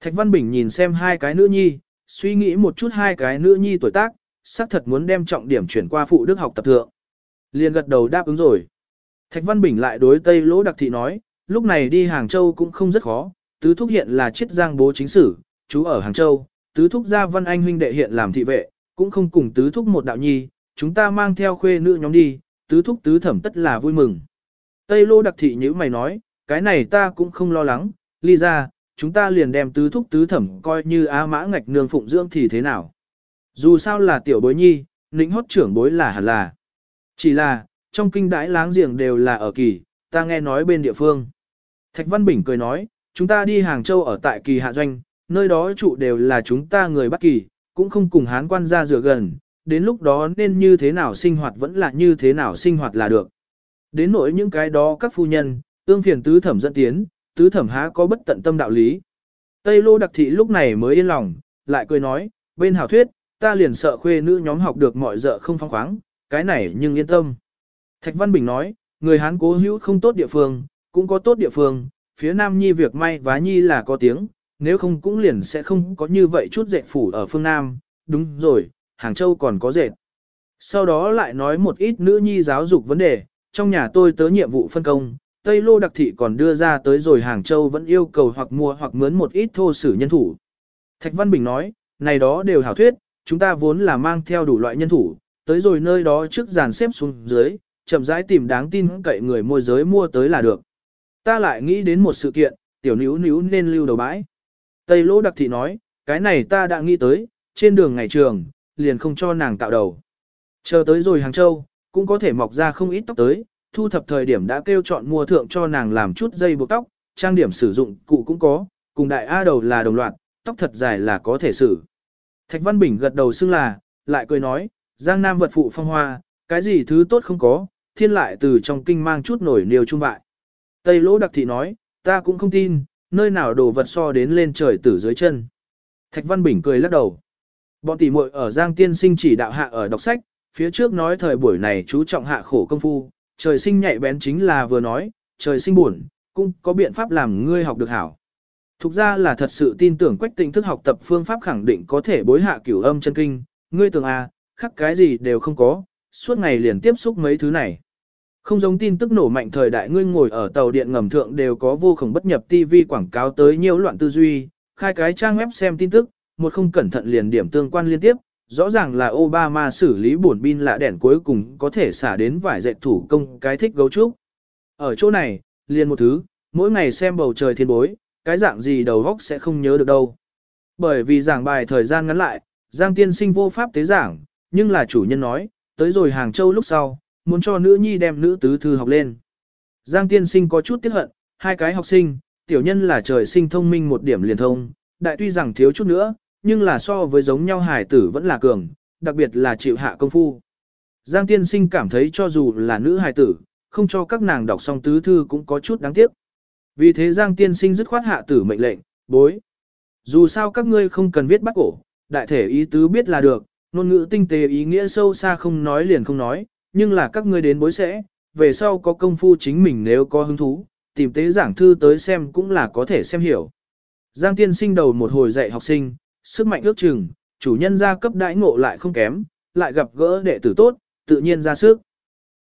Thạch Văn Bình nhìn xem hai cái nữ nhi, suy nghĩ một chút hai cái nữ nhi tuổi tác, xác thật muốn đem trọng điểm chuyển qua phụ đức học tập thượng. Liền gật đầu đáp ứng rồi. Thạch Văn Bình lại đối Tây Lỗ Đặc Thị nói, lúc này đi Hàng Châu cũng không rất khó, tứ thúc hiện là chiết giang bố chính sử, chú ở Hàng Châu, tứ thúc gia Văn Anh huynh đệ hiện làm thị vệ, cũng không cùng tứ thúc một đạo nhi, chúng ta mang theo khuê nữ nhóm đi, tứ thúc tứ thẩm tất là vui mừng. Tây Lô đặc thị như mày nói, cái này ta cũng không lo lắng, ly ra, chúng ta liền đem tứ thúc tứ thẩm coi như á mã ngạch nương phụng dưỡng thì thế nào. Dù sao là tiểu bối nhi, lĩnh hót trưởng bối là hẳn là. Chỉ là, trong kinh đãi láng giềng đều là ở kỳ, ta nghe nói bên địa phương. Thạch Văn Bình cười nói, chúng ta đi Hàng Châu ở tại kỳ hạ doanh, nơi đó trụ đều là chúng ta người Bắc Kỳ, cũng không cùng hán quan ra rửa gần, đến lúc đó nên như thế nào sinh hoạt vẫn là như thế nào sinh hoạt là được. Đến nỗi những cái đó các phu nhân, ương phiền tứ thẩm dẫn tiến, tứ thẩm há có bất tận tâm đạo lý. Tây lô đặc thị lúc này mới yên lòng, lại cười nói, bên hảo thuyết, ta liền sợ khuê nữ nhóm học được mọi dợ không phong khoáng, cái này nhưng yên tâm. Thạch Văn Bình nói, người Hán cố hữu không tốt địa phương, cũng có tốt địa phương, phía Nam Nhi việc may vá Nhi là có tiếng, nếu không cũng liền sẽ không có như vậy chút dệt phủ ở phương Nam, đúng rồi, Hàng Châu còn có dệt. Sau đó lại nói một ít nữ nhi giáo dục vấn đề, trong nhà tôi tới nhiệm vụ phân công, Tây Lô Đặc Thị còn đưa ra tới rồi Hàng Châu vẫn yêu cầu hoặc mua hoặc mướn một ít thô sử nhân thủ. Thạch Văn Bình nói, này đó đều hảo thuyết, chúng ta vốn là mang theo đủ loại nhân thủ, tới rồi nơi đó trước dàn xếp xuống dưới, chậm rãi tìm đáng tin cậy người môi giới mua tới là được. Ta lại nghĩ đến một sự kiện, tiểu níu níu nên lưu đầu bãi. Tây Lô Đặc Thị nói, cái này ta đã nghĩ tới, trên đường ngày trường, liền không cho nàng tạo đầu. Chờ tới rồi Hàng Châu, cũng có thể mọc ra không ít tóc tới, thu thập thời điểm đã kêu chọn mua thượng cho nàng làm chút dây buộc tóc, trang điểm sử dụng cụ cũng có, cùng đại A đầu là đồng loạt, tóc thật dài là có thể xử. Thạch Văn Bình gật đầu xưng là, lại cười nói, Giang Nam vật phụ phong hoa, cái gì thứ tốt không có, thiên lại từ trong kinh mang chút nổi niều trung vại. Tây Lỗ Đặc Thị nói, ta cũng không tin, nơi nào đồ vật so đến lên trời tử dưới chân. Thạch Văn Bình cười lắc đầu. Bọn tỷ muội ở Giang Tiên Sinh chỉ đạo hạ ở đọc sách, phía trước nói thời buổi này chú trọng hạ khổ công phu, trời sinh nhạy bén chính là vừa nói, trời sinh buồn, cũng có biện pháp làm ngươi học được hảo. Thực ra là thật sự tin tưởng quách tinh thức học tập phương pháp khẳng định có thể bối hạ cửu âm chân kinh, ngươi tưởng à, khắc cái gì đều không có, suốt ngày liền tiếp xúc mấy thứ này. Không giống tin tức nổ mạnh thời đại ngươi ngồi ở tàu điện ngầm thượng đều có vô khổng bất nhập TV quảng cáo tới nhiều loạn tư duy, khai cái trang web xem tin tức, một không cẩn thận liền điểm tương quan liên tiếp, rõ ràng là Obama xử lý buồn pin lạ đèn cuối cùng có thể xả đến vài dệt thủ công cái thích gấu trúc. Ở chỗ này, liền một thứ, mỗi ngày xem bầu trời thiên bối, cái dạng gì đầu góc sẽ không nhớ được đâu. Bởi vì giảng bài thời gian ngắn lại, Giang tiên sinh vô pháp tế giảng, nhưng là chủ nhân nói, tới rồi Hàng Châu lúc sau, muốn cho nữ nhi đem nữ tứ thư học lên. Giang tiên sinh có chút tiếc hận, hai cái học sinh, tiểu nhân là trời sinh thông minh một điểm liền thông, đại tuy rằng thiếu chút nữa, nhưng là so với giống nhau hải tử vẫn là cường, đặc biệt là chịu hạ công phu. Giang tiên sinh cảm thấy cho dù là nữ hải tử, không cho các nàng đọc xong tứ thư cũng có chút đáng tiếc. Vì thế Giang tiên sinh dứt khoát hạ tử mệnh lệnh, bối. Dù sao các ngươi không cần viết bắt cổ, đại thể ý tứ biết là được, ngôn ngữ tinh tế ý nghĩa sâu xa không nói liền không nói, nhưng là các ngươi đến bối sẽ, về sau có công phu chính mình nếu có hứng thú, tìm tế giảng thư tới xem cũng là có thể xem hiểu. Giang tiên sinh đầu một hồi dạy học sinh, sức mạnh ước chừng, chủ nhân gia cấp đãi ngộ lại không kém, lại gặp gỡ đệ tử tốt, tự nhiên ra sức.